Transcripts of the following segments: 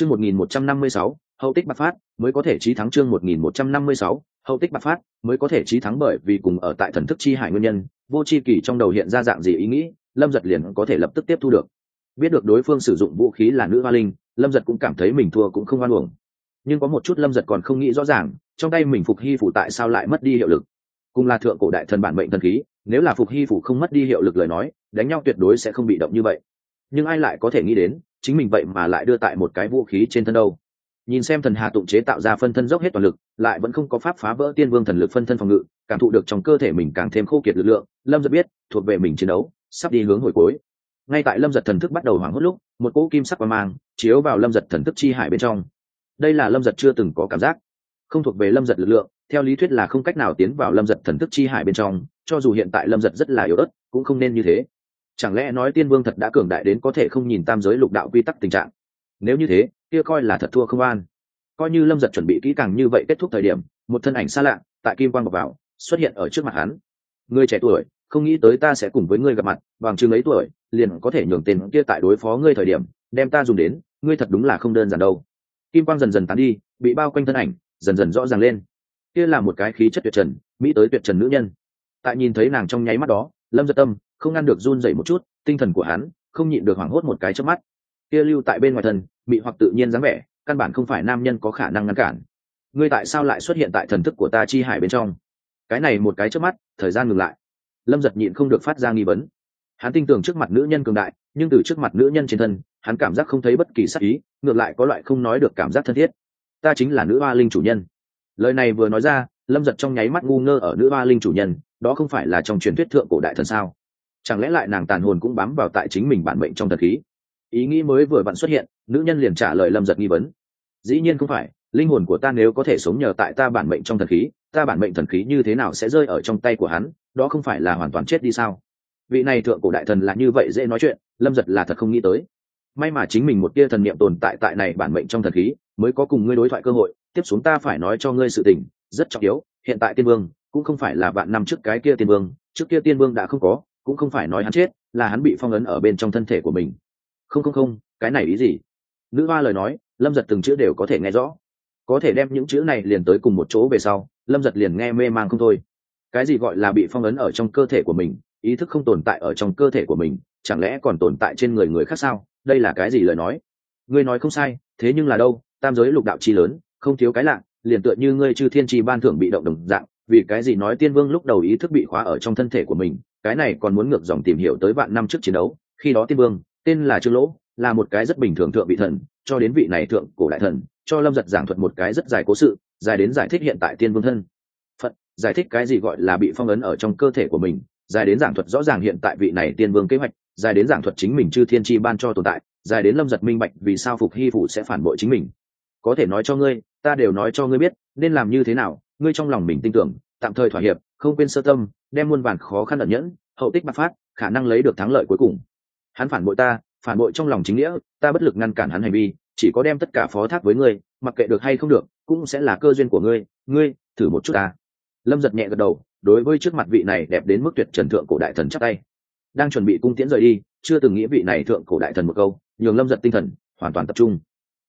chương một nghìn một trăm năm mươi sáu, hậu tích bạc phát mới có thể chí thắng chương một nghìn một trăm năm mươi sáu, hậu tích bạc phát mới có thể chí thắng bởi vì cùng ở tại thần thức chi hải nguyên nhân, vô chi kỳ trong đầu hiện ra dạng gì ý nghĩ, lâm giật liền có thể lập tức tiếp thu được. Biết được đối phương sử dụng vũ khí là nữ hoa linh, lâm giật cũng cảm thấy mình thua cũng không hoan uổng. Nhưng có một chút lâm giật còn không nghĩ rõ ràng, trong tay mình phục hy phủ tại sao lại mất đi hiệu lực. Cùng là thượng cổ đại thần bản mệnh thần khí, nếu là phục hy phủ không mất đi hiệu lực lời nói, đánh nhau tuyệt đối sẽ không bị động như vậy. Nhưng ai lại có thể nghĩ đến chính mình vậy mà lại đưa tại một cái vũ khí trên thân đâu. Nhìn xem thần hà tụng chế tạo ra phân thân dốc hết toàn lực, lại vẫn không có pháp phá vỡ tiên vương thần lực phân thân phòng ngự, cảm thụ được trong cơ thể mình càng thêm khô kiệt lực lượng, lâm giật biết, thuộc về mình chiến đấu, sắp đi hướng hồi cuối. Ngay tại lâm giật thần thức bắt đầu hoảng hốt lúc, một cỗ kim sắc qua mang chiếu vào lâm giật thần thức chi hải bên trong. Đây là lâm giật chưa từng có cảm giác. Không thuộc về lâm giật lực lượng, theo lý thuyết là không cách nào tiến vào lâm giật thần thức chi hải bên trong, cho dù hiện tại lâm giật rất là yếu ớt, cũng không nên như thế chẳng lẽ nói tiên vương thật đã cường đại đến có thể không nhìn tam giới lục đạo quy tắc tình trạng? Nếu như thế, kia coi là thật thua không an. Coi như lâm giật chuẩn bị kỹ càng như vậy kết thúc thời điểm, một thân ảnh xa lạ, tại kim quang bọc vào xuất hiện ở trước mặt hắn. Người trẻ tuổi, không nghĩ tới ta sẽ cùng với ngươi gặp mặt, bằng chừng ấy tuổi, liền có thể nhường tên kia tại đối phó ngươi thời điểm, đem ta dùng đến, ngươi thật đúng là không đơn giản đâu. Kim quang dần dần tán đi, bị bao quanh thân ảnh, dần dần rõ ràng lên. Kia là một cái khí chất tuyệt trần, mỹ tới tuyệt trần nữ nhân. Tại nhìn thấy nàng trong nháy mắt đó, lâm giật tâm không ngăn được run dậy một chút, tinh thần của hắn không nhịn được hoảng hốt một cái trước mắt. Kia lưu tại bên ngoài thần bị hoặc tự nhiên dáng vẻ, căn bản không phải nam nhân có khả năng ngăn cản. Ngươi tại sao lại xuất hiện tại thần thức của ta chi hải bên trong? Cái này một cái trước mắt, thời gian ngừng lại. Lâm giật nhịn không được phát ra nghi vấn. Hắn tin tưởng trước mặt nữ nhân cường đại, nhưng từ trước mặt nữ nhân trên thân, hắn cảm giác không thấy bất kỳ sắc ý, ngược lại có loại không nói được cảm giác thân thiết. Ta chính là nữ hoa linh chủ nhân. Lời này vừa nói ra, lâm giật trong nháy mắt ngu ngơ ở nữ hoa linh chủ nhân, đó không phải là trong truyền thuyết thượng cổ đại thần sao? Chẳng lẽ lại nàng tàn hồn cũng bám vào tại chính mình bản mệnh trong thần khí? Ý nghĩ mới vừa vặn xuất hiện, nữ nhân liền trả lời lâm giật nghi vấn. Dĩ nhiên không phải, linh hồn của ta nếu có thể sống nhờ tại ta bản mệnh trong thần khí, ta bản mệnh thần khí như thế nào sẽ rơi ở trong tay của hắn? Đó không phải là hoàn toàn chết đi sao? Vị này thượng cổ đại thần là như vậy dễ nói chuyện, lâm giật là thật không nghĩ tới. May mà chính mình một tia thần niệm tồn tại tại này bản mệnh trong thần khí, mới có cùng ngươi đối thoại cơ hội, tiếp xuống ta phải nói cho ngươi sự tình, rất trọng yếu, hiện tại tiên vương, cũng không phải là bạn năm trước cái kia tiên vương, trước kia tiên vương đã không có cũng không phải nói hắn chết, là hắn bị phong ấn ở bên trong thân thể của mình. Không không không, cái này ý gì? Nữ hoa lời nói, lâm giật từng chữ đều có thể nghe rõ. Có thể đem những chữ này liền tới cùng một chỗ về sau, lâm giật liền nghe mê man không thôi. Cái gì gọi là bị phong ấn ở trong cơ thể của mình, ý thức không tồn tại ở trong cơ thể của mình, chẳng lẽ còn tồn tại trên người người khác sao? Đây là cái gì lời nói? Ngươi nói không sai, thế nhưng là đâu? Tam giới lục đạo chi lớn, không thiếu cái lạ, liền tựa như ngươi chư thiên tri ban thưởng bị động đồng dạng, vì cái gì nói tiên vương lúc đầu ý thức bị khóa ở trong thân thể của mình cái này còn muốn ngược dòng tìm hiểu tới vạn năm trước chiến đấu, khi đó tiên vương, tên là trương lỗ, là một cái rất bình thường thượng vị thần, cho đến vị này thượng cổ đại thần, cho lâm giật giảng thuật một cái rất dài cố sự, dài đến giải thích hiện tại tiên vương thân. Phận giải thích cái gì gọi là bị phong ấn ở trong cơ thể của mình, dài đến giảng thuật rõ ràng hiện tại vị này tiên vương kế hoạch, dài đến giảng thuật chính mình chư thiên tri ban cho tồn tại, dài đến lâm giật minh bạch vì sao phục hy phụ sẽ phản bội chính mình. Có thể nói cho ngươi, ta đều nói cho ngươi biết, nên làm như thế nào, ngươi trong lòng mình tin tưởng, tạm thời thỏa hiệp, không quên sơ tâm đem muôn vàn khó khăn ẩn nhẫn, hậu tích bạc phát, khả năng lấy được thắng lợi cuối cùng. Hắn phản bội ta, phản bội trong lòng chính nghĩa, ta bất lực ngăn cản hắn hành vi, chỉ có đem tất cả phó thác với ngươi, mặc kệ được hay không được, cũng sẽ là cơ duyên của ngươi ngươi, thử một chút ta. Lâm giật nhẹ gật đầu, đối với trước mặt vị này đẹp đến mức tuyệt trần thượng cổ đại thần chắc tay. Đang chuẩn bị cung tiễn rời đi, chưa từng nghĩ vị này thượng cổ đại thần một câu, nhường lâm giật tinh thần hoàn toàn tập trung.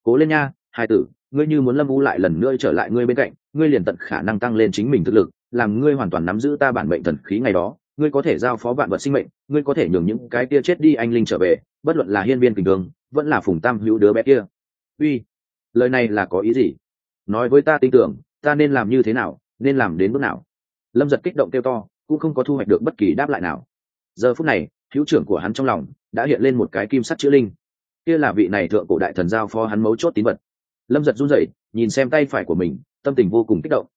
Cố lên nha, hai tử, ngươi như muốn lâm u lại lần nữa trở lại ngươi bên cạnh, ngươi liền tận khả năng tăng lên chính mình thực lực làm ngươi hoàn toàn nắm giữ ta bản mệnh thần khí ngày đó, ngươi có thể giao phó vạn vật sinh mệnh, ngươi có thể nhường những cái kia chết đi anh linh trở về, bất luận là hiên viên bình thường vẫn là phùng tam hữu đứa bé kia. Uy, lời này là có ý gì? Nói với ta tin tưởng, ta nên làm như thế nào, nên làm đến bước nào? Lâm giật kích động kêu to, cũng không có thu hoạch được bất kỳ đáp lại nào. Giờ phút này, hữu trưởng của hắn trong lòng đã hiện lên một cái kim sắt chữ linh. Kia là vị này thượng cổ đại thần giao phó hắn mấu chốt tín vật. Lâm giật run rẩy, nhìn xem tay phải của mình, tâm tình vô cùng kích động.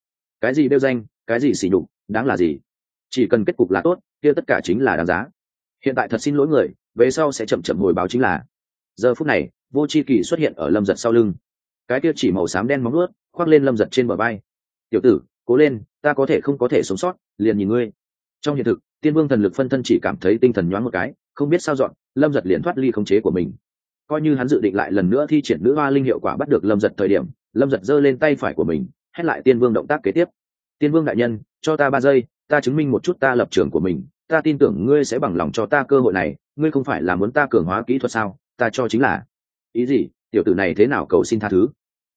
Cái gì đeo danh cái gì xỉ nhục, đáng là gì? Chỉ cần kết cục là tốt, kia tất cả chính là đáng giá. Hiện tại thật xin lỗi người, về sau sẽ chậm chậm hồi báo chính là. Giờ phút này, vô c h i kỳ xuất hiện ở lâm giật sau lưng. Cái kia chỉ màu xám đen móng ướt khoác lên lâm giật trên bờ bay tiểu tử, cố lên, ta có thể không có thể sống sót, liền nhìn ngươi. Trong hiện thực, tiên vương thần lực phân thân chỉ cảm thấy tinh thần nhoáng một cái, không biết sao dọn, lâm giật liền thoát ly khống chế của mình. Coi như hắn dự định lại lần nữa thi triển nữ hoa linh hiệu quả bắt được lâm giật thời điểm, lâm giật giơ lên tay phải của mình, hét lại tiên vương động tác kế tiếp tiên vương đại nhân, cho ta ba giây, ta chứng minh một chút ta lập trường của mình. Ta tin tưởng ngươi sẽ bằng lòng cho ta cơ hội này. Ngươi không phải là muốn ta cường hóa kỹ thuật sao? Ta cho chính là. Ý gì? Tiểu tử này thế nào cầu xin tha thứ?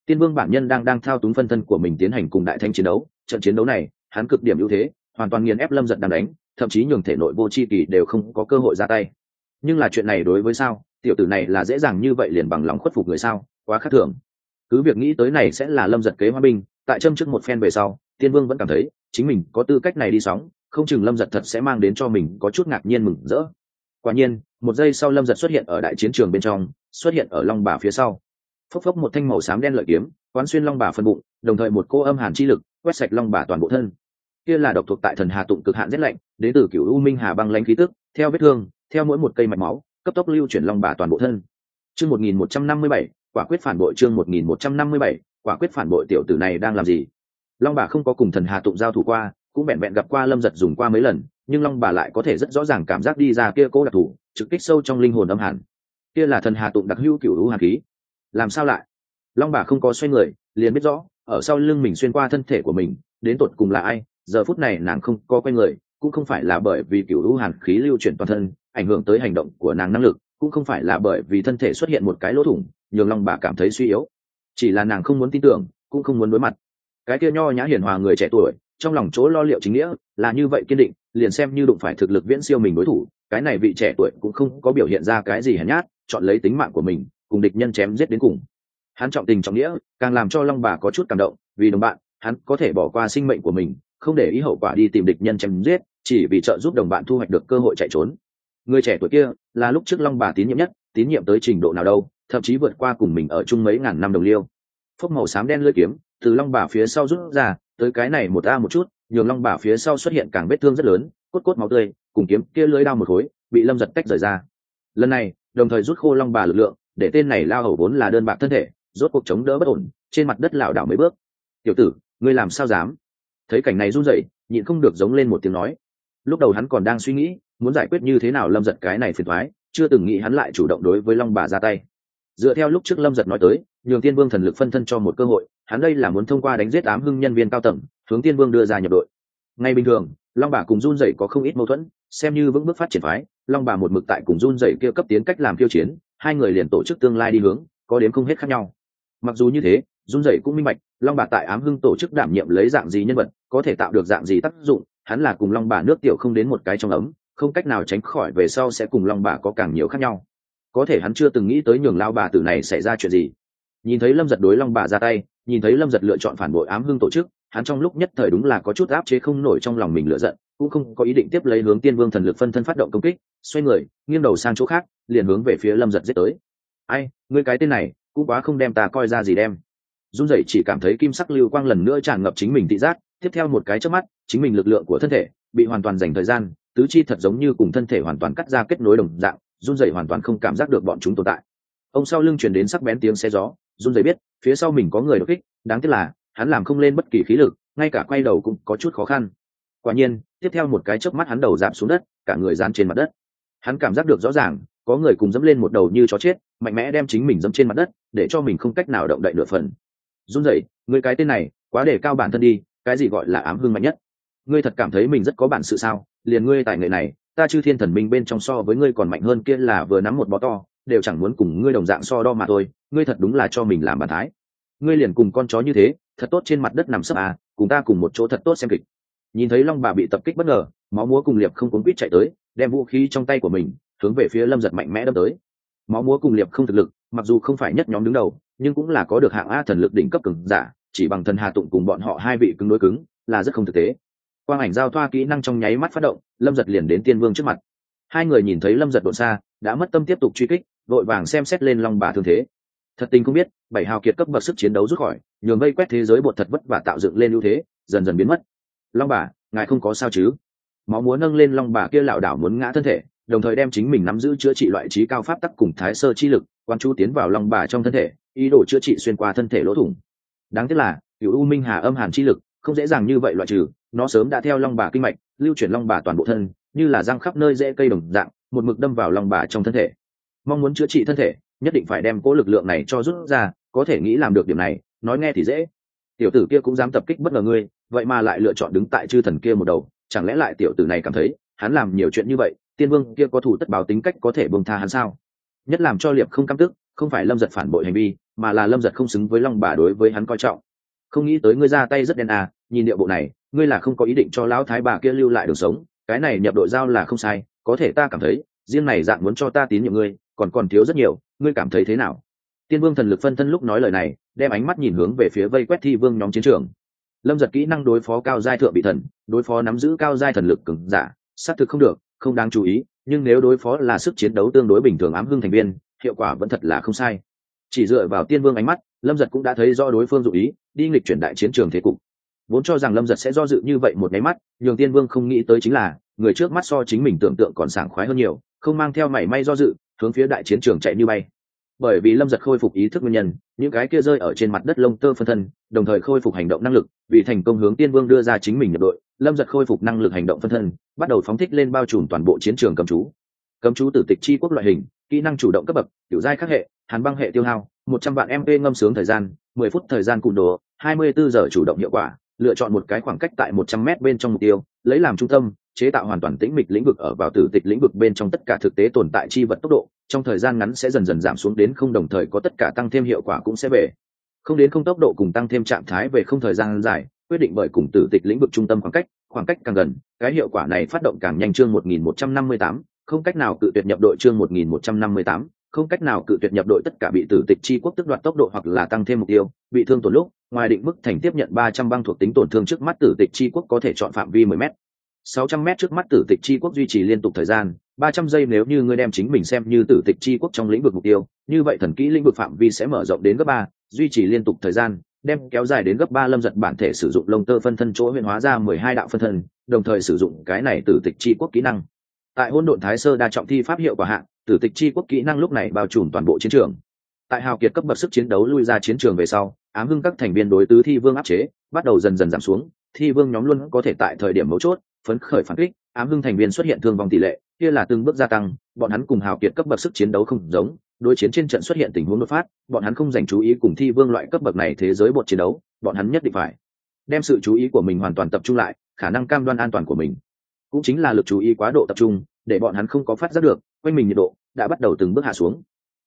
Tiên vương bản nhân đang đang thao túng phân thân của mình tiến hành cùng đại thanh chiến đấu. Trận chiến đấu này, hắn cực điểm ưu thế, hoàn toàn nghiền ép lâm giật đang đánh, thậm chí nhường thể nội vô c h i kỳ đều không có cơ hội ra tay. Nhưng là chuyện này đối với sao? Tiểu tử này là dễ dàng như vậy liền bằng lòng khuất phục người sao? Quá khác thường. Cứ việc nghĩ tới này sẽ là lâm giật kế hoa binh, tại châm trước một phen về sau tiên vương vẫn cảm thấy, chính mình có tư cách này đi sóng, không chừng lâm giật thật sẽ mang đến cho mình có chút ngạc nhiên mừng rỡ. Quả nhiên, một giây sau lâm giật xuất hiện ở đại chiến trường bên trong, xuất hiện ở long bà phía sau. Phốc phốc một thanh màu xám đen lợi kiếm, quán xuyên long bà phân bụng, đồng thời một cô âm hàn chi lực, quét sạch long bà toàn bộ thân. Kia là độc thuộc tại thần hà tụng cực hạn rét lạnh, đến từ cựu u minh hà băng lãnh khí tức, theo vết thương, theo mỗi một cây mạch máu, cấp tốc lưu chuyển long bà toàn bộ thân. Chương một nghìn một trăm năm mươi bảy, quả quyết phản bội chương một nghìn một trăm năm mươi bảy, quả quyết phản bội tiểu tử này đang làm gì? Long bà không có cùng thần hà tụng giao thủ qua, cũng vẹn vẹn gặp qua lâm giật dùng qua mấy lần, nhưng long bà lại có thể rất rõ ràng cảm giác đi ra kia cố đặc thủ, trực kích sâu trong linh hồn âm hẳn. kia là thần hà tụng đặc hữu cựu hữu hàn khí. Làm sao lại? Long bà không có xoay người, liền biết rõ, ở sau lưng mình xuyên qua thân thể của mình, đến tột cùng là ai, giờ phút này nàng không có quay người, cũng không phải là bởi vì cựu hữu hàn khí lưu chuyển toàn thân, ảnh hưởng tới hành động của nàng năng lực, cũng không phải là bởi vì thân thể xuất hiện một cái lỗ thủng, nhường long bà cảm thấy suy yếu. Chỉ là nàng không muốn tin tưởng, cũng không muốn đối mặt cái kia nho nhã hiền hòa người trẻ tuổi, trong lòng chỗ lo liệu chính nghĩa, là như vậy kiên định, liền xem như đụng phải thực lực viễn siêu mình đối thủ, cái này vị trẻ tuổi cũng không có biểu hiện ra cái gì hèn nhát, chọn lấy tính mạng của mình, cùng địch nhân chém giết đến cùng. Hắn trọng tình trọng nghĩa, càng làm cho long bà có chút cảm động, vì đồng bạn, hắn có thể bỏ qua sinh mệnh của mình, không để ý hậu quả đi tìm địch nhân chém giết, chỉ vì trợ giúp đồng bạn thu hoạch được cơ hội chạy trốn. Người trẻ tuổi kia, là lúc trước long bà tín nhiệm nhất, tín nhiệm tới trình độ nào đâu, thậm chí vượt qua cùng mình ở chung mấy ngàn năm đồng liêu. Phốc màu xám đen lưỡi kiếm từ long bà phía sau rút ra, tới cái này một a một chút, nhường long bà phía sau xuất hiện càng vết thương rất lớn, cốt cốt máu tươi, cùng kiếm kia lưỡi đao một khối, bị lâm giật tách rời ra. Lần này, đồng thời rút khô long bà lực lượng, để tên này lao hầu vốn là đơn bạc thân thể, rốt cuộc chống đỡ bất ổn, trên mặt đất lảo đảo mấy bước. Tiểu tử, ngươi làm sao dám? Thấy cảnh này run rẩy, nhịn không được giống lên một tiếng nói. Lúc đầu hắn còn đang suy nghĩ, muốn giải quyết như thế nào lâm giật cái này phiền thoái chưa từng nghĩ hắn lại chủ động đối với long bà ra tay dựa theo lúc trước lâm giật nói tới, nhường tiên vương thần lực phân thân cho một cơ hội, hắn đây là muốn thông qua đánh giết ám hưng nhân viên cao tầng, hướng tiên vương đưa ra nhập đội. Ngay bình thường, long bà cùng run dậy có không ít mâu thuẫn, xem như vững bước phát triển phái, long bà một mực tại cùng run dậy kia cấp tiến cách làm tiêu chiến, hai người liền tổ chức tương lai đi hướng, có đến không hết khác nhau. Mặc dù như thế, run dậy cũng minh bạch, long bà tại ám hưng tổ chức đảm nhiệm lấy dạng gì nhân vật, có thể tạo được dạng gì tác dụng, hắn là cùng long bà nước tiểu không đến một cái trong ấm, không cách nào tránh khỏi về sau sẽ cùng long bà có càng nhiều khác nhau có thể hắn chưa từng nghĩ tới nhường lao bà tử này xảy ra chuyện gì. Nhìn thấy lâm giật đối long bà ra tay, nhìn thấy lâm giật lựa chọn phản bội ám hưng tổ chức, hắn trong lúc nhất thời đúng là có chút áp chế không nổi trong lòng mình lựa giận, cũng không có ý định tiếp lấy hướng tiên vương thần lực phân thân phát động công kích, xoay người, nghiêng đầu sang chỗ khác, liền hướng về phía lâm giật giết tới. Ai, ngươi cái tên này, cũng quá không đem ta coi ra gì đem. Run rẩy chỉ cảm thấy kim sắc lưu quang lần nữa tràn ngập chính mình thị giác, tiếp theo một cái trước mắt, chính mình lực lượng của thân thể bị hoàn toàn dành thời gian, tứ chi thật giống như cùng thân thể hoàn toàn cắt ra kết nối đồng dạng run rẩy hoàn toàn không cảm giác được bọn chúng tồn tại. Ông sau lưng truyền đến sắc bén tiếng xe gió, run rẩy biết, phía sau mình có người đột kích, đáng tiếc là, hắn làm không lên bất kỳ khí lực, ngay cả quay đầu cũng có chút khó khăn. Quả nhiên, tiếp theo một cái chớp mắt hắn đầu giảm xuống đất, cả người dán trên mặt đất. Hắn cảm giác được rõ ràng, có người cùng dẫm lên một đầu như chó chết, mạnh mẽ đem chính mình dẫm trên mặt đất, để cho mình không cách nào động đậy nửa phần. Run rẩy, người cái tên này, quá để cao bản thân đi, cái gì gọi là ám hương mạnh nhất? Ngươi thật cảm thấy mình rất có bản sự sao? Liền ngươi tại nghệ này ta chư thiên thần minh bên trong so với ngươi còn mạnh hơn kia là vừa nắm một bó to, đều chẳng muốn cùng ngươi đồng dạng so đo mà thôi, ngươi thật đúng là cho mình làm bàn thái. Ngươi liền cùng con chó như thế, thật tốt trên mặt đất nằm sấp à cùng ta cùng một chỗ thật tốt xem kịch. Nhìn thấy long bà bị tập kích bất ngờ, máu múa cùng liệp không cuốn quýt chạy tới, đem vũ khí trong tay của mình, hướng về phía lâm giật mạnh mẽ đâm tới. Máu múa cùng liệp không thực lực, mặc dù không phải nhất nhóm đứng đầu, nhưng cũng là có được hạng a thần lực đỉnh cấp cường giả, chỉ bằng thần hà tụng cùng bọn họ hai vị cứng đối cứng, là rất không thực tế quang ảnh giao thoa kỹ năng trong nháy mắt phát động, lâm giật liền đến tiên vương trước mặt. Hai người nhìn thấy lâm giật đột xa, đã mất tâm tiếp tục truy kích, vội vàng xem xét lên long bà thương thế. Thật tình không biết, bảy hào kiệt cấp bậc sức chiến đấu rút khỏi, nhường vây quét thế giới bột thật vất và tạo dựng lên ưu thế, dần dần biến mất. Long bà, ngài không có sao chứ? Máu múa nâng lên long bà kia lảo đảo muốn ngã thân thể, đồng thời đem chính mình nắm giữ chữa trị loại trí cao pháp tắc cùng thái sơ chi lực, quan chú tiến vào long bà trong thân thể, ý đồ chữa trị xuyên qua thân thể lỗ thủng. Đáng tiếc là, cựu u minh hà âm hàn chi lực, không dễ dàng như vậy loại trừ nó sớm đã theo long bà kinh mạch, lưu chuyển long bà toàn bộ thân, như là răng khắp nơi dễ cây đồng dạng, một mực đâm vào long bà trong thân thể. Mong muốn chữa trị thân thể, nhất định phải đem cố lực lượng này cho rút ra, có thể nghĩ làm được điểm này, nói nghe thì dễ. Tiểu tử kia cũng dám tập kích bất ngờ ngươi, vậy mà lại lựa chọn đứng tại chư thần kia một đầu, chẳng lẽ lại tiểu tử này cảm thấy, hắn làm nhiều chuyện như vậy, tiên vương kia có thủ tất báo tính cách có thể bông tha hắn sao? Nhất làm cho liệp không căm tức, không phải lâm giật phản bội hành vi, mà là lâm giật không xứng với long bà đối với hắn coi trọng. Không nghĩ tới ngươi ra tay rất đen à nhìn điệu bộ này ngươi là không có ý định cho lão thái bà kia lưu lại đường sống, cái này nhập đội giao là không sai, có thể ta cảm thấy, riêng này dạng muốn cho ta tín nhiệm ngươi, còn còn thiếu rất nhiều, ngươi cảm thấy thế nào? Tiên vương thần lực phân thân lúc nói lời này, đem ánh mắt nhìn hướng về phía vây quét thi vương nhóm chiến trường. Lâm giật kỹ năng đối phó cao giai thượng bị thần, đối phó nắm giữ cao giai thần lực cứng giả, xác thực không được, không đáng chú ý, nhưng nếu đối phó là sức chiến đấu tương đối bình thường ám hưng thành viên, hiệu quả vẫn thật là không sai. Chỉ dựa vào tiên vương ánh mắt, lâm giật cũng đã thấy do đối phương dụ ý, đi nghịch chuyển đại chiến trường thế cục vốn cho rằng lâm giật sẽ do dự như vậy một nháy mắt, nhường tiên vương không nghĩ tới chính là, người trước mắt so chính mình tưởng tượng còn sảng khoái hơn nhiều, không mang theo mảy may do dự, hướng phía đại chiến trường chạy như bay. Bởi vì lâm giật khôi phục ý thức nguyên nhân, những cái kia rơi ở trên mặt đất lông tơ phân thân, đồng thời khôi phục hành động năng lực, vì thành công hướng tiên vương đưa ra chính mình nhập đội, lâm giật khôi phục năng lực hành động phân thân, bắt đầu phóng thích lên bao trùm toàn bộ chiến trường cầm chú. Cấm chú tử tịch chi quốc loại hình, kỹ năng chủ động cấp bậc, kiểu giai khắc hệ, hàn băng hệ tiêu hao, một trăm vạn mp ngâm sướng thời gian, mười phút thời gian cụm đồ, hai mươi bốn giờ chủ động hiệu quả lựa chọn một cái khoảng cách tại một trăm m bên trong mục tiêu lấy làm trung tâm chế tạo hoàn toàn tĩnh mịch lĩnh vực ở vào tử tịch lĩnh vực bên trong tất cả thực tế tồn tại chi vật tốc độ trong thời gian ngắn sẽ dần dần giảm xuống đến không đồng thời có tất cả tăng thêm hiệu quả cũng sẽ về. Không đến không tốc độ cùng tăng thêm trạng thái về không thời gian dài quyết định bởi cùng tử tịch lĩnh vực trung tâm khoảng cách khoảng cách càng gần cái hiệu quả này phát động càng nhanh chương 1158, không cách nào cự tuyệt nhập đội chương 1158, không cách nào cự tuyệt nhập đội tất cả bị tử tịch chi quốc tức đoạt tốc độ hoặc là tăng thêm mục tiêu bị thương tổn lúc ngoài định mức thành tiếp nhận 300 băng thuộc tính tổn thương trước mắt tử tịch chi quốc có thể chọn phạm vi 10 m 600 m trước mắt tử tịch chi quốc duy trì liên tục thời gian 300 giây nếu như ngươi đem chính mình xem như tử tịch chi quốc trong lĩnh vực mục tiêu, như vậy thần kỹ lĩnh vực phạm vi sẽ mở rộng đến gấp ba, duy trì liên tục thời gian, đem kéo dài đến gấp ba lâm giật bản thể sử dụng lông tơ phân thân chỗ huyện hóa ra mười hai đạo phân thân, đồng thời sử dụng cái này tử tịch chi quốc kỹ năng. Tại hỗn độn thái sơ đa trọng thi pháp hiệu quả hạn tử tịch chi quốc kỹ năng lúc này bao trùm toàn bộ chiến trường tại hào kiệt cấp bậc sức chiến đấu lui ra chiến trường về sau, ám hưng các thành viên đối tứ thi vương áp chế, bắt đầu dần dần giảm xuống. Thi vương nhóm luôn có thể tại thời điểm mấu chốt, phấn khởi phản kích, ám hưng thành viên xuất hiện thương vong tỷ lệ, kia là từng bước gia tăng, bọn hắn cùng hào kiệt cấp bậc sức chiến đấu không giống, đối chiến trên trận xuất hiện tình huống đột phát, bọn hắn không dành chú ý cùng thi vương loại cấp bậc này thế giới bột chiến đấu, bọn hắn nhất định phải đem sự chú ý của mình hoàn toàn tập trung lại, khả năng cam đoan an toàn của mình. Cũng chính là lực chú ý quá độ tập trung, để bọn hắn không có phát giác được, quanh mình nhiệt độ đã bắt đầu từng bước hạ xuống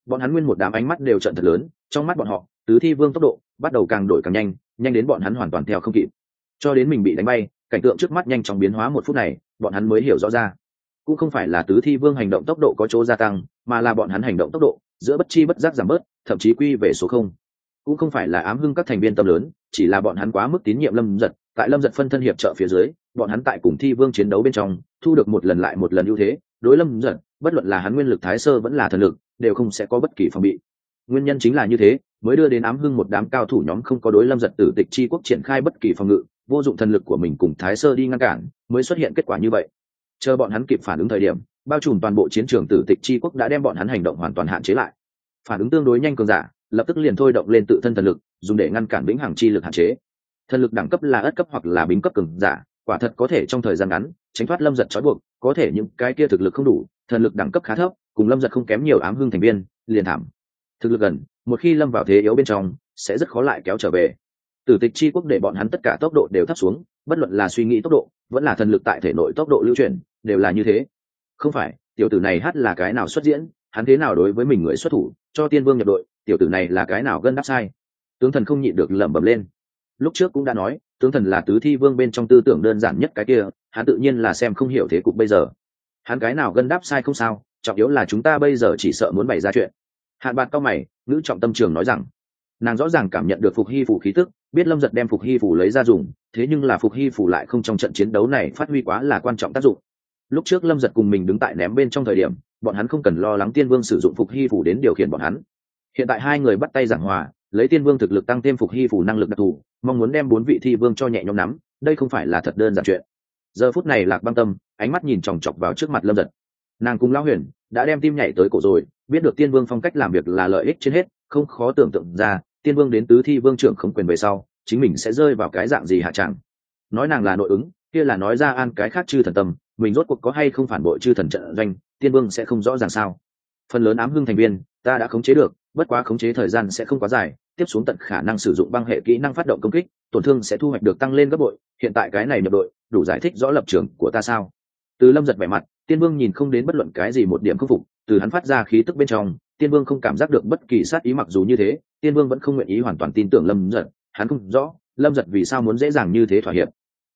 bọn hắn nguyên một đám ánh mắt đều trận thật lớn, trong mắt bọn họ, tứ thi vương tốc độ bắt đầu càng đổi càng nhanh nhanh đến bọn hắn hoàn toàn theo không kịp. Cho đến mình bị đánh bay, cảnh tượng trước mắt nhanh chóng biến hóa một phút này, bọn hắn mới hiểu rõ ra. Cũng không phải là tứ thi vương hành động tốc độ có chỗ gia tăng, mà là bọn hắn hành động tốc độ, giữa bất chi bất giác giảm bớt, thậm chí quy về số không. Cũng không phải là ám hưng các thành viên tâm lớn, chỉ là bọn hắn quá mức tín nhiệm lâm giật, tại lâm giật phân thân hiệp trợ phía dưới, bọn hắn tại cùng thi vương chiến đấu bên trong, thu được một lần lại một lần ưu thế, đối lâm giật bất luận là hắn nguyên lực thái sơ vẫn là thần lực, đều không sẽ có bất kỳ phòng bị. Nguyên nhân chính là như thế, mới đưa đến ám hưng một đám cao thủ nhóm không có đối lâm giật tử tịch chi quốc triển khai bất kỳ phòng ngự, vô dụng thần lực của mình cùng thái sơ đi ngăn cản, mới xuất hiện kết quả như vậy. Chờ bọn hắn kịp phản ứng thời điểm, bao trùm toàn bộ chiến trường tử tịch chi quốc đã đem bọn hắn hành động hoàn toàn hạn chế lại. Phản ứng tương đối nhanh cường giả, lập tức liền thôi động lên tự thân thần lực, dùng để ngăn cản vĩnh hằng chi lực hạn chế. Thần lực đẳng cấp là ất cấp hoặc là bính cấp cường giả, quả thật có thể trong thời gian ngắn, tránh thoát lâm giật trói buộc, có thể những cái kia thực lực không đủ thần lực đẳng cấp khá thấp, cùng lâm giật không kém nhiều ám hưng thành viên, liền thảm. Thực lực gần, một khi lâm vào thế yếu bên trong, sẽ rất khó lại kéo trở về. Tử tịch chi quốc để bọn hắn tất cả tốc độ đều thấp xuống, bất luận là suy nghĩ tốc độ, vẫn là thần lực tại thể nội tốc độ lưu chuyển, đều là như thế. Không phải, tiểu tử này hát là cái nào xuất diễn, hắn thế nào đối với mình người xuất thủ, cho tiên vương nhập đội, tiểu tử này là cái nào gân đáp sai. Tướng thần không nhịn được lẩm bẩm lên. Lúc trước cũng đã nói, tướng thần là tứ thi vương bên trong tư tưởng đơn giản nhất cái kia, hắn tự nhiên là xem không hiểu thế cục bây giờ hắn cái nào gân đáp sai không sao, trọng yếu là chúng ta bây giờ chỉ sợ muốn bày ra chuyện. Hạn bạc cao mày nữ trọng tâm trường nói rằng, nàng rõ ràng cảm nhận được phục hy phủ khí tức, biết lâm giật đem phục hy phủ lấy ra dùng, thế nhưng là phục hy phủ lại không trong trận chiến đấu này phát huy quá là quan trọng tác dụng. Lúc trước lâm giật cùng mình đứng tại ném bên trong thời điểm, bọn hắn không cần lo lắng tiên vương sử dụng phục hy phủ đến điều khiển bọn hắn. Hiện tại hai người bắt tay giảng hòa, lấy tiên vương thực lực tăng thêm phục hy phủ năng lực đặc thù, mong muốn đem bốn vị thi vương cho nhẹ nhõm nắm, đây không phải là thật đơn giản chuyện giờ phút này lạc băng tâm, ánh mắt nhìn chòng chọc vào trước mặt lâm giật. Nàng cùng lão huyền đã đem tim nhảy tới cổ rồi, biết được tiên vương phong cách làm việc là lợi ích trên hết, không khó tưởng tượng ra, tiên vương đến tứ thi vương trưởng không quyền về sau, chính mình sẽ rơi vào cái dạng gì hạ trạng. Nói nàng là nội ứng, kia là nói ra an cái khác chư thần tâm, mình rốt cuộc có hay không phản bội chư thần trận doanh, tiên vương sẽ không rõ ràng sao. Phần lớn ám hưng thành viên, ta đã khống chế được, bất quá khống chế thời gian sẽ không quá dài, tiếp xuống tận khả năng sử dụng băng hệ kỹ năng phát động công kích, tổn thương sẽ thu hoạch được tăng lên gấp bội, hiện tại cái này nhập đội đủ giải thích rõ lập trường của ta sao? Từ lâm giật vẻ mặt, tiên vương nhìn không đến bất luận cái gì một điểm khắc phục, từ hắn phát ra khí tức bên trong, tiên vương không cảm giác được bất kỳ sát ý mặc dù như thế, tiên vương vẫn không nguyện ý hoàn toàn tin tưởng lâm giật, hắn không rõ, lâm giật vì sao muốn dễ dàng như thế thỏa hiệp.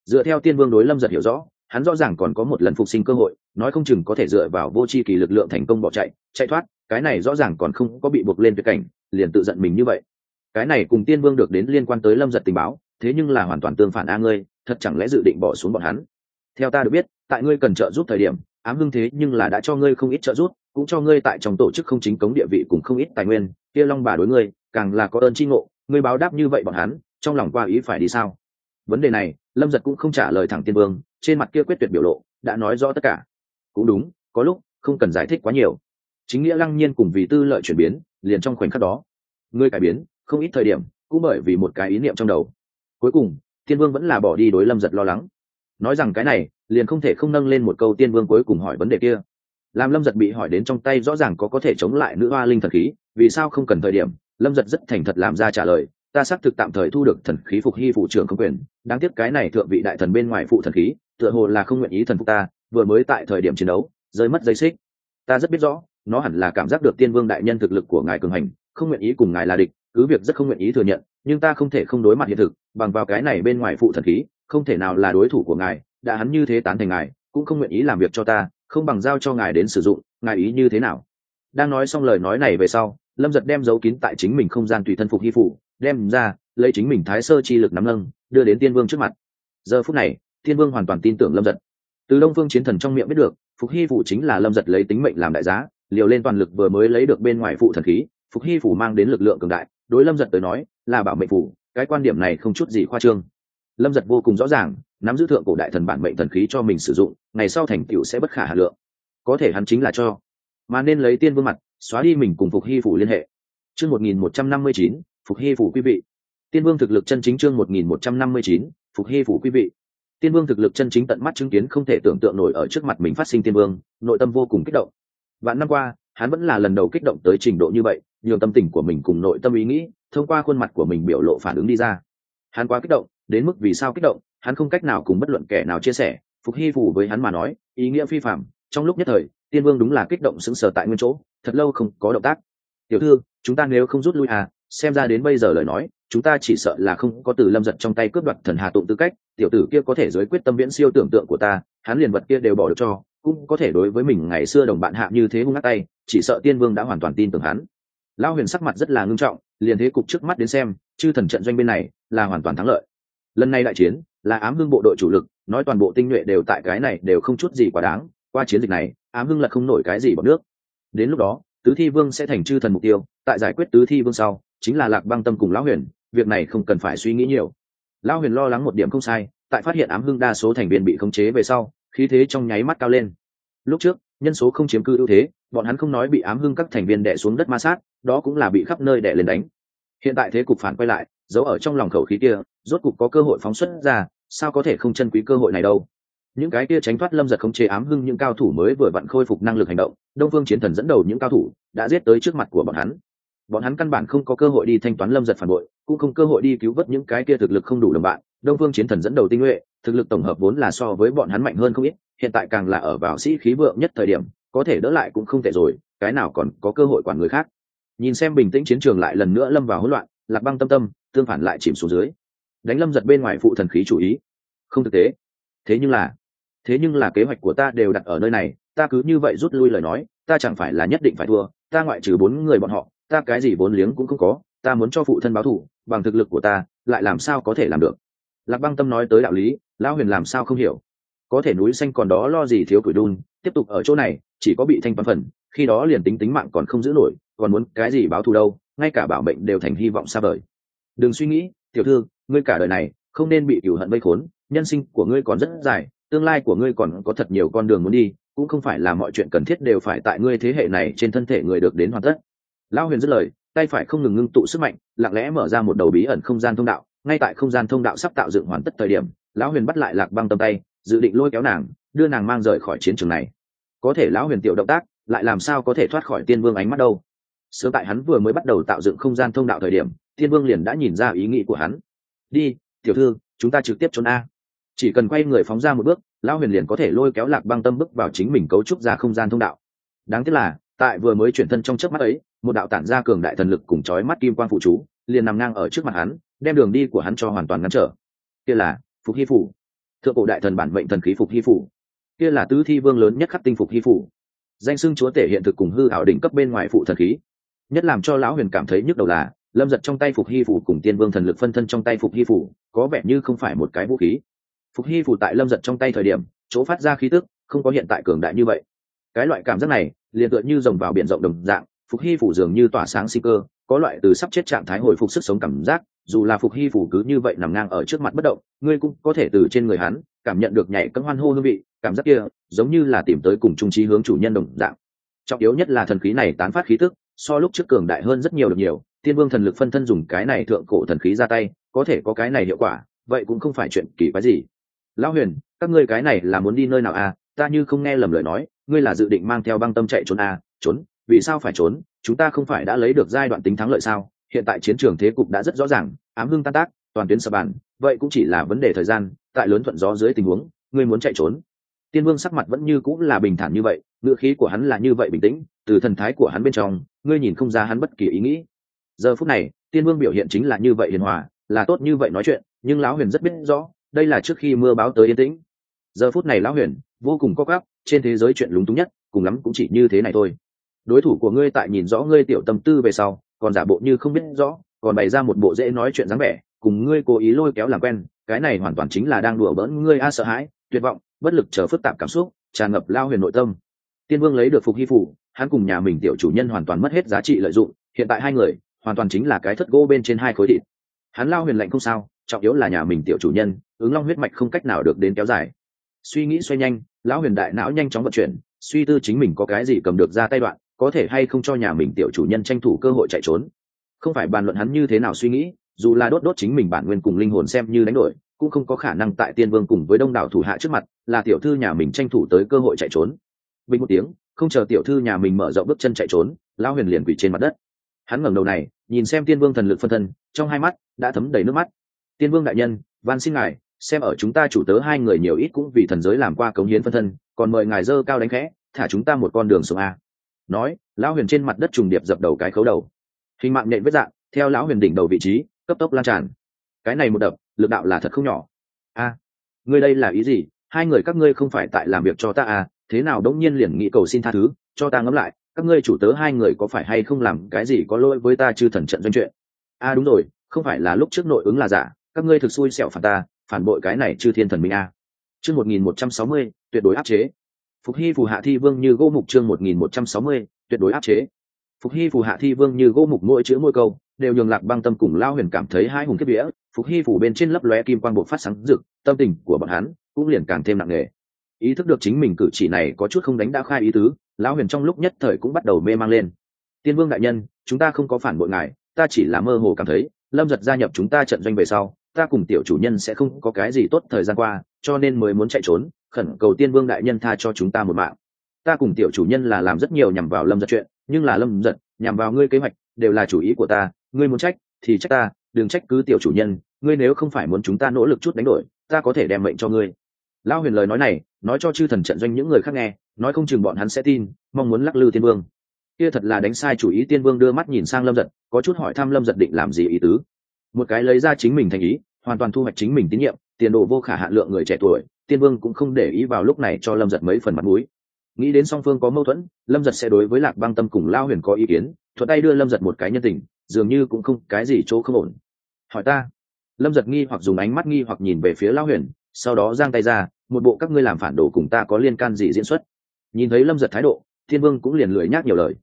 Dựa theo tiên vương đối lâm giật hiểu rõ, hắn rõ ràng còn có một lần phục sinh cơ hội, nói không chừng có thể dựa vào vô c h i kỳ lực lượng thành công bỏ chạy chạy thoát, cái này rõ ràng còn không có bị buộc lên tuyệt cảnh, liền tự giận mình như vậy. Cái này cùng tiên vương được đến liên quan tới lâm giật tình báo, thế nhưng là hoàn toàn tương phản a ngươi thật chẳng lẽ dự định bỏ xuống bọn hắn? Theo ta được biết, tại ngươi cần trợ giúp thời điểm, ám hưng thế nhưng là đã cho ngươi không ít trợ giúp, cũng cho ngươi tại trong tổ chức không chính cống địa vị cùng không ít tài nguyên, kia long bà đối ngươi, càng là có ơn tri ngộ, ngươi báo đáp như vậy bọn hắn, trong lòng qua ý phải đi sao? Vấn đề này, lâm giật cũng không trả lời thẳng tiên vương, trên mặt kia quyết tuyệt biểu lộ, đã nói rõ tất cả. Cũng đúng, có lúc, không cần giải thích quá nhiều. Chính nghĩa lăng nhiên cùng vì tư lợi chuyển biến, liền trong khoảnh khắc đó, ngươi cải biến, không ít thời điểm, cũng bởi vì một cái ý niệm trong đầu. Cuối cùng tiên vương vẫn là bỏ đi đối lâm giật lo lắng. Nói rằng cái này, liền không thể không nâng lên một câu tiên vương cuối cùng hỏi vấn đề kia. Làm lâm giật bị hỏi đến trong tay rõ ràng có có thể chống lại nữ hoa linh thần khí, vì sao không cần thời điểm, lâm giật rất thành thật làm ra trả lời, ta xác thực tạm thời thu được thần khí phục hy phụ trưởng không quyền, đáng tiếc cái này thượng vị đại thần bên ngoài phụ thần khí, tựa hồ là không nguyện ý thần phục ta, vừa mới tại thời điểm chiến đấu, rơi mất dây xích. Ta rất biết rõ, nó hẳn là cảm giác được tiên vương đại nhân thực lực của ngài cường hành, không nguyện ý cùng ngài là địch, cứ việc rất không nguyện ý thừa nhận, nhưng ta không thể không đối mặt hiện thực bằng vào cái này bên ngoài phụ thần khí, không thể nào là đối thủ của ngài, đã hắn như thế tán thành ngài, cũng không nguyện ý làm việc cho ta, không bằng giao cho ngài đến sử dụng, ngài ý như thế nào? Đang nói xong lời nói này về sau, lâm giật đem dấu kín tại chính mình không gian tùy thân phục hy phủ, đem ra, lấy chính mình thái sơ chi lực nắm lâng đưa đến tiên vương trước mặt. Giờ phút này, tiên vương hoàn toàn tin tưởng lâm giật. Từ đông phương chiến thần trong miệng biết được, phục hy phủ chính là lâm giật lấy tính mệnh làm đại giá, liều lên toàn lực vừa mới lấy được bên ngoài phụ thần khí, phục hy phủ mang đến lực lượng cường đại, đối lâm giật tới nói, là bảo mệnh phủ cái quan điểm này không chút gì khoa trương. Lâm giật vô cùng rõ ràng, nắm giữ thượng cổ đại thần bản mệnh thần khí cho mình sử dụng, ngày sau thành tựu sẽ bất khả hà lượng. Có thể hắn chính là cho. Mà nên lấy tiên vương mặt, xóa đi mình cùng phục hy phủ liên hệ. Chương một nghìn một trăm năm mươi chín, phục hy phủ quý vị. Tiên vương thực lực chân chính chương một nghìn một trăm năm mươi chín, phục hy phủ quý vị. Tiên vương thực lực chân chính tận mắt chứng kiến không thể tưởng tượng nổi ở trước mặt mình phát sinh tiên vương, nội tâm vô cùng kích động. Vạn năm qua hắn vẫn là lần đầu kích động tới trình độ như vậy nhiều tâm tình của mình cùng nội tâm ý nghĩ, thông qua khuôn mặt của mình biểu lộ phản ứng đi ra. Hắn quá kích động, đến mức vì sao kích động, hắn không cách nào cùng bất luận kẻ nào chia sẻ, phục hy phủ với hắn mà nói, ý nghĩa phi phạm, trong lúc nhất thời, tiên vương đúng là kích động sững sờ tại nguyên chỗ, thật lâu không có động tác. Tiểu thư, chúng ta nếu không rút lui à xem ra đến bây giờ lời nói, chúng ta chỉ sợ là không có từ lâm giật trong tay cướp đoạt thần hà tụng tư cách, tiểu tử kia có thể giới quyết tâm viễn siêu tưởng tượng của ta, hắn liền vật kia đều bỏ được cho cũng có thể đối với mình ngày xưa đồng bạn hạ như thế hung ngắt tay, chỉ sợ tiên vương đã hoàn toàn tin tưởng hắn. Lao huyền sắc mặt rất là ngưng trọng, liền thế cục trước mắt đến xem, chư thần trận doanh bên này là hoàn toàn thắng lợi. Lần này đại chiến, là ám hưng bộ đội chủ lực, nói toàn bộ tinh nhuệ đều tại cái này đều không chút gì quá đáng, qua chiến dịch này, ám hưng là không nổi cái gì bằng nước. Đến lúc đó, tứ thi vương sẽ thành chư thần mục tiêu, tại giải quyết tứ thi vương sau, chính là lạc băng tâm cùng lão huyền, việc này không cần phải suy nghĩ nhiều. Lão huyền lo lắng một điểm không sai, tại phát hiện ám hưng đa số thành viên bị khống chế về sau khí thế trong nháy mắt cao lên. Lúc trước, nhân số không chiếm cư ưu thế, bọn hắn không nói bị ám hưng các thành viên đẻ xuống đất ma sát, đó cũng là bị khắp nơi đẻ lên đánh. Hiện tại thế cục phản quay lại, giấu ở trong lòng khẩu khí kia, rốt cục có cơ hội phóng xuất ra, sao có thể không chân quý cơ hội này đâu? Những cái kia tránh thoát lâm giật không chế ám hưng những cao thủ mới vừa vặn khôi phục năng lực hành động, đông phương chiến thần dẫn đầu những cao thủ đã giết tới trước mặt của bọn hắn. Bọn hắn căn bản không có cơ hội đi thanh toán lâm giật phản bội, cũng không cơ hội đi cứu vớt những cái kia thực lực không đủ đồng bạn đông phương chiến thần dẫn đầu tinh nhuệ, thực lực tổng hợp vốn là so với bọn hắn mạnh hơn không ít, hiện tại càng là ở vào sĩ khí vượng nhất thời điểm, có thể đỡ lại cũng không tệ rồi, cái nào còn có cơ hội quản người khác. Nhìn xem bình tĩnh chiến trường lại lần nữa lâm vào hỗn loạn, lạc băng tâm tâm, tương phản lại chìm xuống dưới. Đánh lâm giật bên ngoài phụ thần khí chủ ý. Không thực tế. Thế nhưng là, thế nhưng là kế hoạch của ta đều đặt ở nơi này, ta cứ như vậy rút lui lời nói, ta chẳng phải là nhất định phải thua, ta ngoại trừ bốn người bọn họ, ta cái gì vốn liếng cũng không có, ta muốn cho phụ thân báo thù, bằng thực lực của ta, lại làm sao có thể làm được? Lạc băng tâm nói tới đạo lý, lão huyền làm sao không hiểu? Có thể núi xanh còn đó lo gì thiếu tuổi đun, tiếp tục ở chỗ này, chỉ có bị thanh toán phần, khi đó liền tính tính mạng còn không giữ nổi, còn muốn cái gì báo thù đâu, ngay cả bảo mệnh đều thành hy vọng xa vời. Đừng suy nghĩ, tiểu thư, ngươi cả đời này, không nên bị cửu hận vây khốn, nhân sinh của ngươi còn rất dài, tương lai của ngươi còn có thật nhiều con đường muốn đi, cũng không phải là mọi chuyện cần thiết đều phải tại ngươi thế hệ này trên thân thể người được đến hoàn tất. Lão huyền dứt lời, tay phải không ngừng ngưng tụ sức mạnh, lặng lẽ mở ra một đầu bí ẩn không gian thông đạo ngay tại không gian thông đạo sắp tạo dựng hoàn tất thời điểm, lão huyền bắt lại lạc băng tầm tay, dự định lôi kéo nàng, đưa nàng mang rời khỏi chiến trường này. Có thể lão huyền tiểu động tác, lại làm sao có thể thoát khỏi tiên vương ánh mắt đâu. Sớm tại hắn vừa mới bắt đầu tạo dựng không gian thông đạo thời điểm, tiên vương liền đã nhìn ra ý nghĩ của hắn. Đi, tiểu thư, chúng ta trực tiếp trốn a. Chỉ cần quay người phóng ra một bước, lão huyền liền có thể lôi kéo lạc băng tâm bước vào chính mình cấu trúc ra không gian thông đạo. Đáng tiếc là, tại vừa mới chuyển thân trong chớp mắt ấy, một đạo tản ra cường đại thần lực cùng chói mắt kim quang phụ chú, liền nằm ngang ở trước mặt hắn đem đường đi của hắn cho hoàn toàn ngăn trở. Kia là phục hy phủ. Thượng cổ đại thần bản mệnh thần khí phục hy phủ. Kia là tứ thi vương lớn nhất khắc tinh phục hy phủ. Danh xưng chúa tể hiện thực cùng hư ảo đỉnh cấp bên ngoài phụ thần khí. Nhất làm cho lão huyền cảm thấy nhức đầu là, lâm giật trong tay phục hy phủ cùng tiên vương thần lực phân thân trong tay phục hy phủ, có vẻ như không phải một cái vũ khí. Phục hy phủ tại lâm giật trong tay thời điểm, chỗ phát ra khí tức, không có hiện tại cường đại như vậy. Cái loại cảm giác này, liền tựa như rồng vào biển rộng đồng dạng, phục hy phủ dường như tỏa sáng sinh cơ, có loại từ sắp chết trạng thái hồi phục sức sống cảm giác dù là phục hy phủ cứ như vậy nằm ngang ở trước mặt bất động, ngươi cũng có thể từ trên người hắn cảm nhận được nhảy cấm hoan hô hương vị, cảm giác kia giống như là tìm tới cùng trung trí hướng chủ nhân đồng dạng. Trọng yếu nhất là thần khí này tán phát khí tức, so lúc trước cường đại hơn rất nhiều được nhiều, tiên vương thần lực phân thân dùng cái này thượng cổ thần khí ra tay, có thể có cái này hiệu quả, vậy cũng không phải chuyện kỳ quái gì. Lão huyền, các ngươi cái này là muốn đi nơi nào à? Ta như không nghe lầm lời nói, ngươi là dự định mang theo băng tâm chạy trốn à? Trốn? Vì sao phải trốn? Chúng ta không phải đã lấy được giai đoạn tính thắng lợi sao? Hiện tại chiến trường thế cục đã rất rõ ràng, ám hưng tan tác, toàn tuyến sập bàn, vậy cũng chỉ là vấn đề thời gian, tại lớn thuận gió dưới tình huống, ngươi muốn chạy trốn. Tiên vương sắc mặt vẫn như cũng là bình thản như vậy ngựa khí của hắn là như vậy bình tĩnh, từ thần thái của hắn bên trong, ngươi nhìn không ra hắn bất kỳ ý nghĩ. Giờ phút này, tiên vương biểu hiện chính là như vậy hiền hòa, là tốt như vậy nói chuyện, nhưng lão huyền rất biết rõ, đây là trước khi mưa báo tới yên tĩnh. Giờ phút này lão huyền, vô cùng có gáp trên thế giới chuyện lúng túng nhất, cùng lắm cũng chỉ như thế này thôi. Đối thủ của ngươi tại nhìn rõ ngươi tiểu tâm tư về sau còn giả bộ như không biết rõ, còn bày ra một bộ dễ nói chuyện dáng vẻ, cùng ngươi cố ý lôi kéo làm quen, cái này hoàn toàn chính là đang đùa bỡn ngươi a sợ hãi, tuyệt vọng, bất lực chờ phức tạp cảm xúc, tràn ngập lao huyền nội tâm. Tiên vương lấy được phục hy phủ, hắn cùng nhà mình tiểu chủ nhân hoàn toàn mất hết giá trị lợi dụng, hiện tại hai người, hoàn toàn chính là cái thất gỗ bên trên hai khối thịt. Hắn lao huyền lạnh không sao, trọng yếu là nhà mình tiểu chủ nhân, ứng long huyết mạch không cách nào được đến kéo dài. Suy nghĩ xoay nhanh, lão huyền đại não nhanh chóng vận chuyển, suy tư chính mình có cái gì cầm được ra tay đoạn có thể hay không cho nhà mình tiểu chủ nhân tranh thủ cơ hội chạy trốn. Không phải bàn luận hắn như thế nào suy nghĩ, dù là đốt đốt chính mình bản nguyên cùng linh hồn xem như đánh đổi, cũng không có khả năng tại tiên vương cùng với đông đảo thủ hạ trước mặt, là tiểu thư nhà mình tranh thủ tới cơ hội chạy trốn. Bình một tiếng, không chờ tiểu thư nhà mình mở rộng bước chân chạy trốn lao huyền liền quỷ trên mặt đất. Hắn ngẩng đầu này, nhìn xem tiên vương thần lực phân thân, trong hai mắt đã thấm đầy nước mắt. Tiên vương đại nhân, van xin ngài, xem ở chúng ta chủ tớ hai người nhiều ít cũng vì thần giới làm qua cống hiến phân thân, còn mời ngài dơ cao đánh khẽ, thả chúng ta một con đường xuống a nói, lão huyền trên mặt đất trùng điệp dập đầu cái khấu đầu. Hình mạng nhện vết dạng, theo lão huyền đỉnh đầu vị trí, cấp tốc lan tràn. Cái này một đập, lực đạo là thật không nhỏ. A, ngươi đây là ý gì? Hai người các ngươi không phải tại làm việc cho ta à? Thế nào đống nhiên liền nghĩ cầu xin tha thứ, cho ta ngẫm lại, các ngươi chủ tớ hai người có phải hay không làm cái gì có lỗi với ta chư thần trận doanh chuyện? A, đúng rồi, không phải là lúc trước nội ứng là giả, các ngươi thực xui xẻo phản ta, phản bội cái này chư thiên thần minh a. Chương một nghìn một trăm sáu mươi, tuyệt đối áp chế phục hy phù hạ thi vương như gỗ mục chương một nghìn một trăm sáu mươi, tuyệt đối áp chế. Phục hy phù hạ thi vương như gỗ mục mỗi chữ mỗi câu, đều nhường lạc băng tâm cùng lao huyền cảm thấy hai hùng kiếp vĩa phục hy phủ bên trên lấp lóe kim quang bộ phát sáng rực, tâm tình của bọn hắn cũng liền càng thêm nặng nề. Ý thức được chính mình cử chỉ này có chút không đánh đã khai ý tứ lão huyền trong lúc nhất thời cũng bắt đầu mê mang lên. Tiên vương đại nhân, chúng ta không có phản bội ngài, ta chỉ là mơ hồ cảm thấy, lâm giật gia nhập chúng ta trận doanh về sau, ta cùng tiểu chủ nhân sẽ không có cái gì tốt thời gian qua, cho nên mới muốn chạy trốn khẩn cầu tiên vương đại nhân tha cho chúng ta một mạng. Ta cùng tiểu chủ nhân là làm rất nhiều nhằm vào lâm giật chuyện, nhưng là lâm giật, nhằm vào ngươi kế hoạch, đều là chủ ý của ta. Ngươi muốn trách, thì trách ta, đừng trách cứ tiểu chủ nhân. Ngươi nếu không phải muốn chúng ta nỗ lực chút đánh đổi, ta có thể đem mệnh cho ngươi. Lao huyền lời nói này, nói cho chư thần trận doanh những người khác nghe, nói không chừng bọn hắn sẽ tin, mong muốn lắc lư tiên vương. Kia thật là đánh sai chủ ý. Tiên vương đưa mắt nhìn sang lâm giật, có chút hỏi thăm lâm giật định làm gì ý tứ. Một cái lấy ra chính mình thành ý, hoàn toàn thu hoạch chính mình tín nhiệm tiền đồ vô khả hạn lượng người trẻ tuổi, tiên vương cũng không để ý vào lúc này cho lâm giật mấy phần mặt mũi. Nghĩ đến song phương có mâu thuẫn, lâm giật sẽ đối với lạc băng tâm cùng lao huyền có ý kiến thuật tay đưa lâm giật một cái nhân tình, dường như cũng không cái gì chỗ không ổn. Hỏi ta. Lâm giật nghi hoặc dùng ánh mắt nghi hoặc nhìn về phía lao huyền, sau đó giang tay ra, một bộ các ngươi làm phản đồ cùng ta có liên can gì diễn xuất? Nhìn thấy lâm giật thái độ thiên vương cũng liền lười nhác nhiều lời.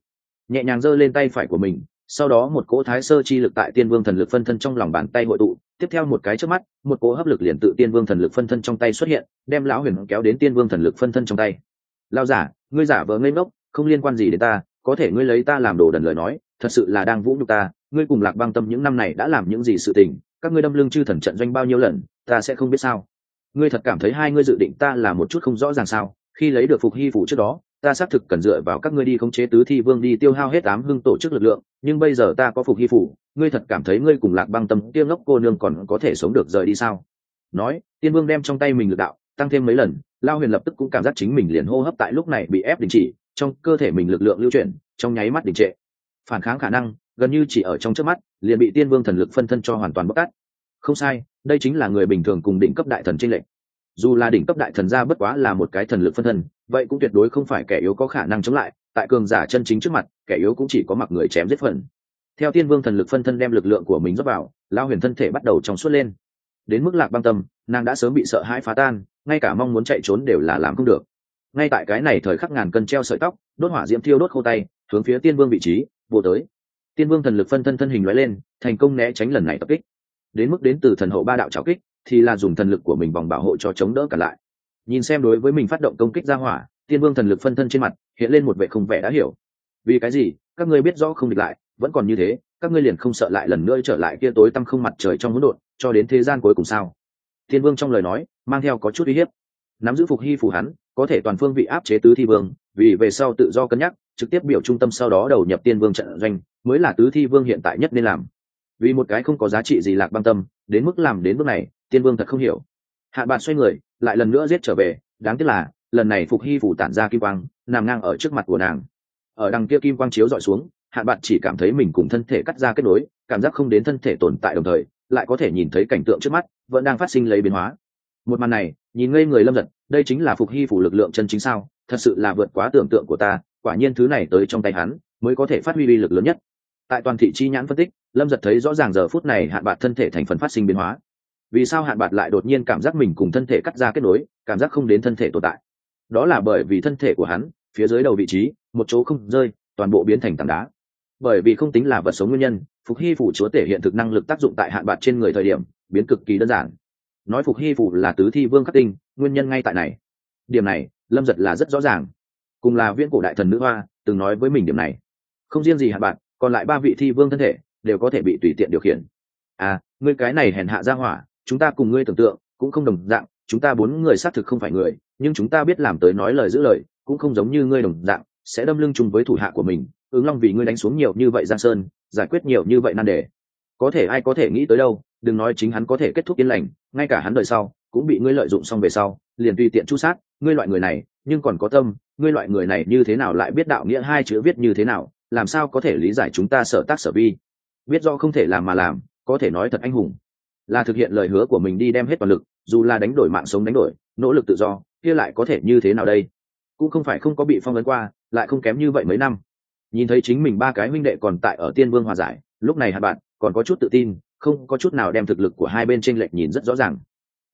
Nhẹ nhàng giơ lên tay phải của mình sau đó một cỗ thái sơ chi lực tại tiên vương thần lực phân thân trong lòng bàn tay hội tụ, tiếp theo một cái trước mắt, một cỗ hấp lực liền tự tiên vương thần lực phân thân trong tay xuất hiện, đem lão huyền kéo đến tiên vương thần lực phân thân trong tay. Lao giả, ngươi giả vờ ngây ngốc, không liên quan gì đến ta, có thể ngươi lấy ta làm đồ đần lời nói, thật sự là đang vũ nhục ta, ngươi cùng lạc băng tâm những năm này đã làm những gì sự tình, các ngươi đâm lưng chư thần trận doanh bao nhiêu lần, ta sẽ không biết sao. Ngươi thật cảm thấy hai ngươi dự định ta là một chút không rõ ràng sao, khi lấy được phục hy phủ trước đó ta xác thực cần dựa vào các ngươi đi khống chế tứ thi vương đi tiêu hao hết tám hưng tổ chức lực lượng, nhưng bây giờ ta có phục hy phủ, ngươi thật cảm thấy ngươi cùng lạc băng tâm tiêu ngốc cô nương còn có thể sống được rời đi sao? Nói, tiên vương đem trong tay mình lực đạo, tăng thêm mấy lần, lao huyền lập tức cũng cảm giác chính mình liền hô hấp tại lúc này bị ép đình chỉ, trong cơ thể mình lực lượng lưu chuyển, trong nháy mắt đình trệ. Phản kháng khả năng, gần như chỉ ở trong trước mắt, liền bị tiên vương thần lực phân thân cho hoàn toàn bóc tát. Không sai, đây chính là người bình thường cùng đỉnh cấp đại thần tranh lệch. Dù là đỉnh cấp đại thần ra bất quá là một cái thần lực phân thân vậy cũng tuyệt đối không phải kẻ yếu có khả năng chống lại, tại cường giả chân chính trước mặt, kẻ yếu cũng chỉ có mặc người chém giết phần. Theo tiên vương thần lực phân thân đem lực lượng của mình dốc vào lao huyền thân thể bắt đầu trong suốt lên. Đến mức lạc băng tâm, nàng đã sớm bị sợ hãi phá tan, ngay cả mong muốn chạy trốn đều là làm không được. Ngay tại cái này thời khắc ngàn cân treo sợi tóc, đốt hỏa diễm thiêu đốt khô tay, hướng phía tiên vương vị trí vô tới. Tiên vương thần lực phân thân thân hình loại lên, thành công né tránh lần này tập kích. Đến mức đến từ thần hậu ba đạo trào kích, thì là dùng thần lực của mình vòng bảo hộ cho chống đỡ cả lại nhìn xem đối với mình phát động công kích ra hỏa, tiên vương thần lực phân thân trên mặt, hiện lên một vệ không vẻ đã hiểu. Vì cái gì? Các ngươi biết rõ không địch lại, vẫn còn như thế, các ngươi liền không sợ lại lần nữa trở lại kia tối tăm không mặt trời trong hỗn độn, cho đến thế gian cuối cùng sao? Tiên vương trong lời nói, mang theo có chút uy hiếp. Nắm giữ phục hy phù hắn, có thể toàn phương vị áp chế tứ thi vương, vì về sau tự do cân nhắc, trực tiếp biểu trung tâm sau đó đầu nhập tiên vương trận doanh, mới là tứ thi vương hiện tại nhất nên làm. Vì một cái không có giá trị gì lạc băng tâm, đến mức làm đến bước này, tiên vương thật không hiểu. Hạ bạn xoay người lại lần nữa giết trở về, đáng tiếc là, lần này phục hy phủ tản ra kim quang, nằm ngang ở trước mặt của nàng. Ở đằng kia kim quang chiếu dọi xuống, hạ bạn chỉ cảm thấy mình cùng thân thể cắt ra kết nối, cảm giác không đến thân thể tồn tại đồng thời, lại có thể nhìn thấy cảnh tượng trước mắt, vẫn đang phát sinh lấy biến hóa. Một màn này, nhìn ngây người lâm giật đây chính là phục hy phủ lực lượng chân chính sao? Thật sự là vượt quá tưởng tượng của ta, quả nhiên thứ này tới trong tay hắn, mới có thể phát huy uy lực lớn nhất. Tại toàn thị chi nhãn phân tích, lâm giật thấy rõ ràng giờ phút này hạn bạc thân thể thành phần phát sinh biến hóa vì sao hạn bạc lại đột nhiên cảm giác mình cùng thân thể cắt ra kết nối, cảm giác không đến thân thể tồn tại. Đó là bởi vì thân thể của hắn, phía dưới đầu vị trí, một chỗ không rơi, toàn bộ biến thành tảng đá. Bởi vì không tính là vật sống nguyên nhân, phục hy phủ chúa thể hiện thực năng lực tác dụng tại hạn bạc trên người thời điểm, biến cực kỳ đơn giản. Nói phục hy phủ là tứ thi vương khắc tinh, nguyên nhân ngay tại này. Điểm này, lâm giật là rất rõ ràng. Cùng là viễn cổ đại thần nữ hoa, từng nói với mình điểm này. Không riêng gì hạn bạn còn lại ba vị thi vương thân thể, đều có thể bị tùy tiện điều khiển. À ngươi cái này hèn hạ ra hỏa chúng ta cùng ngươi tưởng tượng, cũng không đồng dạng, chúng ta bốn người xác thực không phải người, nhưng chúng ta biết làm tới nói lời giữ lời, cũng không giống như ngươi đồng dạng, sẽ đâm lưng chung với thủ hạ của mình, ứng long vì ngươi đánh xuống nhiều như vậy giang sơn, giải quyết nhiều như vậy nan đề. Có thể ai có thể nghĩ tới đâu, đừng nói chính hắn có thể kết thúc yên lành, ngay cả hắn đời sau, cũng bị ngươi lợi dụng xong về sau, liền tùy tiện chu sát, ngươi loại người này, nhưng còn có tâm, ngươi loại người này như thế nào lại biết đạo nghĩa hai chữ viết như thế nào, làm sao có thể lý giải chúng ta sở tác sở vi? Biết do không thể làm mà làm, có thể nói thật anh hùng là thực hiện lời hứa của mình đi đem hết toàn lực, dù là đánh đổi mạng sống đánh đổi, nỗ lực tự do, kia lại có thể như thế nào đây? Cũng không phải không có bị phong vấn qua, lại không kém như vậy mấy năm. Nhìn thấy chính mình ba cái huynh đệ còn tại ở tiên vương hòa giải, lúc này hạt bạn, còn có chút tự tin, không có chút nào đem thực lực của hai bên tranh lệch nhìn rất rõ ràng.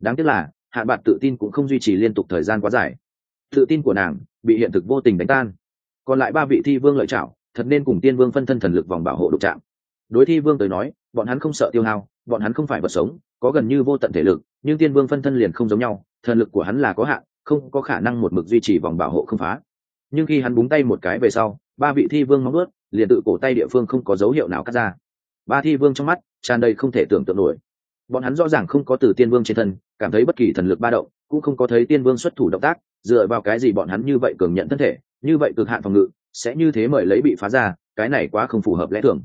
Đáng tiếc là hạt bạn tự tin cũng không duy trì liên tục thời gian quá dài. Tự tin của nàng bị hiện thực vô tình đánh tan. Còn lại ba vị thi vương lợi trảo, thật nên cùng tiên vương phân thân thần lực vòng bảo hộ đục chạm. Đối thi vương tới nói, bọn hắn không sợ tiêu hao bọn hắn không phải vật sống, có gần như vô tận thể lực, nhưng tiên vương phân thân liền không giống nhau, thần lực của hắn là có hạn, không có khả năng một mực duy trì vòng bảo hộ không phá. Nhưng khi hắn búng tay một cái về sau, ba vị thi vương móng ướt liền tự cổ tay địa phương không có dấu hiệu nào cắt ra. Ba thi vương trong mắt tràn đầy không thể tưởng tượng nổi. Bọn hắn rõ ràng không có từ tiên vương trên thân, cảm thấy bất kỳ thần lực ba động, cũng không có thấy tiên vương xuất thủ động tác, dựa vào cái gì bọn hắn như vậy cường nhận thân thể, như vậy cực hạn phòng ngự, sẽ như thế mời lấy bị phá ra, cái này quá không phù hợp lẽ thường.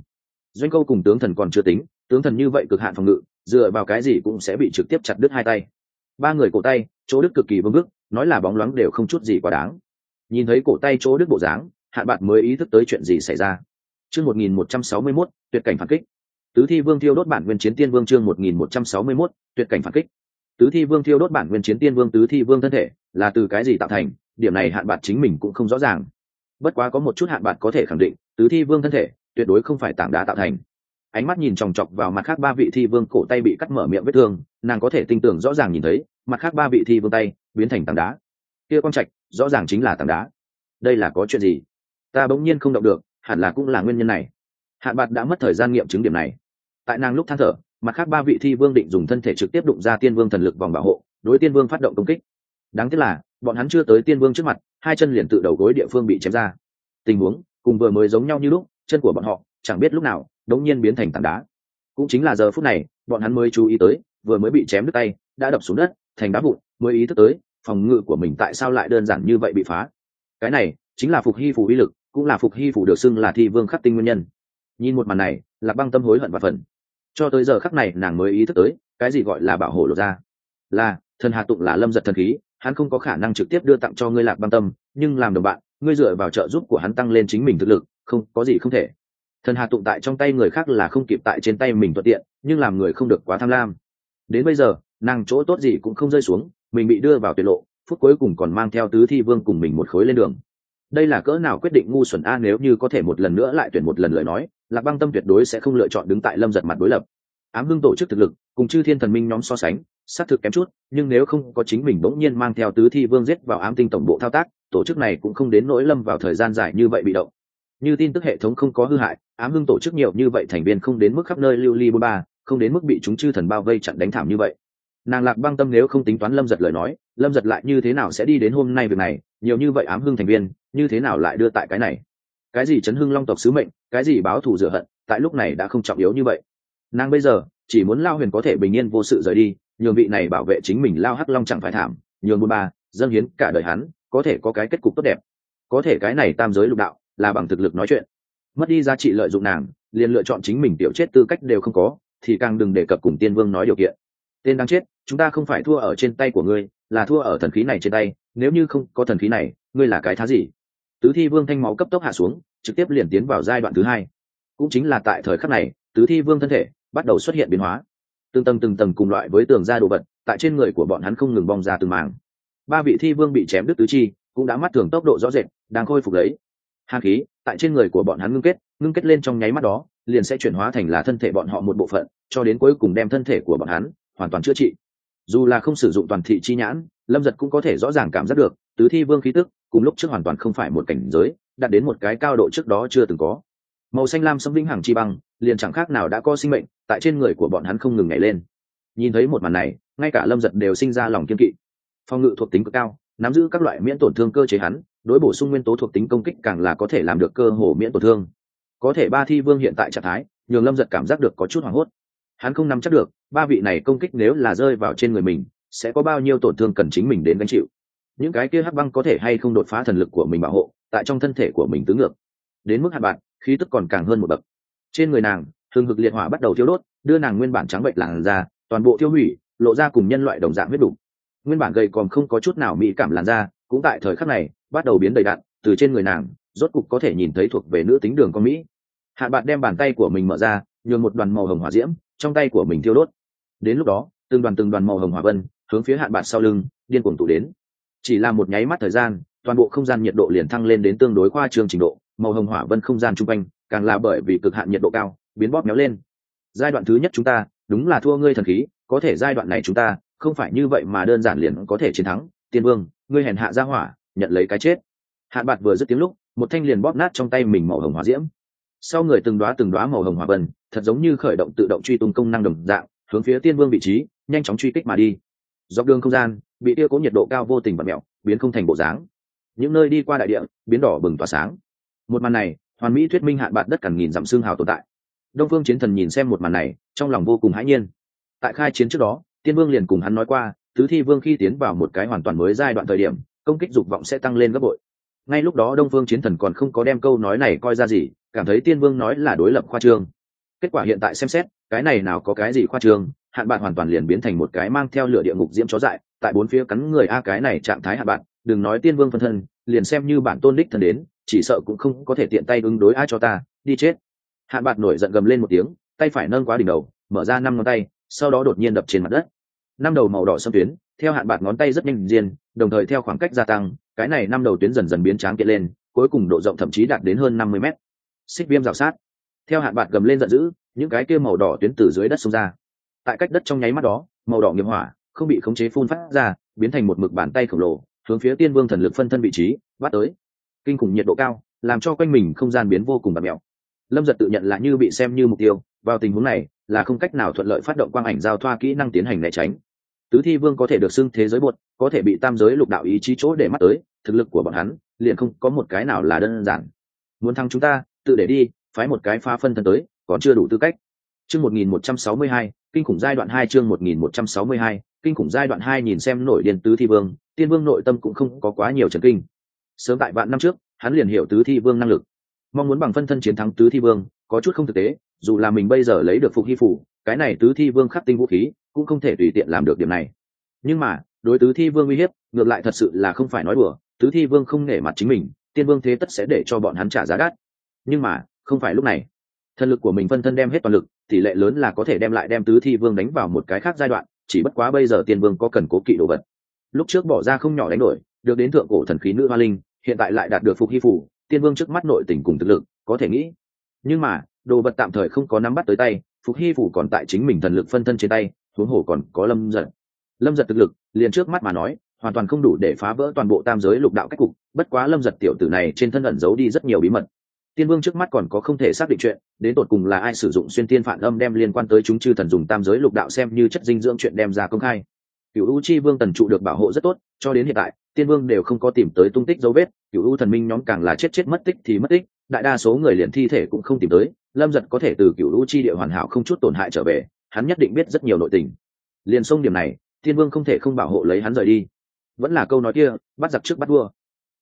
Doanh câu cùng tướng thần còn chưa tính tướng thần như vậy cực hạn phòng ngự, dựa vào cái gì cũng sẽ bị trực tiếp chặt đứt hai tay. Ba người cổ tay, chỗ đứt cực kỳ vương vức nói là bóng loáng đều không chút gì quá đáng. Nhìn thấy cổ tay chỗ đứt bộ dáng hạn bạn mới ý thức tới chuyện gì xảy ra. Chương một nghìn một trăm sáu mươi mốt, tuyệt cảnh phản kích. Tứ thi vương thiêu đốt bản nguyên chiến tiên vương chương một nghìn một trăm sáu mươi mốt, tuyệt cảnh phản kích. Tứ thi vương thiêu đốt bản nguyên chiến tiên vương, tứ thi vương thân thể, là từ cái gì tạo thành, điểm này hạn bạn chính mình cũng không rõ ràng. Bất quá có một chút hạn bạn có thể khẳng định, tứ thi vương thân thể, tuyệt đối không phải tảng đá tạo thành ánh mắt nhìn chòng chọc vào mặt khác ba vị thi vương cổ tay bị cắt mở miệng vết thương, nàng có thể tin tưởng rõ ràng nhìn thấy, mặt khác ba vị thi vương tay biến thành tảng đá. Kia quang trạch, rõ ràng chính là tảng đá. Đây là có chuyện gì? Ta bỗng nhiên không động được, hẳn là cũng là nguyên nhân này. Hạn bạc đã mất thời gian nghiệm chứng điểm này. Tại nàng lúc than thở, mặt khác ba vị thi vương định dùng thân thể trực tiếp đụng ra tiên vương thần lực vòng bảo hộ, đối tiên vương phát động công kích. Đáng tiếc là, bọn hắn chưa tới tiên vương trước mặt, hai chân liền tự đầu gối địa phương bị chém ra. Tình huống, cùng vừa mới giống nhau như lúc, chân của bọn họ, chẳng biết lúc nào đống nhiên biến thành tảng đá. Cũng chính là giờ phút này, bọn hắn mới chú ý tới, vừa mới bị chém đứt tay, đã đập xuống đất, thành đá vụn, mới ý thức tới, phòng ngự của mình tại sao lại đơn giản như vậy bị phá. Cái này, chính là phục hy phủ uy lực, cũng là phục hy phủ được xưng là thi vương khắc tinh nguyên nhân. Nhìn một màn này, lạc băng tâm hối hận và phần cho tới giờ khắc này, nàng mới ý thức tới, cái gì gọi là bảo hộ lột ra. Là, thần hạ tụng là lâm giật thần khí, hắn không có khả năng trực tiếp đưa tặng cho ngươi lạc băng tâm, nhưng làm đồng bạn, ngươi dựa vào trợ giúp của hắn tăng lên chính mình thực lực, không, có gì không thể thần hà tụng tại trong tay người khác là không kịp tại trên tay mình thuận tiện, nhưng làm người không được quá tham lam. Đến bây giờ, nàng chỗ tốt gì cũng không rơi xuống, mình bị đưa vào tuyệt lộ, phút cuối cùng còn mang theo tứ thi vương cùng mình một khối lên đường. Đây là cỡ nào quyết định ngu xuẩn a, nếu như có thể một lần nữa lại tuyển một lần lời nói, lạc băng tâm tuyệt đối sẽ không lựa chọn đứng tại lâm giật mặt đối lập. Ám hưng tổ chức thực lực, cùng chư thiên thần minh nhóm so sánh xác thực kém chút, nhưng nếu không có chính mình bỗng nhiên mang theo tứ thi vương giết vào ám tinh tổng bộ thao tác, tổ chức này cũng không đến nỗi lâm vào thời gian dài như vậy bị động như tin tức hệ thống không có hư hại, ám hưng tổ chức nhiều như vậy thành viên không đến mức khắp nơi lưu ly bôn ba, không đến mức bị chúng chư thần bao vây chặn đánh thảm như vậy. Nàng lạc băng tâm nếu không tính toán lâm giật lời nói, lâm giật lại như thế nào sẽ đi đến hôm nay việc này, nhiều như vậy ám hưng thành viên, như thế nào lại đưa tại cái này? Cái gì chấn hưng long tộc sứ mệnh, cái gì báo thù rửa hận, tại lúc này đã không trọng yếu như vậy. Nàng bây giờ, chỉ muốn lao huyền có thể bình yên vô sự rời đi, nhường vị này bảo vệ chính mình lao hắc long chẳng phải thảm, nhường bôn ba dâng hiến cả đời hắn, có thể có cái kết cục tốt đẹp. Có thể cái này tam giới lục đạo là bằng thực lực nói chuyện. Mất đi giá trị lợi dụng nàng, liền lựa chọn chính mình tiểu chết tư cách đều không có, thì càng đừng đề cập cùng tiên vương nói điều kiện. Tên đang chết, chúng ta không phải thua ở trên tay của ngươi, là thua ở thần khí này trên tay, nếu như không có thần khí này, ngươi là cái thá gì? Tứ thi vương thanh máu cấp tốc hạ xuống, trực tiếp liền tiến vào giai đoạn thứ hai. Cũng chính là tại thời khắc này, tứ thi vương thân thể bắt đầu xuất hiện biến hóa. Từng tầng từng tầng cùng loại với tường ra đồ vật, tại trên người của bọn hắn không ngừng bong ra từng màng ba vị thi vương bị chém đứt tứ chi, cũng đã mắt thường tốc độ rõ rệt, đang khôi phục lấy hàn khí, tại trên người của bọn hắn ngưng kết ngưng kết lên trong nháy mắt đó, liền sẽ chuyển hóa thành là thân thể bọn họ một bộ phận, cho đến cuối cùng đem thân thể của bọn hắn hoàn toàn chữa trị. Dù là không sử dụng toàn thị chi nhãn, lâm giật cũng có thể rõ ràng cảm giác được, tứ thi vương khí tức, cùng lúc trước hoàn toàn không phải một cảnh giới, đạt đến một cái cao độ trước đó chưa từng có. Màu xanh lam sâm vĩnh hằng chi băng, liền chẳng khác nào đã có sinh mệnh, tại trên người của bọn hắn không ngừng nhảy lên. Nhìn thấy một màn này, ngay cả lâm giật đều sinh ra lòng kiên kỵ. Phòng ngự thuộc tính cực cao, nắm giữ các loại miễn tổn thương cơ chế hắn đối bổ sung nguyên tố thuộc tính công kích càng là có thể làm được cơ hồ miễn tổn thương. Có thể ba thi vương hiện tại trạng thái, nhường lâm giật cảm giác được có chút hoảng hốt. Hắn không nắm chắc được, ba vị này công kích nếu là rơi vào trên người mình, sẽ có bao nhiêu tổn thương cần chính mình đến gánh chịu. Những cái kia hắc băng có thể hay không đột phá thần lực của mình bảo hộ, tại trong thân thể của mình tứ ngược. Đến mức hạt bạn khí tức còn càng hơn một bậc. Trên người nàng thường hực liệt hỏa bắt đầu thiêu đốt, đưa nàng nguyên bản trắng bệnh làn da, toàn bộ tiêu hủy, lộ ra cùng nhân loại đồng dạng huyết đủ. Nguyên bản gầy còn không có chút nào mỹ cảm làn da, cũng tại thời khắc này bắt đầu biến đầy đạn từ trên người nàng, rốt cục có thể nhìn thấy thuộc về nữ tính đường con mỹ. Hạn bạn đem bàn tay của mình mở ra, nhường một đoàn màu hồng hỏa diễm trong tay của mình thiêu đốt. Đến lúc đó, từng đoàn từng đoàn màu hồng hỏa vân hướng phía hạn bạn sau lưng, điên cuồng tụ đến. Chỉ là một nháy mắt thời gian, toàn bộ không gian nhiệt độ liền thăng lên đến tương đối khoa trương trình độ, màu hồng hỏa vân không gian chung quanh càng là bởi vì cực hạn nhiệt độ cao, biến bóp méo lên. Giai đoạn thứ nhất chúng ta, đúng là thua ngươi thần khí, có thể giai đoạn này chúng ta, không phải như vậy mà đơn giản liền có thể chiến thắng. Tiên vương, ngươi hèn hạ ra hỏa nhận lấy cái chết. Hạn bạt vừa dứt tiếng lúc, một thanh liền bóp nát trong tay mình màu hồng hỏa diễm. Sau người từng đoá từng đoá màu hồng hỏa vân, thật giống như khởi động tự động truy tung công năng đồng dạng, hướng phía tiên vương vị trí, nhanh chóng truy kích mà đi. Dọc đường không gian, bị tia cố nhiệt độ cao vô tình và mẹo, biến không thành bộ dáng. Những nơi đi qua đại địa, biến đỏ bừng tỏa sáng. Một màn này, hoàn mỹ thuyết minh hạn bạt đất cằn nghìn dặm xương hào tồn tại. Đông phương chiến thần nhìn xem một màn này, trong lòng vô cùng hãi nhiên. Tại khai chiến trước đó, tiên vương liền cùng hắn nói qua, tứ thi vương khi tiến vào một cái hoàn toàn mới giai đoạn thời điểm công kích dục vọng sẽ tăng lên gấp bội. Ngay lúc đó đông phương chiến thần còn không có đem câu nói này coi ra gì, cảm thấy tiên vương nói là đối lập khoa trương. Kết quả hiện tại xem xét, cái này nào có cái gì khoa trương, hạn bạn hoàn toàn liền biến thành một cái mang theo lửa địa ngục diễm chó dại, tại bốn phía cắn người a cái này trạng thái hạn bạn, đừng nói tiên vương phân thân, liền xem như bản tôn đích thân đến, chỉ sợ cũng không có thể tiện tay ứng đối ai cho ta, đi chết. Hạn bạn nổi giận gầm lên một tiếng, tay phải nâng quá đỉnh đầu, mở ra năm ngón tay, sau đó đột nhiên đập trên mặt đất. Năm đầu màu đỏ xâm tuyến theo hạn bạn ngón tay rất nhanh diên đồng thời theo khoảng cách gia tăng, cái này năm đầu tuyến dần dần biến tráng kiện lên, cuối cùng độ rộng thậm chí đạt đến hơn năm mươi mét. Xích viêm rào sát. Theo hạn bạn gầm lên giận dữ, những cái kia màu đỏ tuyến từ dưới đất xông ra. Tại cách đất trong nháy mắt đó, màu đỏ nghiệp hỏa không bị khống chế phun phát ra, biến thành một mực bàn tay khổng lồ, hướng phía tiên vương thần lực phân thân vị trí, bắt tới. Kinh khủng nhiệt độ cao, làm cho quanh mình không gian biến vô cùng bạt mẹo lâm giật tự nhận là như bị xem như mục tiêu, vào tình huống này, là không cách nào thuận lợi phát động quang ảnh giao thoa kỹ năng tiến hành né tránh tứ thi vương có thể được xưng thế giới buột, có thể bị tam giới lục đạo ý chí chỗ để mắt tới, thực lực của bọn hắn liền không có một cái nào là đơn giản. Muốn thắng chúng ta, tự để đi, phái một cái pha phân thân tới, còn chưa đủ tư cách. Chương một nghìn một trăm sáu mươi hai, kinh khủng giai đoạn hai chương một nghìn một trăm sáu mươi hai, kinh khủng giai đoạn hai nhìn xem nổi điên tứ thi vương, tiên vương nội tâm cũng không có quá nhiều trần kinh. Sớm tại vạn năm trước, hắn liền hiểu tứ thi vương năng lực. Mong muốn bằng phân thân chiến thắng tứ thi vương, có chút không thực tế, dù là mình bây giờ lấy được phục hy phủ, cái này tứ thi vương khắc tinh vũ khí cũng không thể tùy tiện làm được điểm này. Nhưng mà, đối tứ thi vương uy hiếp, ngược lại thật sự là không phải nói đùa, tứ thi vương không nể mặt chính mình, tiên vương thế tất sẽ để cho bọn hắn trả giá đắt. Nhưng mà, không phải lúc này. Thần lực của mình phân thân đem hết toàn lực, tỷ lệ lớn là có thể đem lại đem tứ thi vương đánh vào một cái khác giai đoạn, chỉ bất quá bây giờ tiên vương có cần cố kỵ đồ vật. Lúc trước bỏ ra không nhỏ đánh đổi, được đến thượng cổ thần khí nữ hoa linh, hiện tại lại đạt được phục hy phủ, tiên vương trước mắt nội tình cùng thực lực, có thể nghĩ. Nhưng mà, đồ vật tạm thời không có nắm bắt tới tay, phục hy phủ còn tại chính mình thần lực phân thân trên tay huống hồ còn có lâm giật. Lâm giật thực lực, liền trước mắt mà nói, hoàn toàn không đủ để phá vỡ toàn bộ tam giới lục đạo cách cục, bất quá lâm giật tiểu tử này trên thân ẩn giấu đi rất nhiều bí mật. Tiên vương trước mắt còn có không thể xác định chuyện, đến tột cùng là ai sử dụng xuyên tiên phản âm đem liên quan tới chúng chư thần dùng tam giới lục đạo xem như chất dinh dưỡng chuyện đem ra công khai. Cựu u chi vương tần trụ được bảo hộ rất tốt, cho đến hiện tại, tiên vương đều không có tìm tới tung tích dấu vết cựu u thần minh nhóm càng là chết chết mất tích thì mất tích, đại đa số người liền thi thể cũng không tìm tới, lâm giật có thể từ cựu u chi địa hoàn hảo không chút tổn hại trở về hắn nhất định biết rất nhiều nội tình. Liền sông điểm này tiên vương không thể không bảo hộ lấy hắn rời đi. Vẫn là câu nói kia, bắt giặc trước bắt vua.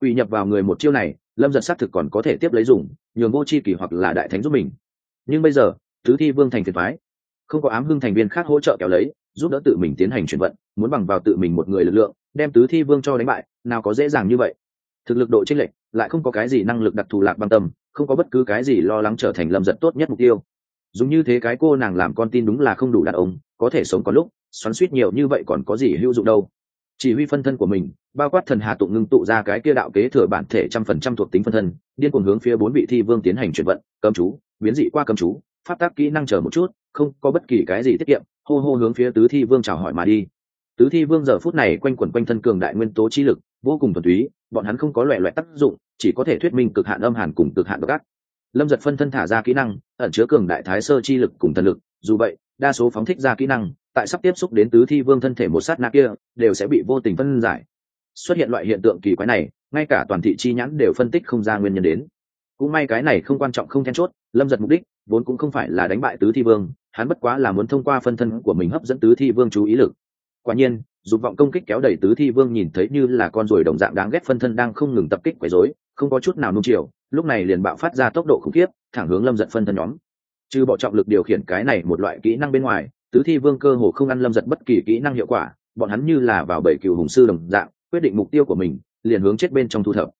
Ủy nhập vào người một chiêu này, lâm giật xác thực còn có thể tiếp lấy dùng, nhường vô c h i kỷ hoặc là đại thánh giúp mình. Nhưng bây giờ, tứ thi vương thành phiền thoái không có ám hưng thành viên khác hỗ trợ kéo lấy, giúp đỡ tự mình tiến hành chuyển vận, muốn bằng vào tự mình một người lực lượng, đem tứ thi vương cho đánh bại, nào có dễ dàng như vậy. Thực lực độ chênh lệch, lại không có cái gì năng lực đặc thù lạc băng tâm, không có bất cứ cái gì lo lắng trở thành lâm giật tốt nhất mục tiêu dùng như thế cái cô nàng làm con tin đúng là không đủ đàn ông, có thể sống có lúc, xoắn suýt nhiều như vậy còn có gì hữu dụng đâu. Chỉ huy phân thân của mình, bao quát thần hà tụng ngưng tụ ra cái kia đạo kế thừa bản thể trăm phần trăm thuộc tính phân thân, điên cuồng hướng phía bốn vị thi vương tiến hành chuyển vận, cấm chú, biến dị qua cấm chú phát tác kỹ năng chờ một chút, không có bất kỳ cái gì tiết kiệm, hô hô hướng phía tứ thi vương chào hỏi mà đi. Tứ thi vương giờ phút này quanh quẩn quanh thân cường đại nguyên tố chi lực, vô cùng thuần túy, bọn hắn không có loại loại tác dụng, chỉ có thể thuyết minh cực hạn âm hàn cùng cực hạn độc ác lâm giật phân thân thả ra kỹ năng, ẩn chứa cường đại thái sơ chi lực cùng thần lực. Dù vậy, đa số phóng thích ra kỹ năng, tại sắp tiếp xúc đến tứ thi vương thân thể một sát na kia, đều sẽ bị vô tình phân giải. Xuất hiện loại hiện tượng kỳ quái này, ngay cả toàn thị chi nhãn đều phân tích không ra nguyên nhân đến. Cũng may cái này không quan trọng, không then chốt, lâm giật mục đích, vốn cũng không phải là đánh bại tứ thi vương, hắn bất quá là muốn thông qua phân thân của mình hấp dẫn tứ thi vương chú ý lực. Quả nhiên, dục vọng công kích kéo đẩy tứ thi vương nhìn thấy như là con ruồi đồng dạng đáng ghét phân thân đang không ngừng tập kích quấy rối, không có chút nào nung chiều lúc này liền bạo phát ra tốc độ khủng khiếp, thẳng hướng lâm giật phân thân nhóm. Trừ bỏ trọng lực điều khiển cái này một loại kỹ năng bên ngoài, tứ thi vương cơ hồ không ăn lâm giật bất kỳ kỹ năng hiệu quả, bọn hắn như là vào bảy cựu hùng sư đồng dạng, quyết định mục tiêu của mình, liền hướng chết bên trong thu thập.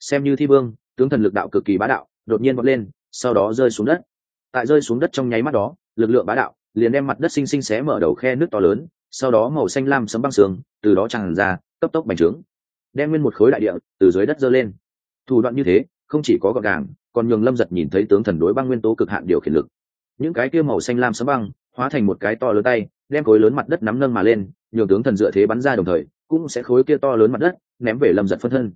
Xem như thi vương, tướng thần lực đạo cực kỳ bá đạo, đột nhiên bật lên, sau đó rơi xuống đất. Tại rơi xuống đất trong nháy mắt đó, lực lượng bá đạo liền đem mặt đất xinh xinh xé mở đầu khe nước to lớn, sau đó màu xanh lam sấm băng sương từ đó tràn ra, cấp tốc bành trướng. Đem nguyên một khối đại địa từ dưới đất dơ lên. Thủ đoạn như thế không chỉ có gọn gàng, còn nhường lâm giật nhìn thấy tướng thần đối băng nguyên tố cực hạn điều khiển lực. Những cái kia màu xanh lam sấm băng, hóa thành một cái to lớn tay, đem khối lớn mặt đất nắm nâng mà lên, nhường tướng thần dựa thế bắn ra đồng thời, cũng sẽ khối kia to lớn mặt đất ném về lâm giật phân thân.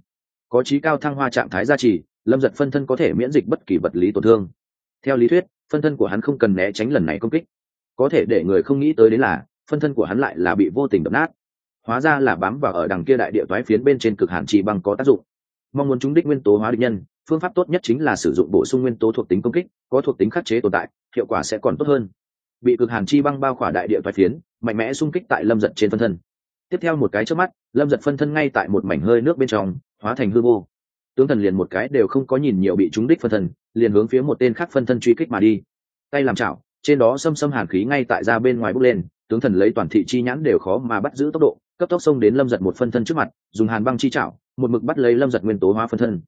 Có trí cao thăng hoa trạng thái gia trì, lâm giật phân thân có thể miễn dịch bất kỳ vật lý tổn thương. Theo lý thuyết, phân thân của hắn không cần né tránh lần này công kích. Có thể để người không nghĩ tới đến là, phân thân của hắn lại là bị vô tình đập nát. Hóa ra là bám vào ở đằng kia đại địa toái phiến bên trên cực hàn trì băng có tác dụng. Mong muốn chúng đích nguyên tố hóa địch nhân phương pháp tốt nhất chính là sử dụng bổ sung nguyên tố thuộc tính công kích, có thuộc tính khắc chế tồn tại, hiệu quả sẽ còn tốt hơn. Bị cực hàn chi băng bao khỏa đại địa toái phiến, mạnh mẽ xung kích tại lâm giật trên phân thân. Tiếp theo một cái trước mắt, lâm giật phân thân ngay tại một mảnh hơi nước bên trong, hóa thành hư vô. Tướng thần liền một cái đều không có nhìn nhiều bị trúng đích phân thân, liền hướng phía một tên khác phân thân truy kích mà đi. Tay làm chảo, trên đó xâm xâm hàn khí ngay tại ra bên ngoài bốc lên, tướng thần lấy toàn thị chi nhãn đều khó mà bắt giữ tốc độ, cấp tốc xông đến lâm giật một phân thân trước mặt, dùng hàn băng chi chảo, một mực bắt lấy lâm giật nguyên tố hóa phân thân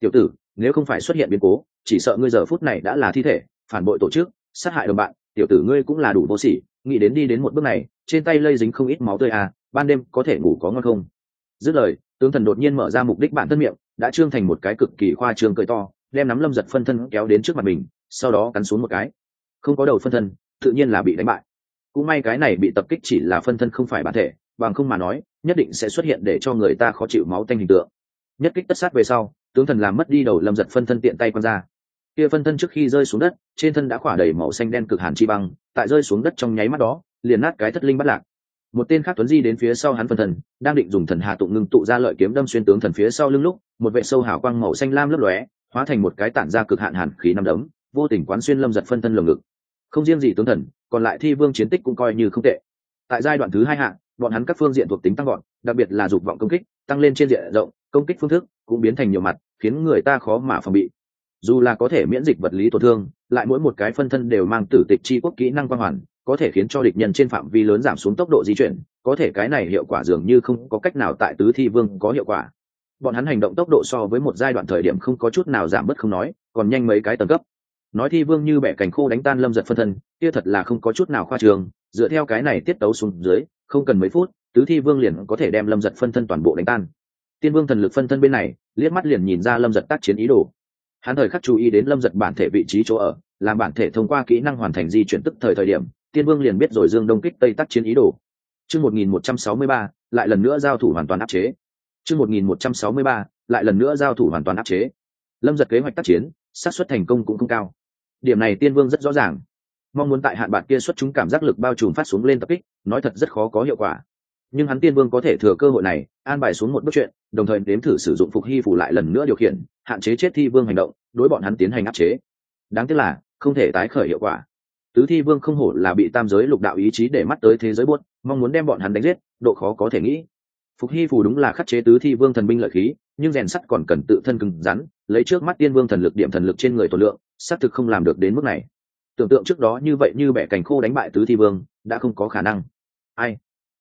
tiểu tử, nếu không phải xuất hiện biến cố, chỉ sợ ngươi giờ phút này đã là thi thể, phản bội tổ chức, sát hại đồng bạn, tiểu tử ngươi cũng là đủ vô sỉ, nghĩ đến đi đến một bước này, trên tay lây dính không ít máu tươi à ban đêm có thể ngủ có ngon không? Dứt lời, tướng thần đột nhiên mở ra mục đích bản thân miệng, đã trương thành một cái cực kỳ khoa trương cười to, đem nắm lâm giật phân thân kéo đến trước mặt mình, sau đó cắn xuống một cái. Không có đầu phân thân, tự nhiên là bị đánh bại. Cũng may cái này bị tập kích chỉ là phân thân không phải bản thể, bằng không mà nói, nhất định sẽ xuất hiện để cho người ta khó chịu máu tanh hình tượng. Nhất kích tất sát về sau tướng thần làm mất đi đầu lâm giật phân thân tiện tay quăng ra. Kia phân thân trước khi rơi xuống đất, trên thân đã khỏa đầy màu xanh đen cực hàn chi băng, tại rơi xuống đất trong nháy mắt đó, liền nát cái thất linh bắt lạc. Một tên khác tuấn di đến phía sau hắn phân thần đang định dùng thần hà tụng ngưng tụ ra lợi kiếm đâm xuyên tướng thần phía sau lưng lúc, một vệ sâu hào quang màu xanh lam lấp lóe, hóa thành một cái tản ra cực hạn hàn khí năm đấm, vô tình quán xuyên lâm giật phân thân lồng ngực. Không riêng gì tướng thần, còn lại thi vương chiến tích cũng coi như không tệ. Tại giai đoạn thứ hai hạng bọn hắn các phương diện thuộc tính tăng gọn đặc biệt là dục vọng công kích, tăng lên trên diện rộng, công kích phương thức cũng biến thành nhiều mặt khiến người ta khó mà phòng bị. Dù là có thể miễn dịch vật lý tổn thương, lại mỗi một cái phân thân đều mang tử tịch chi quốc kỹ năng quang hoàn, có thể khiến cho địch nhân trên phạm vi lớn giảm xuống tốc độ di chuyển, có thể cái này hiệu quả dường như không có cách nào tại tứ thi vương có hiệu quả. Bọn hắn hành động tốc độ so với một giai đoạn thời điểm không có chút nào giảm bớt không nói, còn nhanh mấy cái tầng cấp. Nói thi vương như bẻ cành khô đánh tan lâm giật phân thân, kia thật là không có chút nào khoa trường, dựa theo cái này tiết tấu xuống dưới, không cần mấy phút, tứ thi vương liền có thể đem lâm giật phân thân toàn bộ đánh tan tiên vương thần lực phân thân bên này, liếc mắt liền nhìn ra lâm giật tác chiến ý đồ. Hắn thời khắc chú ý đến lâm giật bản thể vị trí chỗ ở, làm bản thể thông qua kỹ năng hoàn thành di chuyển tức thời thời điểm, tiên vương liền biết rồi dương đông kích tây tác chiến ý đồ. Chương một nghìn một trăm sáu mươi ba, lại lần nữa giao thủ hoàn toàn áp chế. Chương một nghìn một trăm sáu mươi ba, lại lần nữa giao thủ hoàn toàn áp chế. Lâm giật kế hoạch tác chiến, xác suất thành công cũng không cao. Điểm này tiên vương rất rõ ràng. Mong muốn tại hạn bạn kia xuất chúng cảm giác lực bao trùm phát xuống lên tập kích, nói thật rất khó có hiệu quả nhưng hắn tiên vương có thể thừa cơ hội này, an bài xuống một bước chuyện, đồng thời đếm thử sử dụng phục hy phủ lại lần nữa điều khiển, hạn chế chết thi vương hành động, đối bọn hắn tiến hành áp chế. Đáng tiếc là, không thể tái khởi hiệu quả. Tứ thi vương không hổ là bị tam giới lục đạo ý chí để mắt tới thế giới buốt, mong muốn đem bọn hắn đánh giết, độ khó có thể nghĩ. Phục hy phù đúng là khắc chế tứ thi vương thần binh lợi khí, nhưng rèn sắt còn cần tự thân cứng rắn, lấy trước mắt tiên vương thần lực điểm thần lực trên người tổ lượng, xác thực không làm được đến mức này. Tưởng tượng trước đó như vậy như bẻ cành khô đánh bại tứ thi vương, đã không có khả năng. Ai?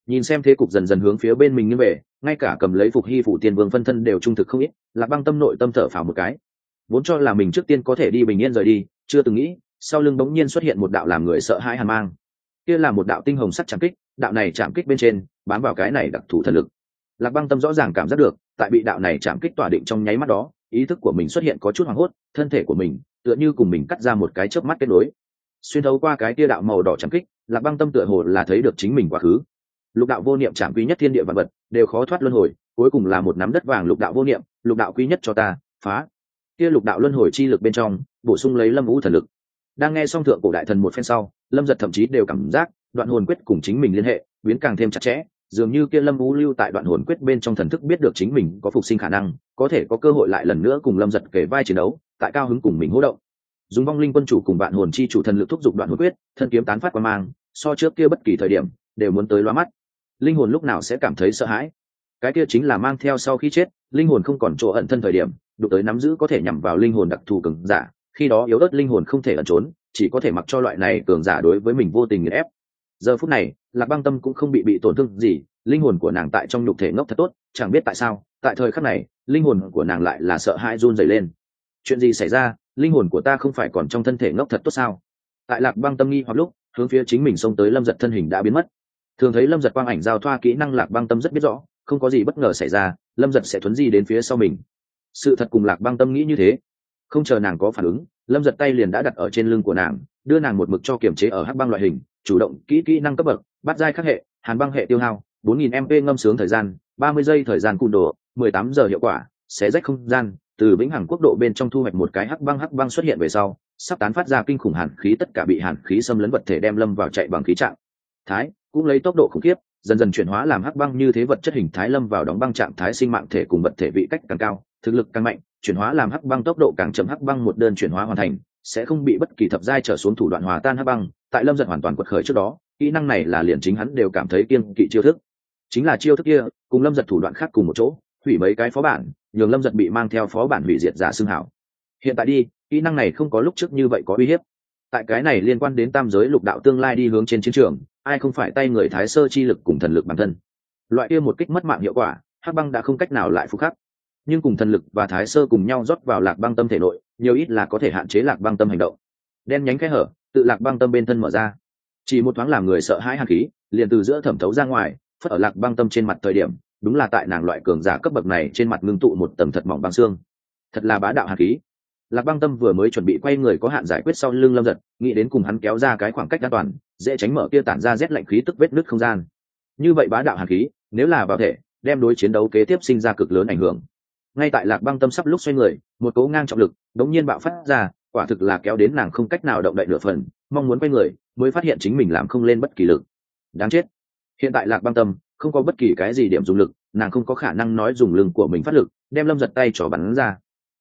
Nhìn xem thế cục dần dần hướng phía bên mình như về, ngay cả cầm lấy phục hy phủ tiên vương phân thân đều trung thực không ít, lạc băng tâm nội tâm thở phào một cái. Vốn cho là mình trước tiên có thể đi bình yên rời đi, chưa từng nghĩ, sau lưng bỗng nhiên xuất hiện một đạo làm người sợ hãi hàn mang. Kia là một đạo tinh hồng sắt chạm kích, đạo này chạm kích bên trên, bám vào cái này đặc thù thần lực. Lạc băng tâm rõ ràng cảm giác được, tại bị đạo này chạm kích tỏa định trong nháy mắt đó, ý thức của mình xuất hiện có chút hoảng hốt, thân thể của mình tựa như cùng mình cắt ra một cái chớp mắt kết nối. Xuyên thấu qua cái tia đạo màu đỏ chạm kích, lạc băng tâm tựa hồ là thấy được chính mình quá khứ lục đạo vô niệm chạm quý nhất thiên địa vật vật, đều khó thoát luân hồi, cuối cùng là một nắm đất vàng lục đạo vô niệm, lục đạo quý nhất cho ta, phá. Kia lục đạo luân hồi chi lực bên trong, bổ sung lấy lâm vũ thần lực. Đang nghe xong thượng cổ đại thần một phen sau, lâm giật thậm chí đều cảm giác, đoạn hồn quyết cùng chính mình liên hệ, biến càng thêm chặt chẽ, dường như kia lâm vũ lưu tại đoạn hồn quyết bên trong thần thức biết được chính mình có phục sinh khả năng, có thể có cơ hội lại lần nữa cùng lâm giật kể vai chiến đấu, tại cao hứng cùng mình hỗ động. Dùng vong linh quân chủ cùng bạn hồn chi chủ thần lực thúc giục đoạn hồn quyết, thân kiếm tán phát qua mang, so trước kia bất kỳ thời điểm, đều muốn tới loa mắt linh hồn lúc nào sẽ cảm thấy sợ hãi? Cái kia chính là mang theo sau khi chết, linh hồn không còn chỗ ẩn thân thời điểm, đụng tới nắm giữ có thể nhằm vào linh hồn đặc thù cường giả, khi đó yếu ớt linh hồn không thể ẩn trốn, chỉ có thể mặc cho loại này cường giả đối với mình vô tình nghiền ép. Giờ phút này, lạc băng tâm cũng không bị bị tổn thương gì, linh hồn của nàng tại trong nhục thể ngốc thật tốt, chẳng biết tại sao, tại thời khắc này, linh hồn của nàng lại là sợ hãi run dày lên. Chuyện gì xảy ra? Linh hồn của ta không phải còn trong thân thể ngốc thật tốt sao? Tại lạc băng tâm nghi hoặc lúc, hướng phía chính mình xông tới lâm giật thân hình đã biến mất thường thấy lâm giật quang ảnh giao thoa kỹ năng lạc băng tâm rất biết rõ, không có gì bất ngờ xảy ra, lâm giật sẽ thuấn di đến phía sau mình. Sự thật cùng lạc băng tâm nghĩ như thế. Không chờ nàng có phản ứng, lâm giật tay liền đã đặt ở trên lưng của nàng, đưa nàng một mực cho kiểm chế ở hắc băng loại hình, chủ động, kỹ kỹ năng cấp bậc, bắt giai khắc hệ, hàn băng hệ tiêu hao 4000 mp ngâm sướng thời gian 30 giây thời gian cùn đồ 18 giờ hiệu quả, xé rách không gian, từ vĩnh hằng quốc độ bên trong thu hoạch một cái hắc băng hắc băng xuất hiện về sau, sắp tán phát ra kinh khủng hàn khí, tất cả bị hàn khí xâm lấn vật thể đem lâm vào chạy bằng khí trạng. Thái cũng lấy tốc độ khủng khiếp, dần dần chuyển hóa làm hắc băng như thế vật chất hình thái lâm vào đóng băng trạng thái sinh mạng thể cùng vật thể vị cách càng cao, thực lực càng mạnh, chuyển hóa làm hắc băng tốc độ càng chậm hắc băng một đơn chuyển hóa hoàn thành, sẽ không bị bất kỳ thập giai trở xuống thủ đoạn hòa tan hắc băng, tại lâm giật hoàn toàn quật khởi trước đó, kỹ năng này là liền chính hắn đều cảm thấy kiên kỵ chiêu thức. Chính là chiêu thức kia, cùng lâm giật thủ đoạn khác cùng một chỗ, hủy mấy cái phó bản, nhường lâm giật bị mang theo phó bản hủy diệt giả xương hảo. Hiện tại đi, kỹ năng này không có lúc trước như vậy có uy hiếp. Tại cái này liên quan đến tam giới lục đạo tương lai đi hướng trên chiến trường ai không phải tay người thái sơ chi lực cùng thần lực bản thân. Loại kia một kích mất mạng hiệu quả, hắc băng đã không cách nào lại phục khắc. Nhưng cùng thần lực và thái sơ cùng nhau rót vào lạc băng tâm thể nội, nhiều ít là có thể hạn chế lạc băng tâm hành động. Đen nhánh kẽ hở, tự lạc băng tâm bên thân mở ra. Chỉ một thoáng làm người sợ hãi hàn khí, liền từ giữa thẩm thấu ra ngoài, phất ở lạc băng tâm trên mặt thời điểm, đúng là tại nàng loại cường giả cấp bậc này trên mặt ngưng tụ một tầng thật mỏng băng xương. Thật là bá đạo hàn khí lạc băng tâm vừa mới chuẩn bị quay người có hạn giải quyết sau lưng lâm giật, nghĩ đến cùng hắn kéo ra cái khoảng cách an toàn, dễ tránh mở kia tản ra rét lạnh khí tức vết nứt không gian. Như vậy bá đạo hàn khí, nếu là vào thể, đem đối chiến đấu kế tiếp sinh ra cực lớn ảnh hưởng. Ngay tại lạc băng tâm sắp lúc xoay người, một cố ngang trọng lực đống nhiên bạo phát ra, quả thực là kéo đến nàng không cách nào động đậy nửa phần, mong muốn quay người, mới phát hiện chính mình làm không lên bất kỳ lực. Đáng chết. Hiện tại lạc băng tâm không có bất kỳ cái gì điểm dùng lực, nàng không có khả năng nói dùng lưng của mình phát lực, đem lâm giật tay trò bắn ra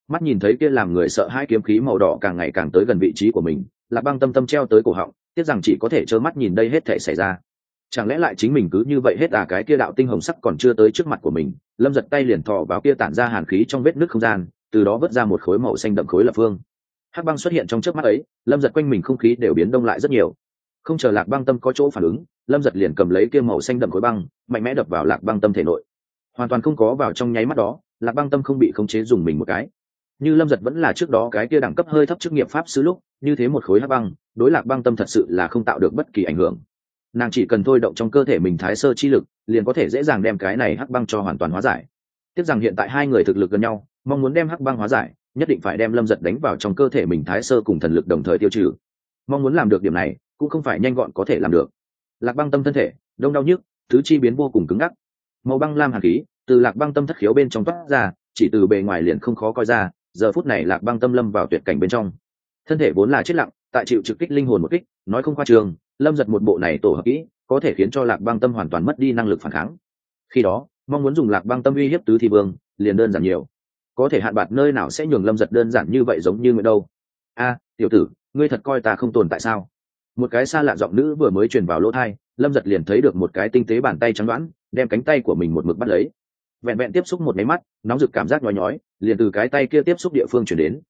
mắt nhìn thấy kia làm người sợ hai kiếm khí màu đỏ càng ngày càng tới gần vị trí của mình, lạc băng tâm tâm treo tới cổ họng, tiếc rằng chỉ có thể trơ mắt nhìn đây hết thể xảy ra. Chẳng lẽ lại chính mình cứ như vậy hết à cái kia đạo tinh hồng sắc còn chưa tới trước mặt của mình, lâm giật tay liền thọ vào kia tản ra hàn khí trong vết nước không gian, từ đó vớt ra một khối màu xanh đậm khối lập phương. Hắc băng xuất hiện trong trước mắt ấy, lâm giật quanh mình không khí đều biến đông lại rất nhiều. Không chờ lạc băng tâm có chỗ phản ứng, lâm giật liền cầm lấy kia màu xanh đậm khối băng, mạnh mẽ đập vào lạc băng tâm thể nội. Hoàn toàn không có vào trong nháy mắt đó, lạc băng tâm không bị khống chế dùng mình một cái như lâm giật vẫn là trước đó cái kia đẳng cấp hơi thấp chức nghiệp pháp sứ lúc, như thế một khối hắc băng, đối lạc băng tâm thật sự là không tạo được bất kỳ ảnh hưởng. Nàng chỉ cần thôi động trong cơ thể mình thái sơ chi lực, liền có thể dễ dàng đem cái này hắc băng cho hoàn toàn hóa giải. Tiếc rằng hiện tại hai người thực lực gần nhau, mong muốn đem hắc băng hóa giải, nhất định phải đem lâm giật đánh vào trong cơ thể mình thái sơ cùng thần lực đồng thời tiêu trừ. Mong muốn làm được điểm này, cũng không phải nhanh gọn có thể làm được. Lạc băng tâm thân thể, đông đau nhức thứ chi biến vô cùng cứng ngắc. Màu băng lam hạt khí, từ lạc băng tâm thất khiếu bên trong toát ra, chỉ từ bề ngoài liền không khó coi ra giờ phút này lạc băng tâm lâm vào tuyệt cảnh bên trong. Thân thể vốn là chết lặng, tại chịu trực kích linh hồn một kích, nói không khoa trường, lâm giật một bộ này tổ hợp kỹ, có thể khiến cho lạc băng tâm hoàn toàn mất đi năng lực phản kháng. Khi đó, mong muốn dùng lạc băng tâm uy hiếp tứ thi vương, liền đơn giản nhiều. Có thể hạn bạc nơi nào sẽ nhường lâm giật đơn giản như vậy giống như người đâu. A, tiểu tử, ngươi thật coi ta không tồn tại sao? Một cái xa lạ giọng nữ vừa mới truyền vào lỗ thai lâm giật liền thấy được một cái tinh tế bàn tay trắng đoán, đem cánh tay của mình một mực bắt lấy vẹn vẹn tiếp xúc một máy mắt, nóng rực cảm giác nhói nhói, liền từ cái tay kia tiếp xúc địa phương chuyển đến.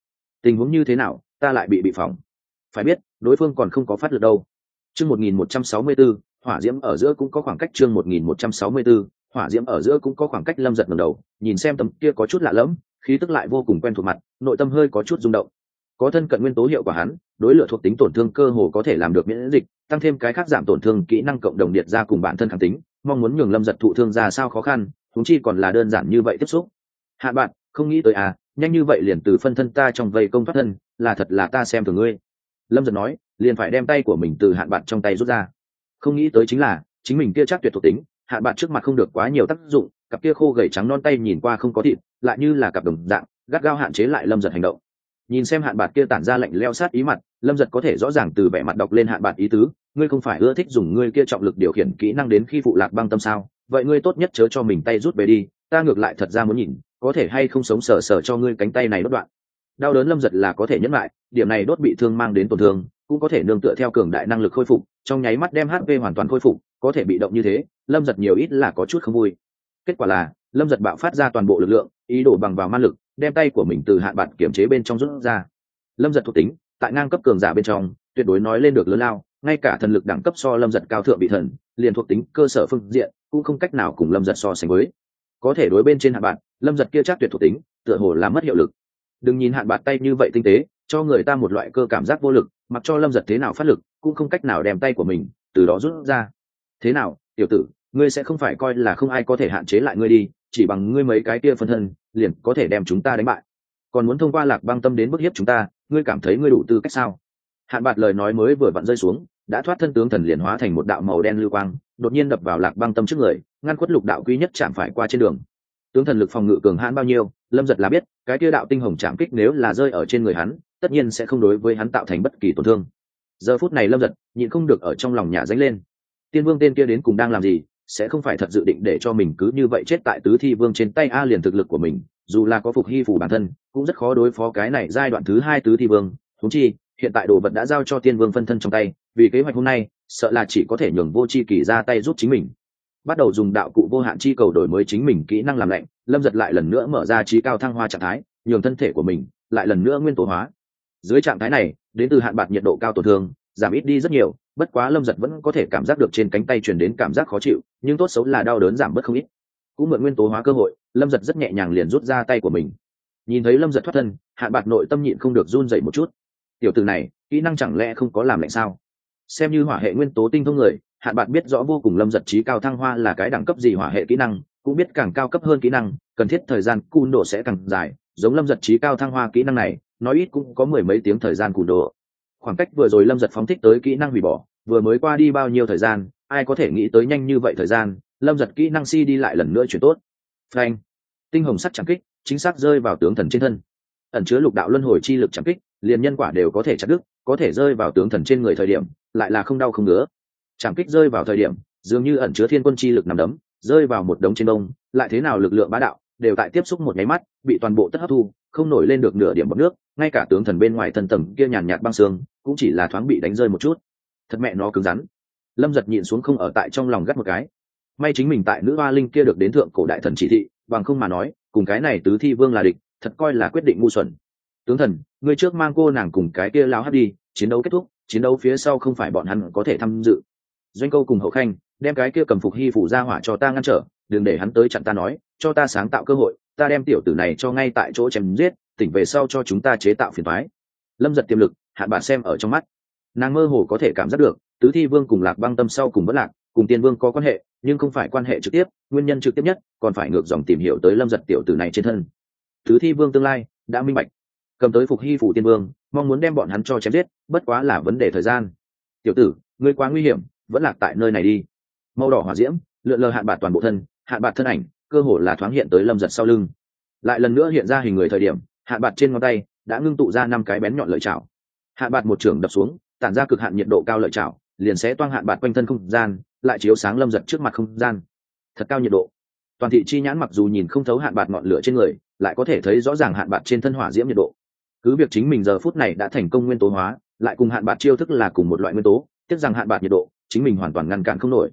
Tình huống như thế nào, ta lại bị bị phỏng. Phải biết, đối phương còn không có phát được đâu. Chương một nghìn một trăm sáu mươi b ố hỏa diễm ở giữa cũng có khoảng cách chương một nghìn một trăm sáu mươi b ố hỏa diễm ở giữa cũng có khoảng cách lâm giật ngầm đầu, nhìn xem tấm kia có chút lạ lẫm, khí tức lại vô cùng quen thuộc mặt, nội tâm hơi có chút rung động. Có thân cận nguyên tố hiệu quả hắn, đối lửa thuộc tính tổn thương cơ hồ có thể làm được miễn dịch, tăng thêm cái khác giảm tổn thương kỹ năng cộng đồng điện ra cùng bản thân khẳng tính, mong muốn nhường lâm giật thụ thương ra sao khó khăn chúng chi còn là đơn giản như vậy tiếp xúc. Hạ bạn, không nghĩ tới à nhanh như vậy liền từ phân thân ta trong vây công thoát thân, là thật là ta xem thường ngươi. Lâm giật nói, liền phải đem tay của mình từ hạn bạn trong tay rút ra. Không nghĩ tới chính là, chính mình kia chắc tuyệt thuộc tính hạn bạn trước mặt không được quá nhiều tác dụng, cặp kia khô gầy trắng non tay nhìn qua không có thịt, lại như là cặp đồng dạng, gắt gao hạn chế lại lâm giật hành động. Nhìn xem hạn bạn kia tản ra lệnh leo sát ý mặt, lâm giật có thể rõ ràng từ vẻ mặt đọc lên hạn bạn ý tứ, ngươi không phải ưa thích dùng ngươi kia trọng lực điều khiển kỹ năng đến khi phụ lạc băng tâm sao? Vậy ngươi tốt nhất chớ cho mình tay rút về đi, ta ngược lại thật ra muốn nhìn, có thể hay không sống sờ sờ cho ngươi cánh tay này đốt đoạn. Đau đớn lâm giật là có thể nhẫn lại, điểm này đốt bị thương mang đến tổn thương, cũng có thể nương tựa theo cường đại năng lực khôi phục, trong nháy mắt đem hp hoàn toàn khôi phục, có thể bị động như thế, lâm giật nhiều ít là có chút không vui. Kết quả là, lâm giật bạo phát ra toàn bộ lực lượng, ý đổ bằng vào man lực, đem tay của mình từ hạn bạn kiểm chế bên trong rút ra. Lâm giật thuộc tính, tại ngang cấp cường giả bên trong, tuyệt đối nói lên được lớn lao, ngay cả thần lực đẳng cấp so lâm giật cao thượng bị thần, liền thuộc tính cơ sở phương diện cũng không cách nào cùng lâm giật so sánh với. Có thể đối bên trên hạn bạn lâm giật kia chắc tuyệt thuộc tính, tựa hồ là mất hiệu lực. Đừng nhìn hạn bạn tay như vậy tinh tế, cho người ta một loại cơ cảm giác vô lực, mặc cho lâm giật thế nào phát lực, cũng không cách nào đem tay của mình từ đó rút ra. Thế nào, tiểu tử, ngươi sẽ không phải coi là không ai có thể hạn chế lại ngươi đi, chỉ bằng ngươi mấy cái kia phân thân, liền có thể đem chúng ta đánh bại. Còn muốn thông qua lạc băng tâm đến bức hiếp chúng ta, ngươi cảm thấy ngươi đủ tư cách sao? Hạn bạc lời nói mới vừa vặn rơi xuống đã thoát thân tướng thần liền hóa thành một đạo màu đen lưu quang, đột nhiên đập vào lạc băng tâm trước người, ngăn khuất lục đạo quý nhất chạm phải qua trên đường. Tướng thần lực phòng ngự cường hãn bao nhiêu, lâm giật là biết, cái kia đạo tinh hồng chạm kích nếu là rơi ở trên người hắn, tất nhiên sẽ không đối với hắn tạo thành bất kỳ tổn thương. Giờ phút này lâm giật nhịn không được ở trong lòng nhà dánh lên. Tiên vương tên kia đến cùng đang làm gì, sẽ không phải thật dự định để cho mình cứ như vậy chết tại tứ thi vương trên tay a liền thực lực của mình, dù là có phục hy phủ bản thân, cũng rất khó đối phó cái này giai đoạn thứ hai tứ thi vương. Thú chi, hiện tại đồ vật đã giao cho tiên vương phân thân trong tay vì kế hoạch hôm nay, sợ là chỉ có thể nhường vô c h i kỳ ra tay giúp chính mình. Bắt đầu dùng đạo cụ vô hạn chi cầu đổi mới chính mình kỹ năng làm lạnh, lâm giật lại lần nữa mở ra trí cao thăng hoa trạng thái, nhường thân thể của mình lại lần nữa nguyên tố hóa. Dưới trạng thái này, đến từ hạn bạc nhiệt độ cao tổn thương, giảm ít đi rất nhiều, bất quá lâm giật vẫn có thể cảm giác được trên cánh tay truyền đến cảm giác khó chịu, nhưng tốt xấu là đau đớn giảm bớt không ít. Cũng mượn nguyên tố hóa cơ hội, lâm giật rất nhẹ nhàng liền rút ra tay của mình. Nhìn thấy lâm giật thoát thân, hạn bạc nội tâm nhịn không được run dậy một chút. Tiểu từ này, kỹ năng chẳng lẽ không có làm lạnh sao? Xem như hỏa hệ nguyên tố tinh thông người, hạn bạn biết rõ vô cùng lâm giật trí cao thăng hoa là cái đẳng cấp gì hỏa hệ kỹ năng, cũng biết càng cao cấp hơn kỹ năng, cần thiết thời gian cùn độ sẽ càng dài, giống lâm giật trí cao thăng hoa kỹ năng này, nói ít cũng có mười mấy tiếng thời gian cùn độ. Khoảng cách vừa rồi lâm giật phóng thích tới kỹ năng hủy bỏ, vừa mới qua đi bao nhiêu thời gian, ai có thể nghĩ tới nhanh như vậy thời gian, lâm giật kỹ năng si đi lại lần nữa chuyển tốt. Frank tinh hồng sắc chẳng kích, chính xác rơi vào tướng thần trên thân. Ẩn chứa lục đạo luân hồi chi lực chẳng kích, liền nhân quả đều có thể chặt đứt có thể rơi vào tướng thần trên người thời điểm, lại là không đau không ngứa. Chẳng kích rơi vào thời điểm, dường như ẩn chứa thiên quân chi lực nằm đấm, rơi vào một đống trên đông lại thế nào lực lượng bá đạo, đều tại tiếp xúc một nháy mắt, bị toàn bộ tất hấp thu, không nổi lên được nửa điểm bọc nước, ngay cả tướng thần bên ngoài thân tầm kia nhàn nhạt băng xương, cũng chỉ là thoáng bị đánh rơi một chút. Thật mẹ nó cứng rắn. Lâm giật nhịn xuống không ở tại trong lòng gắt một cái. May chính mình tại nữ hoa linh kia được đến thượng cổ đại thần chỉ thị, bằng không mà nói, cùng cái này tứ thi vương là địch, thật coi là quyết định ngu xuẩn tướng thần, ngươi trước mang cô nàng cùng cái kia láo hát đi, chiến đấu kết thúc, chiến đấu phía sau không phải bọn hắn có thể tham dự. Doanh câu cùng hậu khanh, đem cái kia cầm phục hy phủ ra hỏa cho ta ngăn trở, đừng để hắn tới chặn ta nói, cho ta sáng tạo cơ hội, ta đem tiểu tử này cho ngay tại chỗ chém giết, tỉnh về sau cho chúng ta chế tạo phiền thoái lâm giật tiềm lực, hạn bạn xem ở trong mắt. Nàng mơ hồ có thể cảm giác được, tứ thi vương cùng lạc băng tâm sau cùng bất lạc, cùng tiên vương có quan hệ, nhưng không phải quan hệ trực tiếp, nguyên nhân trực tiếp nhất, còn phải ngược dòng tìm hiểu tới lâm giật tiểu tử này trên thân. Tứ thi vương tương lai, đã minh bạch cầm tới phục hy phủ tiên vương, mong muốn đem bọn hắn cho chém giết, bất quá là vấn đề thời gian. Tiểu tử, ngươi quá nguy hiểm, vẫn lạc tại nơi này đi. Màu đỏ hỏa diễm, lượn lờ hạn bạc toàn bộ thân, hạn bạc thân ảnh, cơ hồ là thoáng hiện tới lâm giật sau lưng. Lại lần nữa hiện ra hình người thời điểm, hạn bạc trên ngón tay đã ngưng tụ ra năm cái bén nhọn lợi chảo. Hạn bạc một trường đập xuống, tản ra cực hạn nhiệt độ cao lợi chảo, liền sẽ toang hạn bạc quanh thân không gian, lại chiếu sáng lâm giật trước mặt không gian. Thật cao nhiệt độ. Toàn thị chi nhãn mặc dù nhìn không thấu hạn bạc ngọn lửa trên người, lại có thể thấy rõ ràng hạn bạc trên thân hỏa diễm nhiệt độ cứ việc chính mình giờ phút này đã thành công nguyên tố hóa, lại cùng hạn bạc chiêu thức là cùng một loại nguyên tố, tiếc rằng hạn bạc nhiệt độ, chính mình hoàn toàn ngăn cản không nổi.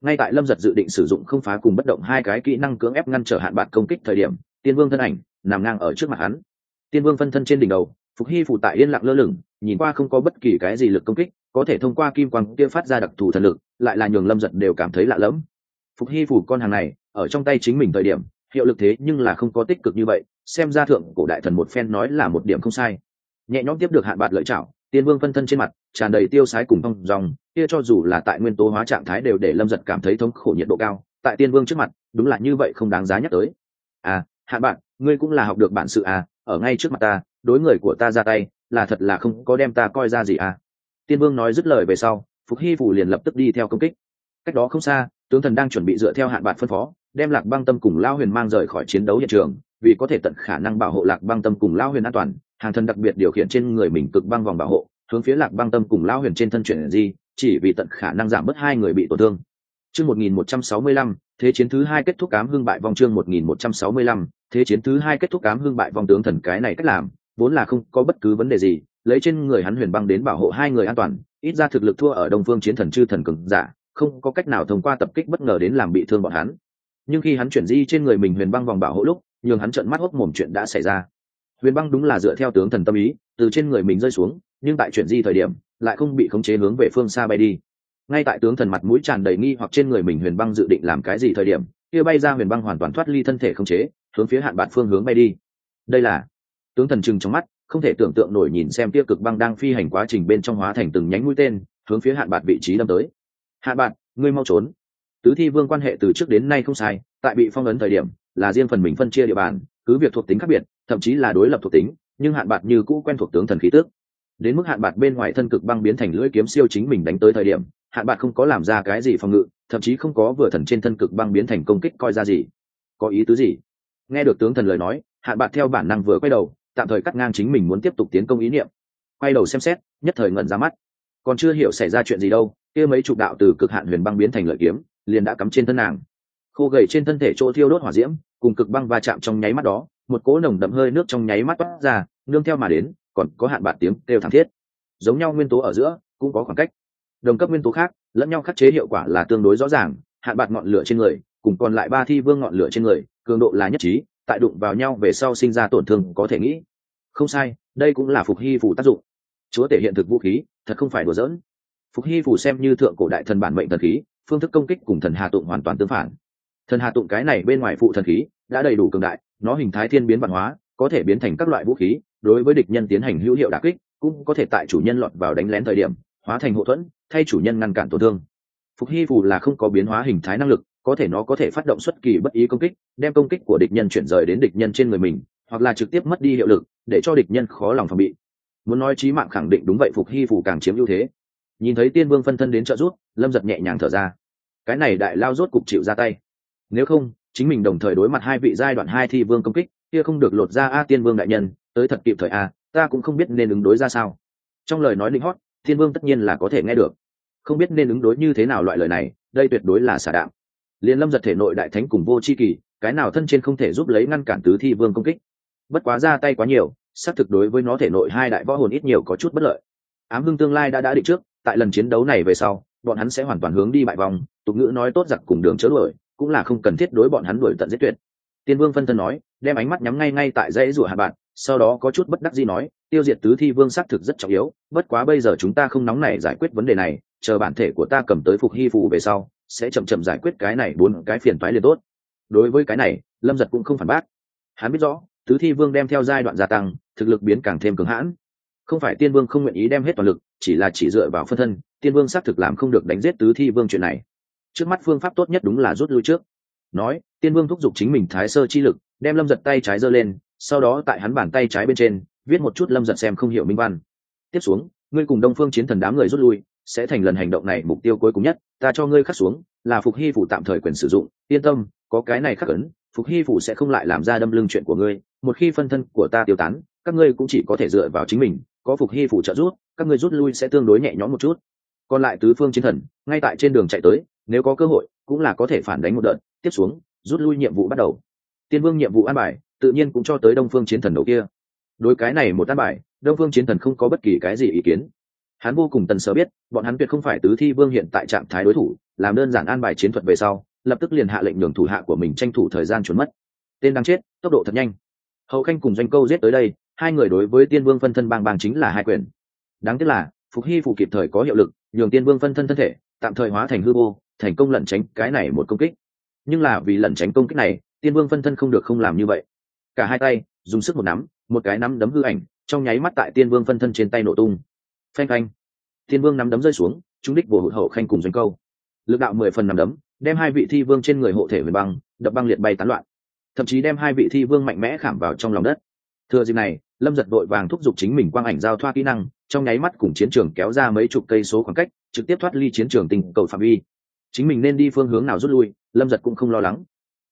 Ngay tại lâm giật dự định sử dụng không phá cùng bất động hai cái kỹ năng cưỡng ép ngăn trở hạn bạc công kích thời điểm, tiên vương thân ảnh nằm ngang ở trước mặt hắn. Tiên vương phân thân trên đỉnh đầu, phục hy phụ tại yên lặng lơ lửng, nhìn qua không có bất kỳ cái gì lực công kích, có thể thông qua kim quang kia phát ra đặc thù thần lực, lại là nhường lâm giật đều cảm thấy lạ lẫm. Phục hy phủ con hàng này, ở trong tay chính mình thời điểm, hiệu lực thế nhưng là không có tích cực như vậy xem ra thượng cổ đại thần một phen nói là một điểm không sai. Nhẹ nhõm tiếp được hạn bạt lợi chảo tiên vương phân thân trên mặt, tràn đầy tiêu sái cùng thông dòng, kia cho dù là tại nguyên tố hóa trạng thái đều để lâm giật cảm thấy thống khổ nhiệt độ cao, tại tiên vương trước mặt, đúng là như vậy không đáng giá nhắc tới. À hạn bạn ngươi cũng là học được bản sự à ở ngay trước mặt ta, đối người của ta ra tay, là thật là không có đem ta coi ra gì à. Tiên vương nói dứt lời về sau, phục hy phủ liền lập tức đi theo công kích. Cách đó không xa, tướng thần đang chuẩn bị dựa theo hạn bạn phân phó, đem lạc băng tâm cùng lao huyền mang rời khỏi chiến đấu hiện trường vì có thể tận khả năng bảo hộ lạc băng tâm cùng lao huyền an toàn, hàng thần đặc biệt điều khiển trên người mình cực băng vòng bảo hộ, hướng phía lạc băng tâm cùng lao huyền trên thân chuyển di, chỉ vì tận khả năng giảm bớt hai người bị tổn thương. Chương một nghìn một trăm sáu mươi lăm, thế chiến thứ hai kết thúc cám hưng bại vòng chương một nghìn một trăm sáu mươi lăm, thế chiến thứ hai kết thúc cám hưng bại vòng tướng thần cái này cách làm, vốn là không có bất cứ vấn đề gì, lấy trên người hắn huyền băng đến bảo hộ hai người an toàn, ít ra thực lực thua ở đông phương chiến thần chư thần cường giả, không có cách nào thông qua tập kích bất ngờ đến làm bị thương bọn hắn. Nhưng khi hắn chuyển di trên người mình huyền băng vòng bảo hộ lúc nhường hắn trợn mắt hốc mồm chuyện đã xảy ra. Huyền băng đúng là dựa theo tướng thần tâm ý, từ trên người mình rơi xuống, nhưng tại chuyện di thời điểm, lại không bị khống chế hướng về phương xa bay đi. Ngay tại tướng thần mặt mũi tràn đầy nghi hoặc trên người mình, huyền băng dự định làm cái gì thời điểm, kia bay ra huyền băng hoàn toàn thoát ly thân thể khống chế, hướng phía hạn bạn phương hướng bay đi. Đây là, tướng thần chừng trong mắt, không thể tưởng tượng nổi nhìn xem tiêu cực băng đang phi hành quá trình bên trong hóa thành từng nhánh mũi tên, hướng phía hạn bạt vị trí đâm tới. Hạn bạt, ngươi mau trốn. Tứ thi vương quan hệ từ trước đến nay không sai, tại bị phong ấn thời điểm là riêng phần mình phân chia địa bàn, cứ việc thuộc tính khác biệt, thậm chí là đối lập thuộc tính, nhưng hạn bạc như cũ quen thuộc tướng thần khí tước. Đến mức hạn bạc bên ngoài thân cực băng biến thành lưỡi kiếm siêu chính mình đánh tới thời điểm, hạn bạc không có làm ra cái gì phòng ngự, thậm chí không có vừa thần trên thân cực băng biến thành công kích coi ra gì. Có ý tứ gì? Nghe được tướng thần lời nói, hạn bạc theo bản năng vừa quay đầu, tạm thời cắt ngang chính mình muốn tiếp tục tiến công ý niệm. Quay đầu xem xét, nhất thời ngẩn ra mắt. Còn chưa hiểu xảy ra chuyện gì đâu, kia mấy chục đạo từ cực hạn huyền băng biến thành lợi kiếm, liền đã cắm trên thân nàng khô gầy trên thân thể chỗ thiêu đốt hỏa diễm, cùng cực băng va chạm trong nháy mắt đó, một cỗ nồng đậm hơi nước trong nháy mắt toát ra, nương theo mà đến, còn có hạn bạt tiếng kêu thảm thiết. Giống nhau nguyên tố ở giữa, cũng có khoảng cách. Đồng cấp nguyên tố khác, lẫn nhau khắc chế hiệu quả là tương đối rõ ràng, hạn bạt ngọn lửa trên người, cùng còn lại ba thi vương ngọn lửa trên người, cường độ là nhất trí, tại đụng vào nhau về sau sinh ra tổn thương có thể nghĩ. Không sai, đây cũng là phục hy phủ tác dụng. Chúa thể hiện thực vũ khí, thật không phải đùa giỡn. Phục hy phủ xem như thượng cổ đại thần bản mệnh thần khí, phương thức công kích cùng thần hà tụng hoàn toàn tương phản thần hà tụng cái này bên ngoài phụ thần khí, đã đầy đủ cường đại, nó hình thái thiên biến văn hóa, có thể biến thành các loại vũ khí, đối với địch nhân tiến hành hữu hiệu đà kích, cũng có thể tại chủ nhân lọt vào đánh lén thời điểm, hóa thành hậu thuẫn, thay chủ nhân ngăn cản tổn thương. Phục hy phù là không có biến hóa hình thái năng lực, có thể nó có thể phát động xuất kỳ bất ý công kích, đem công kích của địch nhân chuyển rời đến địch nhân trên người mình, hoặc là trực tiếp mất đi hiệu lực, để cho địch nhân khó lòng phòng bị. Muốn nói trí mạng khẳng định đúng vậy, phục hy phù càng chiếm ưu thế. Nhìn thấy tiên vương phân thân đến trợ rút lâm giật nhẹ nhàng thở ra. Cái này đại lao rốt cục chịu ra tay nếu không, chính mình đồng thời đối mặt hai vị giai đoạn hai thi vương công kích, kia không được lột ra a tiên vương đại nhân, tới thật kịp thời a, ta cũng không biết nên ứng đối ra sao. Trong lời nói linh hót thiên vương tất nhiên là có thể nghe được. Không biết nên ứng đối như thế nào loại lời này, đây tuyệt đối là xả đạm. Liền lâm giật thể nội đại thánh cùng vô c h i kỳ, cái nào thân trên không thể giúp lấy ngăn cản tứ thi vương công kích? Bất quá ra tay quá nhiều, xác thực đối với nó thể nội hai đại võ hồn ít nhiều có chút bất lợi. Ám hưng tương lai đã đã định trước, tại lần chiến đấu này về sau, bọn hắn sẽ hoàn toàn hướng đi bại vòng, tục ngữ nói tốt giặc cùng đường chớ đuổi cũng là không cần thiết đối bọn hắn đuổi tận giết tuyệt. Tiên vương phân thân nói, đem ánh mắt nhắm ngay ngay tại dãy rủa hạt bạn, sau đó có chút bất đắc dĩ nói, tiêu diệt tứ thi vương xác thực rất trọng yếu, bất quá bây giờ chúng ta không nóng này giải quyết vấn đề này, chờ bản thể của ta cầm tới phục hy phù về sau, sẽ chậm chậm giải quyết cái này bốn cái phiền toái liền tốt. Đối với cái này, lâm giật cũng không phản bác. Hắn biết rõ, tứ thi vương đem theo giai đoạn gia tăng, thực lực biến càng thêm cường hãn. Không phải tiên vương không nguyện ý đem hết toàn lực, chỉ là chỉ dựa vào phân thân, tiên vương xác thực làm không được đánh giết tứ thi vương chuyện này trước mắt phương pháp tốt nhất đúng là rút lui trước. Nói, tiên vương thúc giục chính mình thái sơ chi lực, đem lâm giật tay trái giơ lên, sau đó tại hắn bàn tay trái bên trên, viết một chút lâm giật xem không hiểu minh văn. Tiếp xuống, ngươi cùng đông phương chiến thần đám người rút lui, sẽ thành lần hành động này mục tiêu cuối cùng nhất, ta cho ngươi khắc xuống, là phục hy phủ tạm thời quyền sử dụng, yên tâm, có cái này khắc ấn, phục hy phủ sẽ không lại làm ra đâm lưng chuyện của ngươi, một khi phân thân của ta tiêu tán, các ngươi cũng chỉ có thể dựa vào chính mình, có phục hy phủ trợ rút các ngươi rút lui sẽ tương đối nhẹ nhõm một chút. Còn lại tứ phương chiến thần, ngay tại trên đường chạy tới nếu có cơ hội, cũng là có thể phản đánh một đợt, tiếp xuống, rút lui nhiệm vụ bắt đầu. Tiên vương nhiệm vụ an bài, tự nhiên cũng cho tới đông phương chiến thần đầu kia. Đối cái này một an bài, đông phương chiến thần không có bất kỳ cái gì ý kiến. Hắn vô cùng tần sở biết, bọn hắn tuyệt không phải tứ thi vương hiện tại trạng thái đối thủ, làm đơn giản an bài chiến thuật về sau, lập tức liền hạ lệnh nhường thủ hạ của mình tranh thủ thời gian trốn mất. Tên đang chết, tốc độ thật nhanh. Hậu khanh cùng doanh câu giết tới đây, hai người đối với tiên vương phân thân bang bang chính là hai quyền. Đáng tiếc là, phục hy phụ kịp thời có hiệu lực, nhường tiên vương phân thân thân thể, tạm thời hóa thành hư vô thành công lẩn tránh cái này một công kích. Nhưng là vì lẩn tránh công kích này, tiên vương phân thân không được không làm như vậy. Cả hai tay, dùng sức một nắm, một cái nắm đấm hư ảnh, trong nháy mắt tại tiên vương phân thân trên tay nổ tung. Phanh phanh. Tiên vương nắm đấm rơi xuống, chúng đích bổ hụt hậu khanh cùng doanh câu. Lực đạo mười phần nắm đấm, đem hai vị thi vương trên người hộ thể về băng, đập băng liệt bay tán loạn. Thậm chí đem hai vị thi vương mạnh mẽ khảm vào trong lòng đất. Thừa dịp này, lâm giật đội vàng thúc giục chính mình quang ảnh giao thoa kỹ năng, trong nháy mắt cùng chiến trường kéo ra mấy chục cây số khoảng cách, trực tiếp thoát ly chiến trường tình cầu phạm vi chính mình nên đi phương hướng nào rút lui, lâm giật cũng không lo lắng.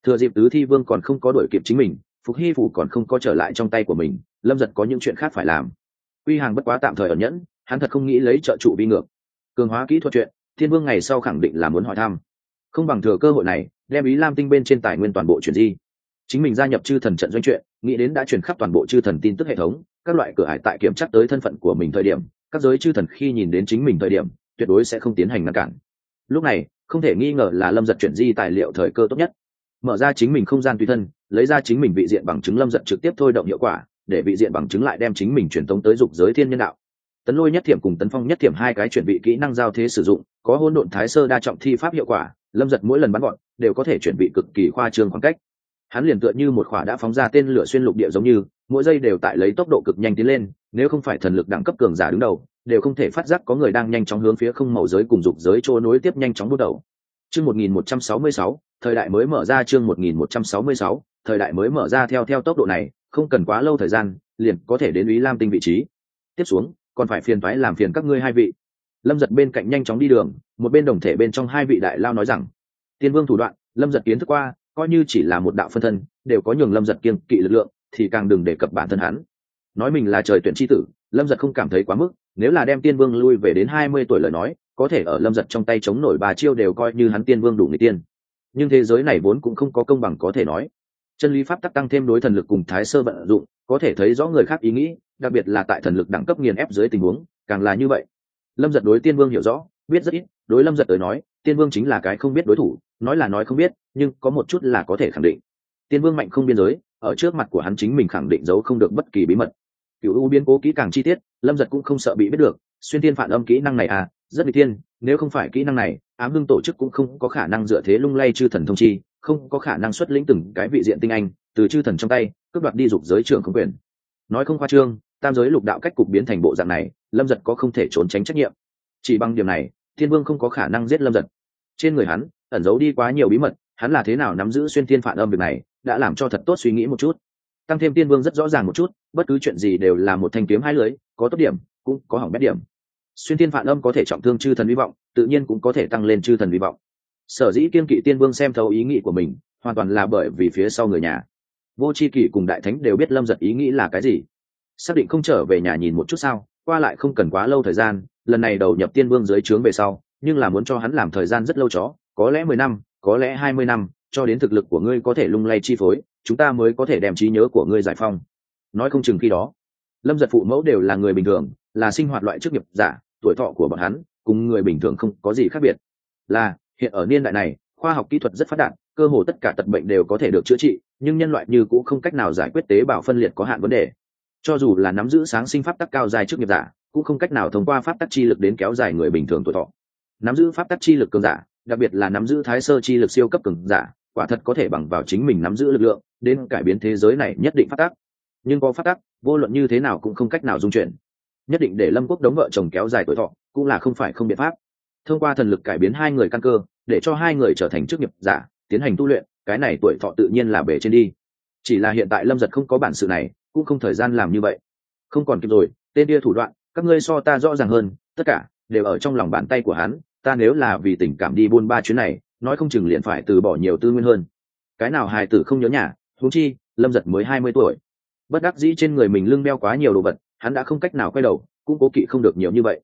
Thừa dịp tứ thi vương còn không có đổi kịp chính mình, phục hy phủ còn không có trở lại trong tay của mình, lâm giật có những chuyện khác phải làm. Quy hàng bất quá tạm thời ẩn nhẫn, hắn thật không nghĩ lấy trợ trụ vi ngược. Cường hóa kỹ thuật chuyện, thiên vương ngày sau khẳng định là muốn hỏi thăm. Không bằng thừa cơ hội này, đem ý lam tinh bên trên tài nguyên toàn bộ chuyển di. Chính mình gia nhập chư thần trận doanh chuyện, nghĩ đến đã chuyển khắp toàn bộ chư thần tin tức hệ thống, các loại cửa hải tại kiểm chắc tới thân phận của mình thời điểm, các giới chư thần khi nhìn đến chính mình thời điểm, tuyệt đối sẽ không tiến hành ngăn cản. Lúc này không thể nghi ngờ là lâm giật chuyển di tài liệu thời cơ tốt nhất. Mở ra chính mình không gian tùy thân, lấy ra chính mình vị diện bằng chứng lâm giật trực tiếp thôi động hiệu quả, để vị diện bằng chứng lại đem chính mình truyền tống tới dục giới thiên nhân đạo. Tấn lôi nhất thiểm cùng tấn phong nhất thiểm hai cái chuẩn bị kỹ năng giao thế sử dụng, có hôn độn thái sơ đa trọng thi pháp hiệu quả, lâm giật mỗi lần bắn gọn, đều có thể chuẩn bị cực kỳ khoa trương khoảng cách. Hắn liền tựa như một khỏa đã phóng ra tên lửa xuyên lục địa giống như, mỗi giây đều tại lấy tốc độ cực nhanh tiến lên nếu không phải thần lực đẳng cấp cường giả đứng đầu đều không thể phát giác có người đang nhanh chóng hướng phía không màu giới cùng dục giới chỗ nối tiếp nhanh chóng bước đầu. Chương 1166, thời đại mới mở ra chương 1166, thời đại mới mở ra theo theo tốc độ này không cần quá lâu thời gian liền có thể đến ý lam tinh vị trí. Tiếp xuống còn phải phiền thoái làm phiền các ngươi hai vị. Lâm giật bên cạnh nhanh chóng đi đường một bên đồng thể bên trong hai vị đại lao nói rằng tiên vương thủ đoạn lâm giật kiến thức qua coi như chỉ là một đạo phân thân đều có nhường lâm giật kiên kỵ lực lượng thì càng đừng đề cập bản thân hắn nói mình là trời tuyển tri tử, lâm giật không cảm thấy quá mức, nếu là đem tiên vương lui về đến hai mươi tuổi lời nói, có thể ở lâm giật trong tay chống nổi bà chiêu đều coi như hắn tiên vương đủ người tiên. Nhưng thế giới này vốn cũng không có công bằng có thể nói. Chân lý pháp tắc tăng thêm đối thần lực cùng thái sơ vận dụng, có thể thấy rõ người khác ý nghĩ, đặc biệt là tại thần lực đẳng cấp nghiền ép dưới tình huống, càng là như vậy. Lâm giật đối tiên vương hiểu rõ, biết rất ít, đối lâm giật tới nói, tiên vương chính là cái không biết đối thủ, nói là nói không biết, nhưng có một chút là có thể khẳng định. Tiên vương mạnh không biên giới, ở trước mặt của hắn chính mình khẳng định giấu không được bất kỳ bí mật cựu u biến cố kỹ càng chi tiết, lâm giật cũng không sợ bị biết được, xuyên tiên phản âm kỹ năng này à rất bị tiên nếu không phải kỹ năng này, ám hưng tổ chức cũng không có khả năng dựa thế lung lay chư thần thông chi, không có khả năng xuất lĩnh từng cái vị diện tinh anh, từ chư thần trong tay, cướp đoạt đi dục giới trưởng không quyền. Nói không khoa trương, tam giới lục đạo cách cục biến thành bộ dạng này, lâm giật có không thể trốn tránh trách nhiệm. Chỉ bằng điểm này, thiên vương không có khả năng giết lâm giật. Trên người hắn, ẩn giấu đi quá nhiều bí mật, hắn là thế nào nắm giữ xuyên thiên phản âm việc này, đã làm cho thật tốt suy nghĩ một chút tăng thêm tiên vương rất rõ ràng một chút, bất cứ chuyện gì đều là một thanh kiếm hai lưới, có tốt điểm, cũng có hỏng bét điểm. Xuyên tiên phản âm có thể trọng thương chư thần hy vọng, tự nhiên cũng có thể tăng lên chư thần hy vọng. Sở dĩ kiên kỵ tiên vương xem thấu ý nghĩ của mình, hoàn toàn là bởi vì phía sau người nhà. Vô c h i kỷ cùng đại thánh đều biết lâm giật ý nghĩ là cái gì. Xác định không trở về nhà nhìn một chút sao, qua lại không cần quá lâu thời gian, lần này đầu nhập tiên vương dưới trướng về sau, nhưng là muốn cho hắn làm thời gian rất lâu chó, có lẽ mười năm, có lẽ hai mươi năm, cho đến thực lực của ngươi có thể lung lay chi phối chúng ta mới có thể đem trí nhớ của ngươi giải phong nói không chừng khi đó, lâm giật phụ mẫu đều là người bình thường, là sinh hoạt loại chức nghiệp giả, tuổi thọ của bọn hắn cùng người bình thường không có gì khác biệt. Là, hiện ở niên đại này, khoa học kỹ thuật rất phát đạt, cơ hồ tất cả tật bệnh đều có thể được chữa trị, nhưng nhân loại như cũng không cách nào giải quyết tế bào phân liệt có hạn vấn đề. Cho dù là nắm giữ sáng sinh pháp tắc cao dài trước nghiệp giả, cũng không cách nào thông qua pháp tắc chi lực đến kéo dài người bình thường tuổi thọ. Nắm giữ pháp tắc chi lực cường giả, đặc biệt là nắm giữ thái sơ chi lực siêu cấp cường giả quả thật có thể bằng vào chính mình nắm giữ lực lượng, đến cải biến thế giới này nhất định phát tác. Nhưng có phát tác, vô luận như thế nào cũng không cách nào dung chuyển. Nhất định để lâm quốc đống vợ chồng kéo dài tuổi thọ, cũng là không phải không biện pháp. Thông qua thần lực cải biến hai người căn cơ, để cho hai người trở thành chức nghiệp giả, tiến hành tu luyện, cái này tuổi thọ tự nhiên là bể trên đi. Chỉ là hiện tại lâm giật không có bản sự này, cũng không thời gian làm như vậy. Không còn kịp rồi, tên kia thủ đoạn, các ngươi so ta rõ ràng hơn, tất cả đều ở trong lòng bàn tay của hắn, ta nếu là vì tình cảm đi buôn ba chuyến này nói không chừng liền phải từ bỏ nhiều tư nguyên hơn. Cái nào hài tử không nhớ nhà, huống chi, lâm giật mới hai mươi tuổi. Bất đắc dĩ trên người mình lưng đeo quá nhiều đồ vật, hắn đã không cách nào quay đầu, cũng cố kỵ không được nhiều như vậy.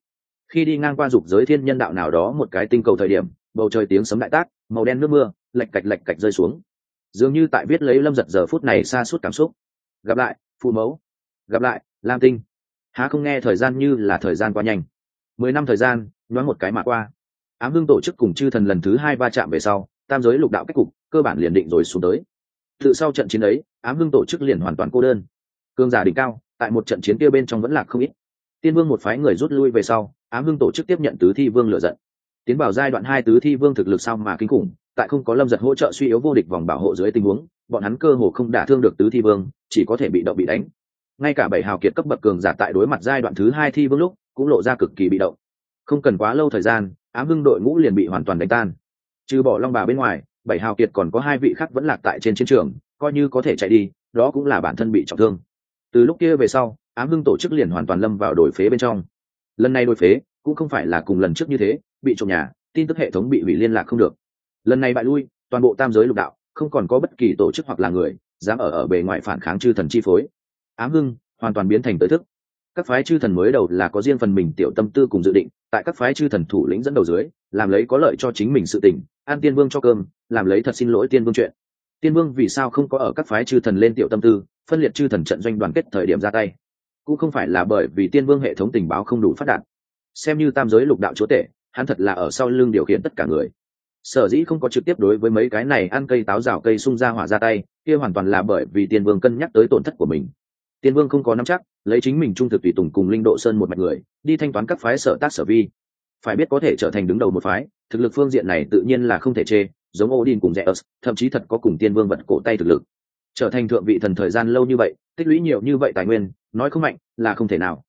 Khi đi ngang qua dục giới thiên nhân đạo nào đó một cái tinh cầu thời điểm, bầu trời tiếng sấm đại tác, màu đen nước mưa lạch cạch lạch cạch rơi xuống. Dường như tại viết lấy lâm giật giờ phút này xa suốt cảm xúc. Gặp lại, phụ mẫu. Gặp lại, lam tinh. Há không nghe thời gian như là thời gian quá nhanh. Mười năm thời gian, nhoáng một cái mà qua ám hưng tổ chức cùng chư thần lần thứ hai va chạm về sau, tam giới lục đạo cách cục, cơ bản liền định rồi xuống tới. Tự sau trận chiến ấy, ám hưng tổ chức liền hoàn toàn cô đơn. Cương giả đỉnh cao, tại một trận chiến kia bên trong vẫn là không ít. Tiên vương một phái người rút lui về sau, ám hưng tổ chức tiếp nhận tứ thi vương lựa giận. Tiến vào giai đoạn hai tứ thi vương thực lực sao mà kinh khủng, tại không có lâm giật hỗ trợ suy yếu vô địch vòng bảo hộ dưới tình huống, bọn hắn cơ hồ không đả thương được tứ thi vương, chỉ có thể bị động bị đánh. Ngay cả bảy hào kiệt cấp bậc cường giả tại đối mặt giai đoạn thứ hai thi vương lúc, cũng lộ ra cực kỳ bị động. Không cần quá lâu thời gian ám hưng đội ngũ liền bị hoàn toàn đánh tan. Trừ bỏ long bà bên ngoài, bảy hào kiệt còn có hai vị khác vẫn lạc tại trên chiến trường, coi như có thể chạy đi, đó cũng là bản thân bị trọng thương. Từ lúc kia về sau, ám hưng tổ chức liền hoàn toàn lâm vào đổi phế bên trong. Lần này đổi phế, cũng không phải là cùng lần trước như thế, bị trộm nhà, tin tức hệ thống bị hủy liên lạc không được. Lần này bại lui, toàn bộ tam giới lục đạo, không còn có bất kỳ tổ chức hoặc là người, dám ở ở bề ngoài phản kháng chư thần chi phối. Ám hưng, hoàn toàn biến thành tới thức các phái chư thần mới đầu là có riêng phần mình tiểu tâm tư cùng dự định, tại các phái chư thần thủ lĩnh dẫn đầu dưới, làm lấy có lợi cho chính mình sự tình, an tiên vương cho cơm, làm lấy thật xin lỗi tiên vương chuyện. Tiên vương vì sao không có ở các phái chư thần lên tiểu tâm tư, phân liệt chư thần trận doanh đoàn kết thời điểm ra tay? Cũng không phải là bởi vì tiên vương hệ thống tình báo không đủ phát đạt. Xem như tam giới lục đạo chúa tể, hắn thật là ở sau lưng điều khiển tất cả người. Sở dĩ không có trực tiếp đối với mấy cái này ăn cây táo rào cây sung ra hỏa ra tay, kia hoàn toàn là bởi vì tiên vương cân nhắc tới tổn thất của mình. Tiên vương không có nắm chắc lấy chính mình trung thực tùy tùng cùng linh độ sơn một mạch người, đi thanh toán các phái sở tác sở vi. Phải biết có thể trở thành đứng đầu một phái, thực lực phương diện này tự nhiên là không thể chê, giống odin cùng zeus, thậm chí thật có cùng tiên vương vật cổ tay thực lực. Trở thành thượng vị thần thời gian lâu như vậy, tích lũy nhiều như vậy tài nguyên, nói không mạnh, là không thể nào.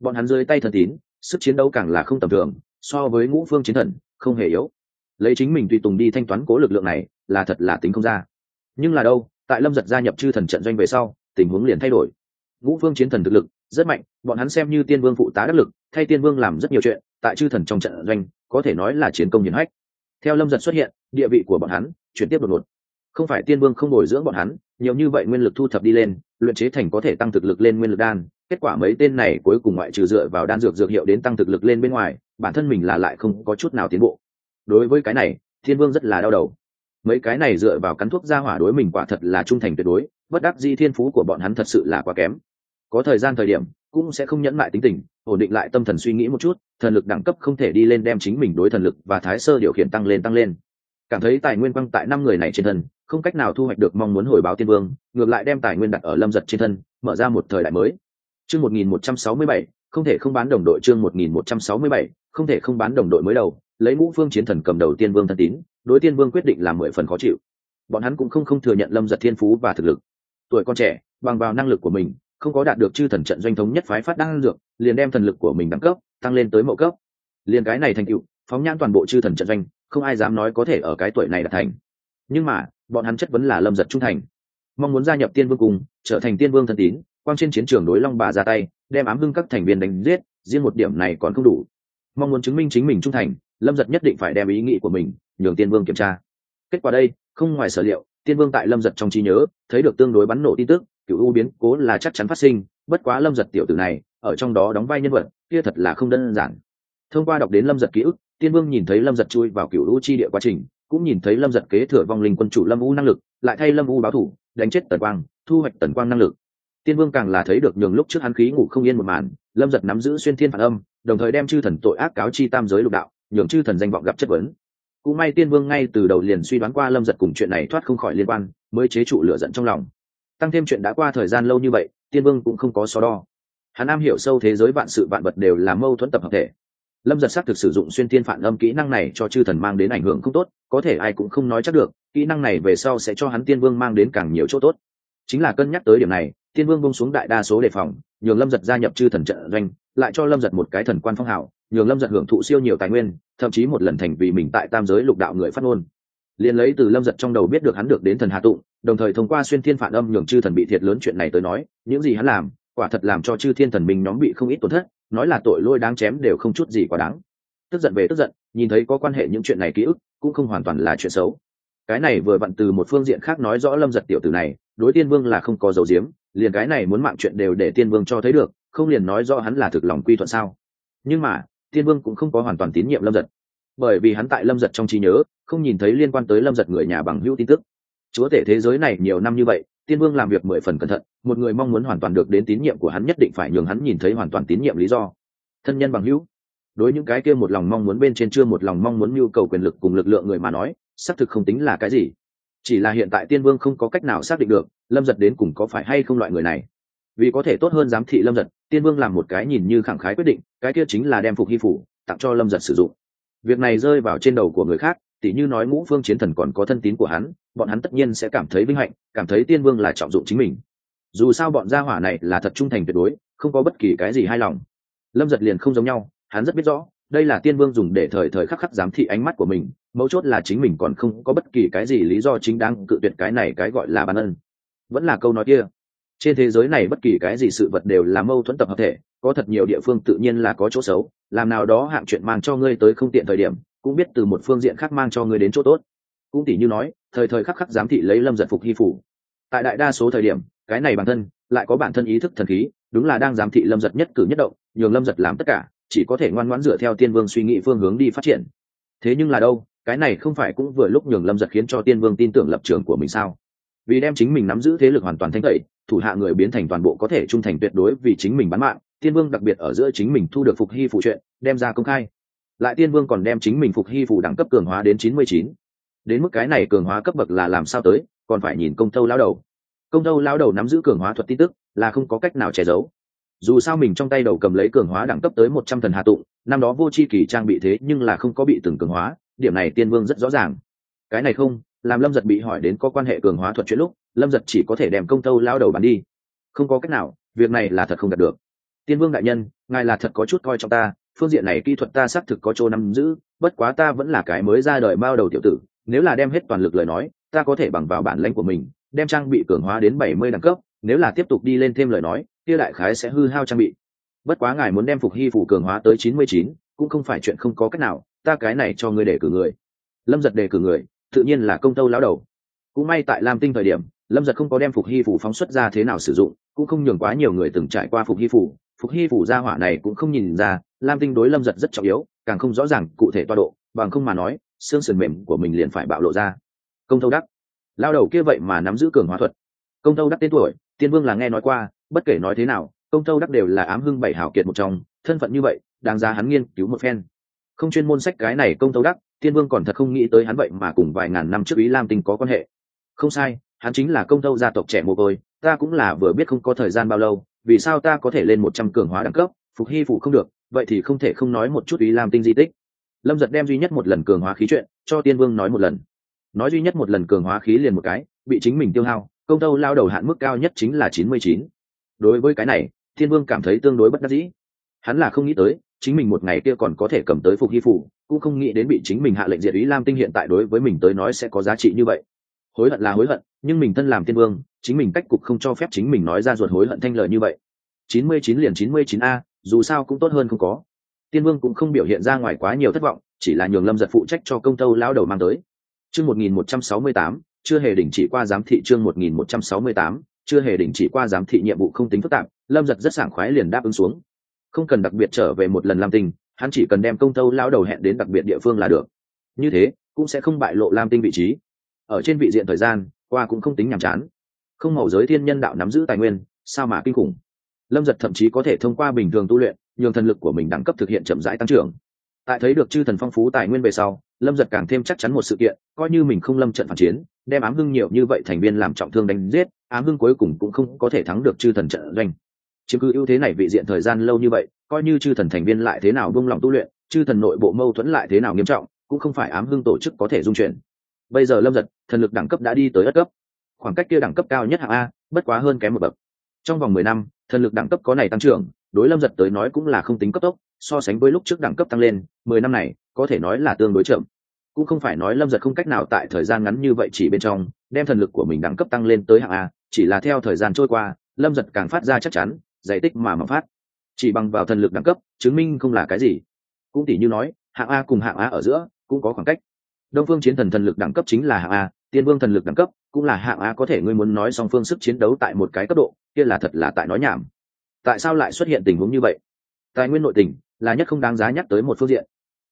Bọn hắn dưới tay thần tín, sức chiến đấu càng là không tầm thường, so với ngũ phương chiến thần, không hề yếu. Lấy chính mình tùy tùng đi thanh toán cố lực lượng này, là thật là tính không ra. Nhưng là đâu, tại lâm giật gia nhập chư thần trận doanh về sau, tình huống liền thay đổi ngũ phương chiến thần thực lực rất mạnh, bọn hắn xem như tiên vương phụ tá đắc lực, thay tiên vương làm rất nhiều chuyện, tại chư thần trong trận doanh, có thể nói là chiến công hiển hách. Theo lâm giật xuất hiện, địa vị của bọn hắn chuyển tiếp đột ngột. Không phải tiên vương không bồi dưỡng bọn hắn, nhiều như vậy nguyên lực thu thập đi lên, luyện chế thành có thể tăng thực lực lên nguyên lực đan, kết quả mấy tên này cuối cùng ngoại trừ dựa vào đan dược dược hiệu đến tăng thực lực lên bên ngoài, bản thân mình là lại không có chút nào tiến bộ. Đối với cái này thiên vương rất là đau đầu. Mấy cái này dựa vào cắn thuốc ra hỏa đối mình quả thật là trung thành tuyệt đối bất đắc di thiên phú của bọn hắn thật sự là quá kém. Có thời gian thời điểm, cũng sẽ không nhẫn lại tính tình, ổn định lại tâm thần suy nghĩ một chút, thần lực đẳng cấp không thể đi lên đem chính mình đối thần lực và thái sơ điều khiển tăng lên tăng lên. Cảm thấy tài nguyên quăng tại năm người này trên thân, không cách nào thu hoạch được mong muốn hồi báo tiên vương, ngược lại đem tài nguyên đặt ở lâm giật trên thân, mở ra một thời đại mới. Chương một nghìn một trăm sáu mươi bảy, không thể không bán đồng đội chương một nghìn một trăm sáu mươi bảy, không thể không bán đồng đội mới đầu, lấy ngũ phương chiến thần cầm đầu tiên vương thân tín, đối tiên vương quyết định làm mười phần khó chịu. Bọn hắn cũng không không thừa nhận lâm giật thiên phú và thực lực tuổi con trẻ, bằng vào năng lực của mình, không có đạt được chư thần trận doanh thống nhất phái phát đăng lượng liền đem thần lực của mình đẳng cấp, tăng lên tới mẫu cấp. Liền cái này thành tựu, phóng nhãn toàn bộ chư thần trận doanh, không ai dám nói có thể ở cái tuổi này đạt thành. Nhưng mà, bọn hắn chất vấn là lâm giật trung thành. Mong muốn gia nhập tiên vương cùng, trở thành tiên vương thân tín, quang trên chiến trường đối long bà ra tay, đem ám hưng các thành viên đánh giết, riêng một điểm này còn không đủ. Mong muốn chứng minh chính mình trung thành, lâm giật nhất định phải đem ý nghĩ của mình nhường tiên vương kiểm tra. Kết quả đây, không ngoài sở liệu tiên vương tại lâm giật trong trí nhớ, thấy được tương đối bắn nổ tin tức, cựu u biến cố là chắc chắn phát sinh, bất quá lâm giật tiểu tử này, ở trong đó đóng vai nhân vật, kia thật là không đơn giản. Thông qua đọc đến lâm giật ký ức, tiên vương nhìn thấy lâm giật chui vào cựu u chi địa quá trình, cũng nhìn thấy lâm giật kế thừa vong linh quân chủ lâm u năng lực, lại thay lâm u báo thủ, đánh chết tần quang, thu hoạch tần quang năng lực. Tiên vương càng là thấy được nhường lúc trước hắn khí ngủ không yên một màn, lâm giật nắm giữ xuyên thiên phản âm, đồng thời đem chư thần tội ác cáo chi tam giới lục đạo, nhường chư thần danh vọng gặp chất vấn cũng may tiên vương ngay từ đầu liền suy đoán qua lâm giật cùng chuyện này thoát không khỏi liên quan, mới chế trụ lửa giận trong lòng. Tăng thêm chuyện đã qua thời gian lâu như vậy, tiên vương cũng không có so đo. Hắn am hiểu sâu thế giới vạn sự vạn vật đều là mâu thuẫn tập hợp thể. Lâm giật xác thực sử dụng xuyên tiên phản âm kỹ năng này cho chư thần mang đến ảnh hưởng không tốt, có thể ai cũng không nói chắc được, kỹ năng này về sau sẽ cho hắn tiên vương mang đến càng nhiều chỗ tốt. Chính là cân nhắc tới điểm này, tiên vương bông xuống đại đa số đề phòng, nhường lâm giật gia nhập chư thần trận doanh lại cho lâm giật một cái thần quan phong hào, nhường lâm giật hưởng thụ siêu nhiều tài nguyên, thậm chí một lần thành vì mình tại tam giới lục đạo người phát ngôn. Liền lấy từ lâm giật trong đầu biết được hắn được đến thần hạ tụng, đồng thời thông qua xuyên thiên phản âm nhường chư thần bị thiệt lớn chuyện này tới nói, những gì hắn làm, quả thật làm cho chư thiên thần mình nhóm bị không ít tổn thất, nói là tội lôi đáng chém đều không chút gì quá đáng. Tức giận về tức giận, nhìn thấy có quan hệ những chuyện này ký ức, cũng không hoàn toàn là chuyện xấu. Cái này vừa vặn từ một phương diện khác nói rõ lâm giật tiểu tử này, đối tiên vương là không có dấu diếm liền cái này muốn mạng chuyện đều để tiên vương cho thấy được không liền nói rõ hắn là thực lòng quy thuận sao? Nhưng mà, tiên vương cũng không có hoàn toàn tín nhiệm lâm giật. Bởi vì hắn tại lâm giật trong trí nhớ, không nhìn thấy liên quan tới lâm giật người nhà bằng hữu tin tức. Chúa tể thế giới này nhiều năm như vậy, tiên vương làm việc mười phần cẩn thận, một người mong muốn hoàn toàn được đến tín nhiệm của hắn nhất định phải nhường hắn nhìn thấy hoàn toàn tín nhiệm lý do. Thân nhân bằng hữu, đối những cái kia một lòng mong muốn bên trên chưa một lòng mong muốn nhu cầu quyền lực cùng lực lượng người mà nói, xác thực không tính là cái gì. Chỉ là hiện tại tiên vương không có cách nào xác định được, lâm giật đến cùng có phải hay không loại người này vì có thể tốt hơn giám thị lâm giật, tiên vương làm một cái nhìn như khẳng khái quyết định, cái kia chính là đem phục hy phủ tặng cho lâm giật sử dụng. Việc này rơi vào trên đầu của người khác, tỉ như nói ngũ phương chiến thần còn có thân tín của hắn, bọn hắn tất nhiên sẽ cảm thấy vinh hạnh, cảm thấy tiên vương là trọng dụng chính mình. Dù sao bọn gia hỏa này là thật trung thành tuyệt đối, không có bất kỳ cái gì hài lòng. Lâm giật liền không giống nhau, hắn rất biết rõ, đây là tiên vương dùng để thời thời khắc khắc giám thị ánh mắt của mình, mấu chốt là chính mình còn không có bất kỳ cái gì lý do chính đáng cự tuyệt cái này cái gọi là ban ân. Vẫn là câu nói kia trên thế giới này bất kỳ cái gì sự vật đều là mâu thuẫn tập hợp thể, có thật nhiều địa phương tự nhiên là có chỗ xấu, làm nào đó hạng chuyện mang cho ngươi tới không tiện thời điểm, cũng biết từ một phương diện khác mang cho ngươi đến chỗ tốt. Cũng tỷ như nói, thời thời khắc khắc giám thị lấy lâm giật phục hy phủ. Tại đại đa số thời điểm, cái này bản thân lại có bản thân ý thức thần khí, đúng là đang giám thị lâm giật nhất cử nhất động, nhường lâm giật làm tất cả, chỉ có thể ngoan ngoãn dựa theo tiên vương suy nghĩ phương hướng đi phát triển. Thế nhưng là đâu, cái này không phải cũng vừa lúc nhường lâm giật khiến cho tiên vương tin tưởng lập trường của mình sao? Vì đem chính mình nắm giữ thế lực hoàn toàn thanh tẩy thủ hạ người biến thành toàn bộ có thể trung thành tuyệt đối vì chính mình bán mạng, tiên vương đặc biệt ở giữa chính mình thu được phục hy phụ chuyện, đem ra công khai. Lại tiên vương còn đem chính mình phục hy phụ đẳng cấp cường hóa đến chín mươi chín. Đến mức cái này cường hóa cấp bậc là làm sao tới, còn phải nhìn công tâu lao đầu. Công tâu lao đầu nắm giữ cường hóa thuật tin tức, là không có cách nào che giấu. Dù sao mình trong tay đầu cầm lấy cường hóa đẳng cấp tới một trăm thần hạ tụng, năm đó vô c h i kỳ trang bị thế nhưng là không có bị từng cường hóa, điểm này tiên vương rất rõ ràng. Cái này không làm lâm giật bị hỏi đến có quan hệ cường hóa thuật chuyện lúc, lâm giật chỉ có thể đem công tâu lao đầu bắn đi. Không có cách nào, việc này là thật không đạt được. Tiên vương đại nhân, ngài là thật có chút coi trọng ta, phương diện này kỹ thuật ta xác thực có chỗ nắm giữ, bất quá ta vẫn là cái mới ra đời bao đầu tiểu tử, nếu là đem hết toàn lực lời nói, ta có thể bằng vào bản lãnh của mình, đem trang bị cường hóa đến bảy mươi đẳng cấp, nếu là tiếp tục đi lên thêm lời nói, kia đại khái sẽ hư hao trang bị. Bất quá ngài muốn đem phục hy phủ cường hóa tới chín mươi chín, cũng không phải chuyện không có cách nào, ta cái này cho ngươi để cử người. Lâm giật đề cử người tự nhiên là công tâu lão đầu. Cũng may tại lam tinh thời điểm, lâm giật không có đem phục hy phủ phóng xuất ra thế nào sử dụng, cũng không nhường quá nhiều người từng trải qua phục hy phủ. Phục hy phủ gia hỏa này cũng không nhìn ra, lam tinh đối lâm giật rất trọng yếu, càng không rõ ràng cụ thể toa độ, bằng không mà nói, xương sườn mềm của mình liền phải bạo lộ ra. Công tâu đắc. Lao đầu kia vậy mà nắm giữ cường hóa thuật. Công tâu đắc tên tuổi, tiên vương là nghe nói qua, bất kể nói thế nào, công tâu đắc đều là ám hưng bảy hảo kiệt một trong, thân phận như vậy, đáng ra hắn nghiên cứu một phen. Không chuyên môn sách cái này công tâu đắc tiên vương còn thật không nghĩ tới hắn vậy mà cùng vài ngàn năm trước ý lam tinh có quan hệ. Không sai, hắn chính là công thâu gia tộc trẻ mồ côi, ta cũng là vừa biết không có thời gian bao lâu, vì sao ta có thể lên một trăm cường hóa đẳng cấp, phục hy phụ không được, vậy thì không thể không nói một chút ý lam tinh di tích. Lâm giật đem duy nhất một lần cường hóa khí chuyện cho tiên vương nói một lần. Nói duy nhất một lần cường hóa khí liền một cái, bị chính mình tiêu hao, công tâu lao đầu hạn mức cao nhất chính là chín mươi chín. Đối với cái này thiên vương cảm thấy tương đối bất đắc dĩ. Hắn là không nghĩ tới, chính mình một ngày kia còn có thể cầm tới phục hy phủ cũng không nghĩ đến bị chính mình hạ lệnh diệt ý lam tinh hiện tại đối với mình tới nói sẽ có giá trị như vậy. Hối hận là hối hận, nhưng mình thân làm tiên vương, chính mình cách cục không cho phép chính mình nói ra ruột hối hận thanh lời như vậy. Chín mươi chín liền chín mươi chín a, dù sao cũng tốt hơn không có. Tiên vương cũng không biểu hiện ra ngoài quá nhiều thất vọng, chỉ là nhường lâm giật phụ trách cho công tâu lao đầu mang tới. Chương một nghìn một trăm sáu mươi tám, chưa hề đình chỉ qua giám thị chương một nghìn một trăm sáu mươi tám, chưa hề đình chỉ qua giám thị nhiệm vụ không tính phức tạp, lâm giật rất sảng khoái liền đáp ứng xuống. Không cần đặc biệt trở về một lần lam tinh hắn chỉ cần đem công tâu lao đầu hẹn đến đặc biệt địa phương là được. Như thế, cũng sẽ không bại lộ lam tinh vị trí. Ở trên vị diện thời gian, qua cũng không tính nhàm chán. Không màu giới thiên nhân đạo nắm giữ tài nguyên, sao mà kinh khủng? Lâm giật thậm chí có thể thông qua bình thường tu luyện, nhường thần lực của mình đẳng cấp thực hiện chậm rãi tăng trưởng. Tại thấy được chư thần phong phú tài nguyên về sau, lâm giật càng thêm chắc chắn một sự kiện, coi như mình không lâm trận phản chiến, đem ám hưng nhiều như vậy thành viên làm trọng thương đánh giết, ám hưng cuối cùng cũng không có thể thắng được chư thần trận doanh chiếm cứ ưu thế này vị diện thời gian lâu như vậy, coi như chư thần thành viên lại thế nào buông lòng tu luyện, chư thần nội bộ mâu thuẫn lại thế nào nghiêm trọng, cũng không phải ám hưng tổ chức có thể dung chuyển. Bây giờ lâm giật, thần lực đẳng cấp đã đi tới ất cấp. Khoảng cách kia đẳng cấp cao nhất hạng a, bất quá hơn kém một bậc. Trong vòng mười năm, thần lực đẳng cấp có này tăng trưởng, đối lâm giật tới nói cũng là không tính cấp tốc, so sánh với lúc trước đẳng cấp tăng lên, mười năm này, có thể nói là tương đối chậm. Cũng không phải nói lâm giật không cách nào tại thời gian ngắn như vậy chỉ bên trong, đem thần lực của mình đẳng cấp tăng lên tới hạng a, chỉ là theo thời gian trôi qua, lâm giật càng phát ra chắc chắn giải tích mà mà phát. Chỉ bằng vào thần lực đẳng cấp, chứng minh không là cái gì. Cũng tỷ như nói, hạng a cùng hạng a ở giữa, cũng có khoảng cách. Đông phương chiến thần thần lực đẳng cấp chính là hạng a, tiên vương thần lực đẳng cấp cũng là hạng a. Có thể ngươi muốn nói song phương sức chiến đấu tại một cái cấp độ, kia là thật là tại nói nhảm. Tại sao lại xuất hiện tình huống như vậy? Tài nguyên nội tình là nhất không đáng giá nhắc tới một phương diện.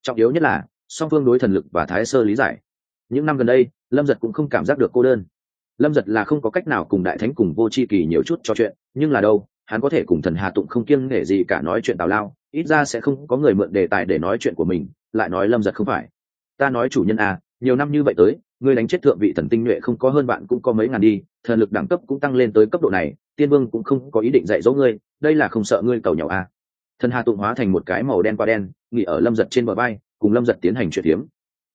Trọng yếu nhất là, song phương đối thần lực và thái sơ lý giải. Những năm gần đây, lâm giật cũng không cảm giác được cô đơn. Lâm giật là không có cách nào cùng đại thánh cùng vô c h i kỳ nhiều chút trò chuyện, nhưng là đâu hắn có thể cùng thần hà tụng không kiêng nể gì cả nói chuyện tào lao, ít ra sẽ không có người mượn đề tài để nói chuyện của mình, lại nói lâm giật không phải. Ta nói chủ nhân à nhiều năm như vậy tới, ngươi đánh chết thượng vị thần tinh nhuệ không có hơn bạn cũng có mấy ngàn đi, thần lực đẳng cấp cũng tăng lên tới cấp độ này, tiên vương cũng không có ý định dạy dỗ ngươi, đây là không sợ ngươi cầu nhỏ à. thần hà tụng hóa thành một cái màu đen qua đen, nghỉ ở lâm giật trên bờ bay cùng lâm giật tiến hành chuyện hiếm.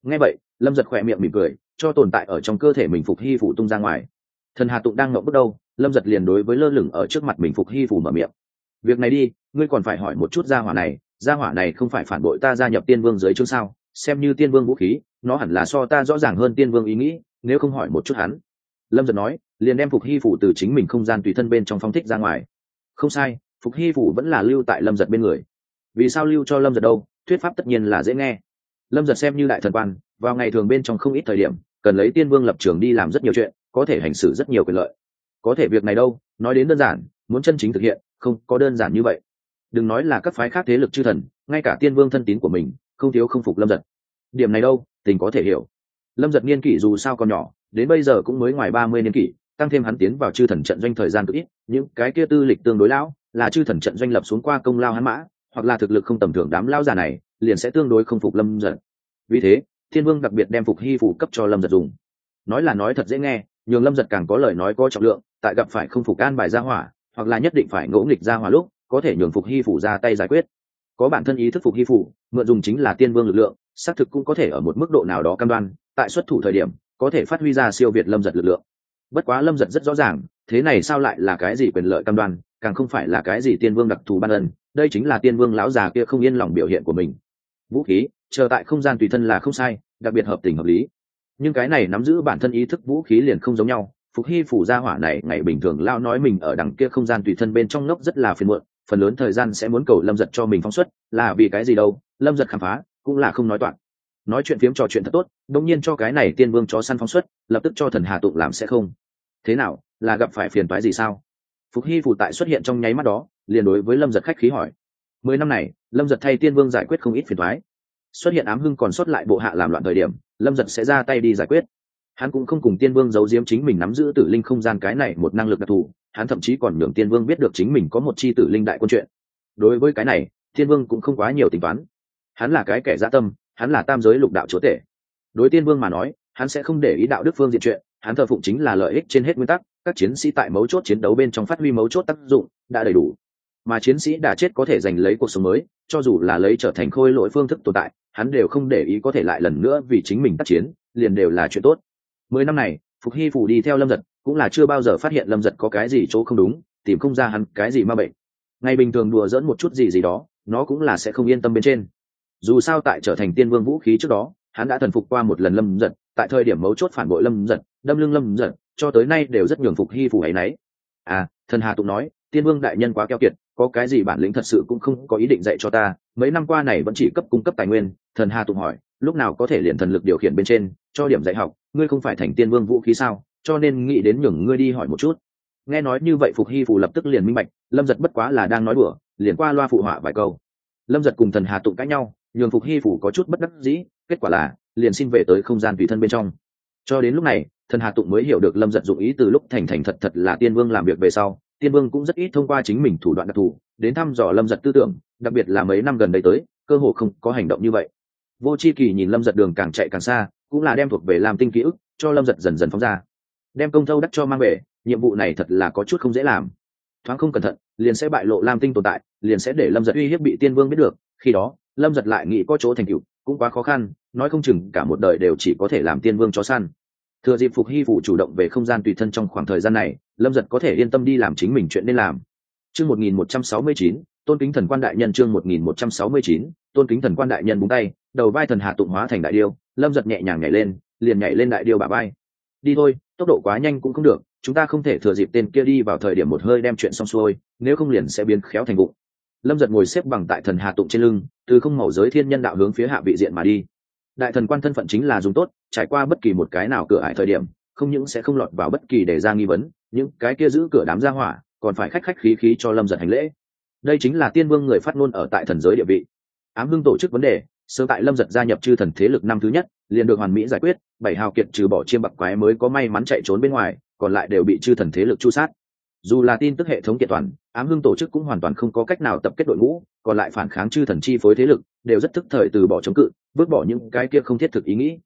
Nghe vậy, lâm giật khỏe miệng mỉm cười, cho tồn tại ở trong cơ thể mình phục hy phủ tung ra ngoài. Thần hà tụng đang ngậm bước đâu lâm giật liền đối với lơ lửng ở trước mặt mình phục hy phủ mở miệng. Việc này đi, ngươi còn phải hỏi một chút gia hỏa này, gia hỏa này không phải phản bội ta gia nhập tiên vương dưới chương sao? Xem như tiên vương vũ khí, nó hẳn là so ta rõ ràng hơn tiên vương ý nghĩ, nếu không hỏi một chút hắn. Lâm giật nói, liền đem phục hy phủ từ chính mình không gian tùy thân bên trong phong thích ra ngoài. Không sai, phục hy phủ vẫn là lưu tại lâm giật bên người. Vì sao lưu cho lâm giật đâu? Thuyết pháp tất nhiên là dễ nghe. Lâm giật xem như đại thần quan, vào ngày thường bên trong không ít thời điểm, cần lấy tiên vương lập trường đi làm rất nhiều chuyện, có thể hành xử rất nhiều quyền lợi có thể việc này đâu, nói đến đơn giản, muốn chân chính thực hiện, không có đơn giản như vậy. Đừng nói là các phái khác thế lực chư thần, ngay cả tiên vương thân tín của mình, không thiếu không phục lâm giật. Điểm này đâu, tình có thể hiểu. Lâm giật niên kỷ dù sao còn nhỏ, đến bây giờ cũng mới ngoài ba mươi niên kỷ, tăng thêm hắn tiến vào chư thần trận doanh thời gian cực ít, những cái kia tư lịch tương đối lão, là chư thần trận doanh lập xuống qua công lao hắn mã, hoặc là thực lực không tầm thường đám lao già này, liền sẽ tương đối không phục lâm giật. Vì thế, thiên vương đặc biệt đem phục hy phủ cấp cho lâm giật dùng. Nói là nói thật dễ nghe, nhường lâm giật càng có lời nói có trọng lượng tại gặp phải không phục an bài gia hỏa, hoặc là nhất định phải ngỗ nghịch gia hỏa lúc, có thể nhường phục hy phủ ra tay giải quyết. Có bản thân ý thức phục hy phủ, mượn dùng chính là tiên vương lực lượng, xác thực cũng có thể ở một mức độ nào đó cam đoan, tại xuất thủ thời điểm, có thể phát huy ra siêu việt lâm giật lực lượng. Bất quá lâm giật rất rõ ràng, thế này sao lại là cái gì quyền lợi cam đoan, càng không phải là cái gì tiên vương đặc thù ban ân, đây chính là tiên vương lão già kia không yên lòng biểu hiện của mình. Vũ khí, chờ tại không gian tùy thân là không sai, đặc biệt hợp tình hợp lý. Nhưng cái này nắm giữ bản thân ý thức vũ khí liền không giống nhau phục hy phủ gia hỏa này, ngày bình thường lao nói mình ở đằng kia không gian tùy thân bên trong ngốc rất là phiền muộn, phần lớn thời gian sẽ muốn cầu lâm giật cho mình phóng xuất, là vì cái gì đâu, lâm giật khám phá, cũng là không nói toạc. Nói chuyện phiếm trò chuyện thật tốt đông nhiên cho cái này tiên vương chó săn phóng xuất, lập tức cho thần hà tụng làm sẽ không. Thế nào, là gặp phải phiền toái gì sao? Phục hy phủ tại xuất hiện trong nháy mắt đó, liền đối với lâm giật khách khí hỏi. Mười năm này, lâm giật thay tiên vương giải quyết không ít phiền toái. Xuất hiện ám hưng còn sót lại bộ hạ làm loạn thời điểm, lâm giật sẽ ra tay đi giải quyết hắn cũng không cùng tiên vương giấu giếm chính mình nắm giữ tử linh không gian cái này một năng lực đặc thù, hắn thậm chí còn nhường tiên vương biết được chính mình có một chi tử linh đại quân chuyện. Đối với cái này, tiên vương cũng không quá nhiều tính toán. Hắn là cái kẻ gia tâm, hắn là tam giới lục đạo chúa tể. Đối tiên vương mà nói, hắn sẽ không để ý đạo đức phương diện chuyện, hắn thờ phụng chính là lợi ích trên hết nguyên tắc, các chiến sĩ tại mấu chốt chiến đấu bên trong phát huy mấu chốt tác dụng, đã đầy đủ. Mà chiến sĩ đã chết có thể giành lấy cuộc sống mới, cho dù là lấy trở thành khôi lỗi phương thức tồn tại, hắn đều không để ý có thể lại lần nữa vì chính mình tác chiến, liền đều là chuyện tốt mười năm này, phục hy phủ đi theo lâm giật, cũng là chưa bao giờ phát hiện lâm giật có cái gì chỗ không đúng, tìm không ra hắn cái gì ma bệnh. Ngày bình thường đùa dỡn một chút gì gì đó, nó cũng là sẽ không yên tâm bên trên. Dù sao tại trở thành tiên vương vũ khí trước đó, hắn đã thần phục qua một lần lâm giật, tại thời điểm mấu chốt phản bội lâm giật, đâm lưng lâm giật, cho tới nay đều rất nhường phục hy phủ ấy nấy. À thần hà tụng nói, tiên vương đại nhân quá keo kiệt, có cái gì bản lĩnh thật sự cũng không có ý định dạy cho ta, mấy năm qua này vẫn chỉ cấp cung cấp tài nguyên. Thần hà tụng hỏi, lúc nào có thể liền thần lực điều khiển bên trên, cho điểm dạy học? Ngươi không phải thành tiên vương vũ khí sao, cho nên nghĩ đến nhường ngươi đi hỏi một chút. Nghe nói như vậy, phục hy phù lập tức liền minh bạch, lâm giật bất quá là đang nói đùa, liền qua loa phụ họa vài câu. Lâm giật cùng thần hà tụng cãi nhau, nhường phục hy phủ có chút bất đắc dĩ, kết quả là, liền xin về tới không gian tùy thân bên trong. Cho đến lúc này, thần hà tụng mới hiểu được lâm giật dụng ý từ lúc thành thành thật thật là tiên vương làm việc về sau, tiên vương cũng rất ít thông qua chính mình thủ đoạn đặc thù, đến thăm dò lâm giật tư tưởng, đặc biệt là mấy năm gần đây tới, cơ hồ không có hành động như vậy. Vô c h i kỳ nhìn lâm giật đường càng chạy càng xa cũng là đem thuộc về làm tinh ký ức, cho lâm giật dần dần phóng ra. Đem công thâu đắc cho mang về, nhiệm vụ này thật là có chút không dễ làm. Thoáng không cẩn thận, liền sẽ bại lộ lam tinh tồn tại, liền sẽ để lâm giật uy hiếp bị tiên vương biết được, khi đó, lâm giật lại nghĩ có chỗ thành cựu cũng quá khó khăn, nói không chừng cả một đời đều chỉ có thể làm tiên vương cho săn. Thừa dịp phục hy phủ chủ động về không gian tùy thân trong khoảng thời gian này, lâm giật có thể yên tâm đi làm chính mình chuyện nên làm. Chương một nghìn một trăm sáu mươi chín tôn kính thần quan đại nhân chương một nghìn một trăm sáu mươi chín, tôn kính thần quan đại nhân búng tay, đầu vai thần hạ tụng hóa thành đại điêu, lâm giật nhẹ nhàng nhảy lên, liền nhảy lên đại điêu bà vai. Đi thôi, tốc độ quá nhanh cũng không được, chúng ta không thể thừa dịp tên kia đi vào thời điểm một hơi đem chuyện xong xuôi, nếu không liền sẽ biến khéo thành bụng. Lâm giật ngồi xếp bằng tại thần hạ tụng trên lưng, từ không màu giới thiên nhân đạo hướng phía hạ vị diện mà đi. Đại thần quan thân phận chính là dùng tốt, trải qua bất kỳ một cái nào cửa ải thời điểm, không những sẽ không lọt vào bất kỳ đề ra nghi vấn, những cái kia giữ cửa đám ra hỏa, còn phải khách khách khí khí cho lâm giật hành lễ đây chính là tiên vương người phát ngôn ở tại thần giới địa vị. Ám hưng tổ chức vấn đề, sơ tại lâm giật gia nhập chư thần thế lực năm thứ nhất, liền được hoàn mỹ giải quyết, bảy hào kiệt trừ bỏ chiêm bạc quái mới có may mắn chạy trốn bên ngoài, còn lại đều bị chư thần thế lực chu sát. Dù là tin tức hệ thống kiện toàn, ám hưng tổ chức cũng hoàn toàn không có cách nào tập kết đội ngũ, còn lại phản kháng chư thần chi phối thế lực, đều rất thức thời từ bỏ chống cự, vứt bỏ những cái kia không thiết thực ý nghĩ.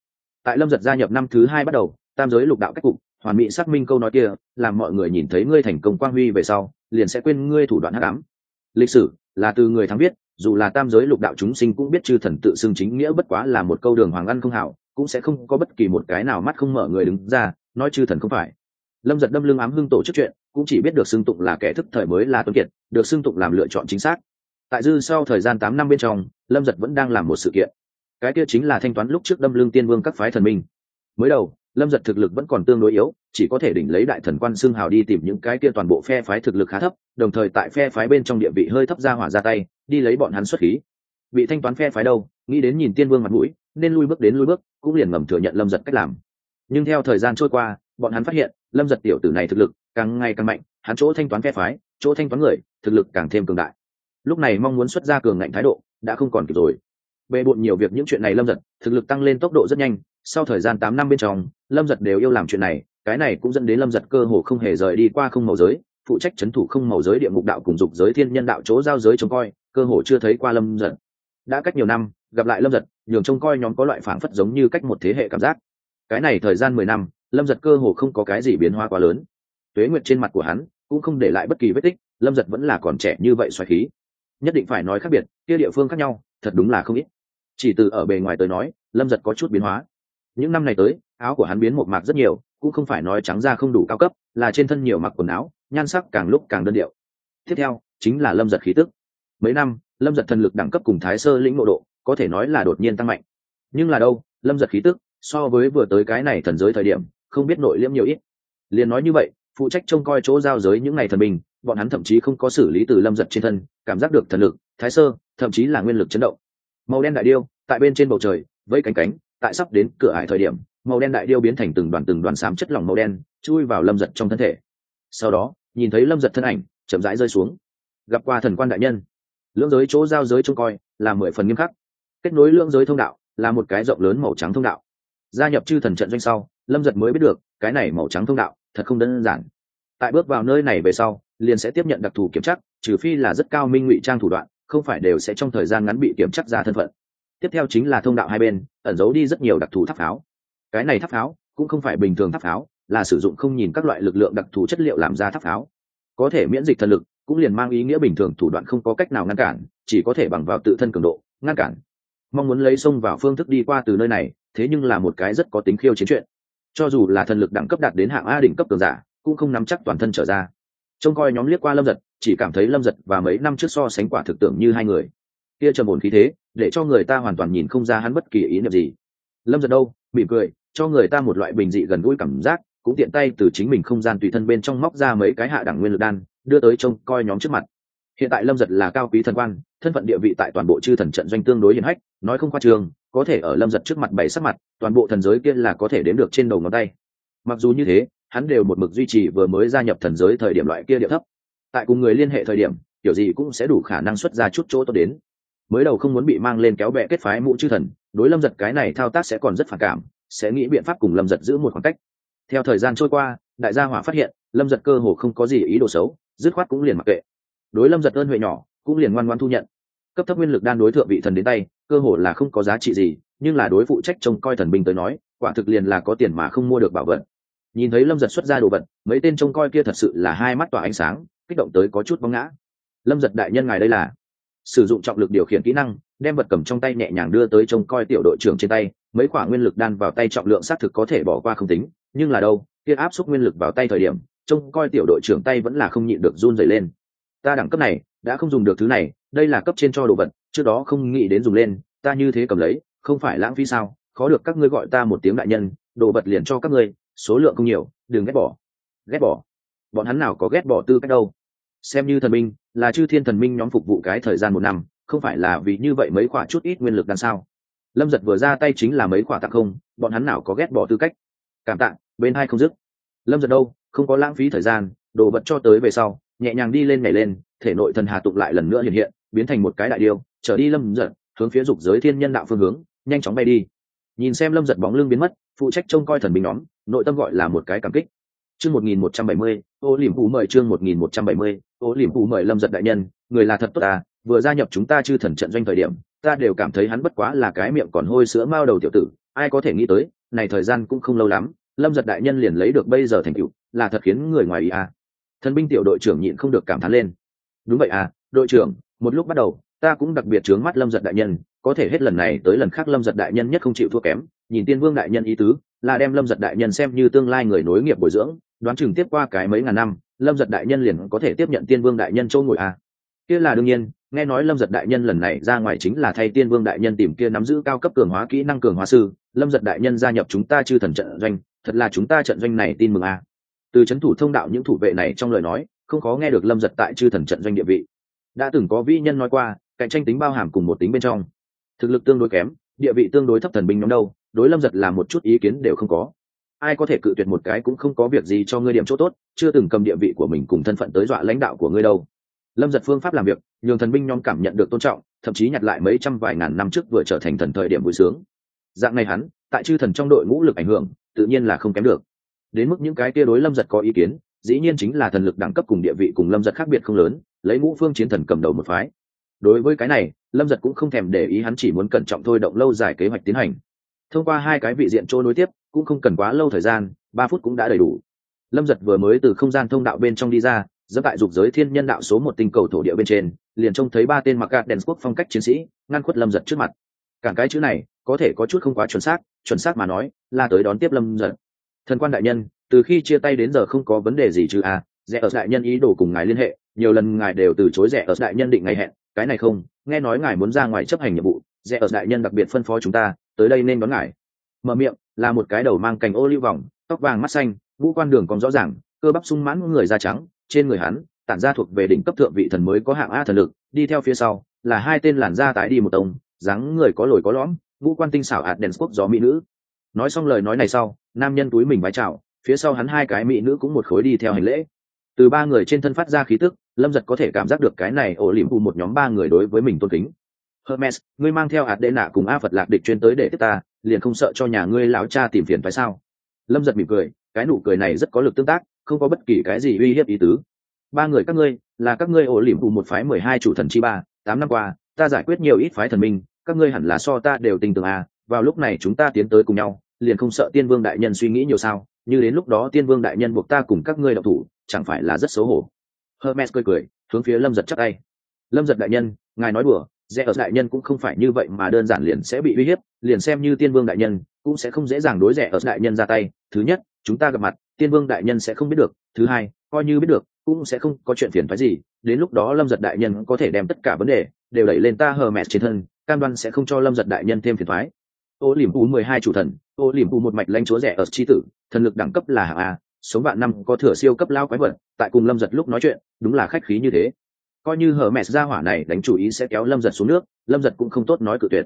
Tại lâm giật gia nhập năm thứ hai bắt đầu, tam giới lục đạo cách cục, hoàn mỹ xác minh câu nói kia, làm mọi người nhìn thấy ngươi thành công quang huy về sau, liền sẽ quên ngươi thủ đoạn hắc ám lịch sử là từ người thắng biết, dù là tam giới lục đạo chúng sinh cũng biết chư thần tự xưng chính nghĩa bất quá là một câu đường hoàng ăn không hảo, cũng sẽ không có bất kỳ một cái nào mắt không mở người đứng ra, nói chư thần không phải. Lâm giật đâm lưng ám hưng tổ chức chuyện, cũng chỉ biết được xưng tụng là kẻ thức thời mới là tuân kiệt, được xưng tụng làm lựa chọn chính xác. Tại dư sau thời gian tám năm bên trong, lâm giật vẫn đang làm một sự kiện. Cái kia chính là thanh toán lúc trước đâm lưng tiên vương các phái thần minh. Mới đầu lâm giật thực lực vẫn còn tương đối yếu, chỉ có thể đỉnh lấy đại thần quan xương hào đi tìm những cái kia toàn bộ phe phái thực lực khá thấp, đồng thời tại phe phái bên trong địa vị hơi thấp ra hỏa ra tay, đi lấy bọn hắn xuất khí. Bị thanh toán phe phái đâu, nghĩ đến nhìn tiên vương mặt mũi, nên lui bước đến lui bước, cũng liền ngầm thừa nhận lâm giật cách làm. Nhưng theo thời gian trôi qua, bọn hắn phát hiện, lâm giật tiểu tử này thực lực càng ngày càng mạnh, hắn chỗ thanh toán phe phái, chỗ thanh toán người, thực lực càng thêm cường đại. Lúc này mong muốn xuất ra cường ngạnh thái độ, đã không còn kịp rồi. Bề bộn nhiều việc những chuyện này lâm giật, thực lực tăng lên tốc độ rất nhanh, sau thời gian tám năm bên trong lâm giật đều yêu làm chuyện này, cái này cũng dẫn đến lâm giật cơ hồ không hề rời đi qua không màu giới, phụ trách c h ấ n thủ không màu giới địa ngục đạo cùng dục giới thiên nhân đạo chỗ giao giới trông coi, cơ hồ chưa thấy qua lâm giật. Đã cách nhiều năm, gặp lại lâm giật, nhường trông coi nhóm có loại phảng phất giống như cách một thế hệ cảm giác. Cái này thời gian mười năm, lâm giật cơ hồ không có cái gì biến hóa quá lớn. Tuế nguyệt trên mặt của hắn cũng không để lại bất kỳ vết tích, lâm giật vẫn là còn trẻ như vậy xoài khí. Nhất định phải nói khác biệt, kia địa phương khác nhau, thật đúng là không ít. Chỉ từ ở bề ngoài tới nói, lâm giật có chút biến hóa những năm này tới, áo của hắn biến một mạc rất nhiều, cũng không phải nói trắng ra không đủ cao cấp, là trên thân nhiều mặc quần áo, nhan sắc càng lúc càng đơn điệu. Tiếp theo, chính là lâm giật khí tức. Mấy năm, lâm giật thần lực đẳng cấp cùng thái sơ lĩnh ngộ độ, có thể nói là đột nhiên tăng mạnh. Nhưng là đâu, lâm giật khí tức, so với vừa tới cái này thần giới thời điểm, không biết nội liễm nhiều ít. Liền nói như vậy, phụ trách trông coi chỗ giao giới những ngày thần bình bọn hắn thậm chí không có xử lý từ lâm giật trên thân, cảm giác được thần lực, thái sơ, thậm chí là nguyên lực chấn động. Màu đen đại điêu, tại bên trên bầu trời, vẫy cánh cánh tại sắp đến cửa ải thời điểm, màu đen đại điêu biến thành từng đoàn từng đoàn xám chất lỏng màu đen, chui vào lâm giật trong thân thể. Sau đó, nhìn thấy lâm giật thân ảnh, chậm rãi rơi xuống. Gặp qua thần quan đại nhân. Lưỡng giới chỗ giao giới trông coi, là mười phần nghiêm khắc. Kết nối lưỡng giới thông đạo, là một cái rộng lớn màu trắng thông đạo. Gia nhập chư thần trận doanh sau, lâm giật mới biết được, cái này màu trắng thông đạo, thật không đơn giản. Tại bước vào nơi này về sau, liền sẽ tiếp nhận đặc thù kiểm chắc trừ phi là rất cao minh ngụy trang thủ đoạn, không phải đều sẽ trong thời gian ngắn bị kiểm chắc ra thân phận tiếp theo chính là thông đạo hai bên, ẩn giấu đi rất nhiều đặc thù tháp pháo. Cái này tháp pháo cũng không phải bình thường tháp pháo, là sử dụng không nhìn các loại lực lượng đặc thù chất liệu làm ra tháp pháo. Có thể miễn dịch thần lực, cũng liền mang ý nghĩa bình thường thủ đoạn không có cách nào ngăn cản, chỉ có thể bằng vào tự thân cường độ, ngăn cản. Mong muốn lấy sông vào phương thức đi qua từ nơi này, thế nhưng là một cái rất có tính khiêu chiến chuyện. Cho dù là thần lực đẳng cấp đạt đến hạng a đỉnh cấp cường giả, cũng không nắm chắc toàn thân trở ra. Trông coi nhóm liếc qua lâm giật, chỉ cảm thấy lâm giật và mấy năm trước so sánh quả thực tưởng như hai người. Kia trầm ổn khí thế để cho người ta hoàn toàn nhìn không ra hắn bất kỳ ý niệm gì. Lâm giật đâu? Mỉm cười, cho người ta một loại bình dị gần gũi cảm giác, cũng tiện tay từ chính mình không gian tùy thân bên trong móc ra mấy cái hạ đẳng nguyên lực đan, đưa tới trông coi nhóm trước mặt. Hiện tại lâm giật là cao quý thần quan, thân phận địa vị tại toàn bộ chư thần trận doanh tương đối hiển hách, nói không khoa trường, có thể ở lâm giật trước mặt bảy sắc mặt, toàn bộ thần giới kia là có thể đếm được trên đầu ngón tay. Mặc dù như thế, hắn đều một mực duy trì vừa mới gia nhập thần giới thời điểm loại kia địa thấp. Tại cùng người liên hệ thời điểm, kiểu gì cũng sẽ đủ khả năng xuất ra chút chỗ tốt đến mới đầu không muốn bị mang lên kéo bẹ kết phái mũ chư thần, đối lâm giật cái này thao tác sẽ còn rất phản cảm, sẽ nghĩ biện pháp cùng lâm giật giữ một khoảng cách. Theo thời gian trôi qua, đại gia hỏa phát hiện, lâm giật cơ hồ không có gì ý đồ xấu, dứt khoát cũng liền mặc kệ. Đối lâm giật ơn huệ nhỏ, cũng liền ngoan ngoan thu nhận. Cấp thấp nguyên lực đan đối thượng vị thần đến tay, cơ hồ là không có giá trị gì, nhưng là đối phụ trách trông coi thần binh tới nói, quả thực liền là có tiền mà không mua được bảo vật. Nhìn thấy lâm giật xuất ra đồ vật, mấy tên trông coi kia thật sự là hai mắt tỏa ánh sáng, kích động tới có chút bóng ngã. Lâm giật đại nhân ngài đây là? Sử dụng trọng lực điều khiển kỹ năng, đem vật cầm trong tay nhẹ nhàng đưa tới trông coi tiểu đội trưởng trên tay. Mấy quả nguyên lực đan vào tay trọng lượng xác thực có thể bỏ qua không tính, nhưng là đâu, kia áp suất nguyên lực vào tay thời điểm, trông coi tiểu đội trưởng tay vẫn là không nhịn được run dày lên. Ta đẳng cấp này, đã không dùng được thứ này, đây là cấp trên cho đồ vật, trước đó không nghĩ đến dùng lên, ta như thế cầm lấy, không phải lãng phí sao? Khó được các ngươi gọi ta một tiếng đại nhân, đồ vật liền cho các ngươi, số lượng không nhiều, đừng ghét bỏ. Ghét bỏ. Bọn hắn nào có ghét bỏ tư cách đâu xem như thần minh, là chư thiên thần minh nhóm phục vụ cái thời gian một năm, không phải là vì như vậy mấy khoả chút ít nguyên lực đằng sau. Lâm giật vừa ra tay chính là mấy khoả tặng không, bọn hắn nào có ghét bỏ tư cách. Cảm tạ, bên hai không dứt. Lâm giật đâu, không có lãng phí thời gian, đồ vật cho tới về sau, nhẹ nhàng đi lên nhảy lên, thể nội thần hà tục lại lần nữa hiện hiện, biến thành một cái đại điêu, trở đi lâm giật, hướng phía dục giới thiên nhân đạo phương hướng, nhanh chóng bay đi. Nhìn xem lâm giật bóng lưng biến mất, phụ trách trông coi thần binh nhóm, nội tâm gọi là một cái cảm kích chương một nghìn một trăm bảy mươi, ô liềm phú mời chương một nghìn một trăm bảy mươi, ô liềm phú mời lâm giật đại nhân, người là thật tốt à vừa gia nhập chúng ta chư thần trận doanh thời điểm, ta đều cảm thấy hắn bất quá là cái miệng còn hôi sữa mao đầu tiểu tử, ai có thể nghĩ tới, này thời gian cũng không lâu lắm, lâm giật đại nhân liền lấy được bây giờ thành tựu, là thật khiến người ngoài ý à. thần binh tiểu đội trưởng nhịn không được cảm thán lên đúng vậy à đội trưởng, một lúc bắt đầu, ta cũng đặc biệt trướng mắt lâm giật đại nhân, có thể hết lần này tới lần khác lâm giật đại nhân nhất không chịu thua kém, nhìn tiên vương đại nhân ý tứ là đem lâm giật đại nhân xem như tương lai người nối nghiệp bồi dưỡng, đoán chừng tiếp qua cái mấy ngàn năm, lâm giật đại nhân liền có thể tiếp nhận tiên vương đại nhân châu ngồi à. kia là đương nhiên, nghe nói lâm giật đại nhân lần này ra ngoài chính là thay tiên vương đại nhân tìm kia nắm giữ cao cấp cường hóa kỹ năng cường hóa sư, lâm giật đại nhân gia nhập chúng ta chư thần trận doanh, thật là chúng ta trận doanh này tin mừng à. từ c h ấ n thủ thông đạo những thủ vệ này trong lời nói, không có nghe được lâm giật tại chư thần trận doanh địa vị đã từng có vĩ nhân nói qua, cạnh tranh tính bao hàm cùng một tính bên trong thực lực tương đối kém, địa vị tương đối thấp thần binh nhóm đâu đối lâm giật là một chút ý kiến đều không có. Ai có thể cự tuyệt một cái cũng không có việc gì cho ngươi điểm chỗ tốt, chưa từng cầm địa vị của mình cùng thân phận tới dọa lãnh đạo của ngươi đâu. Lâm giật phương pháp làm việc, nhường thần binh nhóm cảm nhận được tôn trọng, thậm chí nhặt lại mấy trăm vài ngàn năm trước vừa trở thành thần thời điểm vui sướng. Dạng này hắn, tại chư thần trong đội ngũ lực ảnh hưởng, tự nhiên là không kém được. Đến mức những cái tia đối lâm giật có ý kiến, dĩ nhiên chính là thần lực đẳng cấp cùng địa vị cùng lâm giật khác biệt không lớn, lấy ngũ phương chiến thần cầm đầu một phái. Đối với cái này, lâm giật cũng không thèm để ý hắn chỉ muốn cẩn trọng thôi động lâu dài kế hoạch tiến hành thông qua hai cái vị diện trôi nối tiếp, cũng không cần quá lâu thời gian, ba phút cũng đã đầy đủ. Lâm giật vừa mới từ không gian thông đạo bên trong đi ra dẫm tại dục giới thiên nhân đạo số một tinh cầu thổ địa bên trên, liền trông thấy ba tên mặc gạt đèn quốc phong cách chiến sĩ, ngăn khuất lâm giật trước mặt. Cản cái chữ này, có thể có chút không quá chuẩn xác chuẩn xác mà nói, là tới đón tiếp lâm giật. Thần quan đại nhân, từ khi chia tay đến giờ không có vấn đề gì chứ à rẻ ở đại nhân ý đồ cùng ngài liên hệ, nhiều lần ngài đều từ chối rẻ ở đại nhân định ngày hẹn, cái này không, nghe nói ngài muốn ra ngoài chấp hành nhiệm vụ rẽ ở đại nhân đặc biệt phân phó chúng ta tới đây nên đón ngài. Mở miệng, là một cái đầu mang cành ô lưu vòng, tóc vàng mắt xanh, vũ quan đường còn rõ ràng, cơ bắp sung mãn người da trắng, trên người hắn, tản ra thuộc về đỉnh cấp thượng vị thần mới có hạng a thần lực, đi theo phía sau, là hai tên làn da tái đi một tông, dáng người có lồi có lõm, vũ quan tinh xảo ạt đèn quốc gió mỹ nữ. Nói xong lời nói này sau, nam nhân túi mình vái chào, phía sau hắn hai cái mỹ nữ cũng một khối đi theo hành lễ. Từ ba người trên thân phát ra khí tức, lâm giật có thể cảm giác được cái này ổ liềm u một nhóm ba người đối với mình tôn kính hermes, ngươi mang theo hạt đệ nạ cùng a phật lạc địch chuyên tới để tiếp ta, liền không sợ cho nhà ngươi lão cha tìm phiền phải sao? Lâm giật mỉm cười, cái nụ cười này rất có lực tương tác, không có bất kỳ cái gì uy hiếp ý tứ. Ba người các ngươi, là các ngươi ổ liềm hù một phái mười hai chủ thần chi ba, tám năm qua, ta giải quyết nhiều ít phái thần minh, các ngươi hẳn là so ta đều tình tưởng à vào lúc này chúng ta tiến tới cùng nhau, liền không sợ tiên vương đại nhân suy nghĩ nhiều sao? Như đến lúc đó tiên vương đại nhân buộc ta cùng các ngươi đọc thủ, chẳng phải là rất xấu hổ? Hermes cười cười, hướng phía lâm giật chắc tay. Lâm giật đại nhân, ngài nói đùa rẽ ở đại nhân cũng không phải như vậy mà đơn giản liền sẽ bị uy hiếp, liền xem như tiên vương đại nhân, cũng sẽ không dễ dàng đối rẻ ở đại nhân ra tay. Thứ nhất, chúng ta gặp mặt, tiên vương đại nhân sẽ không biết được. Thứ hai, coi như biết được, cũng sẽ không có chuyện phiền phái gì. Đến lúc đó lâm giật đại nhân có thể đem tất cả vấn đề đều đẩy lên ta hờ mẹ trên thân, cam đoan sẽ không cho lâm giật đại nhân thêm phiền thoái ô liềm u mười hai chủ thần, ô liềm u một mạch lãnh chúa rẻ ở c tử, thần lực đẳng cấp là hạng a, sống vạn năm có thừa siêu cấp lao quái vật, tại cùng lâm giật lúc nói chuyện, đúng là khách khí như thế coi như hở mẹ ra hỏa này đánh chủ ý sẽ kéo lâm giật xuống nước, lâm giật cũng không tốt nói cự tuyệt.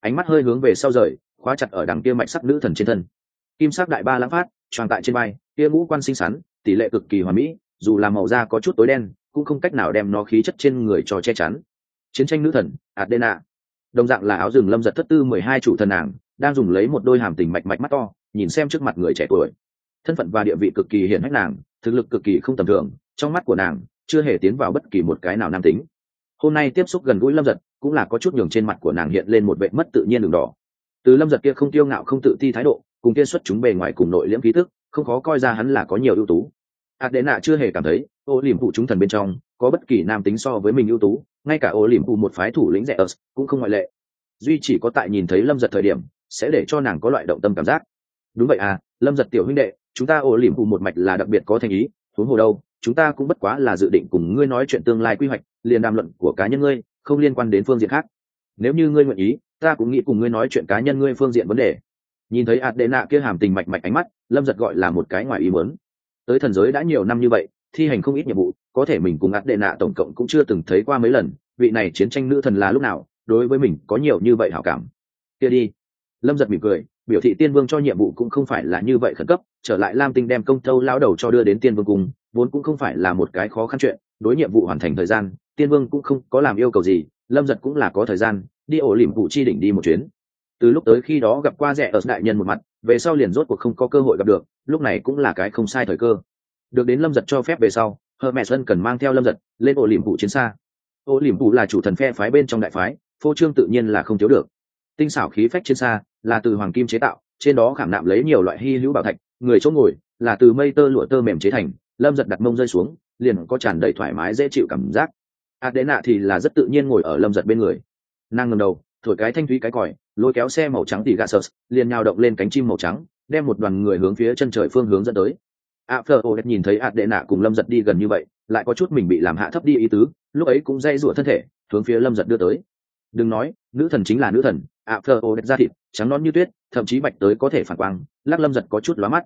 Ánh mắt hơi hướng về sau rời, khóa chặt ở đằng kia mạch sắc nữ thần trên thân. Kim sắc đại ba lãng phát tròn tại trên bay kia ngũ quan xinh xắn, tỷ lệ cực kỳ hoàn mỹ, dù là màu da có chút tối đen, cũng không cách nào đem nó khí chất trên người cho che chắn. Chiến tranh nữ thần adena đồng dạng là áo rừng lâm giật thất tư mười hai chủ thần nàng, đang dùng lấy một đôi hàm tình mạch mạch mắt to, nhìn xem trước mặt người trẻ tuổi. Thân phận và địa vị cực kỳ hiển hách nàng, thực lực cực kỳ không tầm thường, trong mắt của nàng chưa hề tiến vào bất kỳ một cái nào nam tính. Hôm nay tiếp xúc gần gũi lâm giật, cũng là có chút nhường trên mặt của nàng hiện lên một vệ mất tự nhiên đường đỏ. Từ lâm giật kia không tiêu ngạo, không tự ti thái độ, cùng kia xuất chúng bề ngoài cùng nội liễm ký tức, không khó coi ra hắn là có nhiều ưu tú. Hạt đệ nạ chưa hề cảm thấy, ô liềm phụ chúng thần bên trong, có bất kỳ nam tính so với mình ưu tú, ngay cả ô liềm phụ một phái thủ lĩnh rẻ ớt, cũng không ngoại lệ. Duy chỉ có tại nhìn thấy lâm giật thời điểm, sẽ để cho nàng có loại động tâm cảm giác. Đúng vậy à lâm giật tiểu huynh đệ, chúng ta ô liềm phụ một mạch là đặc biệt có thành ý, huống hồ đâu? Chúng ta cũng bất quá là dự định cùng ngươi nói chuyện tương lai quy hoạch, liền đàm luận của cá nhân ngươi, không liên quan đến phương diện khác. Nếu như ngươi nguyện ý, ta cũng nghĩ cùng ngươi nói chuyện cá nhân ngươi phương diện vấn đề. Nhìn thấy ạt đệ nạ kia hàm tình mạch mạch ánh mắt, lâm giật gọi là một cái ngoài ý muốn. Tới thần giới đã nhiều năm như vậy, thi hành không ít nhiệm vụ, có thể mình cùng ạt đệ nạ tổng cộng cũng chưa từng thấy qua mấy lần, vị này chiến tranh nữ thần là lúc nào, đối với mình có nhiều như vậy hảo cảm. Kia đi. Lâm giật mỉm cười biểu thị tiên vương cho nhiệm vụ cũng không phải là như vậy khẩn cấp trở lại lam tinh đem công thâu lao đầu cho đưa đến tiên vương cùng, vốn cũng không phải là một cái khó khăn chuyện đối nhiệm vụ hoàn thành thời gian tiên vương cũng không có làm yêu cầu gì lâm giật cũng là có thời gian đi ổ lỉm vụ chi đỉnh đi một chuyến. Từ lúc tới khi đó gặp qua rẻ ở đại nhân một mặt về sau liền rốt cuộc không có cơ hội gặp được lúc này cũng là cái không sai thời cơ. Được đến lâm giật cho phép về sau hờ mẹ sân cần mang theo lâm giật lên ổ lỉm vụ chiến xa. Ổ lỉm vụ là chủ thần phe phái bên trong đại phái phô trương tự nhiên là không thiếu được tinh xảo khí phách trên xa là từ hoàng kim chế tạo trên đó khảm nạm lấy nhiều loại hy hữu bảo thạch người chỗ ngồi là từ mây tơ lụa tơ mềm chế thành lâm giật đặt mông rơi xuống liền có tràn đầy thoải mái dễ chịu cảm giác. Adena thì là rất tự nhiên ngồi ở lâm giật bên người. Nàng ngầm đầu thổi cái thanh thúy cái còi lôi kéo xe màu trắng tỉ gà sờ, liền nhào động lên cánh chim màu trắng đem một đoàn người hướng phía chân trời phương hướng dẫn tới. A phơ ô nhìn thấy ạt đệ nạ cùng lâm giật đi gần như vậy lại có chút mình bị làm hạ thấp đi ý tứ lúc ấy cũng dây rủa thân thể hướng phía lâm giật đưa tới. Đừng nói nữ thần chính là nữ thần a phơ ô ra thịt, trắng non như tuyết, thậm chí bạch tới có thể phản quang, lắc lâm giật có chút lóa mắt.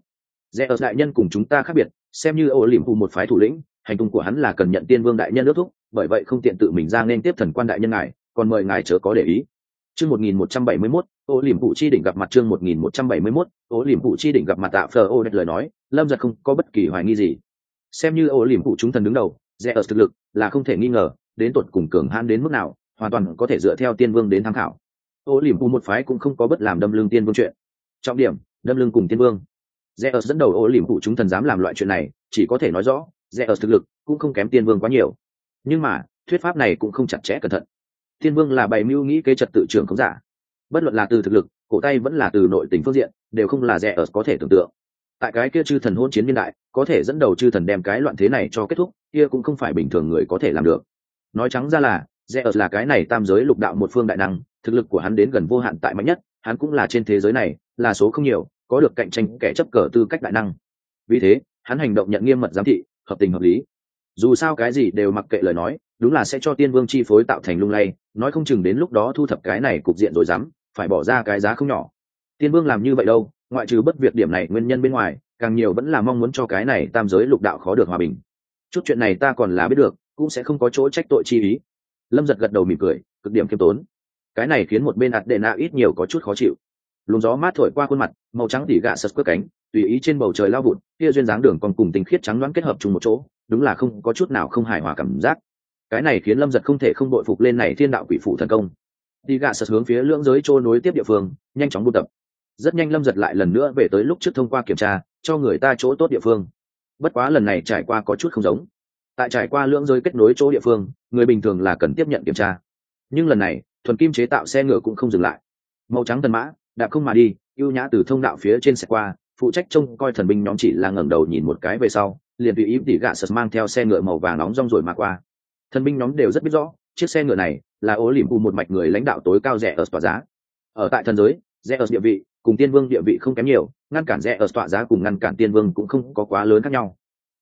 Rẽ ở đại nhân cùng chúng ta khác biệt, xem như ô liềm phù một phái thủ lĩnh, hành tung của hắn là cần nhận tiên vương đại nhân ước thúc, bởi vậy không tiện tự mình ra nên tiếp thần quan đại nhân ngài, còn mời ngài chớ có để ý. Chương một nghìn một trăm bảy mươi mốt ô liềm phụ chi đỉnh gặp mặt chương một nghìn một trăm bảy mươi mốt ô liềm phụ chi đỉnh gặp mặt tạ phờ ô đẹp lời nói, lâm giật không có bất kỳ hoài nghi gì. Xem như ô liềm phụ chúng thần đứng đầu, rẽ ở thực lực là không thể nghi ngờ, đến tột cùng cường hãn đến mức nào, hoàn toàn có thể dựa theo tiên vương đến tham khảo ô liềm u một phái cũng không có bất làm đâm lưng tiên vương chuyện. Trọng điểm, đâm lưng cùng tiên vương. Rẽ ở dẫn đầu ô liềm u chúng thần dám làm loại chuyện này, chỉ có thể nói rõ, rẽ ở thực lực cũng không kém tiên vương quá nhiều. Nhưng mà, thuyết pháp này cũng không chặt chẽ cẩn thận. Tiên vương là bày mưu nghĩ kế trật tự trường không giả. Bất luận là từ thực lực, cổ tay vẫn là từ nội tình phương diện, đều không là rẻ ở có thể tưởng tượng. Tại cái kia chư thần hôn chiến niên đại, có thể dẫn đầu chư thần đem cái loạn thế này cho kết thúc, kia cũng không phải bình thường người có thể làm được. Nói trắng ra là rẽ ở là cái này tam giới lục đạo một phương đại năng, thực lực của hắn đến gần vô hạn tại mạnh nhất, hắn cũng là trên thế giới này, là số không nhiều, có được cạnh tranh kẻ chấp cờ tư cách đại năng. Vì thế, hắn hành động nhận nghiêm mật giám thị, hợp tình hợp lý. Dù sao cái gì đều mặc kệ lời nói, đúng là sẽ cho tiên vương chi phối tạo thành lung lay, nói không chừng đến lúc đó thu thập cái này cục diện rồi dám, phải bỏ ra cái giá không nhỏ. Tiên vương làm như vậy đâu, ngoại trừ bất việc điểm này nguyên nhân bên ngoài, càng nhiều vẫn là mong muốn cho cái này tam giới lục đạo khó được hòa bình. Chút chuyện này ta còn là biết được, cũng sẽ không có chỗ trách tội chi ý lâm giật gật đầu mỉm cười, cực điểm khiêm tốn. Cái này khiến một bên ạt đệ nạ ít nhiều có chút khó chịu. Luồng gió mát thổi qua khuôn mặt, màu trắng tỉ gạ sật cất cánh, tùy ý trên bầu trời lao vụt, kia duyên dáng đường còn cùng tình khiết trắng đoán kết hợp chung một chỗ, đúng là không, có chút nào không hài hòa cảm giác. Cái này khiến lâm giật không thể không đội phục lên này thiên đạo quỷ phụ thần công. Tỉ gạ sật hướng phía lưỡng giới trôi nối tiếp địa phương, nhanh chóng buôn tập. Rất nhanh lâm giật lại lần nữa về tới lúc trước thông qua kiểm tra, cho người ta chỗ tốt địa phương. Bất quá lần này trải qua có chút không giống. Tại trải qua lưỡng giới kết nối chỗ địa phương người bình thường là cần tiếp nhận kiểm tra. Nhưng lần này, thuần kim chế tạo xe ngựa cũng không dừng lại. Màu trắng tần mã, đạp không mà đi, ưu nhã từ thông đạo phía trên xe qua, phụ trách trông coi thần binh nhóm chỉ là ngẩng đầu nhìn một cái về sau, liền tùy ý tỉ gạ sật mang theo xe ngựa màu vàng nóng rong rồi mà qua. Thần binh nhóm đều rất biết rõ, chiếc xe ngựa này là ố liềm u một mạch người lãnh đạo tối cao rẻ ở tòa giá. Ở tại thần giới, rẻ ở địa vị cùng tiên vương địa vị không kém nhiều, ngăn cản rẻ ở tọa giá cùng ngăn cản tiên vương cũng không có quá lớn khác nhau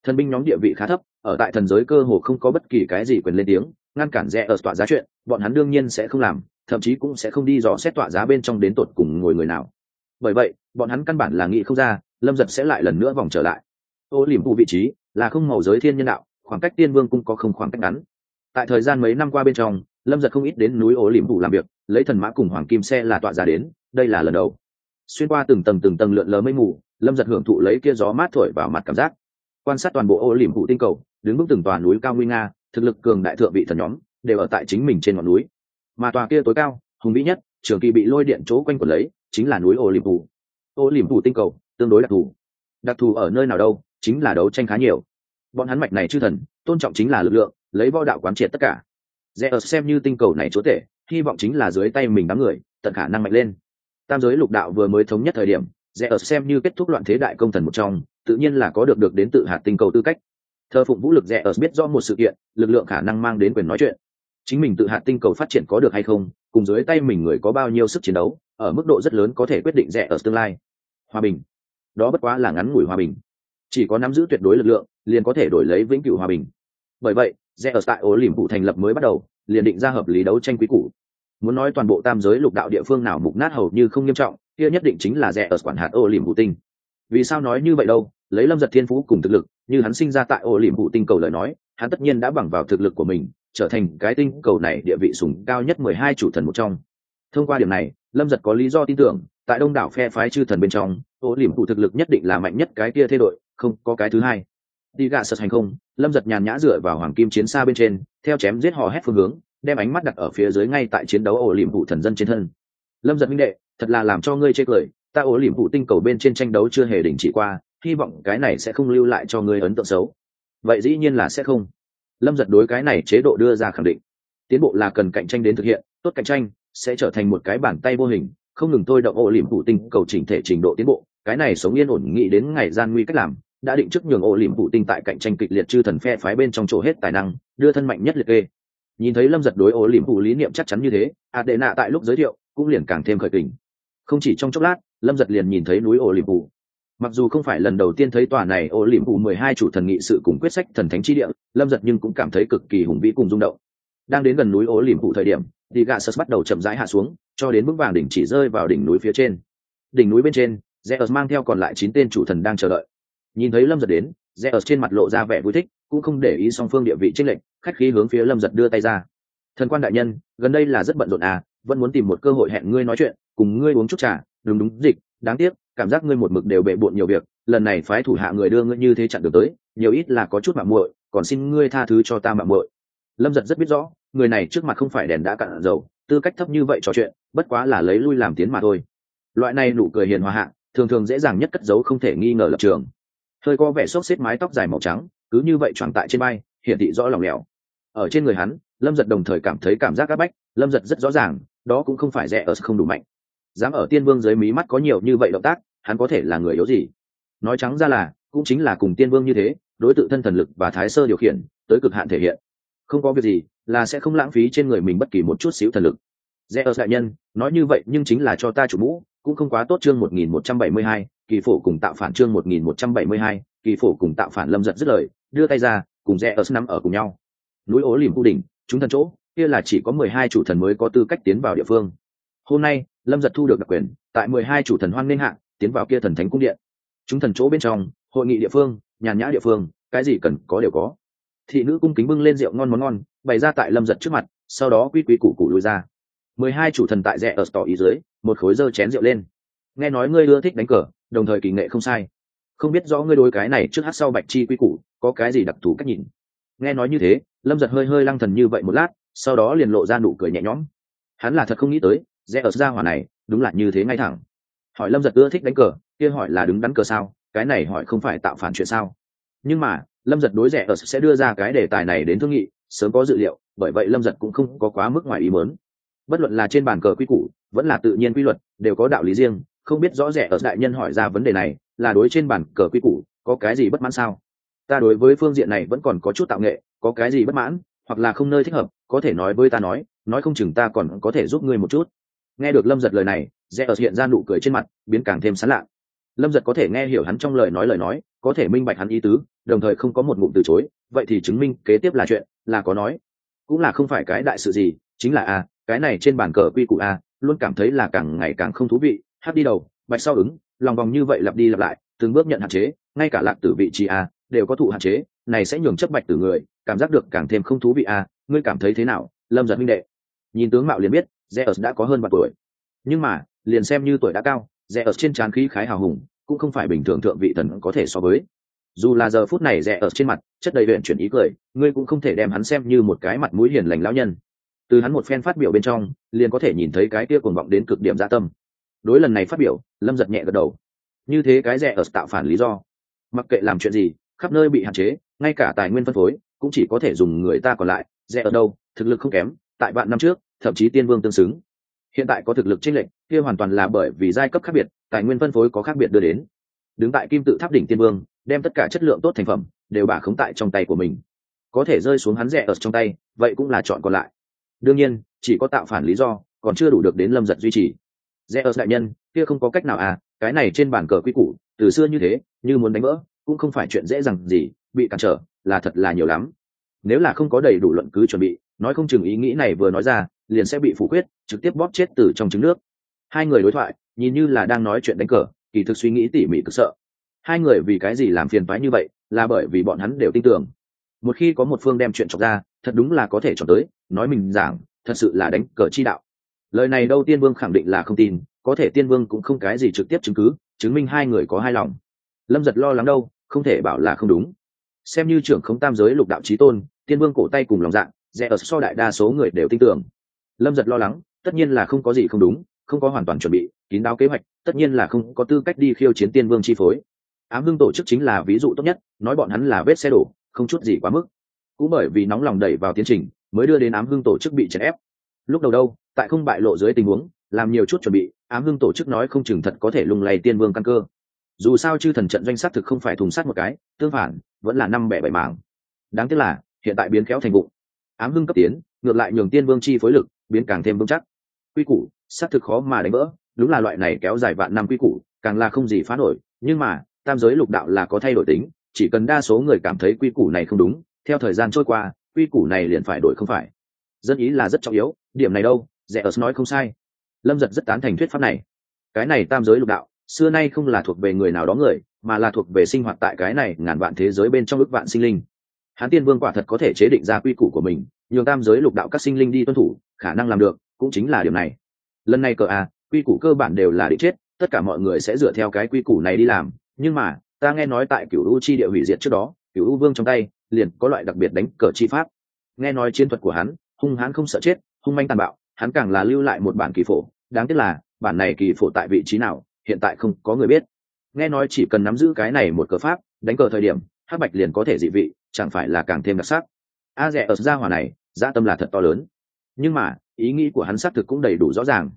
thần binh nhóm địa vị khá thấp, ở tại thần giới cơ hồ không có bất kỳ cái gì quyền lên tiếng, ngăn cản rẻ ở tọa giá chuyện, bọn hắn đương nhiên sẽ không làm, thậm chí cũng sẽ không đi dò xét tọa giá bên trong đến tột cùng ngồi người nào. Bởi vậy, bọn hắn căn bản là nghĩ không ra, lâm giật sẽ lại lần nữa vòng trở lại. Ô liềm vụ vị trí là không màu giới thiên nhân đạo, khoảng cách tiên vương cũng có không khoảng cách ngắn. Tại thời gian mấy năm qua bên trong, lâm giật không ít đến núi ố liềm vụ làm việc, lấy thần mã cùng hoàng kim xe là tọa giá đến, đây là lần đầu. Xuyên qua từng tầng từng tầng lượn lờ mây mù, lâm giật hưởng thụ lấy kia gió mát thổi vào mặt cảm giác quan sát toàn bộ ô liềm hụ tinh cầu, đứng vững từng tòa núi cao nguy nga, thực lực cường đại thượng vị thần nhóm đều ở tại chính mình trên ngọn núi. Mà tòa kia tối cao, hùng vĩ nhất, trường kỳ bị lôi điện chỗ quanh quẩn lấy, chính là núi ô liềm hụ ô liềm hụ tinh cầu, tương đối đặc thù. Đặc thù ở nơi nào đâu, chính là đấu tranh khá nhiều. Bọn hắn mạch này chư thần, tôn trọng chính là lực lượng, lấy võ đạo quán triệt tất cả. Dễ ở xem như tinh cầu này chúa tể, hy vọng chính là dưới tay mình đám người, tận khả năng mạnh lên. Tam giới lục đạo vừa mới thống nhất thời điểm dễ ở xem như kết thúc loạn thế đại công thần một trong tự nhiên là có được được đến tự hạt tinh cầu tư cách. Thờ phụng vũ lực rẻ ở biết rõ một sự kiện, lực lượng khả năng mang đến quyền nói chuyện. Chính mình tự hạt tinh cầu phát triển có được hay không, cùng dưới tay mình người có bao nhiêu sức chiến đấu, ở mức độ rất lớn có thể quyết định rẻ ở tương lai. Hòa bình. Đó bất quá là ngắn ngủi hòa bình. Chỉ có nắm giữ tuyệt đối lực lượng, liền có thể đổi lấy vĩnh cửu hòa bình. Bởi vậy rẽ ở tại ổ liềm phụ thành lập mới bắt đầu, liền định ra hợp lý đấu tranh quý cũ muốn nói toàn bộ tam giới lục đạo địa phương nào mục nát hầu như không nghiêm trọng, kia nhất định chính là rẽ ở quản hạt ổ liềm phụ tinh vì sao nói như vậy đâu? Lấy lâm giật thiên phú cùng thực lực, như hắn sinh ra tại ổ liềm Vụ tinh cầu lời nói, hắn tất nhiên đã bằng vào thực lực của mình, trở thành cái tinh cầu này địa vị sùng cao nhất mười hai chủ thần một trong. Thông qua điểm này, lâm giật có lý do tin tưởng, tại đông đảo phe phái chư thần bên trong ổ liềm Vụ thực lực nhất định là mạnh nhất cái kia thay đổi không có cái thứ hai. Đi gạ sật hành không, lâm giật nhàn nhã dựa vào hoàng kim chiến xa bên trên, theo chém giết hò hét phương hướng, đem ánh mắt đặt ở phía dưới ngay tại chiến đấu ổ liềm vụ thần dân trên thân. Lâm giật minh đệ, thật là làm cho ngươi chê cười ta ổ liềm vụ tinh cầu bên trên tranh đấu chưa hề đình chỉ qua, hy vọng cái này sẽ không lưu lại cho ngươi ấn tượng xấu. Vậy dĩ nhiên là sẽ không. Lâm giật đối cái này chế độ đưa ra khẳng định. Tiến bộ là cần cạnh tranh đến thực hiện, tốt cạnh tranh sẽ trở thành một cái bàn tay vô hình. Không ngừng tôi động ổ liềm phụ tinh cầu chỉnh thể trình độ tiến bộ, cái này sống yên ổn nghĩ đến ngày gian nguy cách làm, đã định trước nhường ổ liềm phụ tinh tại cạnh tranh kịch liệt chư thần phe phái bên trong chỗ hết tài năng, đưa thân mạnh nhất liệt kê. Nhìn thấy lâm giật đối ổ liềm phụ lý niệm chắc chắn như thế ạt đệ nạ tại lúc giới thiệu cũng liền càng thêm khởi kình không chỉ trong chốc lát lâm giật liền nhìn thấy núi Ô liềm phủ mặc dù không phải lần đầu tiên thấy tòa này Ô liềm phủ mười hai chủ thần nghị sự cùng quyết sách thần thánh chi địa lâm giật nhưng cũng cảm thấy cực kỳ hùng vĩ cùng rung động đang đến gần núi Ô liềm phủ thời điểm thì gà sơ bắt đầu chậm rãi hạ xuống cho đến vững vàng đỉnh chỉ rơi vào đỉnh núi phía trên đỉnh núi bên trên Zeus mang theo còn lại chín tên chủ thần đang chờ đợi. Nhìn thấy Lâm Giật đến, Zeus trên mặt lộ ra vẻ vui thích, cũng không để ý song phương địa vị trích lệnh khách khí hướng phía Lâm Giật đưa tay ra. "Thần quan đại nhân, gần đây là rất bận rộn à, vẫn muốn tìm một cơ hội hẹn ngươi nói chuyện, cùng ngươi uống chút trà, đúng đúng, dịch, đáng tiếc, cảm giác ngươi một mực đều bệ bộn nhiều việc, lần này phái thủ hạ người đưa ngươi như thế chặn được tới, nhiều ít là có chút mạo muội, còn xin ngươi tha thứ cho ta mạo muội." Lâm Giật rất biết rõ, người này trước mặt không phải đèn đã cạn dầu, tư cách thấp như vậy trò chuyện, bất quá là lấy lui làm tiến mà thôi. Loại này nụ cười hiền hòa hạ, thường thường dễ dàng nhất cất giấu không thể nghi ngờ lập trường hơi có vẻ xốc xếp mái tóc dài màu trắng cứ như vậy choàng tại trên bay hiển thị rõ lòng lẻo ở trên người hắn lâm giật đồng thời cảm thấy cảm giác áp bách lâm giật rất rõ ràng đó cũng không phải rẻ ở không đủ mạnh. Dám ở tiên vương dưới mí mắt có nhiều như vậy động tác hắn có thể là người yếu gì? Nói trắng ra là cũng chính là cùng tiên vương như thế đối tượng thân thần lực và thái sơ điều khiển tới cực hạn thể hiện. Không có việc gì là sẽ không lãng phí trên người mình bất kỳ một chút xíu thần lực. Rẽ ở đại nhân nói như vậy nhưng chính là cho ta chủ mũ cũng không quá tốt chương 1172, kỳ phổ cùng tạo phản chương 1172, kỳ phổ cùng tạo phản lâm giật dứt lời, đưa tay ra, cùng rẽ ở nắm ở cùng nhau. Núi ố liềm khu đỉnh, chúng thần chỗ, kia là chỉ có 12 chủ thần mới có tư cách tiến vào địa phương. Hôm nay, Lâm giật thu được đặc quyền, tại 12 chủ thần hoan nên hạng, tiến vào kia thần thánh cung điện. Chúng thần chỗ bên trong, hội nghị địa phương, nhàn nhã địa phương, cái gì cần có đều có. Thị nữ cung kính bưng lên rượu ngon món ngon, bày ra tại Lâm giật trước mặt, sau đó quy quy củ củ lui ra mười hai chủ thần tại rẽ ở tỏ ý dưới một khối dơ chén rượu lên nghe nói ngươi ưa thích đánh cờ đồng thời kỳ nghệ không sai không biết rõ ngươi đối cái này trước hát sau bạch chi quy củ có cái gì đặc thù cách nhìn nghe nói như thế lâm giật hơi hơi lăng thần như vậy một lát sau đó liền lộ ra nụ cười nhẹ nhõm. Hắn là thật không nghĩ tới, rẽ ở ra hỏa này, đúng là như thế ngay thẳng. Hỏi lâm giật ưa thích đánh cờ, kia hỏi là đứng đắn cờ sao, cái này hỏi không phải tạo phản chuyện sao. Nhưng mà, lâm giật đối rẻ ở sẽ đưa ra cái đề tài này đến thương nghị, sớm có dự liệu, bởi vậy lâm giật cũng không có quá mức ngoài ý mớn bất luận là trên bàn cờ quy củ, vẫn là tự nhiên quy luật, đều có đạo lý riêng, không biết rõ rẻ ở đại nhân hỏi ra vấn đề này, là đối trên bàn cờ quy củ, có cái gì bất mãn sao? Ta đối với phương diện này vẫn còn có chút tạo nghệ, có cái gì bất mãn, hoặc là không nơi thích hợp có thể nói với ta nói nói không chừng ta còn có thể giúp ngươi một chút. Nghe được lâm giật lời này rẽ ở hiện ra nụ cười trên mặt biến càng thêm sán lạ. Lâm giật có thể nghe hiểu hắn trong lời nói lời nói có thể minh bạch hắn ý tứ đồng thời không có một ngụm từ chối vậy thì chứng minh kế tiếp là chuyện là có nói. Cũng là không phải cái đại sự gì chính là a à, cái này trên bàn cờ quy củ a luôn cảm thấy là càng ngày càng không thú vị hát đi đầu bạch sau ứng lòng vòng như vậy lặp đi lặp lại từng bước nhận hạn chế ngay cả lạc tử vị trí a đều có thụ hạn chế này sẽ nhường chấp bạch tử người cảm giác được càng thêm không thú vị a ngươi cảm thấy thế nào, lâm giật minh đệ? Nhìn tướng mạo liền biết, Zeus đã có hơn vạn tuổi. Nhưng mà, liền xem như tuổi đã cao, Zeus trên trán khí khái hào hùng, cũng không phải bình thường thượng vị thần có thể so với. Dù là giờ phút này rẽ ở trên mặt, chất đầy huyện chuyển ý cười, ngươi cũng không thể đem hắn xem như một cái mặt mũi hiền lành lão nhân. Từ hắn một phen phát biểu bên trong, liền có thể nhìn thấy cái kia cuồng vọng đến cực điểm gia tâm. Đối lần này phát biểu, lâm giật nhẹ gật đầu. Như thế cái rẻ ở tạo phản lý do. Mặc kệ làm chuyện gì, khắp nơi bị hạn chế, ngay cả tài nguyên phân phối, cũng chỉ có thể dùng người ta còn lại rẻ ở đâu, thực lực không kém, tại vạn năm trước, thậm chí tiên vương tương xứng. Hiện tại có thực lực chênh lệch, kia hoàn toàn là bởi vì giai cấp khác biệt, tài nguyên phân phối có khác biệt đưa đến. Đứng tại kim tự tháp đỉnh tiên vương, đem tất cả chất lượng tốt thành phẩm, đều bả khống tại trong tay của mình. Có thể rơi xuống hắn rẻ ở trong tay, vậy cũng là chọn còn lại. Đương nhiên, chỉ có tạo phản lý do, còn chưa đủ được đến lâm giật duy trì. Rẽ ớt đại nhân, kia không có cách nào à cái này trên bàn cờ quy củ, từ xưa như thế, như muốn đánh vỡ, cũng không phải chuyện dễ dàng gì, bị cản trở, là thật là nhiều lắm nếu là không có đầy đủ luận cứ chuẩn bị, nói không chừng ý nghĩ này vừa nói ra, liền sẽ bị phủ quyết, trực tiếp bóp chết từ trong trứng nước. Hai người đối thoại, nhìn như là đang nói chuyện đánh cờ, kỳ thực suy nghĩ tỉ mỉ cực sợ. Hai người vì cái gì làm phiền phái như vậy, là bởi vì bọn hắn đều tin tưởng. Một khi có một phương đem chuyện chọc ra, thật đúng là có thể chọc tới, nói mình giảng, thật sự là đánh cờ chi đạo. Lời này đâu tiên vương khẳng định là không tin, có thể tiên vương cũng không cái gì trực tiếp chứng cứ, chứng minh hai người có hai lòng. Lâm giật lo lắng đâu, không thể bảo là không đúng xem như trưởng không tam giới lục đạo trí tôn, tiên vương cổ tay cùng lòng dạng rẽ ở so đại đa số người đều tin tưởng. Lâm giật lo lắng, tất nhiên là không có gì không đúng, không có hoàn toàn chuẩn bị, kín đáo kế hoạch, tất nhiên là không có tư cách đi khiêu chiến tiên vương chi phối. Ám hưng tổ chức chính là ví dụ tốt nhất, nói bọn hắn là vết xe đổ, không chút gì quá mức. Cũng bởi vì nóng lòng đẩy vào tiến trình, mới đưa đến ám hưng tổ chức bị chèn ép. Lúc đầu đâu, tại không bại lộ dưới tình huống, làm nhiều chút chuẩn bị, ám hưng tổ chức nói không chừng thật có thể lung lay tiên vương căn cơ dù sao chư thần trận doanh sát thực không phải thùng sắt một cái, tương phản, vẫn là năm bẻ bảy mảng. Đáng tiếc là, hiện tại biến khéo thành bụng ám hưng cấp tiến, ngược lại nhường tiên vương chi phối lực, biến càng thêm vững chắc. Quy củ sát thực khó mà đánh vỡ, đúng là loại này kéo dài vạn năm quy củ, càng là không gì phá nổi, nhưng mà, tam giới lục đạo là có thay đổi tính, chỉ cần đa số người cảm thấy quy củ này không đúng, theo thời gian trôi qua, quy củ này liền phải đổi không phải. Dân ý là rất trọng yếu, điểm này đâu rẻ ớt nói không sai. Lâm giật rất tán thành thuyết pháp này. Cái này tam giới lục đạo xưa nay không là thuộc về người nào đó người, mà là thuộc về sinh hoạt tại cái này ngàn vạn thế giới bên trong ước vạn sinh linh. Hán tiên vương quả thật có thể chế định ra quy củ của mình, nhường tam giới lục đạo các sinh linh đi tuân thủ, khả năng làm được, cũng chính là điều này. Lần này cờ a quy củ cơ bản đều là định chết, tất cả mọi người sẽ dựa theo cái quy củ này đi làm. Nhưng mà, ta nghe nói tại cửu u chi địa hủy diệt trước đó, cửu u vương trong tay, liền có loại đặc biệt đánh cờ chi pháp. Nghe nói chiến thuật của hắn, hung hãn không sợ chết, hung manh tàn bạo, hắn càng là lưu lại một bản kỳ phổ. Đáng tiếc là, bản này kỳ phổ tại vị trí nào hiện tại không có người biết. Nghe nói chỉ cần nắm giữ cái này một cờ pháp, đánh cờ thời điểm, hắc bạch liền có thể dị vị, chẳng phải là càng thêm đặc sắc. A rẻ ở gia hỏa này gia tâm là thật to lớn. Nhưng mà, ý nghĩ của hắn xác thực cũng đầy đủ rõ ràng.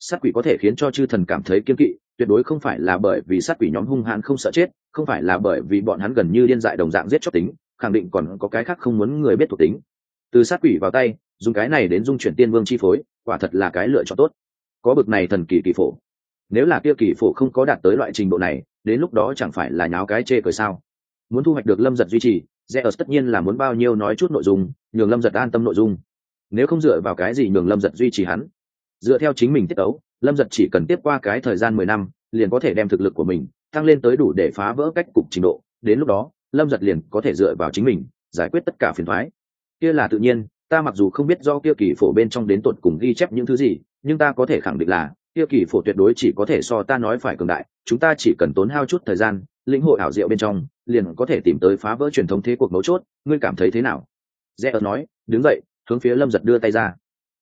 Sát quỷ có thể khiến cho chư thần cảm thấy kiên kỵ, tuyệt đối không phải là bởi vì sát quỷ nhóm hung hãn không sợ chết, không phải là bởi vì bọn hắn gần như điên dại đồng dạng giết chóc tính, khẳng định còn có cái khác không muốn người biết thuộc tính. Từ sát quỷ vào tay, dùng cái này đến dung chuyển tiên vương chi phối, quả thật là cái lựa chọn tốt. Có bực này thần kỳ kỳ phổ nếu là kia kỳ phổ không có đạt tới loại trình độ này, đến lúc đó chẳng phải là nháo cái chê cười sao? Muốn thu hoạch được lâm giật duy trì rẽ ở tất nhiên là muốn bao nhiêu nói chút nội dung, nhường lâm giật an tâm nội dung. Nếu không dựa vào cái gì nhường lâm giật duy trì hắn? Dựa theo chính mình tiết tấu, lâm giật chỉ cần tiếp qua cái thời gian mười năm, liền có thể đem thực lực của mình tăng lên tới đủ để phá vỡ cách cục trình độ. Đến lúc đó, lâm giật liền có thể dựa vào chính mình giải quyết tất cả phiền thoái kia là tự nhiên, ta mặc dù không biết do kia kỳ phổ bên trong đến tột cùng ghi chép những thứ gì, nhưng ta có thể khẳng định là kia kỳ phổ tuyệt đối chỉ có thể so ta nói phải cường đại, chúng ta chỉ cần tốn hao chút thời gian, lĩnh hội ảo diệu bên trong, liền có thể tìm tới phá vỡ truyền thống thế cuộc mấu chốt, ngươi cảm thấy thế nào? Rẽ ớt nói, đứng dậy, hướng phía lâm giật đưa tay ra.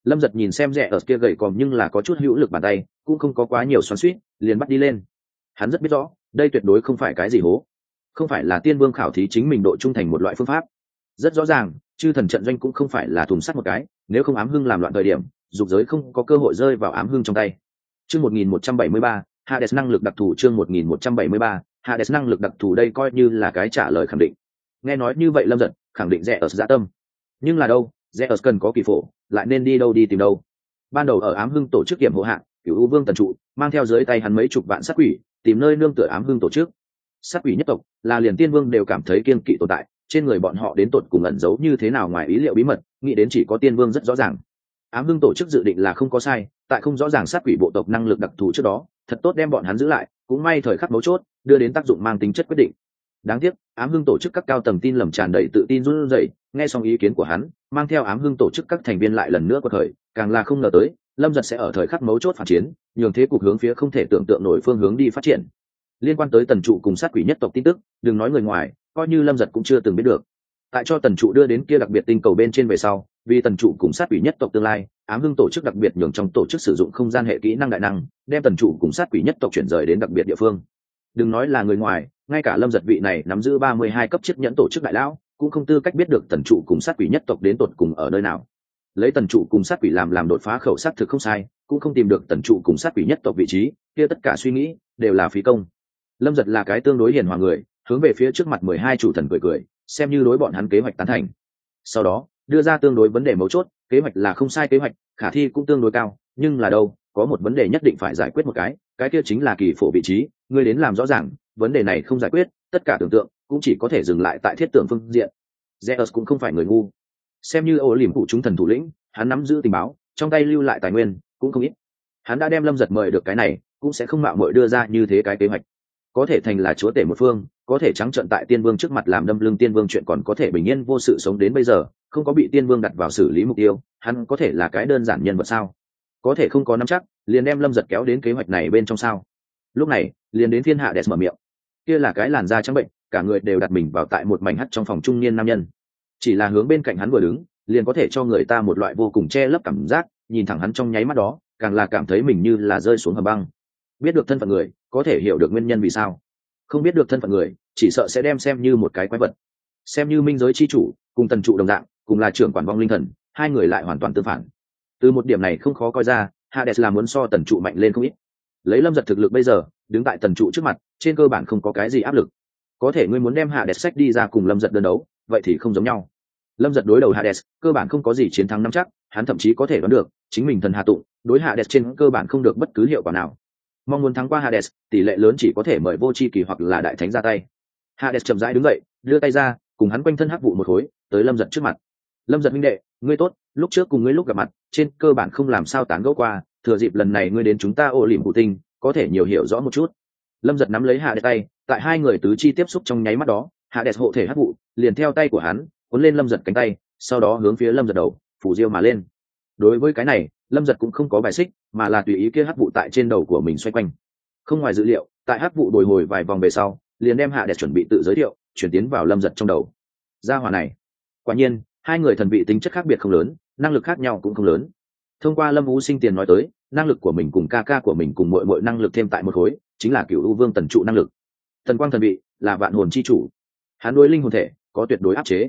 Lâm giật nhìn xem rẽ ớt kia gầy còm nhưng là có chút hữu lực bàn tay, cũng không có quá nhiều xoắn suýt liền bắt đi lên. Hắn rất biết rõ, đây tuyệt đối không phải cái gì hố. Không phải là tiên vương khảo thí chính mình độ trung thành một loại phương pháp. Rất rõ ràng, chư thần trận doanh cũng không phải là thùng sắt một cái, nếu không ám hưng làm loạn thời điểm, dục giới không có cơ hội rơi vào ám hưng trong tay chương một nghìn một trăm bảy mươi ba, hades năng lực đặc thù chương một nghìn một trăm bảy mươi ba, hades năng lực đặc thù đây coi như là cái trả lời khẳng định. Nghe nói như vậy lâm giật, khẳng định rẻ ở dạ tâm. Nhưng là đâu, rẻ ở cần có kỳ phổ, lại nên đi đâu đi tìm đâu. Ban đầu ở ám hưng tổ chức kiểm hộ hạng, cửu u vương tần trụ, mang theo dưới tay hắn mấy chục vạn sát quỷ, tìm nơi nương tựa ám hưng tổ chức. Sát quỷ nhất tộc, là liền tiên vương đều cảm thấy kiên kỵ tồn tại, trên người bọn họ đến tột cùng ẩn giấu như thế nào ngoài ý liệu bí mật, nghĩ đến chỉ có tiên vương rất rõ ràng. Ám hưng tổ chức dự định là không có sai tại không rõ ràng sát quỷ bộ tộc năng lực đặc thù trước đó, thật tốt đem bọn hắn giữ lại, cũng may thời khắc mấu chốt, đưa đến tác dụng mang tính chất quyết định. Đáng tiếc, ám hưng tổ chức các cao tầng tin lầm tràn đầy tự tin run rẩy, nghe xong ý kiến của hắn, mang theo ám hưng tổ chức các thành viên lại lần nữa cuộc thời càng là không ngờ tới, lâm giật sẽ ở thời khắc mấu chốt phản chiến, nhường thế cục hướng phía không thể tưởng tượng nổi phương hướng đi phát triển. Liên quan tới tần trụ cùng sát quỷ nhất tộc tin tức, đừng nói người ngoài, coi như lâm giật cũng chưa từng biết được. Tại cho tần trụ đưa đến kia đặc biệt tinh cầu bên trên về sau vì tần trụ cùng sát quỷ nhất tộc tương lai, ám hưng tổ chức đặc biệt nhường trong tổ chức sử dụng không gian hệ kỹ năng đại năng, đem tần trụ cùng sát quỷ nhất tộc chuyển rời đến đặc biệt địa phương. Đừng nói là người ngoài, ngay cả lâm giật vị này nắm giữ ba mươi hai cấp chức nhẫn tổ chức đại lão, cũng không tư cách biết được tần trụ cùng sát quỷ nhất tộc đến tột cùng ở nơi nào. Lấy tần trụ cùng sát quỷ làm làm đột phá khẩu sát thực không sai, cũng không tìm được tần trụ cùng sát quỷ nhất tộc vị trí, kia tất cả suy nghĩ đều là phí công. Lâm giật là cái tương đối hiền hòa người, hướng về phía trước mặt mười hai chủ thần cười cười, xem như đối bọn hắn kế hoạch tán thành. Sau đó đưa ra tương đối vấn đề mấu chốt, kế hoạch là không sai kế hoạch, khả thi cũng tương đối cao, nhưng là đâu, có một vấn đề nhất định phải giải quyết một cái cái kia chính là kỳ phổ vị trí, ngươi đến làm rõ ràng, vấn đề này không giải quyết, tất cả tưởng tượng cũng chỉ có thể dừng lại tại thiết tưởng phương diện. Zeus cũng không phải người ngu. Xem như ô liềm phụ chúng thần thủ lĩnh, hắn nắm giữ tình báo, trong tay lưu lại tài nguyên, cũng không ít. Hắn đã đem lâm giật mời được cái này, cũng sẽ không mạo mội đưa ra như thế cái kế hoạch. Có thể thành là chúa tể một phương có thể trắng trợn tại tiên vương trước mặt làm đâm lưng tiên vương chuyện còn có thể bình yên vô sự sống đến bây giờ, không có bị tiên vương đặt vào xử lý mục tiêu, hắn có thể là cái đơn giản nhân vật sao? Có thể không có nắm chắc, liền đem lâm giật kéo đến kế hoạch này bên trong sao? Lúc này, liền đến thiên hạ đẹp mở miệng. Kia là cái làn da trắng bệnh, cả người đều đặt mình vào tại một mảnh hắt trong phòng trung niên nam nhân. Chỉ là hướng bên cạnh hắn vừa đứng, liền có thể cho người ta một loại vô cùng che lấp cảm giác, nhìn thẳng hắn trong nháy mắt đó, càng là cảm thấy mình như là rơi xuống hầm băng. Biết được thân phận người, có thể hiểu được nguyên nhân vì sao. Không biết được thân phận người chỉ sợ sẽ đem xem như một cái quái vật. Xem như minh giới c h i chủ, cùng tần trụ đồng dạng, cùng là trưởng quản vong linh thần, hai người lại hoàn toàn tương phản. Từ một điểm này không khó coi ra, hades là muốn so tần trụ mạnh lên không ít. Lấy lâm giật thực lực bây giờ, đứng tại tần trụ trước mặt, trên cơ bản không có cái gì áp lực. Có thể ngươi muốn đem hades sách đi ra cùng lâm giật đơn đấu, vậy thì không giống nhau. Lâm giật đối đầu hades, cơ bản không có gì chiến thắng nắm chắc, hắn thậm chí có thể đoán được, chính mình thần hạ tụng, đối hades trên cơ bản không được bất cứ hiệu quả nào. Mong muốn thắng qua hades, tỷ lệ lớn chỉ có thể mời vô c h i kỳ hoặc là đại thánh ra tay hades chậm rãi đứng dậy, đưa tay ra, cùng hắn quanh thân hắc vụ một khối, tới lâm giật trước mặt. Lâm giật minh đệ, ngươi tốt, lúc trước cùng ngươi lúc gặp mặt, trên cơ bản không làm sao tán gẫu qua, thừa dịp lần này ngươi đến chúng ta ô lìm phụ tinh, có thể nhiều hiểu rõ một chút. Lâm giật nắm lấy hạ đẹp tay, tại hai người tứ chi tiếp xúc trong nháy mắt đó hạ đẹp hộ thể hắc vụ, liền theo tay của hắn, cuốn lên lâm giật cánh tay, sau đó hướng phía lâm giật đầu, phủ diêu mà lên. Đối với cái này, lâm giật cũng không có bài xích, mà là tùy ý kia hắc vụ tại trên đầu của mình xoay quanh. Không ngoài dữ liệu, tại hắc vụ đồi hồi vài vòng về sau liền đem hạ đẹp chuẩn bị tự giới thiệu, chuyển tiến vào lâm giật trong đầu. Gia hòa này, quả nhiên, hai người thần vị tính chất khác biệt không lớn, năng lực khác nhau cũng không lớn. Thông qua lâm vũ sinh tiền nói tới, năng lực của mình cùng ca ca của mình cùng mọi mọi năng lực thêm tại một khối, chính là cựu u vương tần trụ năng lực. Thần quang thần vị là vạn hồn chi chủ. Hắn đối linh hồn thể có tuyệt đối áp chế.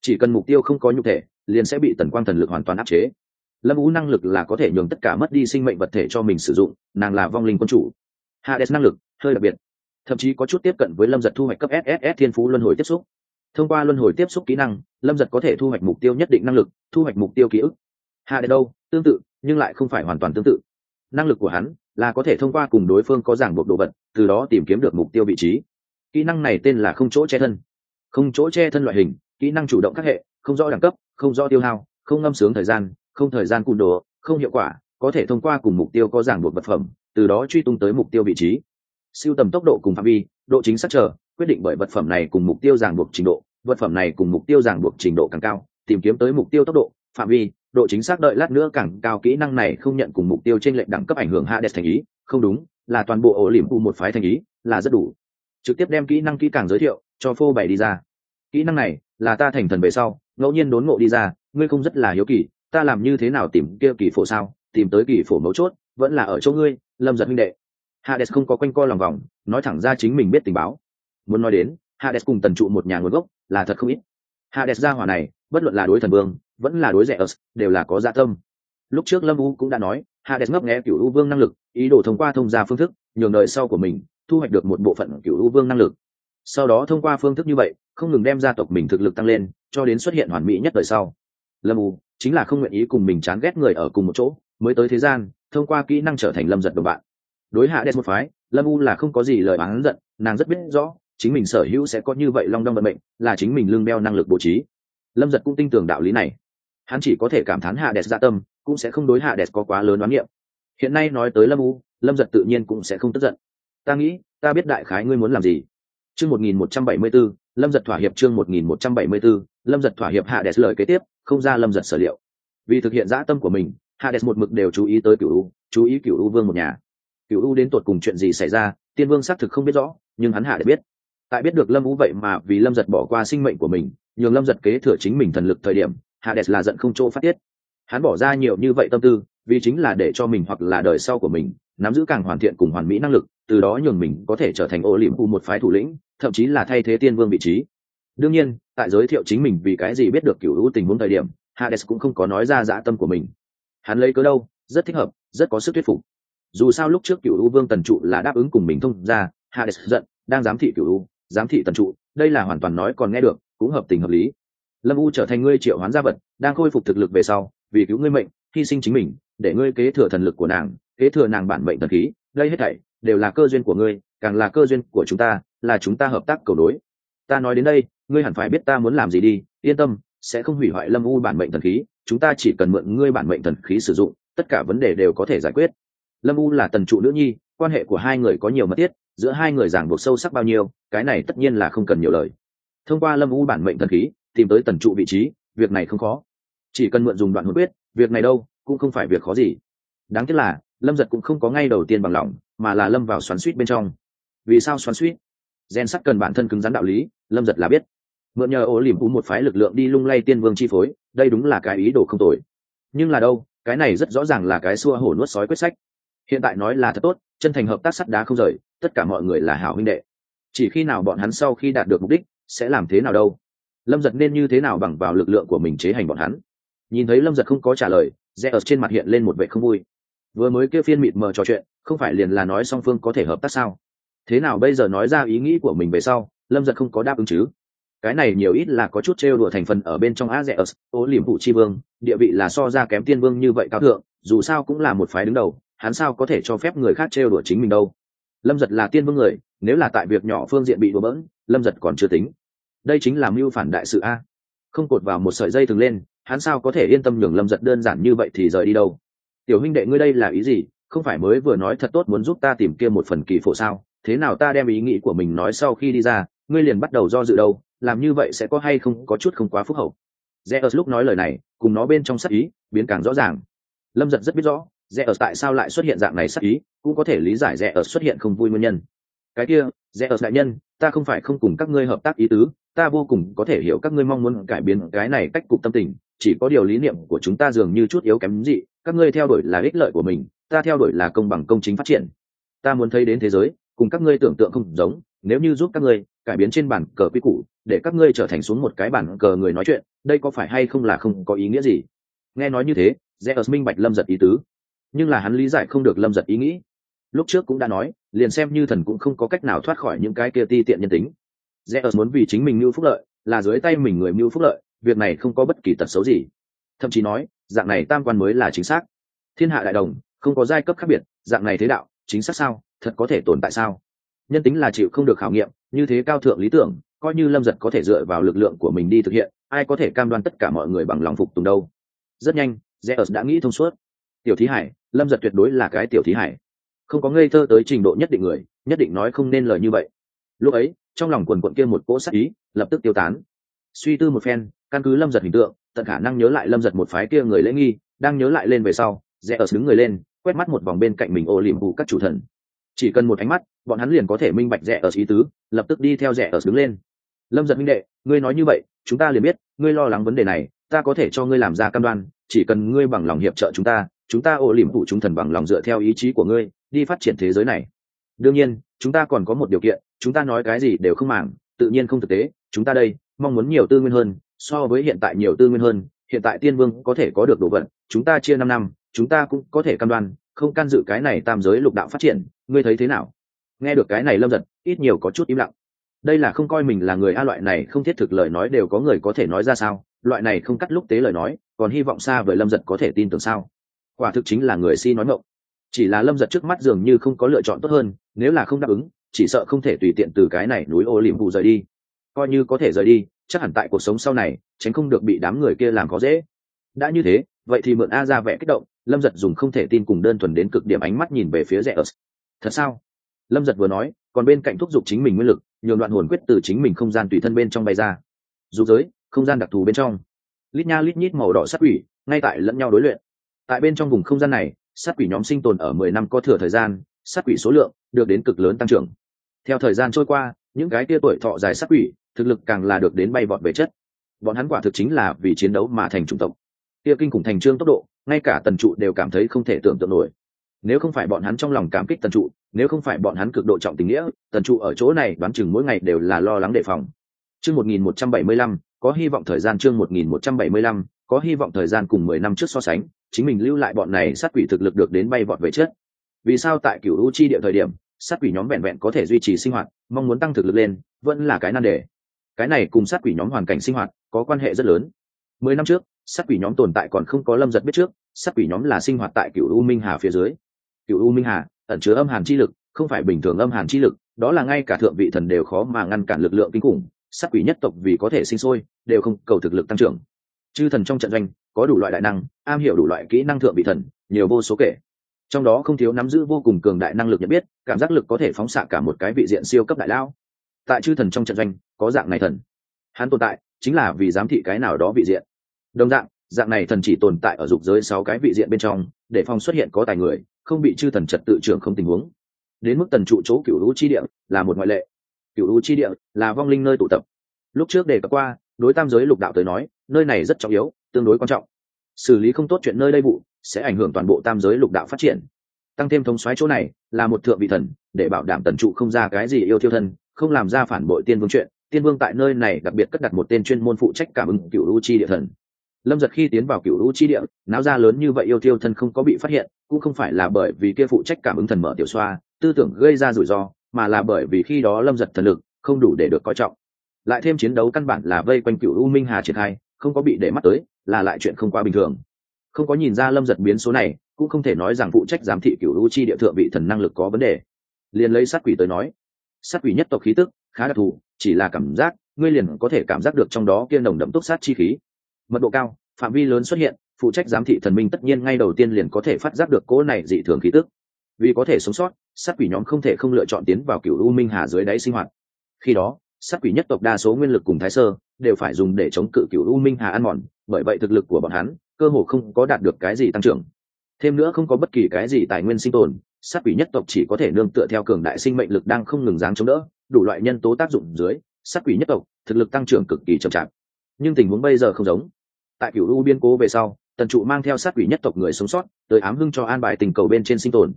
Chỉ cần mục tiêu không có nhục thể, liền sẽ bị tần quang thần lực hoàn toàn áp chế. Lâm vũ năng lực là có thể nhường tất cả mất đi sinh mệnh vật thể cho mình sử dụng, nàng là vong linh quân chủ. Hades năng lực, hơi đặc biệt thậm chí có chút tiếp cận với lâm giật thu hoạch cấp sss thiên phú luân hồi tiếp xúc. Thông qua luân hồi tiếp xúc kỹ năng, lâm giật có thể thu hoạch mục tiêu nhất định năng lực, thu hoạch mục tiêu ký ức. Hạ đến đâu? Tương tự, nhưng lại không phải hoàn toàn tương tự. Năng lực của hắn là có thể thông qua cùng đối phương có giảng buộc đồ vật, từ đó tìm kiếm được mục tiêu vị trí. Kỹ năng này tên là không chỗ che thân. Không chỗ che thân loại hình, kỹ năng chủ động các hệ, không rõ đẳng cấp, không rõ tiêu hao, không ngâm sướng thời gian, không thời gian cùn đồ, không hiệu quả, có thể thông qua cùng mục tiêu có giảng buộc vật phẩm, từ đó truy tung tới mục tiêu vị trí siêu tầm tốc độ cùng phạm vi, độ chính xác trở quyết định bởi vật phẩm này cùng mục tiêu ràng buộc trình độ, vật phẩm này cùng mục tiêu ràng buộc trình độ càng cao, tìm kiếm tới mục tiêu tốc độ, phạm vi, độ chính xác đợi lát nữa càng cao kỹ năng này không nhận cùng mục tiêu trên lệnh đẳng cấp ảnh hưởng hạ đẹp thành ý, không đúng, là toàn bộ ổ liềm u một phái thành ý, là rất đủ. Trực tiếp đem kỹ năng kỹ càng giới thiệu, cho phô bày đi ra. Kỹ năng này, là ta thành thần về sau, ngẫu nhiên đốn ngộ đi ra, ngươi không rất là hiếu kỳ, ta làm như thế nào tìm kia kỳ phổ sao, tìm tới kỳ phổ mấu chốt, vẫn là ở chỗ ngươi, lâm giật minh đệ hades không có quanh co lòng vòng, nói thẳng ra chính mình biết tình báo. Muốn nói đến, hades cùng tần trụ một nhà nguồn gốc là thật không ít. Hades ra hỏa này, bất luận là đối thần vương, vẫn là đối rẻ ớt, đều là có dạ tâm. Lúc trước lâm u cũng đã nói, hades ngấp nghé cựu u vương năng lực, ý đồ thông qua thông gia phương thức, nhường đời sau của mình, thu hoạch được một bộ phận cựu u vương năng lực. Sau đó thông qua phương thức như vậy, không ngừng đem gia tộc mình thực lực tăng lên, cho đến xuất hiện hoàn mỹ nhất đời sau. Lâm u chính là không nguyện ý cùng mình chán ghét người ở cùng một chỗ, mới tới thế gian, thông qua kỹ năng trở thành lâm giật đồng bạn đối hạ đen một phái, lâm u là không có gì lời bán giận, nàng rất biết rõ, chính mình sở hữu sẽ có như vậy long đong vận mệnh, là chính mình lương đeo năng lực bố trí. Lâm giật cũng tin tưởng đạo lý này. Hắn chỉ có thể cảm thán hạ đẹp dạ tâm, cũng sẽ không đối hạ đẹp có quá lớn đoán niệm hiện nay nói tới lâm u, lâm giật tự nhiên cũng sẽ không tức giận. Ta nghĩ, ta biết đại khái ngươi muốn làm gì. Chương một nghìn một trăm bảy mươi b ố lâm giật thỏa hiệp chương một nghìn một trăm bảy mươi b ố lâm giật thỏa hiệp hạ đẹp lời kế tiếp, không ra lâm giật sở liệu. Vì thực hiện dã tâm của mình, hạ đẹp một mực đều chú ý tới cựu u, chú ý cựu u vương một nhà cựu u đến tột cùng chuyện gì xảy ra, tiên vương xác thực không biết rõ, nhưng hắn hạ để biết. Tại biết được lâm u vậy mà vì lâm giật bỏ qua sinh mệnh của mình, nhường lâm giật kế thừa chính mình thần lực thời điểm hades là giận không chỗ phát tiết. Hắn bỏ ra nhiều như vậy tâm tư, vì chính là để cho mình hoặc là đời sau của mình, nắm giữ càng hoàn thiện cùng hoàn mỹ năng lực, từ đó nhường mình có thể trở thành ô liềm u một phái thủ lĩnh, thậm chí là thay thế tiên vương vị trí. Đương nhiên, tại giới thiệu chính mình vì cái gì biết được cựu ưu tình huống thời điểm hades cũng không có nói ra dã tâm của mình. Hắn lấy cớ đâu, rất thích hợp, rất có sức thuyết phục dù sao lúc trước cựu u vương tần trụ là đáp ứng cùng mình thông ra, hades giận, đang giám thị cựu u, giám thị tần trụ, đây là hoàn toàn nói còn nghe được, cũng hợp tình hợp lý. Lâm u trở thành ngươi triệu hoán gia vật, đang khôi phục thực lực về sau, vì cứu ngươi mệnh, hy sinh chính mình, để ngươi kế thừa thần lực của nàng, kế thừa nàng bản mệnh thần khí, đây hết thảy đều là cơ duyên của ngươi, càng là cơ duyên của chúng ta, là chúng ta hợp tác cầu đối ta nói đến đây, ngươi hẳn phải biết ta muốn làm gì đi, yên tâm, sẽ không hủy hoại lâm u bản mệnh thần khí, chúng ta chỉ cần mượn ngươi bản mệnh thần khí sử dụng, tất cả vấn đề đều có thể giải quyết lâm u là tần trụ nữ nhi, quan hệ của hai người có nhiều mật tiết giữa hai người giảng buộc sâu sắc bao nhiêu, cái này tất nhiên là không cần nhiều lời. Thông qua lâm u bản mệnh thần khí, tìm tới tần trụ vị trí, việc này không khó. Chỉ cần mượn dùng đoạn hồn quyết, việc này đâu, cũng không phải việc khó gì. Đáng tiếc là, lâm giật cũng không có ngay đầu tiên bằng lòng, mà là lâm vào xoắn suýt bên trong. Vì sao xoắn suýt? Gen sắt cần bản thân cứng rắn đạo lý, lâm giật là biết. Mượn nhờ ô liềm u một phái lực lượng đi lung lay tiên vương chi phối, đây đúng là cái ý đồ không tồi. Nhưng là đâu, cái này rất rõ ràng là cái xua hổ nuốt sói quyết sách hiện tại nói là thật tốt, chân thành hợp tác sắt đá không rời, tất cả mọi người là hảo huynh đệ. Chỉ khi nào bọn hắn sau khi đạt được mục đích, sẽ làm thế nào đâu? Lâm giật nên như thế nào bằng vào lực lượng của mình chế hành bọn hắn? Nhìn thấy lâm giật không có trả lời, rẽ ở trên mặt hiện lên một vệ không vui. Vừa mới kêu phiên mịt mờ trò chuyện, không phải liền là nói song phương có thể hợp tác sao? Thế nào bây giờ nói ra ý nghĩ của mình về sau, lâm giật không có đáp ứng chứ? Cái này nhiều ít là có chút trêu đùa thành phần ở bên trong a rẽ ở ô liềm phụ chi vương, địa vị là so ra kém tiên vương như vậy cao thượng, dù sao cũng là một phái đứng đầu hắn sao có thể cho phép người khác trêu đùa chính mình đâu? Lâm giật là tiên vương người, nếu là tại việc nhỏ phương diện bị đùa bỡn, lâm giật còn chưa tính. Đây chính là mưu phản đại sự a. Không cột vào một sợi dây thường lên, hắn sao có thể yên tâm nhường lâm giật đơn giản như vậy thì rời đi đâu? Tiểu huynh đệ ngươi đây là ý gì? Không phải mới vừa nói thật tốt muốn giúp ta tìm kia một phần kỳ phổ sao? Thế nào ta đem ý nghĩ của mình nói sau khi đi ra, ngươi liền bắt đầu do dự đâu? Làm như vậy sẽ có hay không có chút không quá phúc hậu? Zeus lúc nói lời này, cùng nó bên trong sắc ý, biến càng rõ ràng. Lâm giật rất biết rõ Zeus tại sao lại xuất hiện dạng này sắc ý, cũng có thể lý giải Zeus xuất hiện không vui nguyên nhân. Cái kia Zeus đại nhân, ta không phải không cùng các ngươi hợp tác ý tứ, ta vô cùng có thể hiểu các ngươi mong muốn cải biến cái này cách cục tâm tình, chỉ có điều lý niệm của chúng ta dường như chút yếu kém gì, các ngươi theo đuổi là ích lợi của mình, ta theo đuổi là công bằng công chính phát triển. Ta muốn thấy đến thế giới, cùng các ngươi tưởng tượng không giống, nếu như giúp các ngươi cải biến trên bản cờ quy củ, để các ngươi trở thành xuống một cái bản cờ người nói chuyện, đây có phải hay không là không có ý nghĩa gì? Nghe nói như thế, zeus minh bạch lâm giật ý tứ nhưng là hắn lý giải không được lâm giật ý nghĩ lúc trước cũng đã nói liền xem như thần cũng không có cách nào thoát khỏi những cái kia ti tiện nhân tính Zeus muốn vì chính mình mưu phúc lợi, là dưới tay mình người mưu phúc lợi, việc này không có bất kỳ tật xấu gì. Thậm chí nói, dạng này tam quan mới là chính xác. Thiên hạ đại đồng, không có giai cấp khác biệt, dạng này thế đạo, chính xác sao? Thật có thể tồn tại sao? Nhân tính là chịu không được khảo nghiệm, như thế cao thượng lý tưởng, coi như Lâm Giật có thể dựa vào lực lượng của mình đi thực hiện, ai có thể cam đoan tất cả mọi người bằng lòng phục tùng đâu? Rất nhanh, Zeus đã nghĩ thông suốt. Tiểu Thí Hải, Lâm Giật tuyệt đối là cái tiểu Thí Hải. Không có ngây thơ tới trình độ nhất định người, nhất định nói không nên lời như vậy. Lúc ấy, trong lòng quần quận kia một cỗ sắc ý lập tức tiêu tán suy tư một phen căn cứ lâm giật hình tượng tận khả năng nhớ lại lâm giật một phái kia người lễ nghi đang nhớ lại lên về sau rẽ ở xứng người lên quét mắt một vòng bên cạnh mình ô liềm vụ các chủ thần chỉ cần một ánh mắt bọn hắn liền có thể minh bạch rẽ ở ý tứ lập tức đi theo rẽ ở đứng lên lâm giật minh đệ ngươi nói như vậy chúng ta liền biết ngươi lo lắng vấn đề này ta có thể cho ngươi làm ra cam đoan chỉ cần ngươi bằng lòng hiệp trợ chúng ta chúng ta ô liềm phụ chúng thần bằng lòng dựa theo ý chí của ngươi, đi phát triển thế giới này. Đương nhiên, chúng ta còn có một điều kiện, chúng ta nói cái gì đều không màng, tự nhiên không thực tế, chúng ta đây, mong muốn nhiều tư nguyên hơn, so với hiện tại nhiều tư nguyên hơn, hiện tại tiên vương có thể có được đồ vật, chúng ta chia năm năm, chúng ta cũng có thể cam đoan, không can dự cái này tam giới lục đạo phát triển, ngươi thấy thế nào? Nghe được cái này lâm giật ít nhiều có chút im lặng. Đây là không coi mình là người a loại này không thiết thực lời nói đều có người có thể nói ra sao? Loại này không cắt lúc tế lời nói, còn hy vọng xa với lâm giật có thể tin tưởng sao? Quả thực chính là người si nói mộng chỉ là lâm giật trước mắt dường như không có lựa chọn tốt hơn, nếu là không đáp ứng, chỉ sợ không thể tùy tiện từ cái này núi ô liềm vụ rời đi. Coi như có thể rời đi, chắc hẳn tại cuộc sống sau này, tránh không được bị đám người kia làm khó dễ. Đã như thế, vậy thì mượn a ra vẻ kích động, lâm giật dùng không thể tin cùng đơn thuần đến cực điểm ánh mắt nhìn về phía rẽ ớt. Thật sao? Lâm giật vừa nói, còn bên cạnh thúc giục chính mình nguyên lực, nhường đoạn hồn quyết từ chính mình không gian tùy thân bên trong bay ra. Dù giới, không gian đặc thù bên trong. Lít nha lít nhít màu đỏ sắt quỷ, ngay tại lẫn nhau đối luyện tại bên trong vùng không gian này, sát quỷ nhóm sinh tồn ở mười năm có thừa thời gian, sát quỷ số lượng được đến cực lớn tăng trưởng. Theo thời gian trôi qua, những cái tia tuổi thọ dài sát quỷ, thực lực càng là được đến bay vọt về chất. Bọn hắn quả thực chính là vì chiến đấu mà thành chủng tộc. Tia kinh khủng thành trương tốc độ, ngay cả tần trụ đều cảm thấy không thể tưởng tượng nổi. Nếu không phải bọn hắn trong lòng cảm kích tần trụ, nếu không phải bọn hắn cực độ trọng tình nghĩa, tần trụ ở chỗ này đoán chừng mỗi ngày đều là lo lắng đề phòng. Chương một nghìn một trăm bảy mươi lăm, có hy vọng thời gian chương một nghìn một trăm bảy mươi lăm, có hy vọng thời gian cùng mười năm trước so sánh chính mình lưu lại bọn này sát quỷ thực lực được đến bay vọt về chết vì sao tại cửu u chi địa thời điểm, sát quỷ nhóm vẹn vẹn có thể duy trì sinh hoạt, mong muốn tăng thực lực lên, vẫn là cái nan đề. Cái này cùng sát quỷ nhóm hoàn cảnh sinh hoạt có quan hệ rất lớn. Mười năm trước, sát quỷ nhóm tồn tại còn không có lâm giật biết trước, sát quỷ nhóm là sinh hoạt tại cửu u minh hà phía dưới. Cửu u minh hà, ẩn chứa âm hàn chi lực, không phải bình thường âm hàn chi lực, đó là ngay cả thượng vị thần đều khó mà ngăn cản lực lượng kinh khủng. Sát quỷ nhất tộc vì có thể sinh sôi, đều không cầu thực lực tăng trưởng chư thần trong trận doanh, có đủ loại đại năng, am hiểu đủ loại kỹ năng thượng vị thần, nhiều vô số kể. Trong đó không thiếu nắm giữ vô cùng cường đại năng lực nhận biết, cảm giác lực có thể phóng xạ cả một cái vị diện siêu cấp đại lao tại chư thần trong trận doanh, có dạng này thần. Hắn tồn tại, chính là vì giám thị cái nào đó vị diện. Đồng dạng dạng này thần chỉ tồn tại ở dục giới sáu cái vị diện bên trong, để phòng xuất hiện có tài người, không bị chư thần trật tự trưởng không tình huống. Đến mức tần trụ chỗ cựu lũ chi địa là một ngoại lệ. Cựu lũ chi địa là vong linh nơi tụ tập. Lúc trước đề cập qua, đối tam giới lục đạo tới nói nơi này rất trọng yếu, tương đối quan trọng. Xử lý không tốt chuyện nơi đây vụ, sẽ ảnh hưởng toàn bộ tam giới lục đạo phát triển. Tăng thêm thống xoáy chỗ này, là một thượng vị thần, để bảo đảm tần trụ không ra cái gì yêu thiêu thân, không làm ra phản bội tiên vương chuyện. Tiên vương tại nơi này đặc biệt cất đặt một tên chuyên môn phụ trách cảm ứng cựu lũ chi địa thần. Lâm giật khi tiến vào cựu lũ chi địa, náo ra lớn như vậy yêu thiêu thân không có bị phát hiện, cũng không phải là bởi vì kia phụ trách cảm ứng thần mở tiểu xoa, tư tưởng gây ra rủi ro, mà là bởi vì khi đó lâm giật thần lực không đủ để được coi trọng. Lại thêm chiến đấu căn bản là vây quanh cựu u minh hà triển khai không có bị để mắt tới, là lại chuyện không quá bình thường. Không có nhìn ra lâm giật biến số này, cũng không thể nói rằng phụ trách giám thị cựu u chi địa thượng vị thần năng lực có vấn đề. Liền lấy sát quỷ tới nói, sát quỷ nhất tộc khí tức, khá đặc thù, chỉ là cảm giác, ngươi liền có thể cảm giác được trong đó kia nồng đậm túc sát chi khí. Mật độ cao, phạm vi lớn xuất hiện, phụ trách giám thị thần minh tất nhiên ngay đầu tiên liền có thể phát giác được cỗ này dị thường khí tức. Vì có thể sống sót, sát quỷ nhóm không thể không lựa chọn tiến vào cựu u minh hà dưới đáy sinh hoạt. Khi đó, sát quỷ nhất tộc đa số nguyên lực cùng thái sơ đều phải dùng để chống cự cựu u minh hà ăn mòn, bởi vậy thực lực của bọn hắn cơ hồ không có đạt được cái gì tăng trưởng. Thêm nữa không có bất kỳ cái gì tài nguyên sinh tồn, sát quỷ nhất tộc chỉ có thể nương tựa theo cường đại sinh mệnh lực đang không ngừng dáng chống đỡ, đủ loại nhân tố tác dụng dưới, sát quỷ nhất tộc thực lực tăng trưởng cực kỳ chậm chạp. Nhưng tình huống bây giờ không giống. Tại cựu u biên cố về sau, tần trụ mang theo sát quỷ nhất tộc người sống sót, tới ám hưng cho an bài tình cầu bên trên sinh tồn.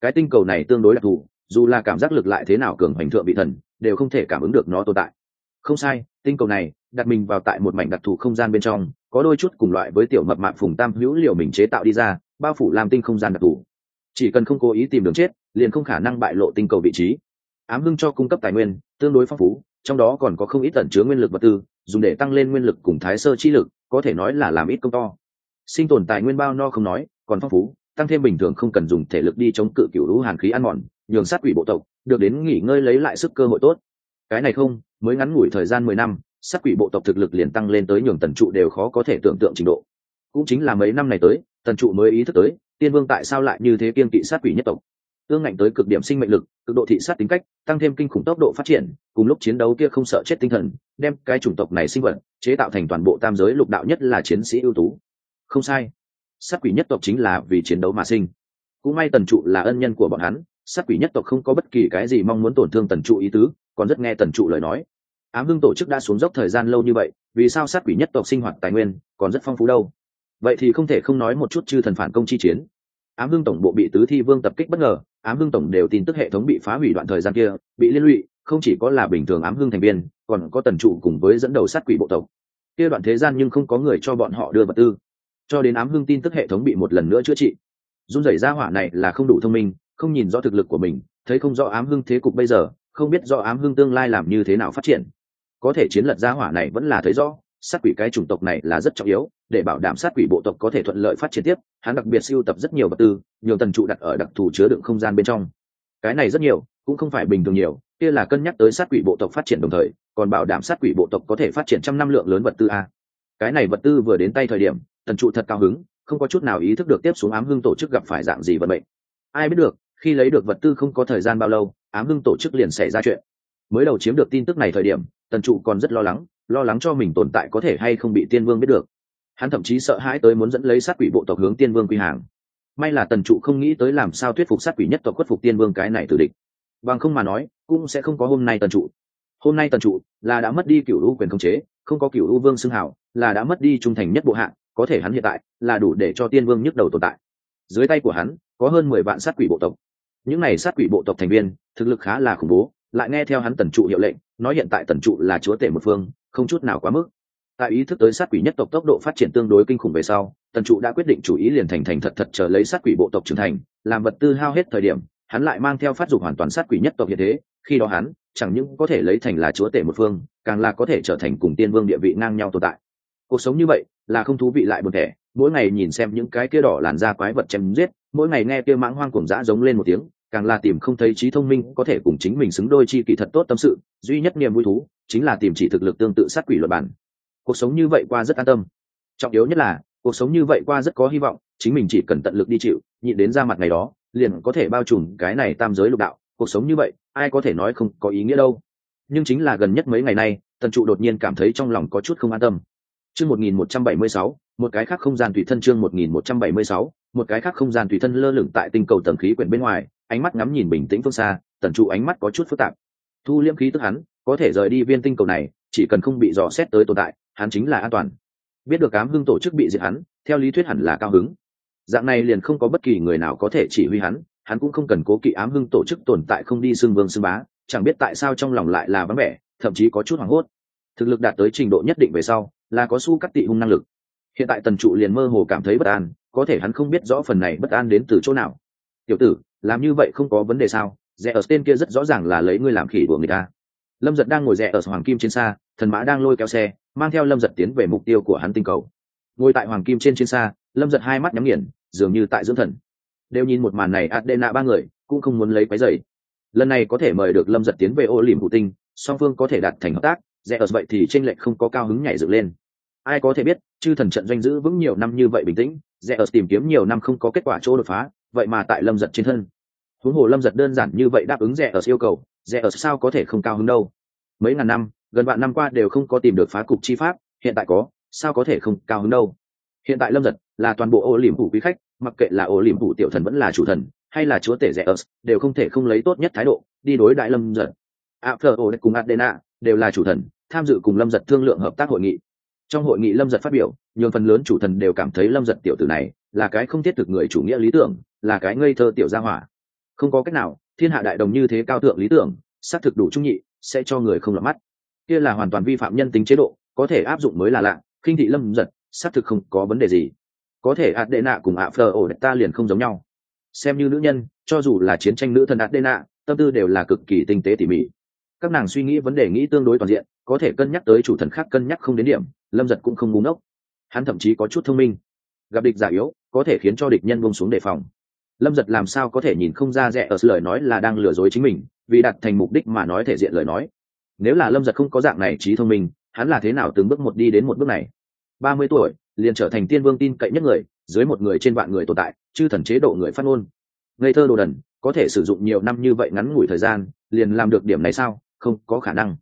Cái tinh cầu này tương đối đặc thù, dù là cảm giác lực lại thế nào cường hoành thượng vị thần, đều không thể cảm ứng được nó tồn tại. Không sai, tinh cầu này đặt mình vào tại một mảnh đặc thù không gian bên trong, có đôi chút cùng loại với tiểu mập mạp phùng tam hữu liều mình chế tạo đi ra, bao phủ làm tinh không gian đặc thù. Chỉ cần không cố ý tìm đường chết, liền không khả năng bại lộ tinh cầu vị trí. Ám hưng cho cung cấp tài nguyên, tương đối phong phú, trong đó còn có không ít tẩn chứa nguyên lực vật tư, dùng để tăng lên nguyên lực cùng thái sơ chi lực, có thể nói là làm ít công to. Sinh tồn tài nguyên bao no không nói, còn phong phú, tăng thêm bình thường không cần dùng thể lực đi chống cự cựu lũ hàn khí ăn mòn, nhường sát quỷ bộ tộc, được đến nghỉ ngơi lấy lại sức cơ hội tốt. Cái này không, mới ngắn ngủi thời gian mười năm sát quỷ bộ tộc thực lực liền tăng lên tới nhường tần trụ đều khó có thể tưởng tượng trình độ. Cũng chính là mấy năm này tới, tần trụ mới ý thức tới, tiên vương tại sao lại như thế kiên kỵ sát quỷ nhất tộc. Tương ngạnh tới cực điểm sinh mệnh lực, cực độ thị sát tính cách, tăng thêm kinh khủng tốc độ phát triển, cùng lúc chiến đấu kia không sợ chết tinh thần, đem cái chủng tộc này sinh vật, chế tạo thành toàn bộ tam giới lục đạo nhất là chiến sĩ ưu tú. Không sai. Sát quỷ nhất tộc chính là vì chiến đấu mà sinh. Cũng may tần trụ là ân nhân của bọn hắn, sát quỷ nhất tộc không có bất kỳ cái gì mong muốn tổn thương tần trụ ý tứ, còn rất nghe tần trụ lời nói ám hưng tổ chức đã xuống dốc thời gian lâu như vậy, vì sao sát quỷ nhất tộc sinh hoạt tài nguyên còn rất phong phú đâu? Vậy thì không thể không nói một chút chư thần phản công chi chiến. Ám hưng tổng bộ bị tứ thi vương tập kích bất ngờ, ám hưng tổng đều tin tức hệ thống bị phá hủy đoạn thời gian kia, bị liên lụy, không chỉ có là bình thường ám hưng thành viên, còn có tần trụ cùng với dẫn đầu sát quỷ bộ tộc. Kia đoạn thế gian nhưng không có người cho bọn họ đưa vật tư. Cho đến ám hưng tin tức hệ thống bị một lần nữa chữa trị. Run rẩy ra hỏa này là không đủ thông minh, không nhìn rõ thực lực của mình, thấy không rõ ám hưng thế cục bây giờ, không biết rõ ám hưng tương lai làm như thế nào phát triển có thể chiến lật gia hỏa này vẫn là thấy rõ, sát quỷ cái chủng tộc này là rất trọng yếu, để bảo đảm sát quỷ bộ tộc có thể thuận lợi phát triển tiếp, hắn đặc biệt siêu tập rất nhiều vật tư nhiều tần trụ đặt ở đặc thù chứa đựng không gian bên trong. Cái này rất nhiều, cũng không phải bình thường nhiều, kia là cân nhắc tới sát quỷ bộ tộc phát triển đồng thời, còn bảo đảm sát quỷ bộ tộc có thể phát triển trăm năm lượng lớn vật tư a. Cái này vật tư vừa đến tay thời điểm, tần trụ thật cao hứng, không có chút nào ý thức được tiếp xuống ám hưng tổ chức gặp phải dạng gì vận mệnh. Ai biết được, khi lấy được vật tư không có thời gian bao lâu, ám hưng tổ chức liền xảy ra chuyện. Mới đầu chiếm được tin tức này thời điểm tần trụ còn rất lo lắng lo lắng cho mình tồn tại có thể hay không bị tiên vương biết được. Hắn thậm chí sợ hãi tới muốn dẫn lấy sát quỷ bộ tộc hướng tiên vương quy hàng. May là tần trụ không nghĩ tới làm sao thuyết phục sát quỷ nhất tộc khuất phục tiên vương cái này tử địch. Bằng không mà nói, cũng sẽ không có hôm nay tần trụ. Hôm nay tần trụ là đã mất đi cựu lũ quyền khống chế, không có cựu lũ vương xưng hảo, là đã mất đi trung thành nhất bộ hạng có thể hắn hiện tại là đủ để cho tiên vương nhức đầu tồn tại. Dưới tay của hắn có hơn mười vạn sát quỷ bộ tộc. Những này sát quỷ bộ tộc thành viên, thực lực khá là khủng bố lại nghe theo hắn tần trụ hiệu lệnh, nói hiện tại tần trụ là chúa tể một phương, không chút nào quá mức. Tại ý thức tới sát quỷ nhất tộc tốc độ phát triển tương đối kinh khủng về sau, tần trụ đã quyết định chủ ý liền thành thành thật thật chờ lấy sát quỷ bộ tộc trưởng thành, làm vật tư hao hết thời điểm, hắn lại mang theo phát dục hoàn toàn sát quỷ nhất tộc như thế, khi đó hắn chẳng những có thể lấy thành là chúa tể một phương, càng là có thể trở thành cùng tiên vương địa vị ngang nhau tồn tại. Cuộc sống như vậy là không thú vị lại buồn thẻ, mỗi ngày nhìn xem những cái kia đỏ làn da quái vật chém giết, mỗi ngày nghe kia mãng hoang cùng dã giống lên một tiếng càng là tìm không thấy trí thông minh, có thể cùng chính mình xứng đôi chi kỳ thật tốt tâm sự, duy nhất niềm vui thú chính là tìm chỉ thực lực tương tự sát quỷ luật bản. Cuộc sống như vậy qua rất an tâm. Trọng yếu nhất là, cuộc sống như vậy qua rất có hy vọng, chính mình chỉ cần tận lực đi chịu, nhịn đến ra mặt ngày đó, liền có thể bao trùm cái này tam giới lục đạo. Cuộc sống như vậy, ai có thể nói không có ý nghĩa đâu. Nhưng chính là gần nhất mấy ngày nay, tần trụ đột nhiên cảm thấy trong lòng có chút không an tâm. Chương một nghìn một trăm bảy mươi sáu, một cái khác không gian tùy thân chương một nghìn một trăm bảy mươi sáu, một cái khác không gian tùy thân lơ lửng tại tinh cầu tầng khí quyển bên ngoài ánh mắt ngắm nhìn bình tĩnh phương xa, tần trụ ánh mắt có chút phức tạp. Thu liễm khí tức hắn, có thể rời đi viên tinh cầu này, chỉ cần không bị dò xét tới tồn tại, hắn chính là an toàn. Biết được cám hưng tổ chức bị diệt hắn, theo lý thuyết hẳn là cao hứng. Dạng này liền không có bất kỳ người nào có thể chỉ huy hắn hắn cũng không cần cố kỵ ám hưng tổ chức tồn tại không đi xưng vương xưng bá, chẳng biết tại sao trong lòng lại là vắng vẻ, thậm chí có chút hoảng hốt. Thực lực đạt tới trình độ nhất định về sau, là có su cắt tị hung năng lực. Hiện tại tần trụ liền mơ hồ cảm thấy bất an, có thể hắn không biết rõ phần này bất an đến từ chỗ nào. Tiểu tử làm như vậy không có vấn đề sao? Rẽ ở tên kia rất rõ ràng là lấy ngươi làm khỉ của người ta. Lâm giật đang ngồi rẽ ở hoàng kim trên xa, thần mã đang lôi kéo xe, mang theo lâm giật tiến về mục tiêu của hắn tinh cầu. Ngồi tại hoàng kim trên trên xa, lâm giật hai mắt nhắm nghiền, dường như tại dưỡng thần. Đều nhìn một màn này, adena ba người cũng không muốn lấy quái dày lần này có thể mời được lâm giật tiến về ô liềm hụ tinh, song phương có thể đạt thành hợp tác, rẽ ở vậy thì tranh lệch không có cao hứng nhảy dựng lên. Ai có thể biết, chư thần trận doanh giữ vững nhiều năm như vậy bình tĩnh, rẽ ở tìm kiếm nhiều năm không có kết quả chỗ đột phá, vậy mà tại lâm giật trên thân huống hồ lâm giật đơn giản như vậy đáp ứng rẻ ở yêu cầu, rẻ ở sao có thể không cao hứng đâu? Mấy ngàn năm, gần vạn năm qua đều không có tìm được phá cục chi pháp, hiện tại có, sao có thể không cao hứng đâu? Hiện tại lâm giật là toàn bộ ô liềm phủ quý khách, mặc kệ là ô liềm phủ tiểu thần vẫn là chủ thần, hay là chúa tể rẻ ở, đều không thể không lấy tốt nhất thái độ, đi đối đại lâm giật. A phờ ô cùng adena đều là chủ thần, tham dự cùng lâm giật thương lượng hợp tác hội nghị. Trong hội nghị lâm giật phát biểu, nhường phần lớn chủ thần đều cảm thấy lâm giật tiểu tử này là cái không thiết thực người chủ nghĩa lý tưởng, là cái ngây thơ tiểu gia hỏa không có cách nào, thiên hạ đại đồng như thế cao thượng lý tưởng, xác thực đủ trung nhị, sẽ cho người không lọt mắt. Kia là hoàn toàn vi phạm nhân tính chế độ, có thể áp dụng mới là lạ, khinh thị lâm giật, xác thực không có vấn đề gì. Có thể ạt đệ nạ cùng ạ phờ ổ ta liền không giống nhau. Xem như nữ nhân, cho dù là chiến tranh nữ thần ạt đệ nạ tâm tư đều là cực kỳ tinh tế tỉ mỉ. Các nàng suy nghĩ vấn đề nghĩ tương đối toàn diện, có thể cân nhắc tới chủ thần khác cân nhắc không đến điểm, lâm giật cũng không búng ốc hắn thậm chí có chút thông minh. Gặp địch giả yếu, có thể khiến cho địch nhân bông xuống đề phòng lâm giật làm sao có thể nhìn không ra rẻ ở lời nói là đang lừa dối chính mình, vì đặt thành mục đích mà nói thể diện lời nói. Nếu là lâm giật không có dạng này trí thông minh, hắn là thế nào từng bước một đi đến một bước này? Ba mươi tuổi, liền trở thành tiên vương tin cậy nhất người, dưới một người trên vạn người tồn tại, chư thần chế độ người phát ngôn. Ngây thơ đồ đần, có thể sử dụng nhiều năm như vậy ngắn ngủi thời gian, liền làm được điểm này sao? Không có khả năng.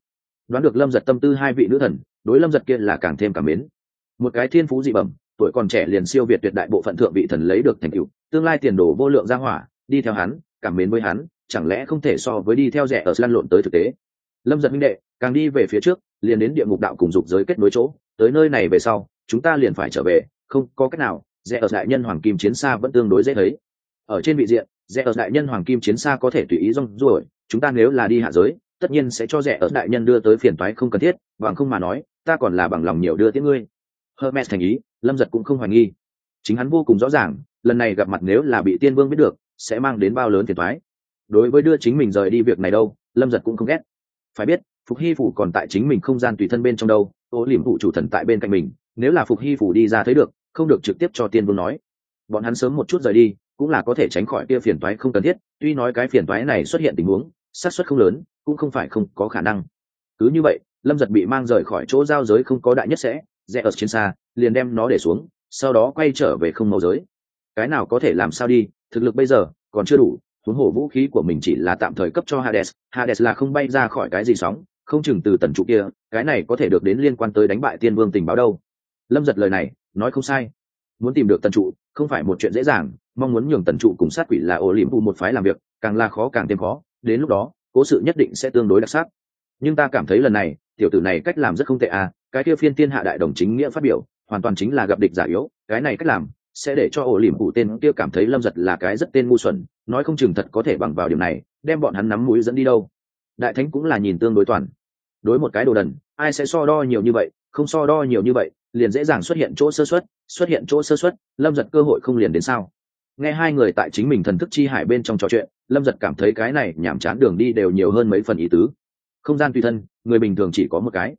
Đoán được lâm giật tâm tư hai vị nữ thần, đối lâm giật kia là càng thêm cảm mến. Một cái thiên phú dị bẩm tuổi còn trẻ liền siêu việt tuyệt đại bộ phận thượng vị thần lấy được thành tựu, tương lai tiền đồ vô lượng ra hỏa, đi theo hắn, cảm mến với hắn, chẳng lẽ không thể so với đi theo rẻ ở lăn lộn tới thực tế? Lâm giật minh đệ, càng đi về phía trước, liền đến địa ngục đạo cùng dục giới kết nối chỗ, tới nơi này về sau, chúng ta liền phải trở về, không có cách nào rẽ ở đại nhân hoàng kim chiến xa vẫn tương đối dễ thấy. Ở trên vị diện rẽ ở đại nhân hoàng kim chiến xa có thể tùy ý rong ruổi, chúng ta nếu là đi hạ giới, tất nhiên sẽ cho rẻ ở đại nhân đưa tới phiền toái không cần thiết, bằng không mà nói, ta còn là bằng lòng nhiều đưa tiếng ngươi. Hermes thành ý lâm giật cũng không hoài nghi. Chính hắn vô cùng rõ ràng, lần này gặp mặt nếu là bị tiên vương biết được, sẽ mang đến bao lớn phiền toái. Đối với đưa chính mình rời đi việc này đâu, lâm giật cũng không ghét. Phải biết, phục hy phủ còn tại chính mình không gian tùy thân bên trong đâu ô liềm phụ chủ thần tại bên cạnh mình, nếu là phục hy phủ đi ra thấy được, không được trực tiếp cho tiên vương nói. Bọn hắn sớm một chút rời đi, cũng là có thể tránh khỏi kia phiền toái không cần thiết, tuy nói cái phiền toái này xuất hiện tình huống, xác suất không lớn, cũng không phải không có khả năng. Cứ như vậy, lâm giật bị mang rời khỏi chỗ giao giới không có đại nhất sẽ rẽ ở trên xa, liền đem nó để xuống, sau đó quay trở về không màu giới. Cái nào có thể làm sao đi, thực lực bây giờ còn chưa đủ, huống hồ vũ khí của mình chỉ là tạm thời cấp cho hades. Hades là không bay ra khỏi cái gì sóng, không chừng từ tần trụ kia, cái này có thể được đến liên quan tới đánh bại tiên vương tình báo đâu. Lâm giật lời này, nói không sai. Muốn tìm được tần trụ, không phải một chuyện dễ dàng, mong muốn nhường tần trụ cùng sát quỷ là ổ liềm vụ một phái làm việc, càng là khó càng thêm khó, đến lúc đó, cố sự nhất định sẽ tương đối đặc sắc. Nhưng ta cảm thấy lần này, tiểu tử này cách làm rất không tệ à cái kia phiên tiên hạ đại đồng chính nghĩa phát biểu, hoàn toàn chính là gặp địch giả yếu, cái này cách làm, sẽ để cho ổ liềm phụ tên kia cảm thấy lâm giật là cái rất tên ngu xuẩn, nói không chừng thật có thể bằng vào điểm này, đem bọn hắn nắm mũi dẫn đi đâu. Đại thánh cũng là nhìn tương đối toàn. Đối một cái đồ đần, ai sẽ so đo nhiều như vậy, không so đo nhiều như vậy, liền dễ dàng xuất hiện chỗ sơ xuất xuất hiện chỗ sơ xuất lâm giật cơ hội không liền đến sao? Nghe hai người tại chính mình thần thức chi hải bên trong trò chuyện, lâm giật cảm thấy cái này nhảm chán đường đi đều nhiều hơn mấy phần ý tứ. Không gian tùy thân, người bình thường chỉ có một cái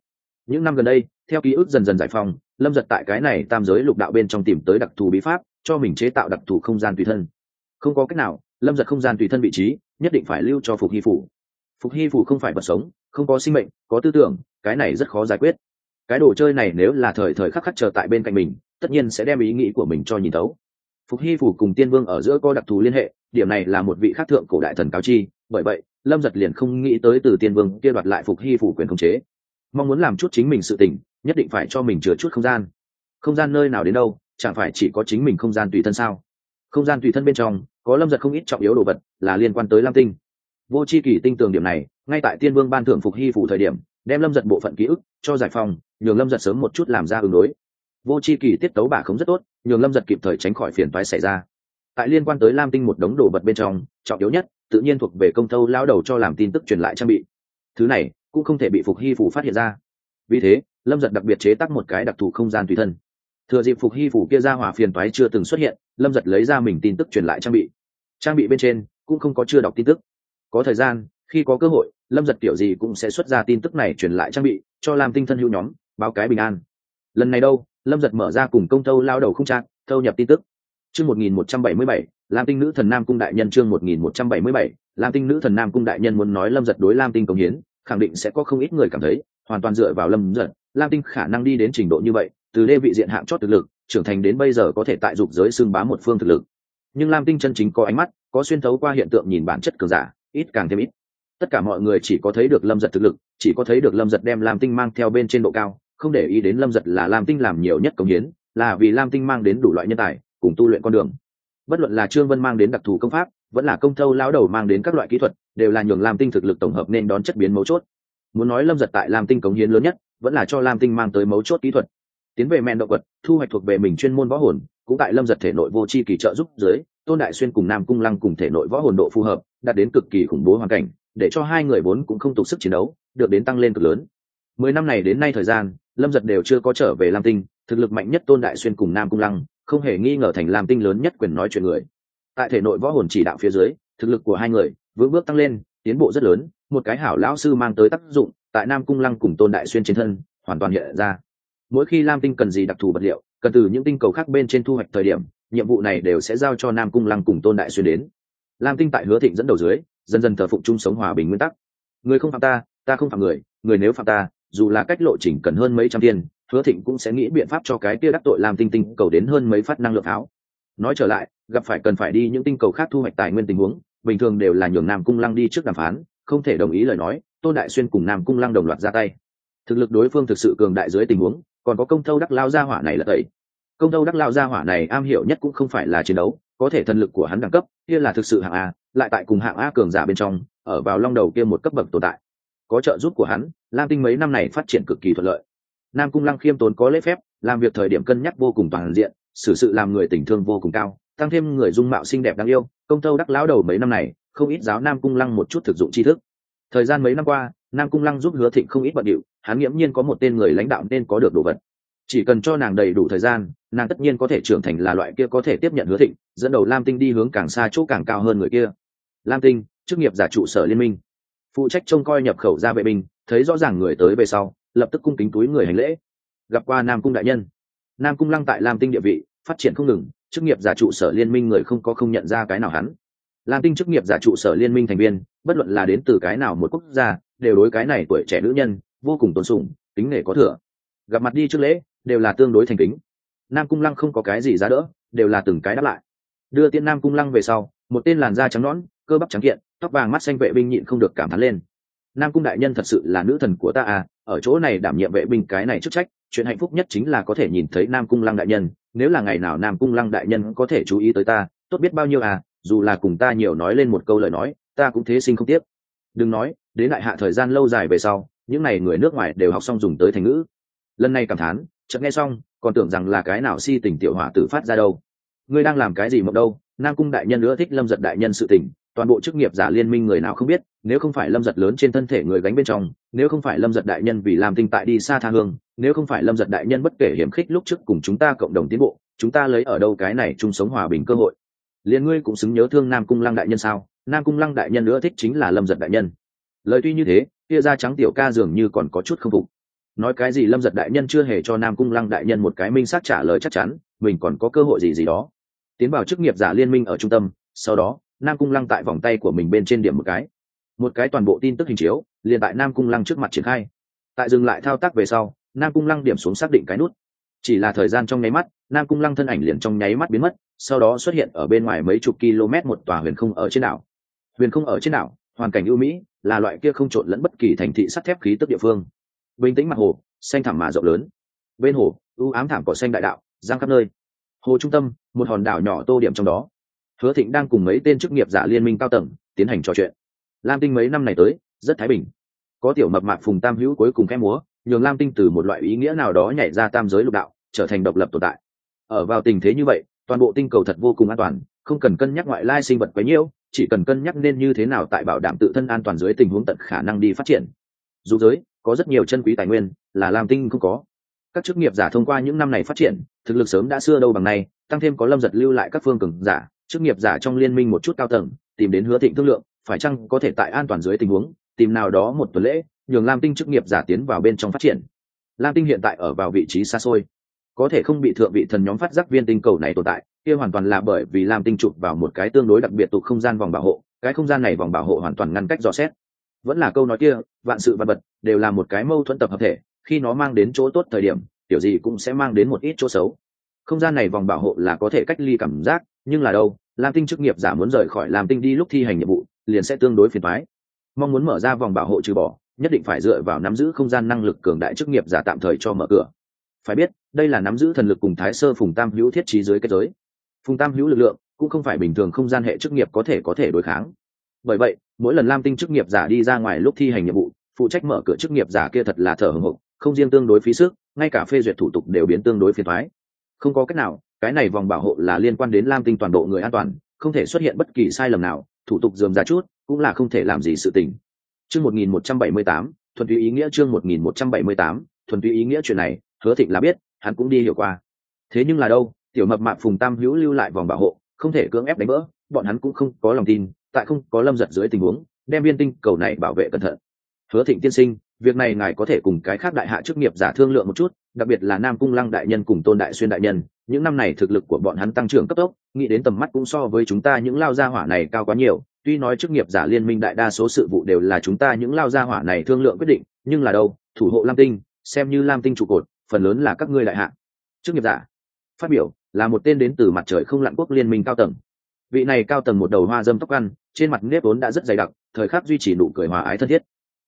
những năm gần đây, theo ký ức dần dần giải phóng, lâm giật tại cái này tam giới lục đạo bên trong tìm tới đặc thù bí pháp, cho mình chế tạo đặc thù không gian tùy thân. Không có cách nào, lâm giật không gian tùy thân vị trí, nhất định phải lưu cho phục hy phủ. Phục hy phủ không phải vật sống, không có sinh mệnh, có tư tưởng, cái này rất khó giải quyết. Cái đồ chơi này nếu là thời thời khắc khắc chờ tại bên cạnh mình, tất nhiên sẽ đem ý nghĩ của mình cho nhìn tấu phục hy phủ cùng tiên vương ở giữa có đặc thù liên hệ, điểm này là một vị khắc thượng cổ đại thần cáo chi, bởi vậy, lâm giật liền không nghĩ tới từ tiên vương kia đoạt lại phục hy phủ quyền khống chế mong muốn làm chút chính mình sự tình nhất định phải cho mình chứa chút không gian. Không gian nơi nào đến đâu chẳng phải chỉ có chính mình không gian tùy thân sao? Không gian tùy thân bên trong có lâm giật không ít trọng yếu đồ vật là liên quan tới lam tinh. Vô c h i kỳ tinh tường điểm này ngay tại tiên vương ban thưởng phục hy phủ thời điểm đem lâm giật bộ phận ký ức cho giải phòng, nhường lâm giật sớm một chút làm ra ứng đối. Vô c h i kỳ tiết tấu bà không rất tốt nhường lâm giật kịp thời tránh khỏi phiền toái xảy ra. Tại liên quan tới lam tinh một đống đồ vật bên trong trọng yếu nhất tự nhiên thuộc về công thâu lao đầu cho làm tin tức truyền lại trang bị. Thứ này cũng không thể bị phục hy phủ phát hiện ra. Vì thế lâm giật đặc biệt chế tắc một cái đặc thù không gian tùy thân. Thừa dịp phục hy phủ kia ra hỏa phiền toái chưa từng xuất hiện lâm giật lấy ra mình tin tức truyền lại trang bị. Trang bị bên trên cũng không có chưa đọc tin tức. Có thời gian khi có cơ hội lâm giật kiểu gì cũng sẽ xuất ra tin tức này truyền lại trang bị cho làm tinh thân hữu nhóm báo cái bình an. Lần này đâu lâm giật mở ra cùng công thâu lao đầu không trang, thâu nhập tin tức. Chương một nghìn một trăm bảy mươi bảy lam tinh nữ thần nam cung đại nhân chương một nghìn một trăm bảy mươi bảy lam tinh nữ thần nam cung đại nhân muốn nói lâm giật đối lam tinh công hiến khẳng định sẽ có không ít người cảm thấy, hoàn toàn dựa vào lâm giật lam tinh khả năng đi đến trình độ như vậy, từ đê vị diện hạng chót thực lực, trưởng thành đến bây giờ có thể tại dục giới xương bá một phương thực lực. Nhưng lam tinh chân chính có ánh mắt, có xuyên thấu qua hiện tượng nhìn bản chất cường giả, ít càng thêm ít. Tất cả mọi người chỉ có thấy được lâm giật thực lực, chỉ có thấy được lâm giật đem lam tinh mang theo bên trên độ cao, không để ý đến lâm giật là lam tinh làm nhiều nhất công hiến, là vì lam tinh mang đến đủ loại nhân tài, cùng tu luyện con đường. Bất luận là trương vân mang đến đặc thù công pháp, vẫn là công thâu lao đầu mang đến các loại kỹ thuật đều là nhường lam tinh thực lực tổng hợp nên đón chất biến mấu chốt. Muốn nói lâm giật tại lam tinh cống hiến lớn nhất, vẫn là cho lam tinh mang tới mấu chốt kỹ thuật. Tiến về men động vật, thu hoạch thuộc về mình chuyên môn võ hồn, cũng tại lâm giật thể nội vô c h i kỳ trợ giúp dưới, tôn đại xuyên cùng nam cung lăng cùng thể nội võ hồn độ phù hợp, đạt đến cực kỳ khủng bố hoàn cảnh, để cho hai người vốn cũng không tục sức chiến đấu, được đến tăng lên cực lớn. Mười năm này đến nay thời gian, lâm giật đều chưa có trở về lam tinh, thực lực mạnh nhất tôn đại xuyên cùng nam cung lăng, không hề nghi ngờ thành lam tinh lớn nhất quyền nói chuyện người. Tại thể nội võ hồn chỉ đạo phía dưới, thực lực của hai người vững bước tăng lên, tiến bộ rất lớn, một cái hảo lão sư mang tới tác dụng, tại nam cung lăng cùng tôn đại xuyên trên thân, hoàn toàn hiện ra. Mỗi khi lam tinh cần gì đặc thù vật liệu, cần từ những tinh cầu khác bên trên thu hoạch thời điểm, nhiệm vụ này đều sẽ giao cho nam cung lăng cùng tôn đại xuyên đến. Lam tinh tại hứa thịnh dẫn đầu dưới, dần dần thờ phụng chung sống hòa bình nguyên tắc. Người không phạm ta ta không phạm người người nếu phạm ta, dù là cách lộ trình cần hơn mấy trăm tiền hứa thịnh cũng sẽ nghĩ biện pháp cho cái kia đắc tội làm tinh tinh cầu đến hơn mấy phát năng lượng áo nói trở lại, gặp phải cần phải đi những tinh cầu khác thu hoạch tài nguyên tình huống bình thường đều là nhường nam cung lăng đi trước đàm phán, không thể đồng ý lời nói, tôn đại xuyên cùng nam cung lăng đồng loạt ra tay. Thực lực đối phương thực sự cường đại dưới tình huống, còn có công thâu đắc lao gia hỏa này là tẩy. Công thâu đắc lao gia hỏa này am hiểu nhất cũng không phải là chiến đấu, có thể thần lực của hắn đẳng cấp, kia là thực sự hạng a, lại tại cùng hạng a cường giả bên trong, ở vào long đầu kia một cấp bậc tồn tại. Có trợ giúp của hắn, lam tinh mấy năm này phát triển cực kỳ thuận lợi. Nam cung lăng khiêm tốn có lễ phép, làm việc thời điểm cân nhắc vô cùng toàn diện, xử sự làm người tình thương vô cùng cao, tăng thêm người dung mạo xinh đẹp đáng yêu công tâu đắc lão đầu mấy năm này, không ít giáo nam cung lăng một chút thực dụng tri thức. Thời gian mấy năm qua, nam cung lăng giúp hứa thịnh không ít bận điệu, hắn nghiễm nhiên có một tên người lãnh đạo nên có được đồ vật. Chỉ cần cho nàng đầy đủ thời gian, nàng tất nhiên có thể trưởng thành là loại kia có thể tiếp nhận hứa thịnh, dẫn đầu lam tinh đi hướng càng xa chỗ càng cao hơn người kia. Lam tinh, chức nghiệp giả trụ sở liên minh. Phụ trách trông coi nhập khẩu ra vệ binh, thấy rõ ràng người tới về sau, lập tức cung kính túi người hành lễ. Gặp qua nam cung đại nhân. Nam cung lăng tại lam tinh địa vị, phát triển không ngừng chức nghiệp giả trụ sở liên minh người không có không nhận ra cái nào hắn. Lam tinh chức nghiệp giả trụ sở liên minh thành viên, bất luận là đến từ cái nào một quốc gia, đều đối cái này tuổi trẻ nữ nhân vô cùng tôn sùng tính nể có thừa. Gặp mặt đi trước lễ, đều là tương đối thành kính. Nam cung lăng không có cái gì giá đỡ, đều là từng cái đáp lại. Đưa tiên nam cung lăng về sau, một tên làn da trắng nõn, cơ bắp trắng kiện, tóc vàng mắt xanh vệ binh nhịn không được cảm thán lên. Nam cung đại nhân thật sự là nữ thần của ta à ở chỗ này đảm nhiệm vệ binh cái này chức trách chuyện hạnh phúc nhất chính là có thể nhìn thấy nam cung lăng đại nhân, nếu là ngày nào nam cung lăng đại nhân có thể chú ý tới ta, tốt biết bao nhiêu à dù là cùng ta nhiều nói lên một câu lời nói, ta cũng thế sinh không tiếc. Đừng nói, đến đại hạ thời gian lâu dài về sau, những n à y người nước ngoài đều học xong dùng tới thành ngữ. Lần này cảm thán, chợt nghe xong, còn tưởng rằng là cái nào si tình tiểu hỏa tử phát ra đâu. Ngươi đang làm cái gì mộng đâu? Nam cung đại nhân nữa thích lâm giật đại nhân sự tình, toàn bộ chức nghiệp giả liên minh người nào không biết, nếu không phải lâm giật lớn trên thân thể người gánh bên trong, nếu không phải lâm giật đại nhân vì làm tinh tại đi xa tha hương nếu không phải lâm giật đại nhân bất kể hiểm khích lúc trước cùng chúng ta cộng đồng tiến bộ, chúng ta lấy ở đâu cái này chung sống hòa bình cơ hội? Liền ngươi cũng xứng nhớ thương nam cung lăng đại nhân sao? Nam cung lăng đại nhân nữa thích chính là lâm giật đại nhân. Lời tuy như thế, kia da trắng tiểu ca dường như còn có chút không phục. Nói cái gì lâm giật đại nhân chưa hề cho nam cung lăng đại nhân một cái minh xác trả lời chắc chắn, mình còn có cơ hội gì gì đó. Tiến vào chức nghiệp giả liên minh ở trung tâm, sau đó, nam cung lăng tại vòng tay của mình bên trên điểm một cái. Một cái toàn bộ tin tức hình chiếu, liền tại nam cung lăng trước mặt triển khai. Tại dừng lại thao tác về sau nam cung lăng điểm xuống xác định cái nút. Chỉ là thời gian trong nháy mắt, nam cung lăng thân ảnh liền trong nháy mắt biến mất, sau đó xuất hiện ở bên ngoài mấy chục km một tòa huyền không ở trên đảo. Huyền không ở trên đảo, hoàn cảnh ưu mỹ, là loại kia không trộn lẫn bất kỳ thành thị sắt thép khí tức địa phương. Bình tĩnh mặt hồ, xanh thẳm mà rộng lớn. Bên hồ ưu ám thảm cỏ xanh đại đạo giang khắp nơi. Hồ trung tâm, một hòn đảo nhỏ tô điểm trong đó. Hứa thịnh đang cùng mấy tên chức nghiệp giả liên minh cao tầng, tiến hành trò chuyện. Lam tinh mấy năm này tới, rất thái bình. Có tiểu mập mạc phùng tam hữu cuối cùng khẽ múa nhường lam tinh từ một loại ý nghĩa nào đó nhảy ra tam giới lục đạo, trở thành độc lập tồn tại. Ở vào tình thế như vậy, toàn bộ tinh cầu thật vô cùng an toàn, không cần cân nhắc ngoại lai sinh vật quấy nhiễu chỉ cần cân nhắc nên như thế nào tại bảo đảm tự thân an toàn dưới tình huống tận khả năng đi phát triển. Dù giới, có rất nhiều chân quý tài nguyên, là lam tinh không có. Các chức nghiệp giả thông qua những năm này phát triển, thực lực sớm đã xưa đâu bằng nay, tăng thêm có lâm giật lưu lại các phương cường giả, chức nghiệp giả trong liên minh một chút cao tầng, tìm đến hứa thịnh thương lượng, phải chăng có thể tại an toàn dưới tình huống, tìm nào đó một tuần lễ nhường lam tinh chức nghiệp giả tiến vào bên trong phát triển. Lam tinh hiện tại ở vào vị trí xa xôi. Có thể không bị thượng vị thần nhóm phát giác viên tinh cầu này tồn tại, kia hoàn toàn là bởi vì lam tinh chụp vào một cái tương đối đặc biệt tục không gian vòng bảo hộ, cái không gian này vòng bảo hộ hoàn toàn ngăn cách dò xét. Vẫn là câu nói kia, vạn sự vật vật đều là một cái mâu thuẫn tập hợp thể, khi nó mang đến chỗ tốt thời điểm, kiểu gì cũng sẽ mang đến một ít chỗ xấu. Không gian này vòng bảo hộ là có thể cách ly cảm giác, nhưng là đâu, lam tinh chức nghiệp giả muốn rời khỏi lam tinh đi lúc thi hành nhiệm vụ, liền sẽ tương đối phiền thoái mong muốn mở ra vòng bảo hộ trừ bỏ nhất định phải dựa vào nắm giữ không gian năng lực cường đại chức nghiệp giả tạm thời cho mở cửa. Phải biết, đây là nắm giữ thần lực cùng thái sơ phùng tam hữu thiết trí dưới kết giới. Phùng tam hữu lực lượng cũng không phải bình thường không gian hệ chức nghiệp có thể có thể đối kháng. Bởi vậy, mỗi lần lam tinh chức nghiệp giả đi ra ngoài lúc thi hành nhiệm vụ, phụ trách mở cửa chức nghiệp giả kia thật là thở hồng hộc không riêng tương đối phí sức, ngay cả phê duyệt thủ tục đều biến tương đối phiền thoái không có cách nào, cái này vòng bảo hộ là liên quan đến lam tinh toàn bộ người an toàn, không thể xuất hiện bất kỳ sai lầm nào, thủ tục dườm ra chút, cũng là không thể làm gì sự tình chương một nghìn một trăm bảy mươi tám, thuần túy ý nghĩa chương một nghìn một trăm bảy mươi tám, thuần túy ý nghĩa chuyện này, hứa thịnh là biết, hắn cũng đi hiểu qua. Thế nhưng là đâu, tiểu mập mạp phùng tam hữu lưu lại vòng bảo hộ, không thể cưỡng ép đánh vỡ, bọn hắn cũng không có lòng tin, tại không có lâm giật dưới tình huống, đem viên tinh cầu này bảo vệ cẩn thận. Hứa thịnh tiên sinh, việc này ngài có thể cùng cái khác đại hạ chức nghiệp giả thương lượng một chút, đặc biệt là nam cung lăng đại nhân cùng tôn đại xuyên đại nhân, những năm này thực lực của bọn hắn tăng trưởng cấp tốc, nghĩ đến tầm mắt cũng so với chúng ta những lao gia hỏa này cao quá nhiều tuy nói chức nghiệp giả liên minh đại đa số sự vụ đều là chúng ta những lao gia hỏa này thương lượng quyết định, nhưng là đâu, thủ hộ lam tinh, xem như lam tinh trụ cột, phần lớn là các ngươi đại hạ. Chức nghiệp giả. Phát biểu, là một tên đến từ mặt trời không lặn quốc liên minh cao tầng. Vị này cao tầng một đầu hoa dâm tóc ăn, trên mặt nếp vốn đã rất dày đặc, thời khắc duy trì nụ cười hòa ái thân thiết.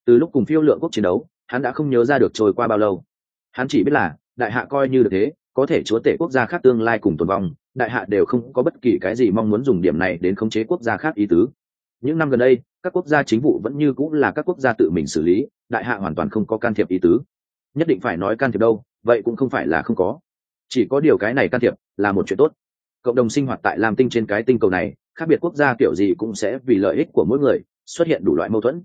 Từ lúc cùng phiêu lượng quốc chiến đấu, hắn đã không nhớ ra được trôi qua bao lâu. Hắn chỉ biết là, đại hạ coi như được thế, có thể chúa tể quốc gia khác tương lai cùng tồn vong, đại hạ đều không có bất kỳ cái gì mong muốn dùng điểm này đến khống chế quốc gia khác ý tứ những năm gần đây, các quốc gia chính vụ vẫn như cũng là các quốc gia tự mình xử lý, đại hạ hoàn toàn không có can thiệp ý tứ. Nhất định phải nói can thiệp đâu, vậy cũng không phải là không có. Chỉ có điều cái này can thiệp là một chuyện tốt. Cộng đồng sinh hoạt tại lam tinh trên cái tinh cầu này, khác biệt quốc gia kiểu gì cũng sẽ vì lợi ích của mỗi người, xuất hiện đủ loại mâu thuẫn.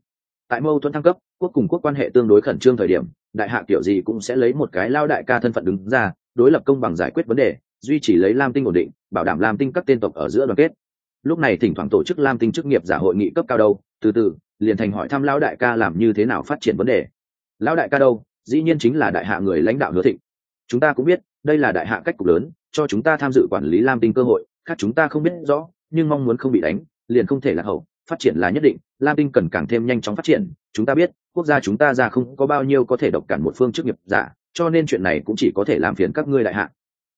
Tại mâu thuẫn thăng cấp, quốc cùng quốc quan hệ tương đối khẩn trương thời điểm, đại hạ kiểu gì cũng sẽ lấy một cái lao đại ca thân phận đứng ra, đối lập công bằng giải quyết vấn đề, duy trì lấy lam tinh ổn định, bảo đảm lam tinh các tên tộc ở giữa đoàn kết lúc này thỉnh thoảng tổ chức lam tinh chức nghiệp giả hội nghị cấp cao đâu, từ từ, liền thành hỏi thăm lão đại ca làm như thế nào phát triển vấn đề. Lão đại ca đâu? Dĩ nhiên chính là đại hạ người lãnh đạo hứa thịnh. Chúng ta cũng biết, đây là đại hạ cách cục lớn, cho chúng ta tham dự quản lý lam tinh cơ hội, khác chúng ta không biết rõ, nhưng mong muốn không bị đánh, liền không thể là hậu, phát triển là nhất định, lam tinh cần càng thêm nhanh chóng phát triển, chúng ta biết, quốc gia chúng ta ra không có bao nhiêu có thể độc cản một phương chức nghiệp giả, cho nên chuyện này cũng chỉ có thể làm phiền các ngươi đại hạ.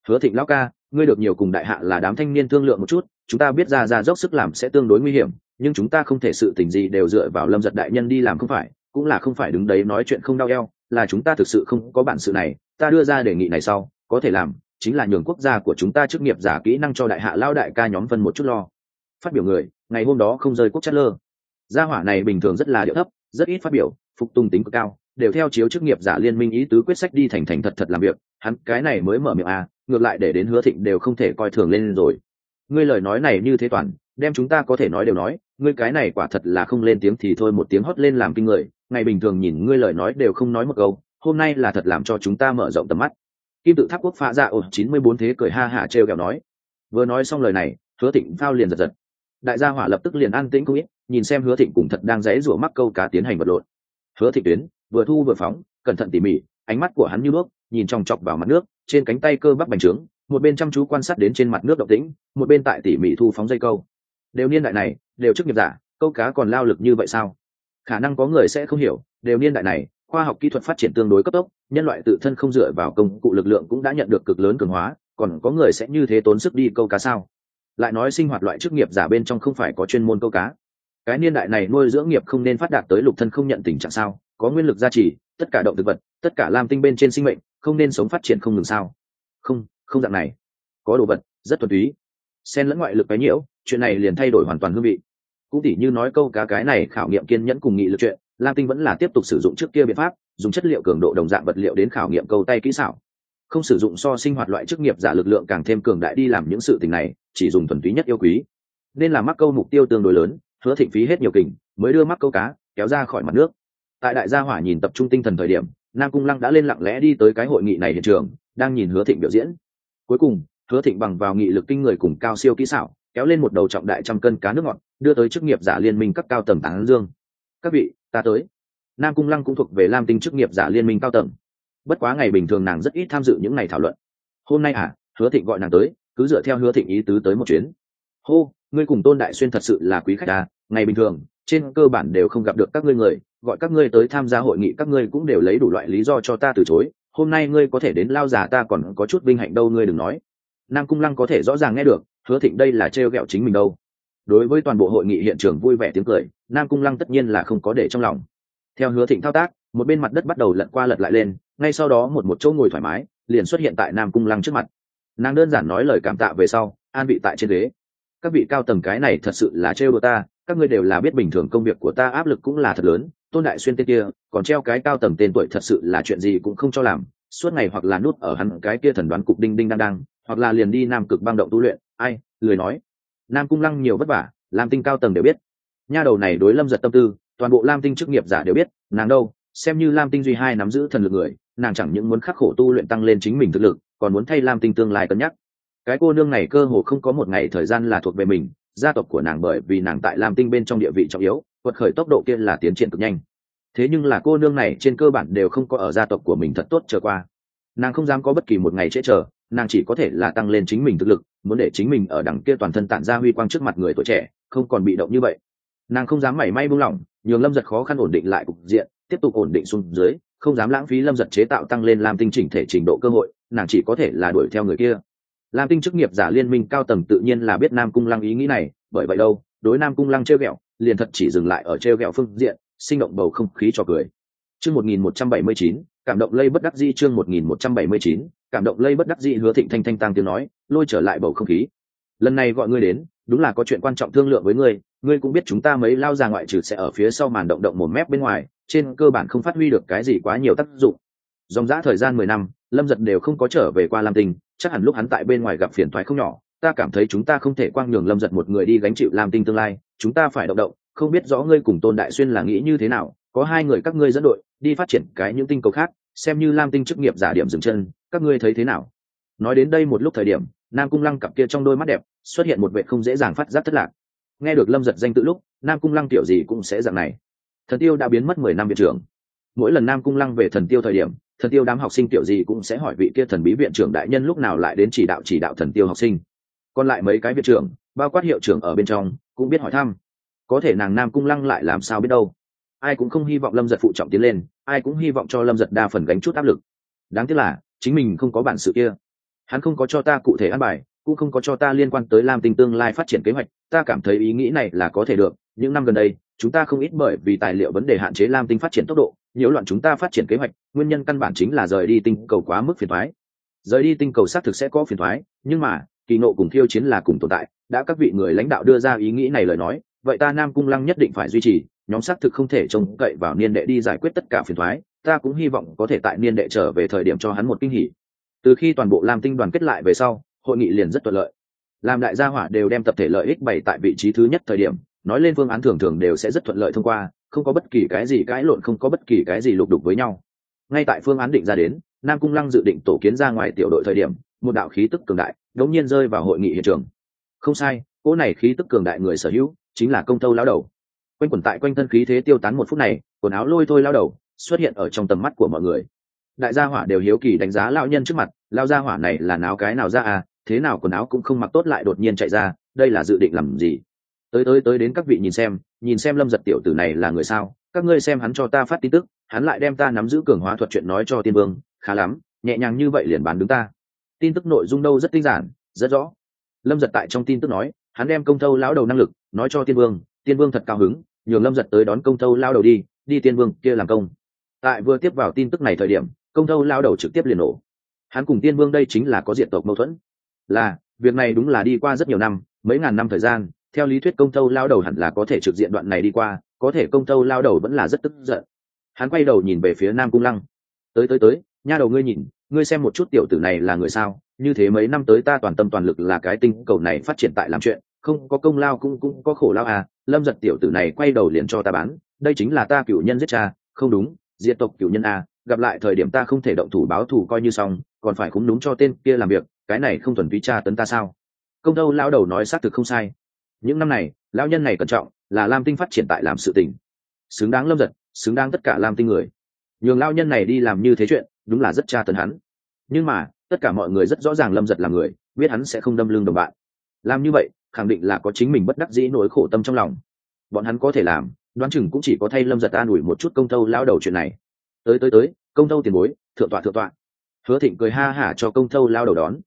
Hứa thịnh lão ca, ngươi được nhiều cùng đại hạ là đám thanh niên thương lượng một chút chúng ta biết ra ra dốc sức làm sẽ tương đối nguy hiểm, nhưng chúng ta không thể sự tình gì đều dựa vào lâm giật đại nhân đi làm không phải, cũng là không phải đứng đấy nói chuyện không đau eo, là chúng ta thực sự không có bản sự này, ta đưa ra đề nghị này sau, có thể làm, chính là nhường quốc gia của chúng ta chức nghiệp giả kỹ năng cho đại hạ lao đại ca nhóm phân một chút lo. Phát biểu người, ngày hôm đó không rơi quốc chất lơ. Gia hỏa này bình thường rất là điệu thấp, rất ít phát biểu, phục tùng tính cực cao, đều theo chiếu chức nghiệp giả liên minh ý tứ quyết sách đi thành thành thật thật làm việc, hắn cái này mới mở miệng à ngược lại để đến hứa thịnh đều không thể coi thường lên rồi ngươi lời nói này như thế toàn, đem chúng ta có thể nói đều nói, ngươi cái này quả thật là không lên tiếng thì thôi một tiếng hót lên làm kinh người, ngày bình thường nhìn ngươi lời nói đều không nói một câu, hôm nay là thật làm cho chúng ta mở rộng tầm mắt. Kim tự tháp quốc phá ra ổn, chín mươi bốn thế cười ha hả trêu kẹo nói. Vừa nói xong lời này, hứa thịnh phao liền giật giật. Đại gia hỏa lập tức liền an tĩnh không ít, nhìn xem hứa thịnh cùng thật đang dãy rủa mắc câu cá tiến hành vật lộn. Hứa thịnh tuyến, vừa thu vừa phóng, cẩn thận tỉ mỉ, ánh mắt của hắn như bước, nhìn chòng chọc vào mặt nước, trên cánh tay cơ bắp bành trướng một bên chăm chú quan sát đến trên mặt nước động tĩnh, một bên tại tỉ mỉ thu phóng dây câu. Đều niên đại này, đều chức nghiệp giả, câu cá còn lao lực như vậy sao? Khả năng có người sẽ không hiểu, đều niên đại này, khoa học kỹ thuật phát triển tương đối cấp tốc, nhân loại tự thân không dựa vào công cụ lực lượng cũng đã nhận được cực lớn cường hóa, còn có người sẽ như thế tốn sức đi câu cá sao? Lại nói sinh hoạt loại chức nghiệp giả bên trong không phải có chuyên môn câu cá. Cái niên đại này nuôi dưỡng nghiệp không nên phát đạt tới lục thân không nhận tình trạng sao? Có nguyên lực gia trì, tất cả động thực vật, tất cả lam tinh bên trên sinh mệnh, không nên sống phát triển không ngừng sao? Không không dạng này. Có đồ vật, rất thuần túy. Xen lẫn ngoại lực cái nhiễu, chuyện này liền thay đổi hoàn toàn hương vị. Cũng tỉ như nói câu cá cái này khảo nghiệm kiên nhẫn cùng nghị lực chuyện, lam tinh vẫn là tiếp tục sử dụng trước kia biện pháp, dùng chất liệu cường độ đồng dạng vật liệu đến khảo nghiệm câu tay kỹ xảo. Không sử dụng so sinh hoạt loại chức nghiệp giả lực lượng càng thêm cường đại đi làm những sự tình này, chỉ dùng thuần túy nhất yêu quý. Nên là mắc câu mục tiêu tương đối lớn, hứa thịnh phí hết nhiều kình, mới đưa mắc câu cá, kéo ra khỏi mặt nước. Tại đại gia hỏa nhìn tập trung tinh thần thời điểm, nam cung lăng đã lên lặng lẽ đi tới cái hội nghị này hiện trường, đang nhìn hứa thịnh biểu diễn cuối cùng, hứa thịnh bằng vào nghị lực kinh người cùng cao siêu kỹ xảo, kéo lên một đầu trọng đại trăm cân cá nước ngọt, đưa tới chức nghiệp giả liên minh cấp cao tầng tán dương. Các vị, ta tới. Nam cung lăng cũng thuộc về lam tinh chức nghiệp giả liên minh cao tầng. Bất quá ngày bình thường nàng rất ít tham dự những ngày thảo luận. Hôm nay à hứa thịnh gọi nàng tới, cứ dựa theo hứa thịnh ý tứ tới một chuyến. Hô, ngươi cùng tôn đại xuyên thật sự là quý khách à ngày bình thường, trên cơ bản đều không gặp được các ngươi người, gọi các ngươi tới tham gia hội nghị các ngươi cũng đều lấy đủ loại lý do cho ta từ chối hôm nay ngươi có thể đến lao già ta còn có chút vinh hạnh đâu, ngươi đừng nói. Nam cung lăng có thể rõ ràng nghe được, hứa thịnh đây là trêu ghẹo chính mình đâu. Đối với toàn bộ hội nghị hiện trường vui vẻ tiếng cười, nam cung lăng tất nhiên là không có để trong lòng. Theo hứa thịnh thao tác, một bên mặt đất bắt đầu lật qua lật lại lên, ngay sau đó một một chỗ ngồi thoải mái, liền xuất hiện tại nam cung lăng trước mặt. Nàng đơn giản nói lời cảm tạ về sau, an vị tại trên ghế. Các vị cao tầng cái này thật sự là trêu đùa ta, các ngươi đều là biết bình thường công việc của ta áp lực cũng là thật lớn tôn đại xuyên tên kia, còn treo cái cao tầng tên tuổi thật sự là chuyện gì cũng không cho làm, suốt ngày hoặc là nút ở hắn cái kia thần đoán cục đinh đinh đang đang, hoặc là liền đi nam cực băng động tu luyện. Ai, lười nói. Nam cung lăng nhiều vất vả, lam tinh cao tầng đều biết. Nha đầu này đối lâm giật tâm tư, toàn bộ lam tinh chức nghiệp giả đều biết, nàng đâu, xem như lam tinh duy hai nắm giữ thần lực người, nàng chẳng những muốn khắc khổ tu luyện tăng lên chính mình thực lực, còn muốn thay lam tinh tương lai cân nhắc. Cái cô nương này cơ hồ không có một ngày thời gian là thuộc về mình, gia tộc của nàng bởi vì nàng tại lam tinh bên trong địa vị trọng yếu quật khởi tốc độ kia là tiến triển cực nhanh. Thế nhưng là cô nương này trên cơ bản đều không có ở gia tộc của mình thật tốt trở qua. Nàng không dám có bất kỳ một ngày trễ chờ, nàng chỉ có thể là tăng lên chính mình thực lực, muốn để chính mình ở đằng kia toàn thân tản ra huy quang trước mặt người tuổi trẻ, không còn bị động như vậy. Nàng không dám mảy may buông lỏng, nhường lâm giật khó khăn ổn định lại cục diện, tiếp tục ổn định xuống dưới, không dám lãng phí lâm giật chế tạo tăng lên làm tinh chỉnh thể trình độ cơ hội, nàng chỉ có thể là đuổi theo người kia. Làm tinh chức nghiệp giả liên minh cao tầng tự nhiên là biết nam cung lăng ý nghĩ này, bởi vậy đâu, đối nam cung lăng chơi ghẹo liền thật chỉ dừng lại ở treo gẹo phương diện sinh động bầu không khí cho cười. Chương một nghìn một trăm bảy mươi chín cảm động lây bất đắc di chương một nghìn một trăm bảy mươi chín cảm động lây bất đắc di hứa thịnh thanh thanh tăng tiếng nói lôi trở lại bầu không khí. Lần này gọi ngươi đến đúng là có chuyện quan trọng thương lượng với ngươi ngươi cũng biết chúng ta mấy lao ra ngoại trừ sẽ ở phía sau màn động động một mép bên ngoài trên cơ bản không phát huy được cái gì quá nhiều tác dụng. Dòng dã thời gian mười năm lâm giật đều không có trở về qua lam tình, chắc hẳn lúc hắn tại bên ngoài gặp phiền thoái không nhỏ ta cảm thấy chúng ta không thể quang nhường lâm giật một người đi gánh chịu lam tinh tương lai, chúng ta phải động động, không biết rõ ngươi cùng tôn đại xuyên là nghĩ như thế nào, có hai người các ngươi dẫn đội, đi phát triển cái những tinh cầu khác, xem như lam tinh chức nghiệp giả điểm dừng chân, các ngươi thấy thế nào? Nói đến đây một lúc thời điểm, nam cung lăng cặp kia trong đôi mắt đẹp, xuất hiện một vệ không dễ dàng phát giác thất lạc. Nghe được lâm giật danh tự lúc, nam cung lăng tiểu gì cũng sẽ dạng này. Thần tiêu đã biến mất mười năm viện trưởng. Mỗi lần nam cung lăng về thần tiêu thời điểm, thần tiêu đám học sinh tiểu gì cũng sẽ hỏi vị kia thần bí viện trưởng đại nhân lúc nào lại đến chỉ đạo chỉ đạo thần tiêu học sinh còn lại mấy cái viện trưởng, bao quát hiệu trưởng ở bên trong, cũng biết hỏi thăm. Có thể nàng nam cung lăng lại làm sao biết đâu. Ai cũng không hy vọng lâm giật phụ trọng tiến lên, ai cũng hy vọng cho lâm giật đa phần gánh chút áp lực. Đáng tiếc là, chính mình không có bản sự kia. Hắn không có cho ta cụ thể ăn bài, cũng không có cho ta liên quan tới lam tinh tương lai phát triển kế hoạch. Ta cảm thấy ý nghĩ này là có thể được. Những năm gần đây, chúng ta không ít bởi vì tài liệu vấn đề hạn chế lam tinh phát triển tốc độ, nhiễu loạn chúng ta phát triển kế hoạch, nguyên nhân căn bản chính là rời đi tinh cầu quá mức phiền thoái rời đi tinh cầu xác thực sẽ có phiền thoái nhưng mà kỳ nộ cùng thiêu chiến là cùng tồn tại, đã các vị người lãnh đạo đưa ra ý nghĩ này lời nói, vậy ta nam cung lăng nhất định phải duy trì, nhóm xác thực không thể trông cậy vào niên đệ đi giải quyết tất cả phiền thoái, ta cũng hy vọng có thể tại niên đệ trở về thời điểm cho hắn một kinh hỉ. Từ khi toàn bộ lam tinh đoàn kết lại về sau, hội nghị liền rất thuận lợi. Làm đại gia hỏa đều đem tập thể lợi ích bày tại vị trí thứ nhất thời điểm, nói lên phương án thường thường đều sẽ rất thuận lợi thông qua, không có bất kỳ cái gì cãi lộn, không có bất kỳ cái gì lục đục với nhau. Ngay tại phương án định ra đến, nam cung lăng dự định tổ kiến ra ngoài tiểu đội thời điểm, một đạo khí tức cường đại đống nhiên rơi vào hội nghị hiện trường. Không sai, cỗ này khí tức cường đại người sở hữu chính là công tâu lao đầu. Quanh quẩn tại quanh thân khí thế tiêu tán một phút này, quần áo lôi thôi lao đầu xuất hiện ở trong tầm mắt của mọi người. Đại gia hỏa đều hiếu kỳ đánh giá lao nhân trước mặt, lao gia hỏa này là náo cái nào ra à thế nào quần áo cũng không mặc tốt lại đột nhiên chạy ra, đây là dự định làm gì? Tới tới tới đến các vị nhìn xem nhìn xem lâm giật tiểu tử này là người sao, các ngươi xem hắn cho ta phát tin tức, hắn lại đem ta nắm giữ cường hóa thuật chuyện nói cho tiên vương, khá lắm, nhẹ nhàng như vậy liền bán đứng ta tin tức nội dung đâu rất tinh giản, rất rõ. Lâm giật tại trong tin tức nói, hắn đem công thâu lão đầu năng lực, nói cho tiên vương tiên vương thật cao hứng nhường lâm giật tới đón công thâu lao đầu đi đi tiên vương kia làm công. Tại vừa tiếp vào tin tức này thời điểm, công thâu lao đầu trực tiếp liền nổ. Hắn cùng tiên vương đây chính là có diện tộc mâu thuẫn. Là, việc này đúng là đi qua rất nhiều năm, mấy ngàn năm thời gian, theo lý thuyết công thâu lao đầu hẳn là có thể trực diện đoạn này đi qua, có thể công thâu lao đầu vẫn là rất tức giận. Hắn quay đầu nhìn về phía nam cung lăng. Tới tới tới, nha đầu ngươi nhìn ngươi xem một chút tiểu tử này là người sao, như thế mấy năm tới ta toàn tâm toàn lực là cái tinh cầu này phát triển tại làm chuyện, không có công lao cũng cũng có khổ lao à lâm giật tiểu tử này quay đầu liền cho ta bán, đây chính là ta cựu nhân giết cha, không đúng, diệt tộc cựu nhân à gặp lại thời điểm ta không thể động thủ báo thù coi như xong, còn phải cũng đúng cho tên kia làm việc, cái này không thuần túy cha tấn ta sao? Công đâu lao đầu nói xác thực không sai. Những năm này, lão nhân này cẩn trọng, là lam tinh phát triển tại làm sự tình. Xứng đáng lâm giật xứng đáng tất cả lam tinh người. Nhường lao nhân này đi làm như thế chuyện, đúng là rất tra tấn hắn nhưng mà, tất cả mọi người rất rõ ràng lâm giật là người, biết hắn sẽ không đâm lưng đồng bạn. Làm như vậy, khẳng định là có chính mình bất đắc dĩ nỗi khổ tâm trong lòng. Bọn hắn có thể làm, đoán chừng cũng chỉ có thay lâm giật an ủi một chút công tâu lao đầu chuyện này. Tới tới tới, công tâu tiền bối, thượng tọa thượng tọa. Hứa thịnh cười ha hả cho công tâu lao đầu đón.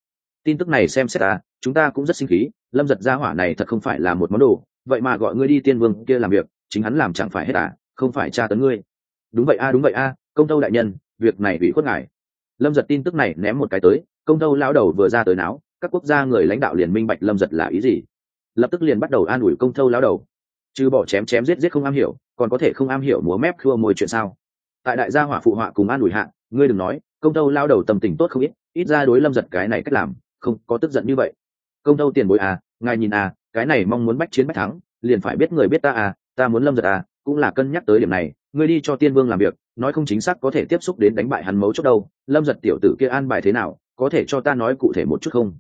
Tin tức này xem xét ta chúng ta cũng rất sinh khí, lâm giật gia hỏa này thật không phải là một món đồ. Vậy mà gọi ngươi đi tiên vương kia làm việc, chính hắn làm chẳng phải hết à không phải tra tấn ngươi. Đúng vậy a, đúng vậy a, công tâu đại nhân, việc này bị khuất ngài lâm giật tin tức này ném một cái tới, công tâu lao đầu vừa ra tới não các quốc gia người lãnh đạo liền minh bạch lâm giật là ý gì. Lập tức liền bắt đầu an ủi công thâu lao đầu. Chứ bỏ chém chém giết giết không am hiểu, còn có thể không am hiểu múa mép khua môi chuyện sao? Tại đại gia hỏa phụ họa cùng an ủi hạ ngươi đừng nói, công thâu lao đầu tâm tình tốt không ít ít ra đối lâm giật cái này cách làm, không có tức giận như vậy. Công thâu tiền bối à ngài nhìn à cái này mong muốn bách chiến bách thắng, liền phải biết người biết ta à ta muốn lâm giật à cũng là cân nhắc tới điểm này ngươi đi cho tiên vương làm việc, nói không chính xác có thể tiếp xúc đến đánh bại hắn mấu chốt đâu. Lâm giật tiểu tử kia an bài thế nào, có thể cho ta nói cụ thể một chút không?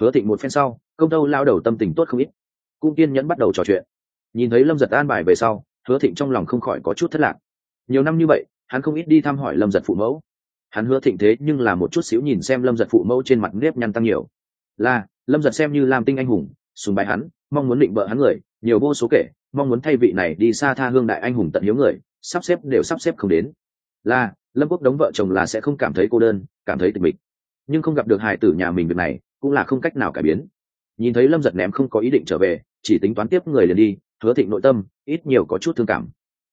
Hứa thịnh một phen sau, công tâu lao đầu tâm tình tốt không ít. Cung kiên nhẫn bắt đầu trò chuyện. Nhìn thấy lâm giật an bài về sau, hứa thịnh trong lòng không khỏi có chút thất lạc. Nhiều năm như vậy, hắn không ít đi thăm hỏi lâm giật phụ mẫu. Hắn hứa thịnh thế nhưng là một chút xíu nhìn xem lâm giật phụ mẫu trên mặt nếp nhăn tăng nhiều. Là, lâm giật xem như làm tinh anh hùng, sùng bài hắn, mong muốn định bợ hắn người, nhiều vô số kể, mong muốn thay vị này đi xa tha hương đại anh hùng tận hiếu người sắp xếp đều sắp xếp không đến. Là, lâm quốc đống vợ chồng là sẽ không cảm thấy cô đơn, cảm thấy tịch mịch. Nhưng không gặp được hài tử nhà mình việc này, cũng là không cách nào cải biến. Nhìn thấy lâm giật ném không có ý định trở về, chỉ tính toán tiếp người liền đi, hứa thịnh nội tâm, ít nhiều có chút thương cảm.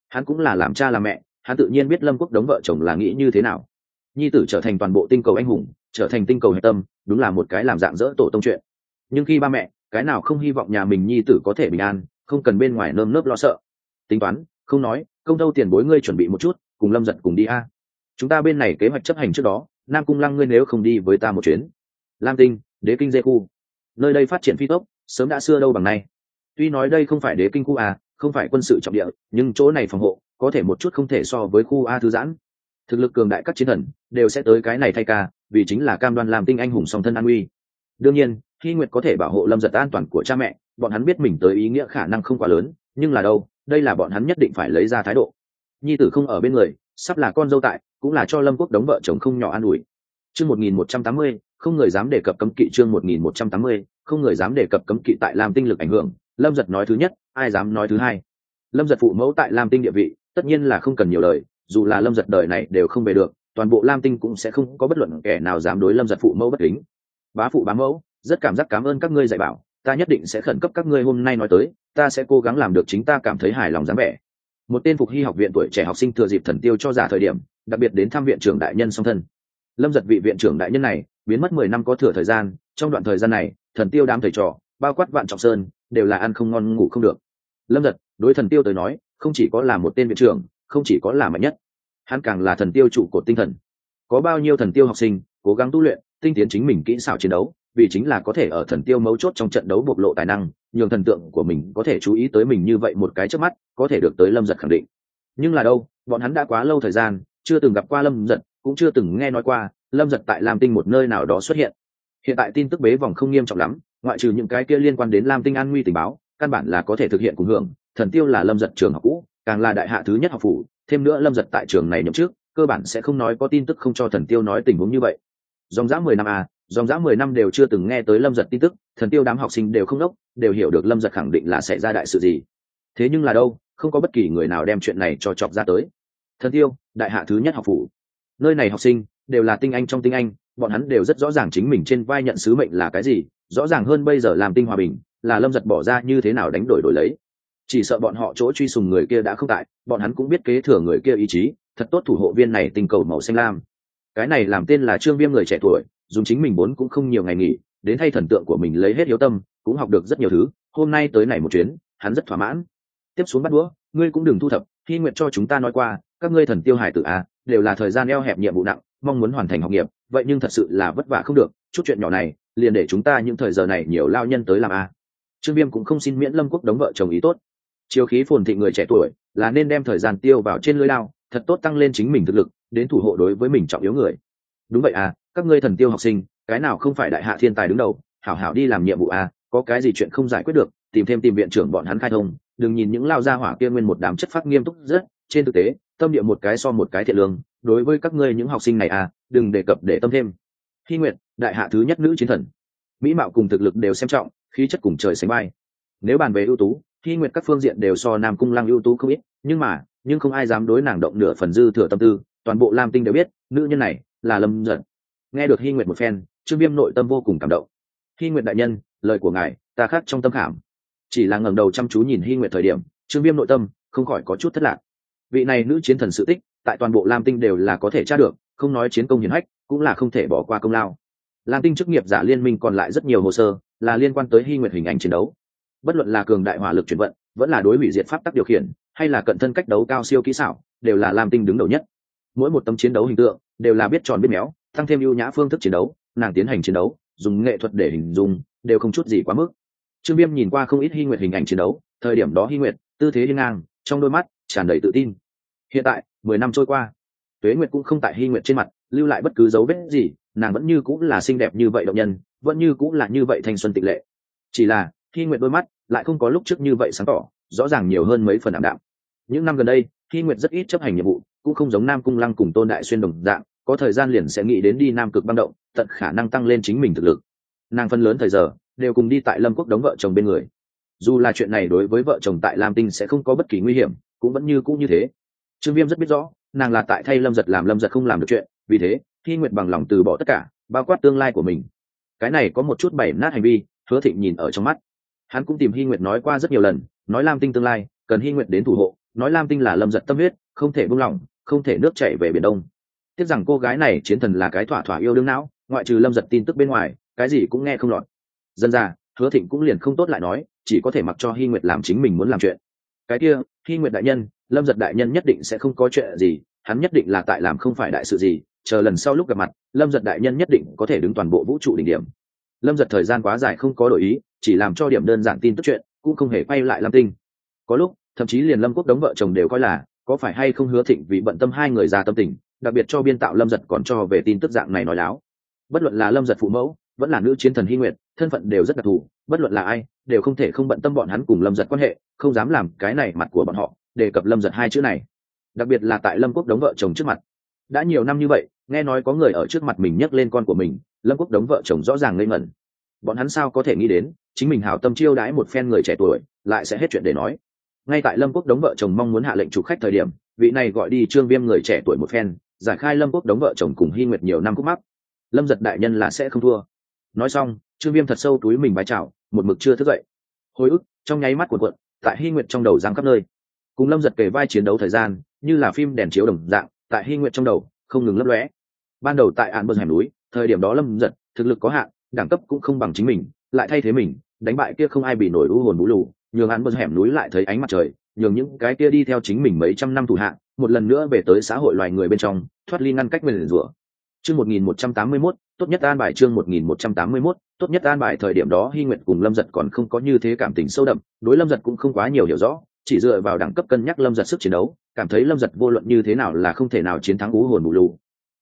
Hắn cũng là làm cha làm mẹ, hắn tự nhiên biết lâm quốc đống vợ chồng là nghĩ như thế nào. Nhi tử trở thành toàn bộ tinh cầu anh hùng, trở thành tinh cầu hệ tâm, đúng là một cái làm dạng dỡ tổ tông chuyện. Nhưng khi ba mẹ, cái nào không hy vọng nhà mình nhi tử có thể bình an, không cần bên ngoài nơm nớp lo sợ. Tính toán, không nói công đâu tiền bối ngươi chuẩn bị một chút, cùng lâm giật cùng đi a. Chúng ta bên này kế hoạch chấp hành trước đó, nam cung lăng ngươi nếu không đi với ta một chuyến. Lam tinh, đế kinh dê khu. Nơi đây phát triển phi tốc, sớm đã xưa đâu bằng nay. Tuy nói đây không phải đế kinh khu a không phải quân sự trọng địa, nhưng chỗ này phòng hộ, có thể một chút không thể so với khu a thư giãn. Thực lực cường đại các chiến thần, đều sẽ tới cái này thay ca, vì chính là cam đoan làm tinh anh hùng song thân an uy đương nhiên khi nguyệt có thể bảo hộ lâm giật an toàn của cha mẹ, bọn hắn biết mình tới ý nghĩa khả năng không quá lớn, nhưng là đâu? Đây là bọn hắn nhất định phải lấy ra thái độ. Nhi tử không ở bên người, sắp là con dâu tại, cũng là cho lâm quốc đống vợ chồng không nhỏ an ủi. Chương một nghìn một trăm tám mươi, không người dám đề cập cấm kỵ chương một nghìn một trăm tám mươi, không người dám đề cập cấm kỵ tại lam tinh lực ảnh hưởng. Lâm giật nói thứ nhất, ai dám nói thứ hai? Lâm giật phụ mẫu tại lam tinh địa vị, tất nhiên là không cần nhiều lời, dù là lâm giật đời này đều không về được, toàn bộ lam tinh cũng sẽ không có bất luận kẻ nào dám đối lâm giật phụ mẫu bất kính. Bá phụ bá mẫu, rất cảm giác cảm ơn các ngươi dạy bảo, ta nhất định sẽ khẩn cấp các ngươi hôm nay nói tới ta sẽ cố gắng làm được chính ta cảm thấy hài lòng dáng vẻ. Một tên phục hy học viện tuổi trẻ học sinh thừa dịp thần tiêu cho giả thời điểm, đặc biệt đến thăm viện trưởng đại nhân song thân. Lâm giật vị viện trưởng đại nhân này, biến mất mười năm có thừa thời gian, trong đoạn thời gian này, thần tiêu đám thầy trò, bao quát vạn trọng sơn, đều là ăn không ngon, ngủ không được. Lâm giật, đối thần tiêu tới nói, không chỉ có là một tên viện trưởng, không chỉ có là mạnh nhất. Hắn càng là thần tiêu trụ cột tinh thần. Có bao nhiêu thần tiêu học sinh, cố gắng tu luyện, tinh tiến chính mình kỹ xảo chiến đấu, vì chính là có thể ở thần tiêu mấu chốt trong trận đấu bộc lộ tài năng nhường thần tượng của mình có thể chú ý tới mình như vậy một cái trước mắt, có thể được tới lâm giật khẳng định. Nhưng là đâu, bọn hắn đã quá lâu thời gian, chưa từng gặp qua lâm giật, cũng chưa từng nghe nói qua lâm giật tại lam tinh một nơi nào đó xuất hiện. Hiện tại tin tức bế vòng không nghiêm trọng lắm, ngoại trừ những cái kia liên quan đến lam tinh an nguy tình báo, căn bản là có thể thực hiện cùng hưởng, thần tiêu là lâm giật trường học cũ, càng là đại hạ thứ nhất học phủ, thêm nữa lâm giật tại trường này nhậm trước cơ bản sẽ không nói có tin tức không cho thần tiêu nói tình huống như vậy. Dòng dã mười năm à dòng dã mười năm đều chưa từng nghe tới lâm giật tin tức, thần tiêu đám học sinh đều không đốc, đều hiểu được lâm giật khẳng định là sẽ ra đại sự gì. Thế nhưng là đâu, không có bất kỳ người nào đem chuyện này cho chọc ra tới. Thần tiêu, đại hạ thứ nhất học phủ. Nơi này học sinh, đều là tinh anh trong tinh anh, bọn hắn đều rất rõ ràng chính mình trên vai nhận sứ mệnh là cái gì, rõ ràng hơn bây giờ làm tinh hòa bình, là lâm giật bỏ ra như thế nào đánh đổi đổi lấy. Chỉ sợ bọn họ chỗ truy sùng người kia đã không tại, bọn hắn cũng biết kế thừa người kia ý chí, thật tốt thủ hộ viên này tình cầu màu xanh lam. Cái này làm tên là trương viêm người trẻ tuổi dùng chính mình vốn cũng không nhiều ngày nghỉ, đến thay thần tượng của mình lấy hết hiếu tâm, cũng học được rất nhiều thứ. Hôm nay tới này một chuyến, hắn rất thỏa mãn. Tiếp xuống bắt đũa, ngươi cũng đừng thu thập, khi nguyện cho chúng ta nói qua, các ngươi thần tiêu hải tử a đều là thời gian eo hẹp nhiệm vụ nặng, mong muốn hoàn thành học nghiệp, vậy nhưng thật sự là vất vả không được. Chút chuyện nhỏ này, liền để chúng ta những thời giờ này nhiều lao nhân tới làm a trương viêm cũng không xin miễn lâm quốc đóng vợ chồng ý tốt. Chiều khí phồn thị người trẻ tuổi, là nên đem thời gian tiêu vào trên lưới lao, thật tốt tăng lên chính mình thực lực, đến thủ hộ đối với mình trọng yếu người đúng vậy à các ngươi thần tiêu học sinh, cái nào không phải đại hạ thiên tài đứng đầu, hảo hảo đi làm nhiệm vụ à có cái gì chuyện không giải quyết được, tìm thêm tìm viện trưởng bọn hắn khai thông, đừng nhìn những lao gia hỏa kia nguyên một đám chất phát nghiêm túc rất, trên thực tế, tâm địa một cái so một cái thiện lương, đối với các ngươi những học sinh này à đừng đề cập để tâm thêm. Hy nguyện đại hạ thứ nhất nữ chiến thần. Mỹ mạo cùng thực lực đều xem trọng, khí chất cùng trời sánh bay nếu bàn về ưu tú, hy nguyện các phương diện đều so nam cung lăng ưu tú không ít, nhưng mà, nhưng không ai dám đối nàng động nửa phần dư thừa tâm tư, toàn bộ lam tinh đều biết, nữ nhân này là lâm giật nghe được hy nguyện một phen, trương viêm nội tâm vô cùng cảm động. Hy nguyện đại nhân, lời của ngài, ta khắc trong tâm khảm. Chỉ là ngẩng đầu chăm chú nhìn hy nguyện thời điểm, trương viêm nội tâm không khỏi có chút thất lạc. Vị này nữ chiến thần sự tích, tại toàn bộ lam tinh đều là có thể tra được, không nói chiến công hiển hách, cũng là không thể bỏ qua công lao. Lam tinh chức nghiệp giả liên minh còn lại rất nhiều hồ sơ, là liên quan tới hy nguyện hình ảnh chiến đấu. Bất luận là cường đại hỏa lực chuyển vận, vẫn là đối hủy diệt pháp tắc điều khiển, hay là cận thân cách đấu cao siêu kỹ xảo, đều là lam tinh đứng đầu nhất mỗi một tấm chiến đấu hình tượng đều là biết tròn biết méo, tăng thêm ưu nhã phương thức chiến đấu, nàng tiến hành chiến đấu, dùng nghệ thuật để hình dung, đều không chút gì quá mức. Trương viêm nhìn qua không ít hy nguyện hình ảnh chiến đấu, thời điểm đó hy nguyện tư thế hiên ngang, trong đôi mắt tràn đầy tự tin. Hiện tại, mười năm trôi qua, tuế nguyệt cũng không tại hy nguyện trên mặt, lưu lại bất cứ dấu vết gì, nàng vẫn như cũng là xinh đẹp như vậy động nhân, vẫn như cũng là như vậy thanh xuân tịch lệ. Chỉ là, hy nguyện đôi mắt lại không có lúc trước như vậy sáng tỏ, rõ ràng nhiều hơn mấy phần ảm đạm. Những năm gần đây, hy nguyện rất ít chấp hành nhiệm vụ cũng không giống nam cung lăng cùng tôn đại xuyên đồng dạng, có thời gian liền sẽ nghĩ đến đi nam cực băng động, tận khả năng tăng lên chính mình thực lực. Nàng phân lớn thời giờ, đều cùng đi tại lâm quốc đóng vợ chồng bên người. Dù là chuyện này đối với vợ chồng tại lam tinh sẽ không có bất kỳ nguy hiểm, cũng vẫn như cũng như thế. Trương viêm rất biết rõ, nàng là tại thay lâm giật làm lâm giật không làm được chuyện, vì thế, thi nguyện bằng lòng từ bỏ tất cả, bao quát tương lai của mình. Cái này có một chút bảy nát hành vi, hứa thịnh nhìn ở trong mắt. Hắn cũng tìm hy nguyệt nói qua rất nhiều lần, nói lam tinh tương lai, cần hy nguyệt đến thủ hộ, nói lam tinh là lâm giật tâm huyết, không thể buông lỏng không thể nước chảy về biển đông. Tiếc rằng cô gái này chiến thần là cái thỏa thỏa yêu đương não, ngoại trừ lâm giật tin tức bên ngoài, cái gì cũng nghe không lọt. Dân ra hứa thịnh cũng liền không tốt lại nói, chỉ có thể mặc cho hy nguyệt làm chính mình muốn làm chuyện. Cái kia hy nguyệt đại nhân, lâm giật đại nhân nhất định sẽ không có chuyện gì, hắn nhất định là tại làm không phải đại sự gì, chờ lần sau lúc gặp mặt, lâm giật đại nhân nhất định có thể đứng toàn bộ vũ trụ đỉnh điểm. Lâm giật thời gian quá dài không có đổi ý, chỉ làm cho điểm đơn giản tin tức chuyện, cũng không hề quay lại lam tinh. Có lúc, thậm chí liền lâm quốc đống vợ chồng đều coi là có phải hay không hứa thịnh vì bận tâm hai người ra tâm tình, đặc biệt cho biên tạo lâm giật còn cho về tin tức dạng này nói láo? Bất luận là lâm giật phụ mẫu, vẫn là nữ chiến thần hy nguyệt, thân phận đều rất đặc thù, bất luận là ai, đều không thể không bận tâm bọn hắn cùng lâm giật quan hệ, không dám làm cái này mặt của bọn họ, đề cập lâm giật hai chữ này. Đặc biệt là tại lâm quốc đống vợ chồng trước mặt. Đã nhiều năm như vậy, nghe nói có người ở trước mặt mình nhắc lên con của mình, lâm quốc đống vợ chồng rõ ràng ngây ngẩn. Bọn hắn sao có thể nghĩ đến, chính mình hảo tâm chiêu đãi một phen người trẻ tuổi, lại sẽ hết chuyện để nói ngay tại lâm quốc đống vợ chồng mong muốn hạ lệnh chủ khách thời điểm, vị này gọi đi trương viêm người trẻ tuổi một phen, giải khai lâm quốc đống vợ chồng cùng hy nguyệt nhiều năm khúc mắc. Lâm giật đại nhân là sẽ không thua. Nói xong, trương viêm thật sâu túi mình bái chào, một mực chưa thức dậy. Hồi ức, trong nháy mắt của quận tại hy nguyệt trong đầu giang khắp nơi. Cùng lâm giật kể vai chiến đấu thời gian, như là phim đèn chiếu đồng dạng, tại hy nguyệt trong đầu, không ngừng lấp lóe. Ban đầu tại ạn bờ hẻm núi, thời điểm đó lâm giật thực lực có hạn, đẳng cấp cũng không bằng chính mình, lại thay thế mình, đánh bại kia không ai bị nổi u hồn bú lù nhường hắn bờ hẻm núi lại thấy ánh mặt trời, nhường những cái kia đi theo chính mình mấy trăm năm thủ hạng một lần nữa về tới xã hội loài người bên trong, thoát ly ngăn cách mình rủa. Chương một nghìn một trăm tám mươi mốt, tốt nhất an bài chương một nghìn một trăm tám mươi mốt, tốt nhất an bài thời điểm đó hy nguyện cùng lâm giật còn không có như thế cảm tình sâu đậm, đối lâm giật cũng không quá nhiều hiểu rõ, chỉ dựa vào đẳng cấp cân nhắc lâm giật sức chiến đấu, cảm thấy lâm giật vô luận như thế nào là không thể nào chiến thắng ú hồn mù lù.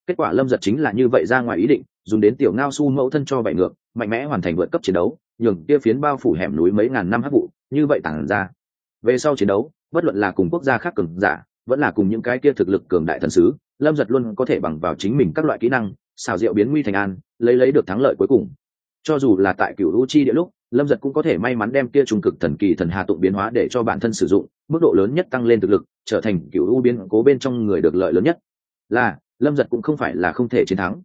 Kết quả lâm giật chính là như vậy ra ngoài ý định, dùng đến tiểu ngao su mẫu thân cho bại ngược, mạnh mẽ hoàn thành vượt cấp chiến đấu, nhường kia phiến bao phủ hẻm núi mấy ngàn năm hắc vụ như vậy tản ra. Về sau chiến đấu, bất luận là cùng quốc gia khác cường giả, vẫn là cùng những cái kia thực lực cường đại thần sứ, lâm giật luôn có thể bằng vào chính mình các loại kỹ năng, xào rượu biến nguy thành an, lấy lấy được thắng lợi cuối cùng. Cho dù là tại cựu u chi địa lúc, lâm giật cũng có thể may mắn đem kia trung cực thần kỳ thần hà tụng biến hóa để cho bản thân sử dụng, mức độ lớn nhất tăng lên thực lực, trở thành cựu u biến cố bên trong người được lợi lớn nhất. Là, lâm giật cũng không phải là không thể chiến thắng.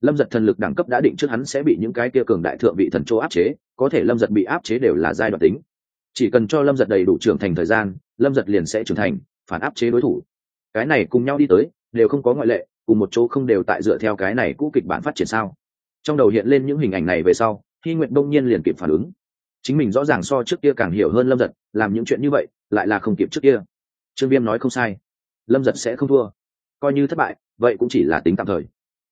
Lâm giật thần lực đẳng cấp đã định trước hắn sẽ bị những cái kia cường đại thượng vị thần chỗ áp chế, có thể lâm giật bị áp chế đều là giai đoạn tính chỉ cần cho lâm giật đầy đủ trưởng thành thời gian, lâm giật liền sẽ trưởng thành, phản áp chế đối thủ. Cái này cùng nhau đi tới, đều không có ngoại lệ, cùng một chỗ không đều tại dựa theo cái này cũ kịch bản phát triển sao. Trong đầu hiện lên những hình ảnh này về sau khi nguyện đông nhiên liền kịp phản ứng. Chính mình rõ ràng so trước kia càng hiểu hơn lâm giật, làm những chuyện như vậy, lại là không kịp trước kia. Trương viêm nói không sai. Lâm giật sẽ không thua. Coi như thất bại, vậy cũng chỉ là tính tạm thời.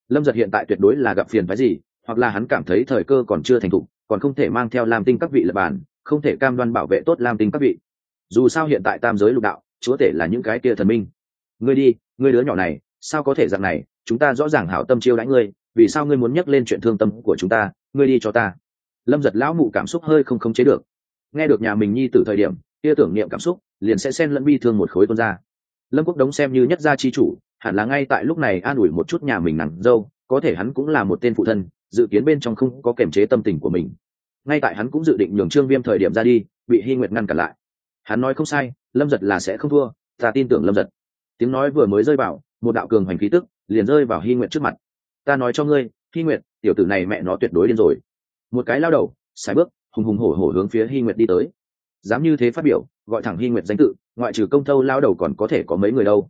Lâm giật hiện tại tuyệt đối là gặp phiền phái gì, hoặc là hắn cảm thấy thời cơ còn chưa thành thục, còn không thể mang theo làm tinh các vị lập bản không thể cam đoan bảo vệ tốt lam tinh các vị. Dù sao hiện tại tam giới lục đạo, chúa tể là những cái kia thần minh. Ngươi đi, ngươi đứa nhỏ này, sao có thể dạng này? Chúng ta rõ ràng hảo tâm chiêu đãi ngươi, vì sao ngươi muốn nhắc lên chuyện thương tâm của chúng ta? Ngươi đi cho ta. Lâm giật lão mụ cảm xúc hơi không khống chế được. Nghe được nhà mình nhi từ thời điểm, kia tưởng niệm cảm xúc, liền sẽ xen lẫn bi thương một khối tuôn ra. Lâm quốc đống xem như nhất gia chi chủ, hẳn là ngay tại lúc này an ủi một chút nhà mình nặng dâu, có thể hắn cũng là một tên phụ thân, dự kiến bên trong không có kềm chế tâm tình của mình ngay tại hắn cũng dự định nhường trương viêm thời điểm ra đi, bị hy nguyệt ngăn cản lại. Hắn nói không sai, lâm giật là sẽ không thua, ta tin tưởng lâm giật. Tiếng nói vừa mới rơi vào, một đạo cường hoành khí tức liền rơi vào hy nguyệt trước mặt. Ta nói cho ngươi hy nguyệt, tiểu tử này mẹ nó tuyệt đối điên rồi. Một cái lao đầu sài bước, hùng hùng hổ hổ hướng phía hy nguyệt đi tới. Dám như thế phát biểu, gọi thẳng hy nguyệt danh tự, ngoại trừ công thâu lao đầu còn có thể có mấy người đâu.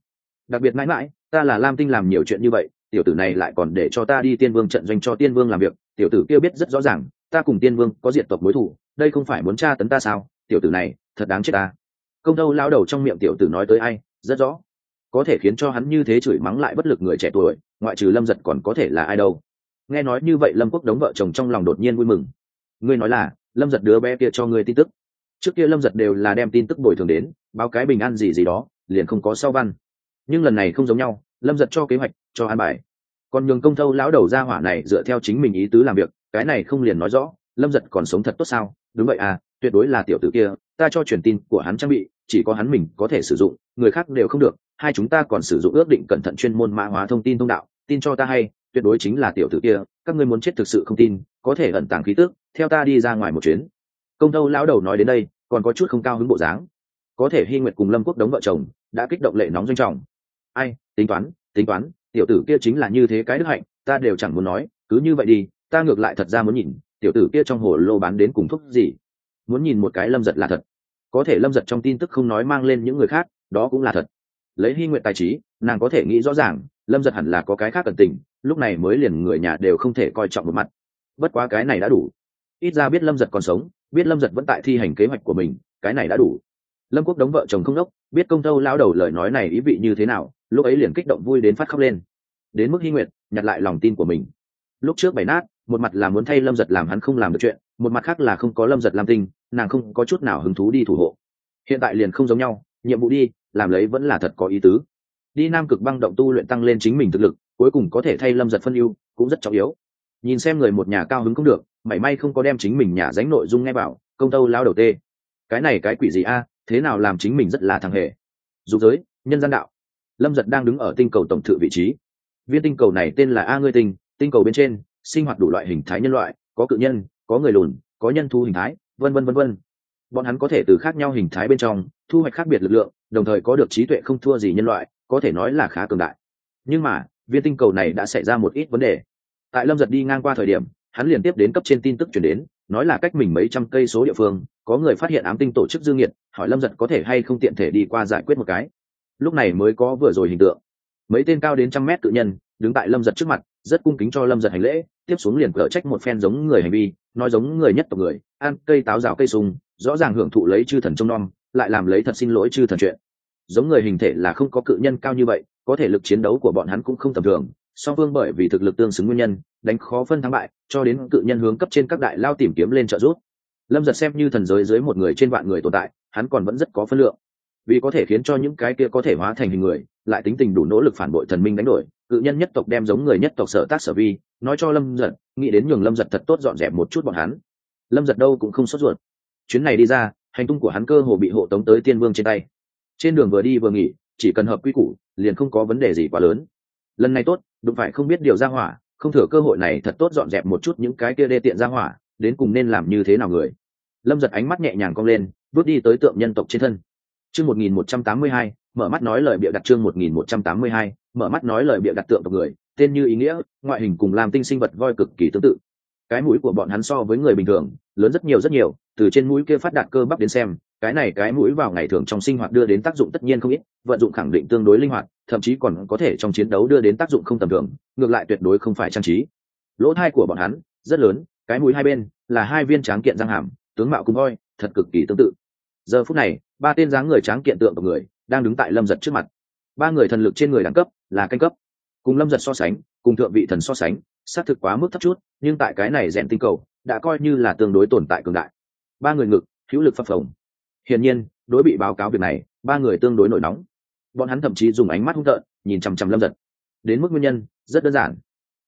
Đặc biệt mãi mãi, ta là lam tinh làm nhiều chuyện như vậy, tiểu tử này lại còn để cho ta đi tiên vương trận doanh cho tiên vương làm việc, tiểu tử kia biết rất rõ ràng ta cùng tiên vương có diện tộc mối thủ đây không phải muốn tra tấn ta sao? Tiểu tử này, thật đáng chết ta. Công đâu lao đầu trong miệng tiểu tử nói tới ai? Rất rõ. Có thể khiến cho hắn như thế chửi mắng lại bất lực người trẻ tuổi, ngoại trừ lâm giật còn có thể là ai đâu? Nghe nói như vậy lâm quốc đống vợ chồng trong lòng đột nhiên vui mừng. Ngươi nói là, lâm giật đứa bé kia cho ngươi tin tức. Trước kia lâm giật đều là đem tin tức bồi thường đến, báo cái bình an gì gì đó, liền không có sau văn. Nhưng lần này không giống nhau, lâm giật cho kế hoạch, cho an bài. Còn nhường công thâu lão đầu ra hỏa này dựa theo chính mình ý tứ làm việc cái này không liền nói rõ, lâm giật còn sống thật tốt sao? Đúng vậy à tuyệt đối là tiểu tử kia, ta cho truyền tin của hắn trang bị, chỉ có hắn mình có thể sử dụng, người khác đều không được, hai chúng ta còn sử dụng ước định cẩn thận chuyên môn mã hóa thông tin thông đạo, tin cho ta hay, tuyệt đối chính là tiểu tử kia, các ngươi muốn chết thực sự không tin, có thể ẩn tàng khí tức, theo ta đi ra ngoài một chuyến. Công thâu lão đầu nói đến đây, còn có chút không cao hứng bộ dáng. Có thể hy nguyệt cùng lâm quốc đống vợ chồng, đã kích động lệ nóng doanh trọng. Ai, tính toán tính toán, tiểu tử kia chính là như thế cái đức hạnh, ta đều chẳng muốn nói, cứ như vậy đi ta ngược lại thật ra muốn nhìn, tiểu tử kia trong hồ lô bán đến cùng thuốc gì. Muốn nhìn một cái lâm giật là thật. Có thể lâm giật trong tin tức không nói mang lên những người khác, đó cũng là thật. Lấy hy nguyện tài trí, nàng có thể nghĩ rõ ràng, lâm giật hẳn là có cái khác cần tình, lúc này mới liền người nhà đều không thể coi trọng một mặt. Bất quá cái này đã đủ. Ít ra biết lâm giật còn sống, biết lâm giật vẫn tại thi hành kế hoạch của mình, cái này đã đủ. Lâm quốc đóng vợ chồng không đốc, biết công tâu lao đầu lời nói này ý vị như thế nào, lúc ấy liền kích động vui đến phát khóc lên. Đến mức hy nguyện nhặt lại lòng tin của mình. Lúc trước bày nát một mặt là muốn thay lâm giật làm hắn không làm được chuyện, một mặt khác là không có lâm giật làm tinh nàng không có chút nào hứng thú đi thủ hộ. Hiện tại liền không giống nhau, nhiệm vụ đi, làm lấy vẫn là thật có ý tứ. Đi nam cực băng động tu luyện tăng lên chính mình thực lực, cuối cùng có thể thay lâm giật phân ưu, cũng rất trọng yếu. Nhìn xem người một nhà cao hứng cũng được, mảy may không có đem chính mình nhà dánh nội dung nghe bảo, công tâu lao đầu tê. Cái này cái quỷ gì a, thế nào làm chính mình rất là thằng hề. Dục giới, nhân gian đạo. Lâm giật đang đứng ở tinh cầu tổng thự vị trí. Viên tinh cầu này tên là a ngươi tinh tinh cầu bên trên sinh hoạt đủ loại hình thái nhân loại, có cự nhân, có người lùn, có nhân thu hình thái, vân vân vân vân. Bọn hắn có thể từ khác nhau hình thái bên trong, thu hoạch khác biệt lực lượng, đồng thời có được trí tuệ không thua gì nhân loại, có thể nói là khá cường đại. Nhưng mà, viên tinh cầu này đã xảy ra một ít vấn đề. Tại lâm giật đi ngang qua thời điểm, hắn liền tiếp đến cấp trên tin tức chuyển đến, nói là cách mình mấy trăm cây số địa phương, có người phát hiện ám tinh tổ chức dương nhiệt hỏi lâm giật có thể hay không tiện thể đi qua giải quyết một cái. Lúc này mới có vừa rồi hình tượng. Mấy tên cao đến trăm mét tự nhân, đứng tại lâm giật trước mặt rất cung kính cho lâm giật hành lễ, tiếp xuống liền cở trách một phen giống người hành vi, nói giống người nhất tộc người, ăn cây táo rào cây sung, rõ ràng hưởng thụ lấy chư thần trông nom, lại làm lấy thật xin lỗi chư thần chuyện. Giống người hình thể là không có cự nhân cao như vậy, có thể lực chiến đấu của bọn hắn cũng không tầm thường, song phương bởi vì thực lực tương xứng nguyên nhân, đánh khó phân thắng bại, cho đến cự nhân hướng cấp trên các đại lao tìm kiếm lên trợ giúp. Lâm giật xem như thần giới dưới một người trên vạn người tồn tại, hắn còn vẫn rất có phân lượng. Vì có thể khiến cho những cái kia có thể hóa thành hình người, lại tính tình đủ nỗ lực phản bội thần minh đánh đổi cự nhân nhất tộc đem giống người nhất tộc sở tác sở vi, nói cho lâm giật, nghĩ đến nhường lâm giật thật tốt dọn dẹp một chút bọn hắn. Lâm giật đâu cũng không sốt ruột. Chuyến này đi ra, hành tung của hắn cơ hồ bị hộ tống tới tiên vương trên tay. Trên đường vừa đi vừa nghỉ, chỉ cần hợp quy củ, liền không có vấn đề gì quá lớn. Lần này tốt, đụng phải không biết điều ra hỏa, không thừa cơ hội này thật tốt dọn dẹp một chút những cái kia đê tiện ra hỏa, đến cùng nên làm như thế nào người. Lâm giật ánh mắt nhẹ nhàng cong lên, bước đi tới tượng nhân tộc trên thân. Chương một nghìn một trăm tám mươi hai, mở mắt nói lời bịa đặt chương một nghìn một trăm tám mươi hai mở mắt nói lời bịa đặt tượng tộc người, tên như ý nghĩa, ngoại hình cùng làm tinh sinh vật voi cực kỳ tương tự. Cái mũi của bọn hắn so với người bình thường, lớn rất nhiều rất nhiều, từ trên mũi kia phát đạt cơ bắp đến xem, cái này cái mũi vào ngày thường trong sinh hoạt đưa đến tác dụng tất nhiên không ít, vận dụng khẳng định tương đối linh hoạt, thậm chí còn có thể trong chiến đấu đưa đến tác dụng không tầm thường, ngược lại tuyệt đối không phải trang trí. Lỗ thai của bọn hắn, rất lớn, cái mũi hai bên là hai viên tráng kiện răng hàm, tướng mạo cùng voi, thật cực kỳ tương tự. Giờ phút này, ba tên dáng người tráng kiện tượng của người đang đứng tại lâm giật trước mặt. Ba người thần lực trên người đẳng cấp là canh cấp. Cùng lâm giật so sánh, cùng thượng vị thần so sánh, xác thực quá mức thấp chút, nhưng tại cái này rèn tinh cầu, đã coi như là tương đối tồn tại cường đại. Ba người ngực, hữu lực phập phồng. Hiển nhiên, đối bị báo cáo việc này, ba người tương đối nổi nóng. Bọn hắn thậm chí dùng ánh mắt hung tợn, nhìn chằm chằm lâm giật. Đến mức nguyên nhân, rất đơn giản.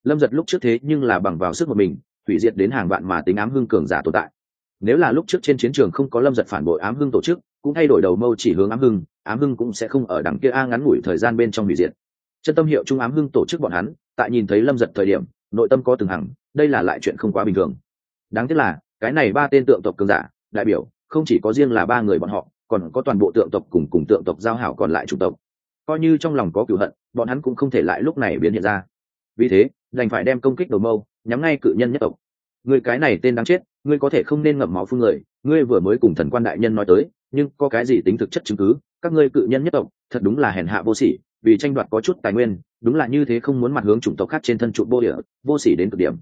Lâm giật lúc trước thế nhưng là bằng vào sức một mình, hủy diệt đến hàng vạn mà tính ám hưng cường giả tồn tại. Nếu là lúc trước trên chiến trường không có lâm giật phản bội ám hưng tổ chức, cũng thay đổi đầu mâu chỉ hướng ám hưng ám hưng cũng sẽ không ở đằng kia a ngắn ngủi thời gian bên trong hủy diệt chân tâm hiệu trung ám hưng tổ chức bọn hắn, tại nhìn thấy lâm giật thời điểm, nội tâm có từng hằng, đây là lại chuyện không quá bình thường. Đáng tiếc là, cái này ba tên tượng tộc cường giả, đại biểu, không chỉ có riêng là ba người bọn họ, còn có toàn bộ tượng tộc cùng cùng tượng tộc giao hảo còn lại chủng tộc. Coi như trong lòng có cựu hận, bọn hắn cũng không thể lại lúc này biến hiện ra. Vì thế, đành phải đem công kích đầu mâu, nhắm ngay cự nhân nhất tộc. Người cái này tên đáng chết, ngươi có thể không nên ngậm máu phun người, ngươi vừa mới cùng thần quan đại nhân nói tới, nhưng có cái gì tính thực chất chứng cứ, các ngươi cự nhân nhất tộc, thật đúng là hèn hạ vô sỉ vì tranh đoạt có chút tài nguyên, đúng là như thế không muốn mặt hướng chủng tộc khác trên thân trụ vô địa, vô sỉ đến cực điểm.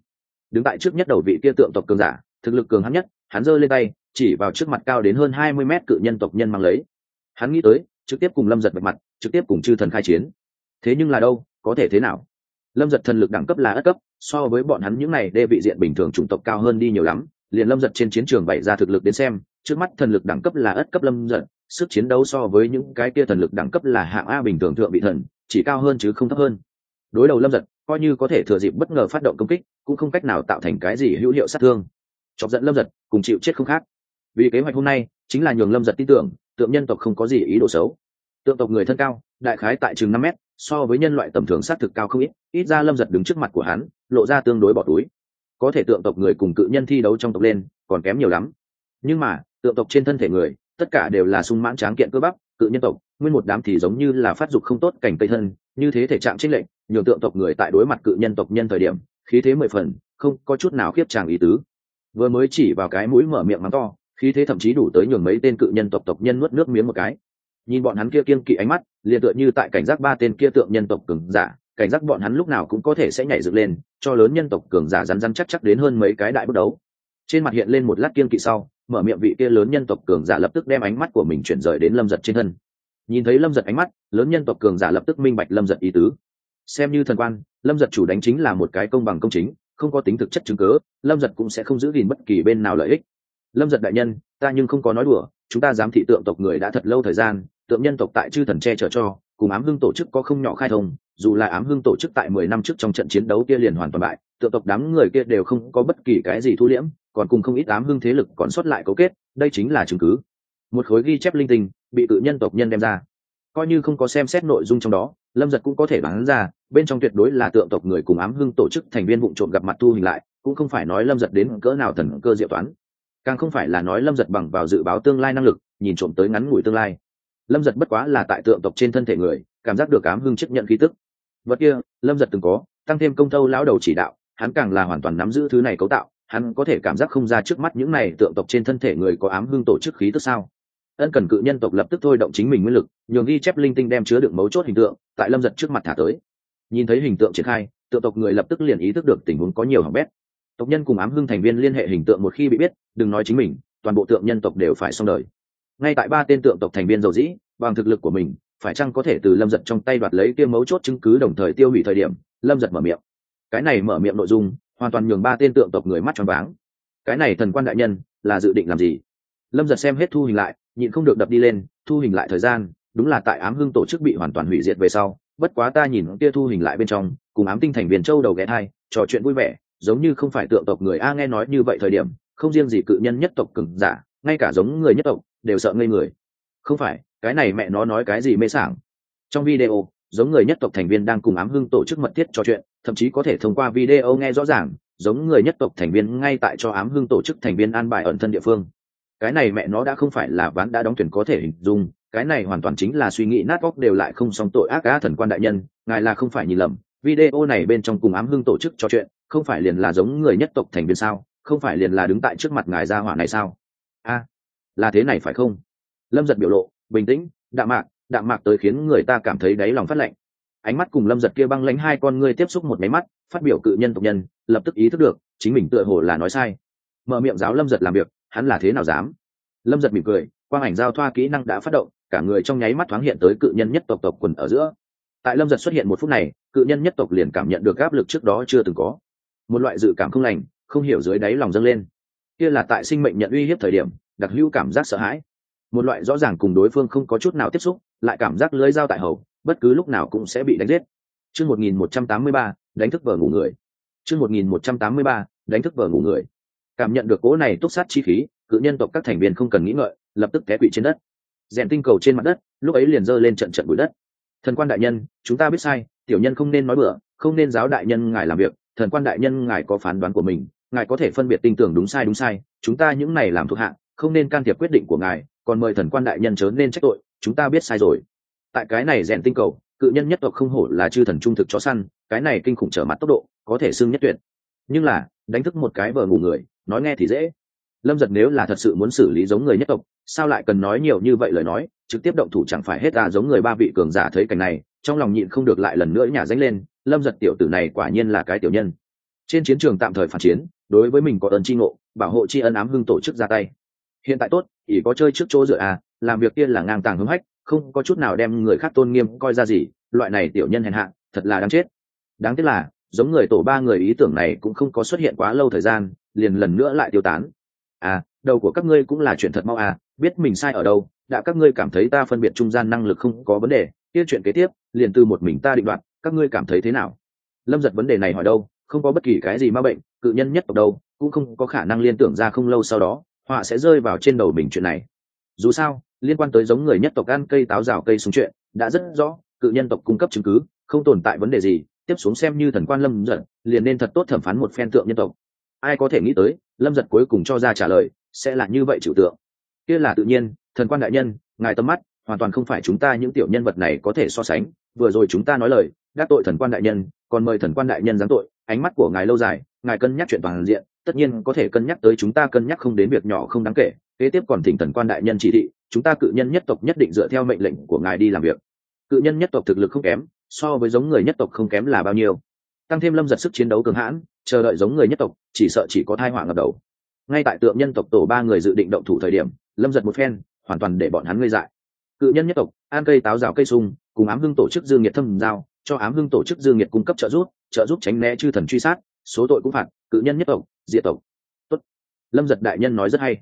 Đứng tại trước nhất đầu vị kia tượng tộc cường giả, thực lực cường hắn nhất, hắn giơ lên tay, chỉ vào trước mặt cao đến hơn hai mươi mét cự nhân tộc nhân mang lấy. Hắn nghĩ tới, trực tiếp cùng lâm giật bạch mặt, trực tiếp cùng chư thần khai chiến. Thế nhưng là đâu, có thể thế nào? Lâm giật thần lực đẳng cấp là ất cấp, so với bọn hắn những này đê vị diện bình thường chủng tộc cao hơn đi nhiều lắm, liền lâm giật trên chiến trường bày ra thực lực đến xem, trước mắt thần lực đẳng cấp là ất cấp lâm giật sức chiến đấu so với những cái kia thần lực đẳng cấp là hạng a bình thường thượng vị thần, chỉ cao hơn chứ không thấp hơn. Đối đầu lâm giật, coi như có thể thừa dịp bất ngờ phát động công kích, cũng không cách nào tạo thành cái gì hữu hiệu sát thương. Chọc giận lâm giật, cùng chịu chết không khác. Vì kế hoạch hôm nay, chính là nhường lâm giật tin tưởng, tượng nhân tộc không có gì ý đồ xấu. Tượng tộc người thân cao, đại khái tại chừng năm mét, so với nhân loại tầm thường sát thực cao không ít ít ra lâm giật đứng trước mặt của hắn, lộ ra tương đối bỏ túi. Có thể tượng tộc người cùng cự nhân thi đấu trong tộc lên, còn kém nhiều lắm. Nhưng mà, tượng tộc trên thân thể người tất cả đều là sung mãn tráng kiện cơ bắp, cự nhân tộc, nguyên một đám thì giống như là phát dục không tốt cảnh cây thân, như thế thể trạng trích lệnh nhường tượng tộc người tại đối mặt cự nhân tộc nhân thời điểm, khí thế mười phần, không có chút nào khiếp tràng ý tứ. Vừa mới chỉ vào cái mũi mở miệng mắng to, khí thế thậm chí đủ tới nhường mấy tên cự nhân tộc tộc nhân nuốt nước miếng một cái. Nhìn bọn hắn kia kiên kỵ ánh mắt, liền tựa như tại cảnh giác ba tên kia tượng nhân tộc cường giả, cảnh giác bọn hắn lúc nào cũng có thể sẽ nhảy dựng lên, cho lớn nhân tộc cường giả rắn rắn chắc chắc đến hơn mấy cái đại bước đấu. Trên mặt hiện lên một lát kiên kỵ sau mở miệng vị kia lớn nhân tộc cường giả lập tức đem ánh mắt của mình chuyển rời đến lâm giật trên thân. Nhìn thấy lâm giật ánh mắt, lớn nhân tộc cường giả lập tức minh bạch lâm giật ý tứ. Xem như thần quan, lâm giật chủ đánh chính là một cái công bằng công chính, không có tính thực chất chứng cớ, lâm giật cũng sẽ không giữ gìn bất kỳ bên nào lợi ích. Lâm giật đại nhân, ta nhưng không có nói đùa, chúng ta dám thị tượng tộc người đã thật lâu thời gian, tượng nhân tộc tại chư thần che chở cho, cùng ám hưng tổ chức có không nhỏ khai thông, dù là ám hưng tổ chức tại mười năm trước trong trận chiến đấu kia liền hoàn toàn bại, tượng tộc đám người kia đều không có bất kỳ cái gì thu liễm còn cùng không ít ám hưng thế lực còn sót lại cấu kết, đây chính là chứng cứ. Một khối ghi chép linh tinh bị tự nhân tộc nhân đem ra. Coi như không có xem xét nội dung trong đó, lâm giật cũng có thể đoán ra, bên trong tuyệt đối là tượng tộc người cùng ám hưng tổ chức thành viên vụ trộm gặp mặt thu hình lại, cũng không phải nói lâm giật đến cỡ nào thần cơ diệu toán. Càng không phải là nói lâm giật bằng vào dự báo tương lai năng lực, nhìn trộm tới ngắn ngủi tương lai. Lâm giật bất quá là tại tượng tộc trên thân thể người, cảm giác được ám hưng chấp nhận khí tức. Vật kia, lâm giật từng có, tăng thêm công thâu lão đầu chỉ đạo, hắn càng là hoàn toàn nắm giữ thứ này cấu tạo hắn có thể cảm giác không ra trước mắt những này tượng tộc trên thân thể người có ám hưng tổ chức khí tức sao? Ân cần cự nhân tộc lập tức thôi động chính mình nguyên lực, nhường ghi chép linh tinh đem chứa được mấu chốt hình tượng, tại lâm giật trước mặt thả tới. Nhìn thấy hình tượng triển khai, tượng tộc người lập tức liền ý thức được tình huống có nhiều hỏng bét. Tộc nhân cùng ám hưng thành viên liên hệ hình tượng một khi bị biết, đừng nói chính mình, toàn bộ tượng nhân tộc đều phải xong đời. Ngay tại ba tên tượng tộc thành viên dầu dĩ, bằng thực lực của mình, phải chăng có thể từ lâm giật trong tay đoạt lấy kia mấu chốt chứng cứ đồng thời tiêu hủy thời điểm, lâm giật mở miệng. Cái này mở miệng nội dung hoàn toàn nhường ba tên tượng tộc người mắt tròn váng. Cái này thần quan đại nhân, là dự định làm gì? Lâm giật xem hết thu hình lại, nhịn không được đập đi lên, thu hình lại thời gian, đúng là tại ám hưng tổ chức bị hoàn toàn hủy diệt về sau, bất quá ta nhìn kia thu hình lại bên trong, cùng ám tinh thành viên châu đầu ghé thai, trò chuyện vui vẻ, giống như không phải tượng tộc người a nghe nói như vậy thời điểm, không riêng gì cự nhân nhất tộc cứng giả, ngay cả giống người nhất tộc, đều sợ ngây người. Không phải, cái này mẹ nó nói cái gì mê sảng. Trong video giống người nhất tộc thành viên đang cùng ám hưng tổ chức mật thiết trò chuyện, thậm chí có thể thông qua video nghe rõ ràng, giống người nhất tộc thành viên ngay tại cho ám hưng tổ chức thành viên an bài ẩn thân địa phương. Cái này mẹ nó đã không phải là ván đã đóng thuyền có thể hình dung, cái này hoàn toàn chính là suy nghĩ nát óc đều lại không xong tội ác cá thần quan đại nhân, ngài là không phải nhìn lầm, video này bên trong cùng ám hưng tổ chức trò chuyện, không phải liền là giống người nhất tộc thành viên sao, không phải liền là đứng tại trước mặt ngài gia hỏa này sao? A, là thế này phải không? Lâm giật biểu lộ, bình tĩnh, đạm mạc đạm mạc tới khiến người ta cảm thấy đáy lòng phát lạnh. Ánh mắt cùng lâm giật kia băng lánh hai con ngươi tiếp xúc một máy mắt, phát biểu cự nhân tộc nhân, lập tức ý thức được, chính mình tựa hồ là nói sai. Mở miệng giáo lâm giật làm việc, hắn là thế nào dám? Lâm giật mỉm cười, quang ảnh giao thoa kỹ năng đã phát động, cả người trong nháy mắt thoáng hiện tới cự nhân nhất tộc tộc quần ở giữa. Tại lâm giật xuất hiện một phút này, cự nhân nhất tộc liền cảm nhận được áp lực trước đó chưa từng có. Một loại dự cảm không lành, không hiểu dưới đáy lòng dâng lên. Kia là tại sinh mệnh nhận uy hiếp thời điểm, đặc hữu cảm giác sợ hãi. Một loại rõ ràng cùng đối phương không có chút nào tiếp xúc lại cảm giác lưới dao tại hầu, bất cứ lúc nào cũng sẽ bị đánh giết. Chương một nghìn một trăm tám mươi ba, đánh thức vợ ngủ người. Chương một nghìn một trăm tám mươi ba, đánh thức vợ ngủ người. Cảm nhận được cố này túc sát chi khí, cự nhân tộc các thành viên không cần nghĩ ngợi, lập tức té quỵ trên đất. Rèn tinh cầu trên mặt đất, lúc ấy liền giơ lên trận trận bụi đất. Thần quan đại nhân, chúng ta biết sai, tiểu nhân không nên nói bừa, không nên giáo đại nhân ngài làm việc, thần quan đại nhân ngài có phán đoán của mình, ngài có thể phân biệt tin tưởng đúng sai đúng sai, chúng ta những này làm thuộc hạ, không nên can thiệp quyết định của ngài, còn mời thần quan đại nhân chớ nên trách tội chúng ta biết sai rồi. Tại cái này rèn tinh cầu, cự nhân nhất tộc không hổ là chư thần trung thực chó săn, cái này kinh khủng trở mặt tốc độ, có thể xưng nhất tuyệt. Nhưng là, đánh thức một cái vờ ngủ người, nói nghe thì dễ. Lâm giật nếu là thật sự muốn xử lý giống người nhất tộc, sao lại cần nói nhiều như vậy lời nói, trực tiếp động thủ chẳng phải hết ra giống người ba vị cường giả thấy cảnh này, trong lòng nhịn không được lại lần nữa nhả danh lên, lâm giật tiểu tử này quả nhiên là cái tiểu nhân. Trên chiến trường tạm thời phản chiến, đối với mình có ơn tri ngộ, bảo hộ tri ân ám hưng tổ chức ra tay. Hiện tại tốt, ỷ có chơi trước chỗ dựa à làm việc kia là ngang tàng hứng hách, không có chút nào đem người khác tôn nghiêm coi ra gì, loại này tiểu nhân hèn hạ, thật là đáng chết. Đáng tiếc là, giống người tổ ba người ý tưởng này cũng không có xuất hiện quá lâu thời gian, liền lần nữa lại tiêu tán. À đầu của các ngươi cũng là chuyện thật mau à biết mình sai ở đâu, đã các ngươi cảm thấy ta phân biệt trung gian năng lực không có vấn đề, kia chuyện kế tiếp, liền từ một mình ta định đoạt, các ngươi cảm thấy thế nào? Lâm giật vấn đề này hỏi đâu, không có bất kỳ cái gì ma bệnh, cự nhân nhất tộc đâu, cũng không có khả năng liên tưởng ra không lâu sau đó, họa sẽ rơi vào trên đầu mình chuyện này. Dù sao liên quan tới giống người nhất tộc ăn cây táo rào cây xuống chuyện, đã rất rõ, cự nhân tộc cung cấp chứng cứ, không tồn tại vấn đề gì, tiếp xuống xem như thần quan lâm giật liền nên thật tốt thẩm phán một phen tượng nhân tộc. Ai có thể nghĩ tới, lâm giật cuối cùng cho ra trả lời, sẽ là như vậy trừu tượng. Kia là tự nhiên, thần quan đại nhân, ngài tầm mắt, hoàn toàn không phải chúng ta những tiểu nhân vật này có thể so sánh, vừa rồi chúng ta nói lời, đắc tội thần quan đại nhân, còn mời thần quan đại nhân giáng tội, ánh mắt của ngài lâu dài, ngài cân nhắc chuyện toàn diện, tất nhiên có thể cân nhắc tới chúng ta cân nhắc không đến việc nhỏ không đáng kể, kế tiếp còn thỉnh thần quan đại nhân chỉ thị chúng ta cự nhân nhất tộc nhất định dựa theo mệnh lệnh của ngài đi làm việc. Cự nhân nhất tộc thực lực không kém, so với giống người nhất tộc không kém là bao nhiêu. Tăng thêm lâm giật sức chiến đấu cường hãn, chờ đợi giống người nhất tộc, chỉ sợ chỉ có thai họa ngập đầu. Ngay tại tượng nhân tộc tổ ba người dự định động thủ thời điểm, lâm giật một phen, hoàn toàn để bọn hắn ngây dại. Cự nhân nhất tộc, an cây táo rào cây sung, cùng ám hưng tổ chức dương nhiệt thâm giao, cho ám hưng tổ chức dương nhiệt cung cấp trợ giúp trợ giúp tránh né chư thần truy sát, số tội cũng phạt, cự nhân nhất tộc, diệt tộc. Tốt. lâm giật đại nhân nói rất hay.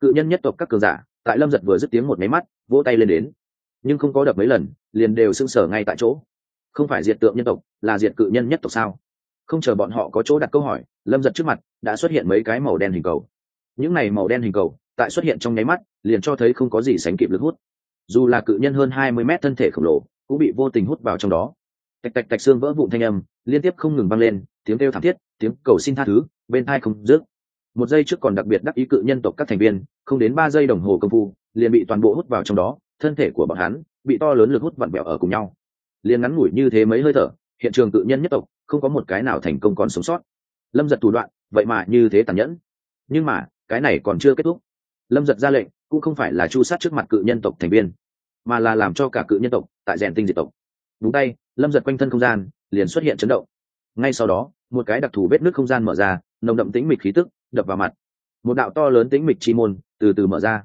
Cự nhân nhất tộc các cường giả tại lâm giật vừa dứt tiếng một máy mắt, vỗ tay lên đến. Nhưng không có đập mấy lần, liền đều sưng sở ngay tại chỗ. Không phải diệt tượng nhân tộc, là diệt cự nhân nhất tộc sao? Không chờ bọn họ có chỗ đặt câu hỏi, lâm giật trước mặt đã xuất hiện mấy cái màu đen hình cầu. Những này màu đen hình cầu, tại xuất hiện trong nháy mắt, liền cho thấy không có gì sánh kịp lực hút. Dù là cự nhân hơn hai mươi mét thân thể khổng lồ, cũng bị vô tình hút vào trong đó. Tạch tạch tạch xương vỡ vụn thanh âm, liên tiếp không ngừng vang lên, tiếng kêu thảm thiết, tiếng cầu xin tha thứ, bên thai không rước một giây trước còn đặc biệt đắc ý cự nhân tộc các thành viên, không đến ba giây đồng hồ công phu, liền bị toàn bộ hút vào trong đó, thân thể của bọn hắn bị to lớn lực hút vặn vẹo ở cùng nhau. Liền ngắn ngủi như thế mấy hơi thở, hiện trường cự nhân nhất tộc không có một cái nào thành công còn sống sót. Lâm giật thủ đoạn, vậy mà như thế tàn nhẫn. Nhưng mà, cái này còn chưa kết thúc. Lâm giật ra lệnh, cũng không phải là chu sát trước mặt cự nhân tộc thành viên, mà là làm cho cả cự nhân tộc tại rèn tinh diệt tộc. Đúng tay, lâm giật quanh thân không gian liền xuất hiện chấn động. Ngay sau đó, một cái đặc thù vết nước không gian mở ra, nồng đậm tĩnh mịch khí tức đập vào mặt. Một đạo to lớn tính mịch chi môn từ từ mở ra.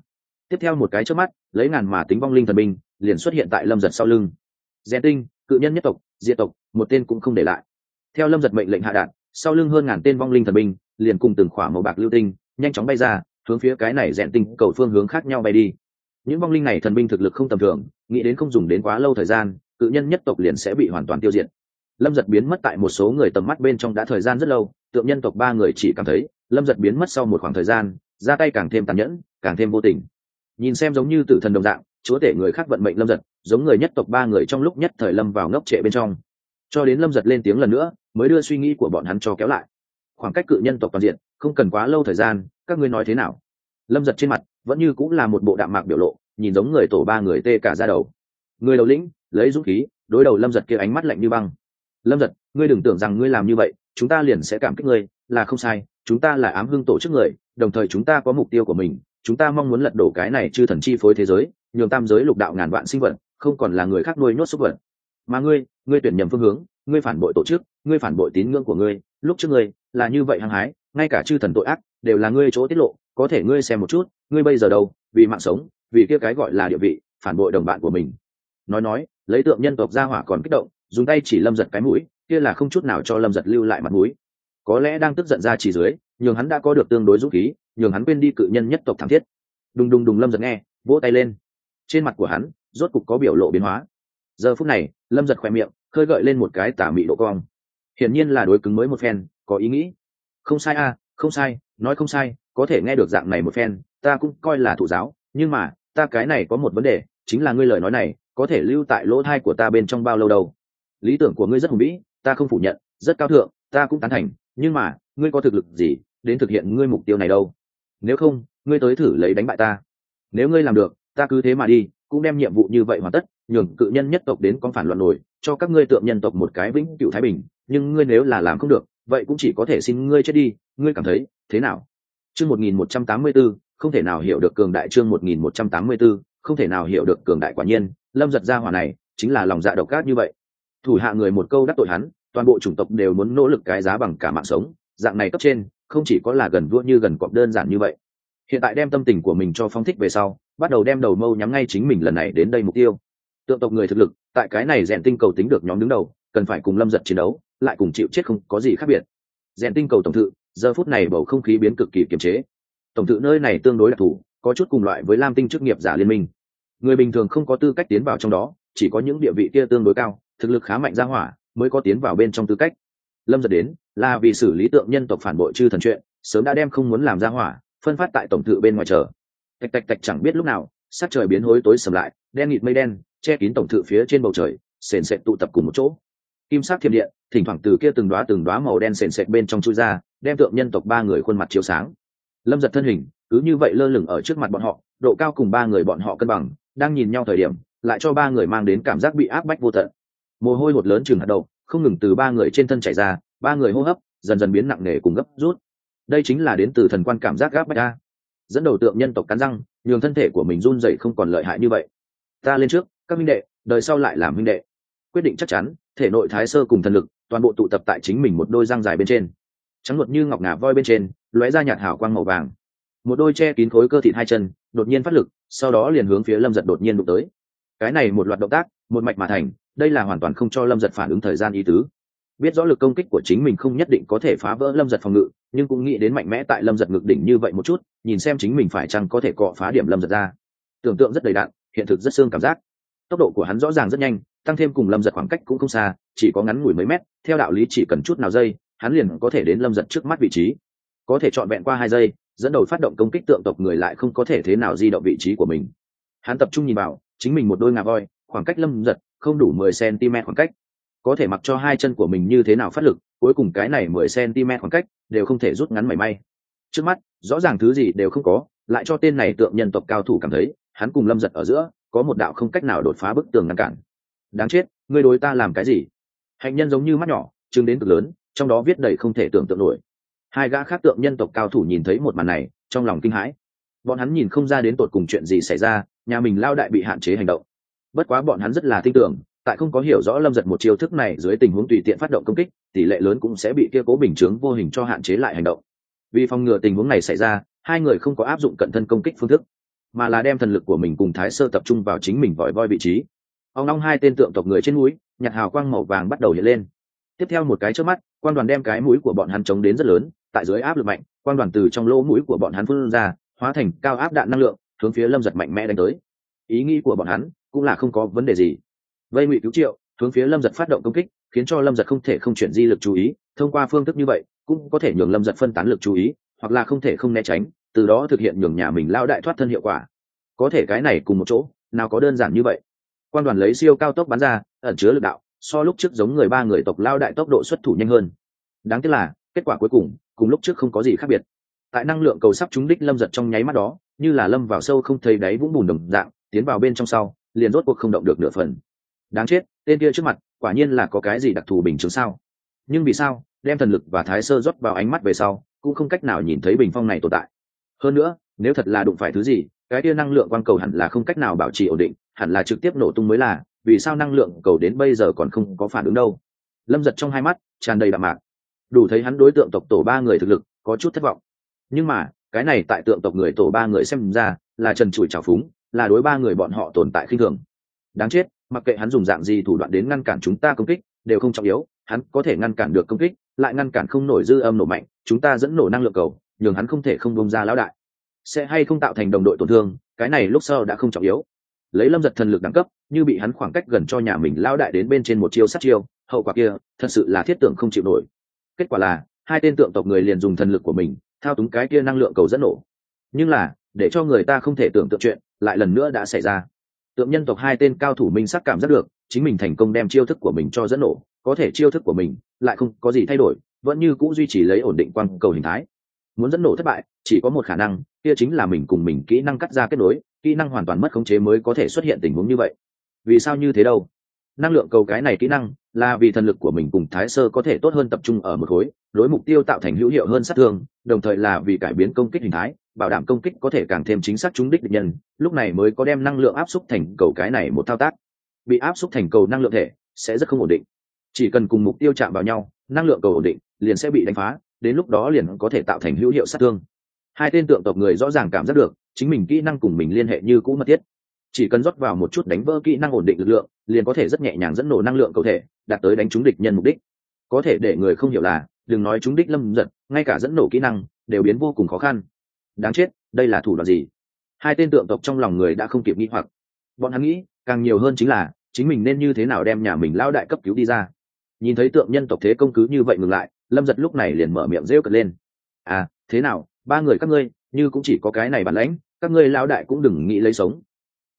Tiếp theo một cái trước mắt, lấy ngàn mà tính vong linh thần binh, liền xuất hiện tại lâm giật sau lưng. Rèn tinh, cự nhân nhất tộc, diệt tộc, một tên cũng không để lại. Theo lâm giật mệnh lệnh hạ đạn, sau lưng hơn ngàn tên vong linh thần binh, liền cùng từng khỏa màu bạc lưu tinh, nhanh chóng bay ra, hướng phía cái này rèn tinh cầu phương hướng khác nhau bay đi. Những vong linh này thần binh thực lực không tầm thường, nghĩ đến không dùng đến quá lâu thời gian, cự nhân nhất tộc liền sẽ bị hoàn toàn tiêu diệt. Lâm giật biến mất tại một số người tầm mắt bên trong đã thời gian rất lâu, tượng nhân tộc ba người chỉ cảm thấy lâm giật biến mất sau một khoảng thời gian, ra tay càng thêm tàn nhẫn, càng thêm vô tình. Nhìn xem giống như tử thần đồng dạng, chúa tể người khác vận mệnh lâm giật, giống người nhất tộc ba người trong lúc nhất thời lâm vào ngốc trệ bên trong. Cho đến lâm giật lên tiếng lần nữa, mới đưa suy nghĩ của bọn hắn cho kéo lại. Khoảng cách cự nhân tộc toàn diện, không cần quá lâu thời gian, các ngươi nói thế nào? Lâm giật trên mặt vẫn như cũng là một bộ đạm mạc biểu lộ, nhìn giống người tổ ba người tê cả ra đầu. Người đầu lĩnh, lấy dũng khí, đối đầu lâm giật kia ánh mắt lạnh như băng. Lâm giật, ngươi đừng tưởng rằng ngươi làm như vậy chúng ta liền sẽ cảm kích ngươi, là không sai, chúng ta là ám hưng tổ chức người, đồng thời chúng ta có mục tiêu của mình, chúng ta mong muốn lật đổ cái này chư thần chi phối thế giới, nhường tam giới lục đạo ngàn vạn sinh vật, không còn là người khác nuôi nhốt xúc vật. Mà ngươi ngươi tuyển nhầm phương hướng, ngươi phản bội tổ chức, ngươi phản bội tín ngưỡng của ngươi, lúc trước ngươi là như vậy hăng hái, ngay cả chư thần tội ác đều là ngươi chỗ tiết lộ, có thể ngươi xem một chút, ngươi bây giờ đâu, vì mạng sống, vì kia cái gọi là địa vị, phản bội đồng bạn của mình. Nói nói, lấy tượng nhân tộc ra hỏa còn kích động, dùng tay chỉ lâm giật cái mũi kia là không chút nào cho lâm giật lưu lại mặt mũi. Có lẽ đang tức giận ra chỉ dưới, nhường hắn đã có được tương đối dũng khí, nhường hắn quên đi cự nhân nhất tộc thảm thiết. Đùng đùng đùng lâm giật nghe, vỗ tay lên. Trên mặt của hắn, rốt cục có biểu lộ biến hóa. Giờ phút này, lâm giật khoe miệng, khơi gợi lên một cái tả mị độ cong. Hiển nhiên là đối cứng mới một phen, có ý nghĩ. Không sai a, không sai, nói không sai, có thể nghe được dạng này một phen, ta cũng coi là thụ giáo, nhưng mà, ta cái này có một vấn đề, chính là ngươi lời nói này, có thể lưu tại lỗ thai của ta bên trong bao lâu đâu? Lý tưởng của ngươi rất hùng vĩ ta không phủ nhận rất cao thượng ta cũng tán thành nhưng mà ngươi có thực lực gì đến thực hiện ngươi mục tiêu này đâu? Nếu không ngươi tới thử lấy đánh bại ta. Nếu ngươi làm được ta cứ thế mà đi cũng đem nhiệm vụ như vậy hoàn tất nhường cự nhân nhất tộc đến con phản loạn nổi cho các ngươi tượng nhân tộc một cái vĩnh cựu thái bình nhưng ngươi nếu là làm không được vậy cũng chỉ có thể xin ngươi chết đi ngươi cảm thấy thế nào? Chương một nghìn một trăm tám mươi bốn, không thể nào hiểu được cường đại chương một nghìn một trăm tám mươi bốn, không thể nào hiểu được cường đại quả nhiên lâm giật ra hỏa này chính là lòng dạ độc ác như vậy thủ hạ người một câu đắc tội hắn, toàn bộ chủng tộc đều muốn nỗ lực cái giá bằng cả mạng sống. Dạng này cấp trên, không chỉ có là gần vua như gần cọp đơn giản như vậy. Hiện tại đem tâm tình của mình cho phong thích về sau, bắt đầu đem đầu mâu nhắm ngay chính mình lần này đến đây mục tiêu. Tượng tộc người thực lực, tại cái này rèn tinh cầu tính được nhóm đứng đầu, cần phải cùng lâm giật chiến đấu, lại cùng chịu chết không có gì khác biệt. Rèn tinh cầu tổng thự, giờ phút này bầu không khí biến cực kỳ kiềm chế. Tổng thự nơi này tương đối đặc thù, có chút cùng loại với lam tinh chức nghiệp giả liên minh. Người bình thường không có tư cách tiến vào trong đó, chỉ có những địa vị kia tương đối cao thực lực khá mạnh ra hỏa, mới có tiến vào bên trong tư cách. Lâm giật đến, là vì xử lý tượng nhân tộc phản bội chư thần chuyện, sớm đã đem không muốn làm ra hỏa, phân phát tại tổng thự bên ngoài chờ. Tạch tạch tạch chẳng biết lúc nào sát trời biến hối tối sầm lại, đen nghịt mây đen, che kín tổng thự phía trên bầu trời, sền sệt tụ tập cùng một chỗ. Kim sắc thiềm điện, thỉnh thoảng từ kia từng đoá từng đoá màu đen sền sệt bên trong chui ra, đem tượng nhân tộc ba người khuôn mặt chiếu sáng. Lâm giật thân hình, cứ như vậy lơ lửng ở trước mặt bọn họ, độ cao cùng ba người bọn họ cân bằng, đang nhìn nhau thời điểm, lại cho ba người mang đến cảm giác bị áp bách vô tận mồ hôi hột lớn chừng hạt đậu, không ngừng từ ba người trên thân chảy ra, ba người hô hấp dần dần biến nặng nề cùng gấp rút. Đây chính là đến từ thần quan cảm giác gáp bách ta dẫn đầu tượng nhân tộc cắn răng, nhường thân thể của mình run dậy không còn lợi hại như vậy. Ta lên trước, các minh đệ, đời sau lại làm minh đệ. Quyết định chắc chắn, thể nội thái sơ cùng thần lực, toàn bộ tụ tập tại chính mình một đôi răng dài bên trên. Trắng luật như ngọc ngà voi bên trên, lóe ra nhạt hảo quang màu vàng. Một đôi che kín khối cơ thịt hai chân, đột nhiên phát lực, sau đó liền hướng phía lâm giật đột nhiên đụng tới. Cái này một loạt động tác, một mạch mà thành đây là hoàn toàn không cho lâm giật phản ứng thời gian ý tứ. Biết rõ lực công kích của chính mình không nhất định có thể phá vỡ lâm giật phòng ngự, nhưng cũng nghĩ đến mạnh mẽ tại lâm giật ngực đỉnh như vậy một chút, nhìn xem chính mình phải chăng có thể cọ phá điểm lâm giật ra. Tưởng tượng rất đầy đạn hiện thực rất xương cảm giác. Tốc độ của hắn rõ ràng rất nhanh, tăng thêm cùng lâm giật khoảng cách cũng không xa, chỉ có ngắn ngủi mấy mét, theo đạo lý chỉ cần chút nào giây, hắn liền có thể đến lâm giật trước mắt vị trí. Có thể chọn vẹn qua hai giây, dẫn đầu phát động công kích tượng tộc người lại không có thể thế nào di động vị trí của mình. Hắn tập trung nhìn vào, chính mình một đôi ngà voi, khoảng cách lâm giật không đủ mười cm khoảng cách. Có thể mặc cho hai chân của mình như thế nào phát lực, cuối cùng cái này mười cm khoảng cách đều không thể rút ngắn mảy may. Trước mắt, rõ ràng thứ gì đều không có, lại cho tên này tượng nhân tộc cao thủ cảm thấy, hắn cùng lâm giật ở giữa, có một đạo không cách nào đột phá bức tường ngăn cản. Đáng chết ngươi đối ta làm cái gì? Hạnh nhân giống như mắt nhỏ chứng đến cực lớn, trong đó viết đầy không thể tưởng tượng nổi. Hai gã khác tượng nhân tộc cao thủ nhìn thấy một màn này, trong lòng kinh hãi. Bọn hắn nhìn không ra đến tột cùng chuyện gì xảy ra, nhà mình lao đại bị hạn chế hành động bất quá bọn hắn rất là tin tưởng, tại không có hiểu rõ lâm giật một chiêu thức này dưới tình huống tùy tiện phát động công kích, tỷ lệ lớn cũng sẽ bị kia cố bình chướng vô hình cho hạn chế lại hành động. Vì phòng ngừa tình huống này xảy ra, hai người không có áp dụng cận thân công kích phương thức, mà là đem thần lực của mình cùng thái sơ tập trung vào chính mình vòi voi vị trí. Ông long hai tên tượng tộc người trên núi, nhặt hào quang màu vàng bắt đầu hiện lên. Tiếp theo một cái trước mắt quan đoàn đem cái mũi của bọn hắn chống đến rất lớn, tại dưới áp lực mạnh quan đoàn từ trong lỗ mũi của bọn hắn phun ra, hóa thành cao áp đạn năng lượng, hướng phía lâm giật mạnh mẽ đánh tới. Ý nghĩ của bọn hắn cũng là không có vấn đề gì. Vây ngụy cứu triệu, hướng phía lâm giật phát động công kích, khiến cho lâm giật không thể không chuyển di lực chú ý, thông qua phương thức như vậy, cũng có thể nhường lâm giật phân tán lực chú ý, hoặc là không thể không né tránh, từ đó thực hiện nhường nhà mình lao đại thoát thân hiệu quả. Có thể cái này cùng một chỗ, nào có đơn giản như vậy. Quan đoàn lấy siêu cao tốc bắn ra, ẩn chứa lực đạo, so lúc trước giống người ba người tộc lao đại tốc độ xuất thủ nhanh hơn. Đáng tiếc là, kết quả cuối cùng cùng lúc trước không có gì khác biệt. Tại năng lượng cầu sắp trúng đích lâm giật trong nháy mắt đó, như là lâm vào sâu không thấy đáy vũng bùn đồng dạng, tiến vào bên trong sau liền rốt cuộc không động được nửa phần. Đáng chết, tên kia trước mặt, quả nhiên là có cái gì đặc thù bình chứng sao? Nhưng vì sao, đem thần lực và thái sơ rót vào ánh mắt về sau, cũng không cách nào nhìn thấy bình phong này tồn tại. Hơn nữa, nếu thật là đụng phải thứ gì, cái kia năng lượng quang cầu hẳn là không cách nào bảo trì ổn định, hẳn là trực tiếp nổ tung mới là, vì sao năng lượng cầu đến bây giờ còn không có phản ứng đâu? Lâm giật trong hai mắt, tràn đầy đạm mạc. Đủ thấy hắn đối tượng tộc tổ ba người thực lực, có chút thất vọng. Nhưng mà, cái này tại tượng tộc người tổ ba người xem ra, là trần trụi trào phúng là đối ba người bọn họ tồn tại khinh thường. Đáng chết, mặc kệ hắn dùng dạng gì thủ đoạn đến ngăn cản chúng ta công kích, đều không trọng yếu, hắn có thể ngăn cản được công kích, lại ngăn cản không nổi dư âm nổ mạnh, chúng ta dẫn nổ năng lượng cầu, nhường hắn không thể không bông ra lão đại. Sẽ hay không tạo thành đồng đội tổn thương, cái này lúc sau đã không trọng yếu. Lấy lâm giật thần lực đẳng cấp, như bị hắn khoảng cách gần cho nhà mình lão đại đến bên trên một chiêu sát chiêu, hậu quả kia, thật sự là thiết tưởng không chịu nổi. Kết quả là, hai tên tượng tộc người liền dùng thần lực của mình, thao túng cái kia năng lượng cầu dẫn nổ. Nhưng là để cho người ta không thể tưởng tượng chuyện lại lần nữa đã xảy ra. Tượng nhân tộc hai tên cao thủ minh sắc cảm giác được, chính mình thành công đem chiêu thức của mình cho dẫn nổ, có thể chiêu thức của mình lại không có gì thay đổi, vẫn như c ũ duy trì lấy ổn định quang cầu hình thái. Muốn dẫn nổ thất bại, chỉ có một khả năng, kia chính là mình cùng mình kỹ năng cắt ra kết nối, kỹ năng hoàn toàn mất khống chế mới có thể xuất hiện tình huống như vậy. Vì sao như thế đâu? Năng lượng cầu cái này kỹ năng là vì thần lực của mình cùng thái sơ có thể tốt hơn tập trung ở một khối, đối mục tiêu tạo thành hữu hiệu hơn sát thương, đồng thời là vì cải biến công kích hình thái, bảo đảm công kích có thể càng thêm chính xác trúng đích địch nhân, lúc này mới có đem năng lượng áp xúc thành cầu cái này một thao tác. Bị áp xúc thành cầu năng lượng thể sẽ rất không ổn định. Chỉ cần cùng mục tiêu chạm vào nhau, năng lượng cầu ổn định, liền sẽ bị đánh phá, đến lúc đó liền có thể tạo thành hữu hiệu sát thương. Hai tên tượng tộc người rõ ràng cảm giác được, chính mình kỹ năng cùng mình liên hệ như cũ mật thiết. Chỉ cần rót vào một chút đánh vỡ kỹ năng ổn định lực lượng liền có thể rất nhẹ nhàng dẫn nổ năng lượng cầu thể, đạt tới đánh trúng địch nhân mục đích. Có thể để người không hiểu là, đừng nói trúng đích lâm giật, ngay cả dẫn nổ kỹ năng, đều biến vô cùng khó khăn. Đáng chết, đây là thủ đoạn gì? Hai tên tượng tộc trong lòng người đã không kịp nghĩ hoặc. Bọn hắn nghĩ, càng nhiều hơn chính là, chính mình nên như thế nào đem nhà mình lao đại cấp cứu đi ra. Nhìn thấy tượng nhân tộc thế công cứ như vậy ngừng lại, lâm giật lúc này liền mở miệng rêu cật lên. À thế nào, ba người các ngươi, như cũng chỉ có cái này bản lãnh, các ngươi lao đại cũng đừng nghĩ lấy sống.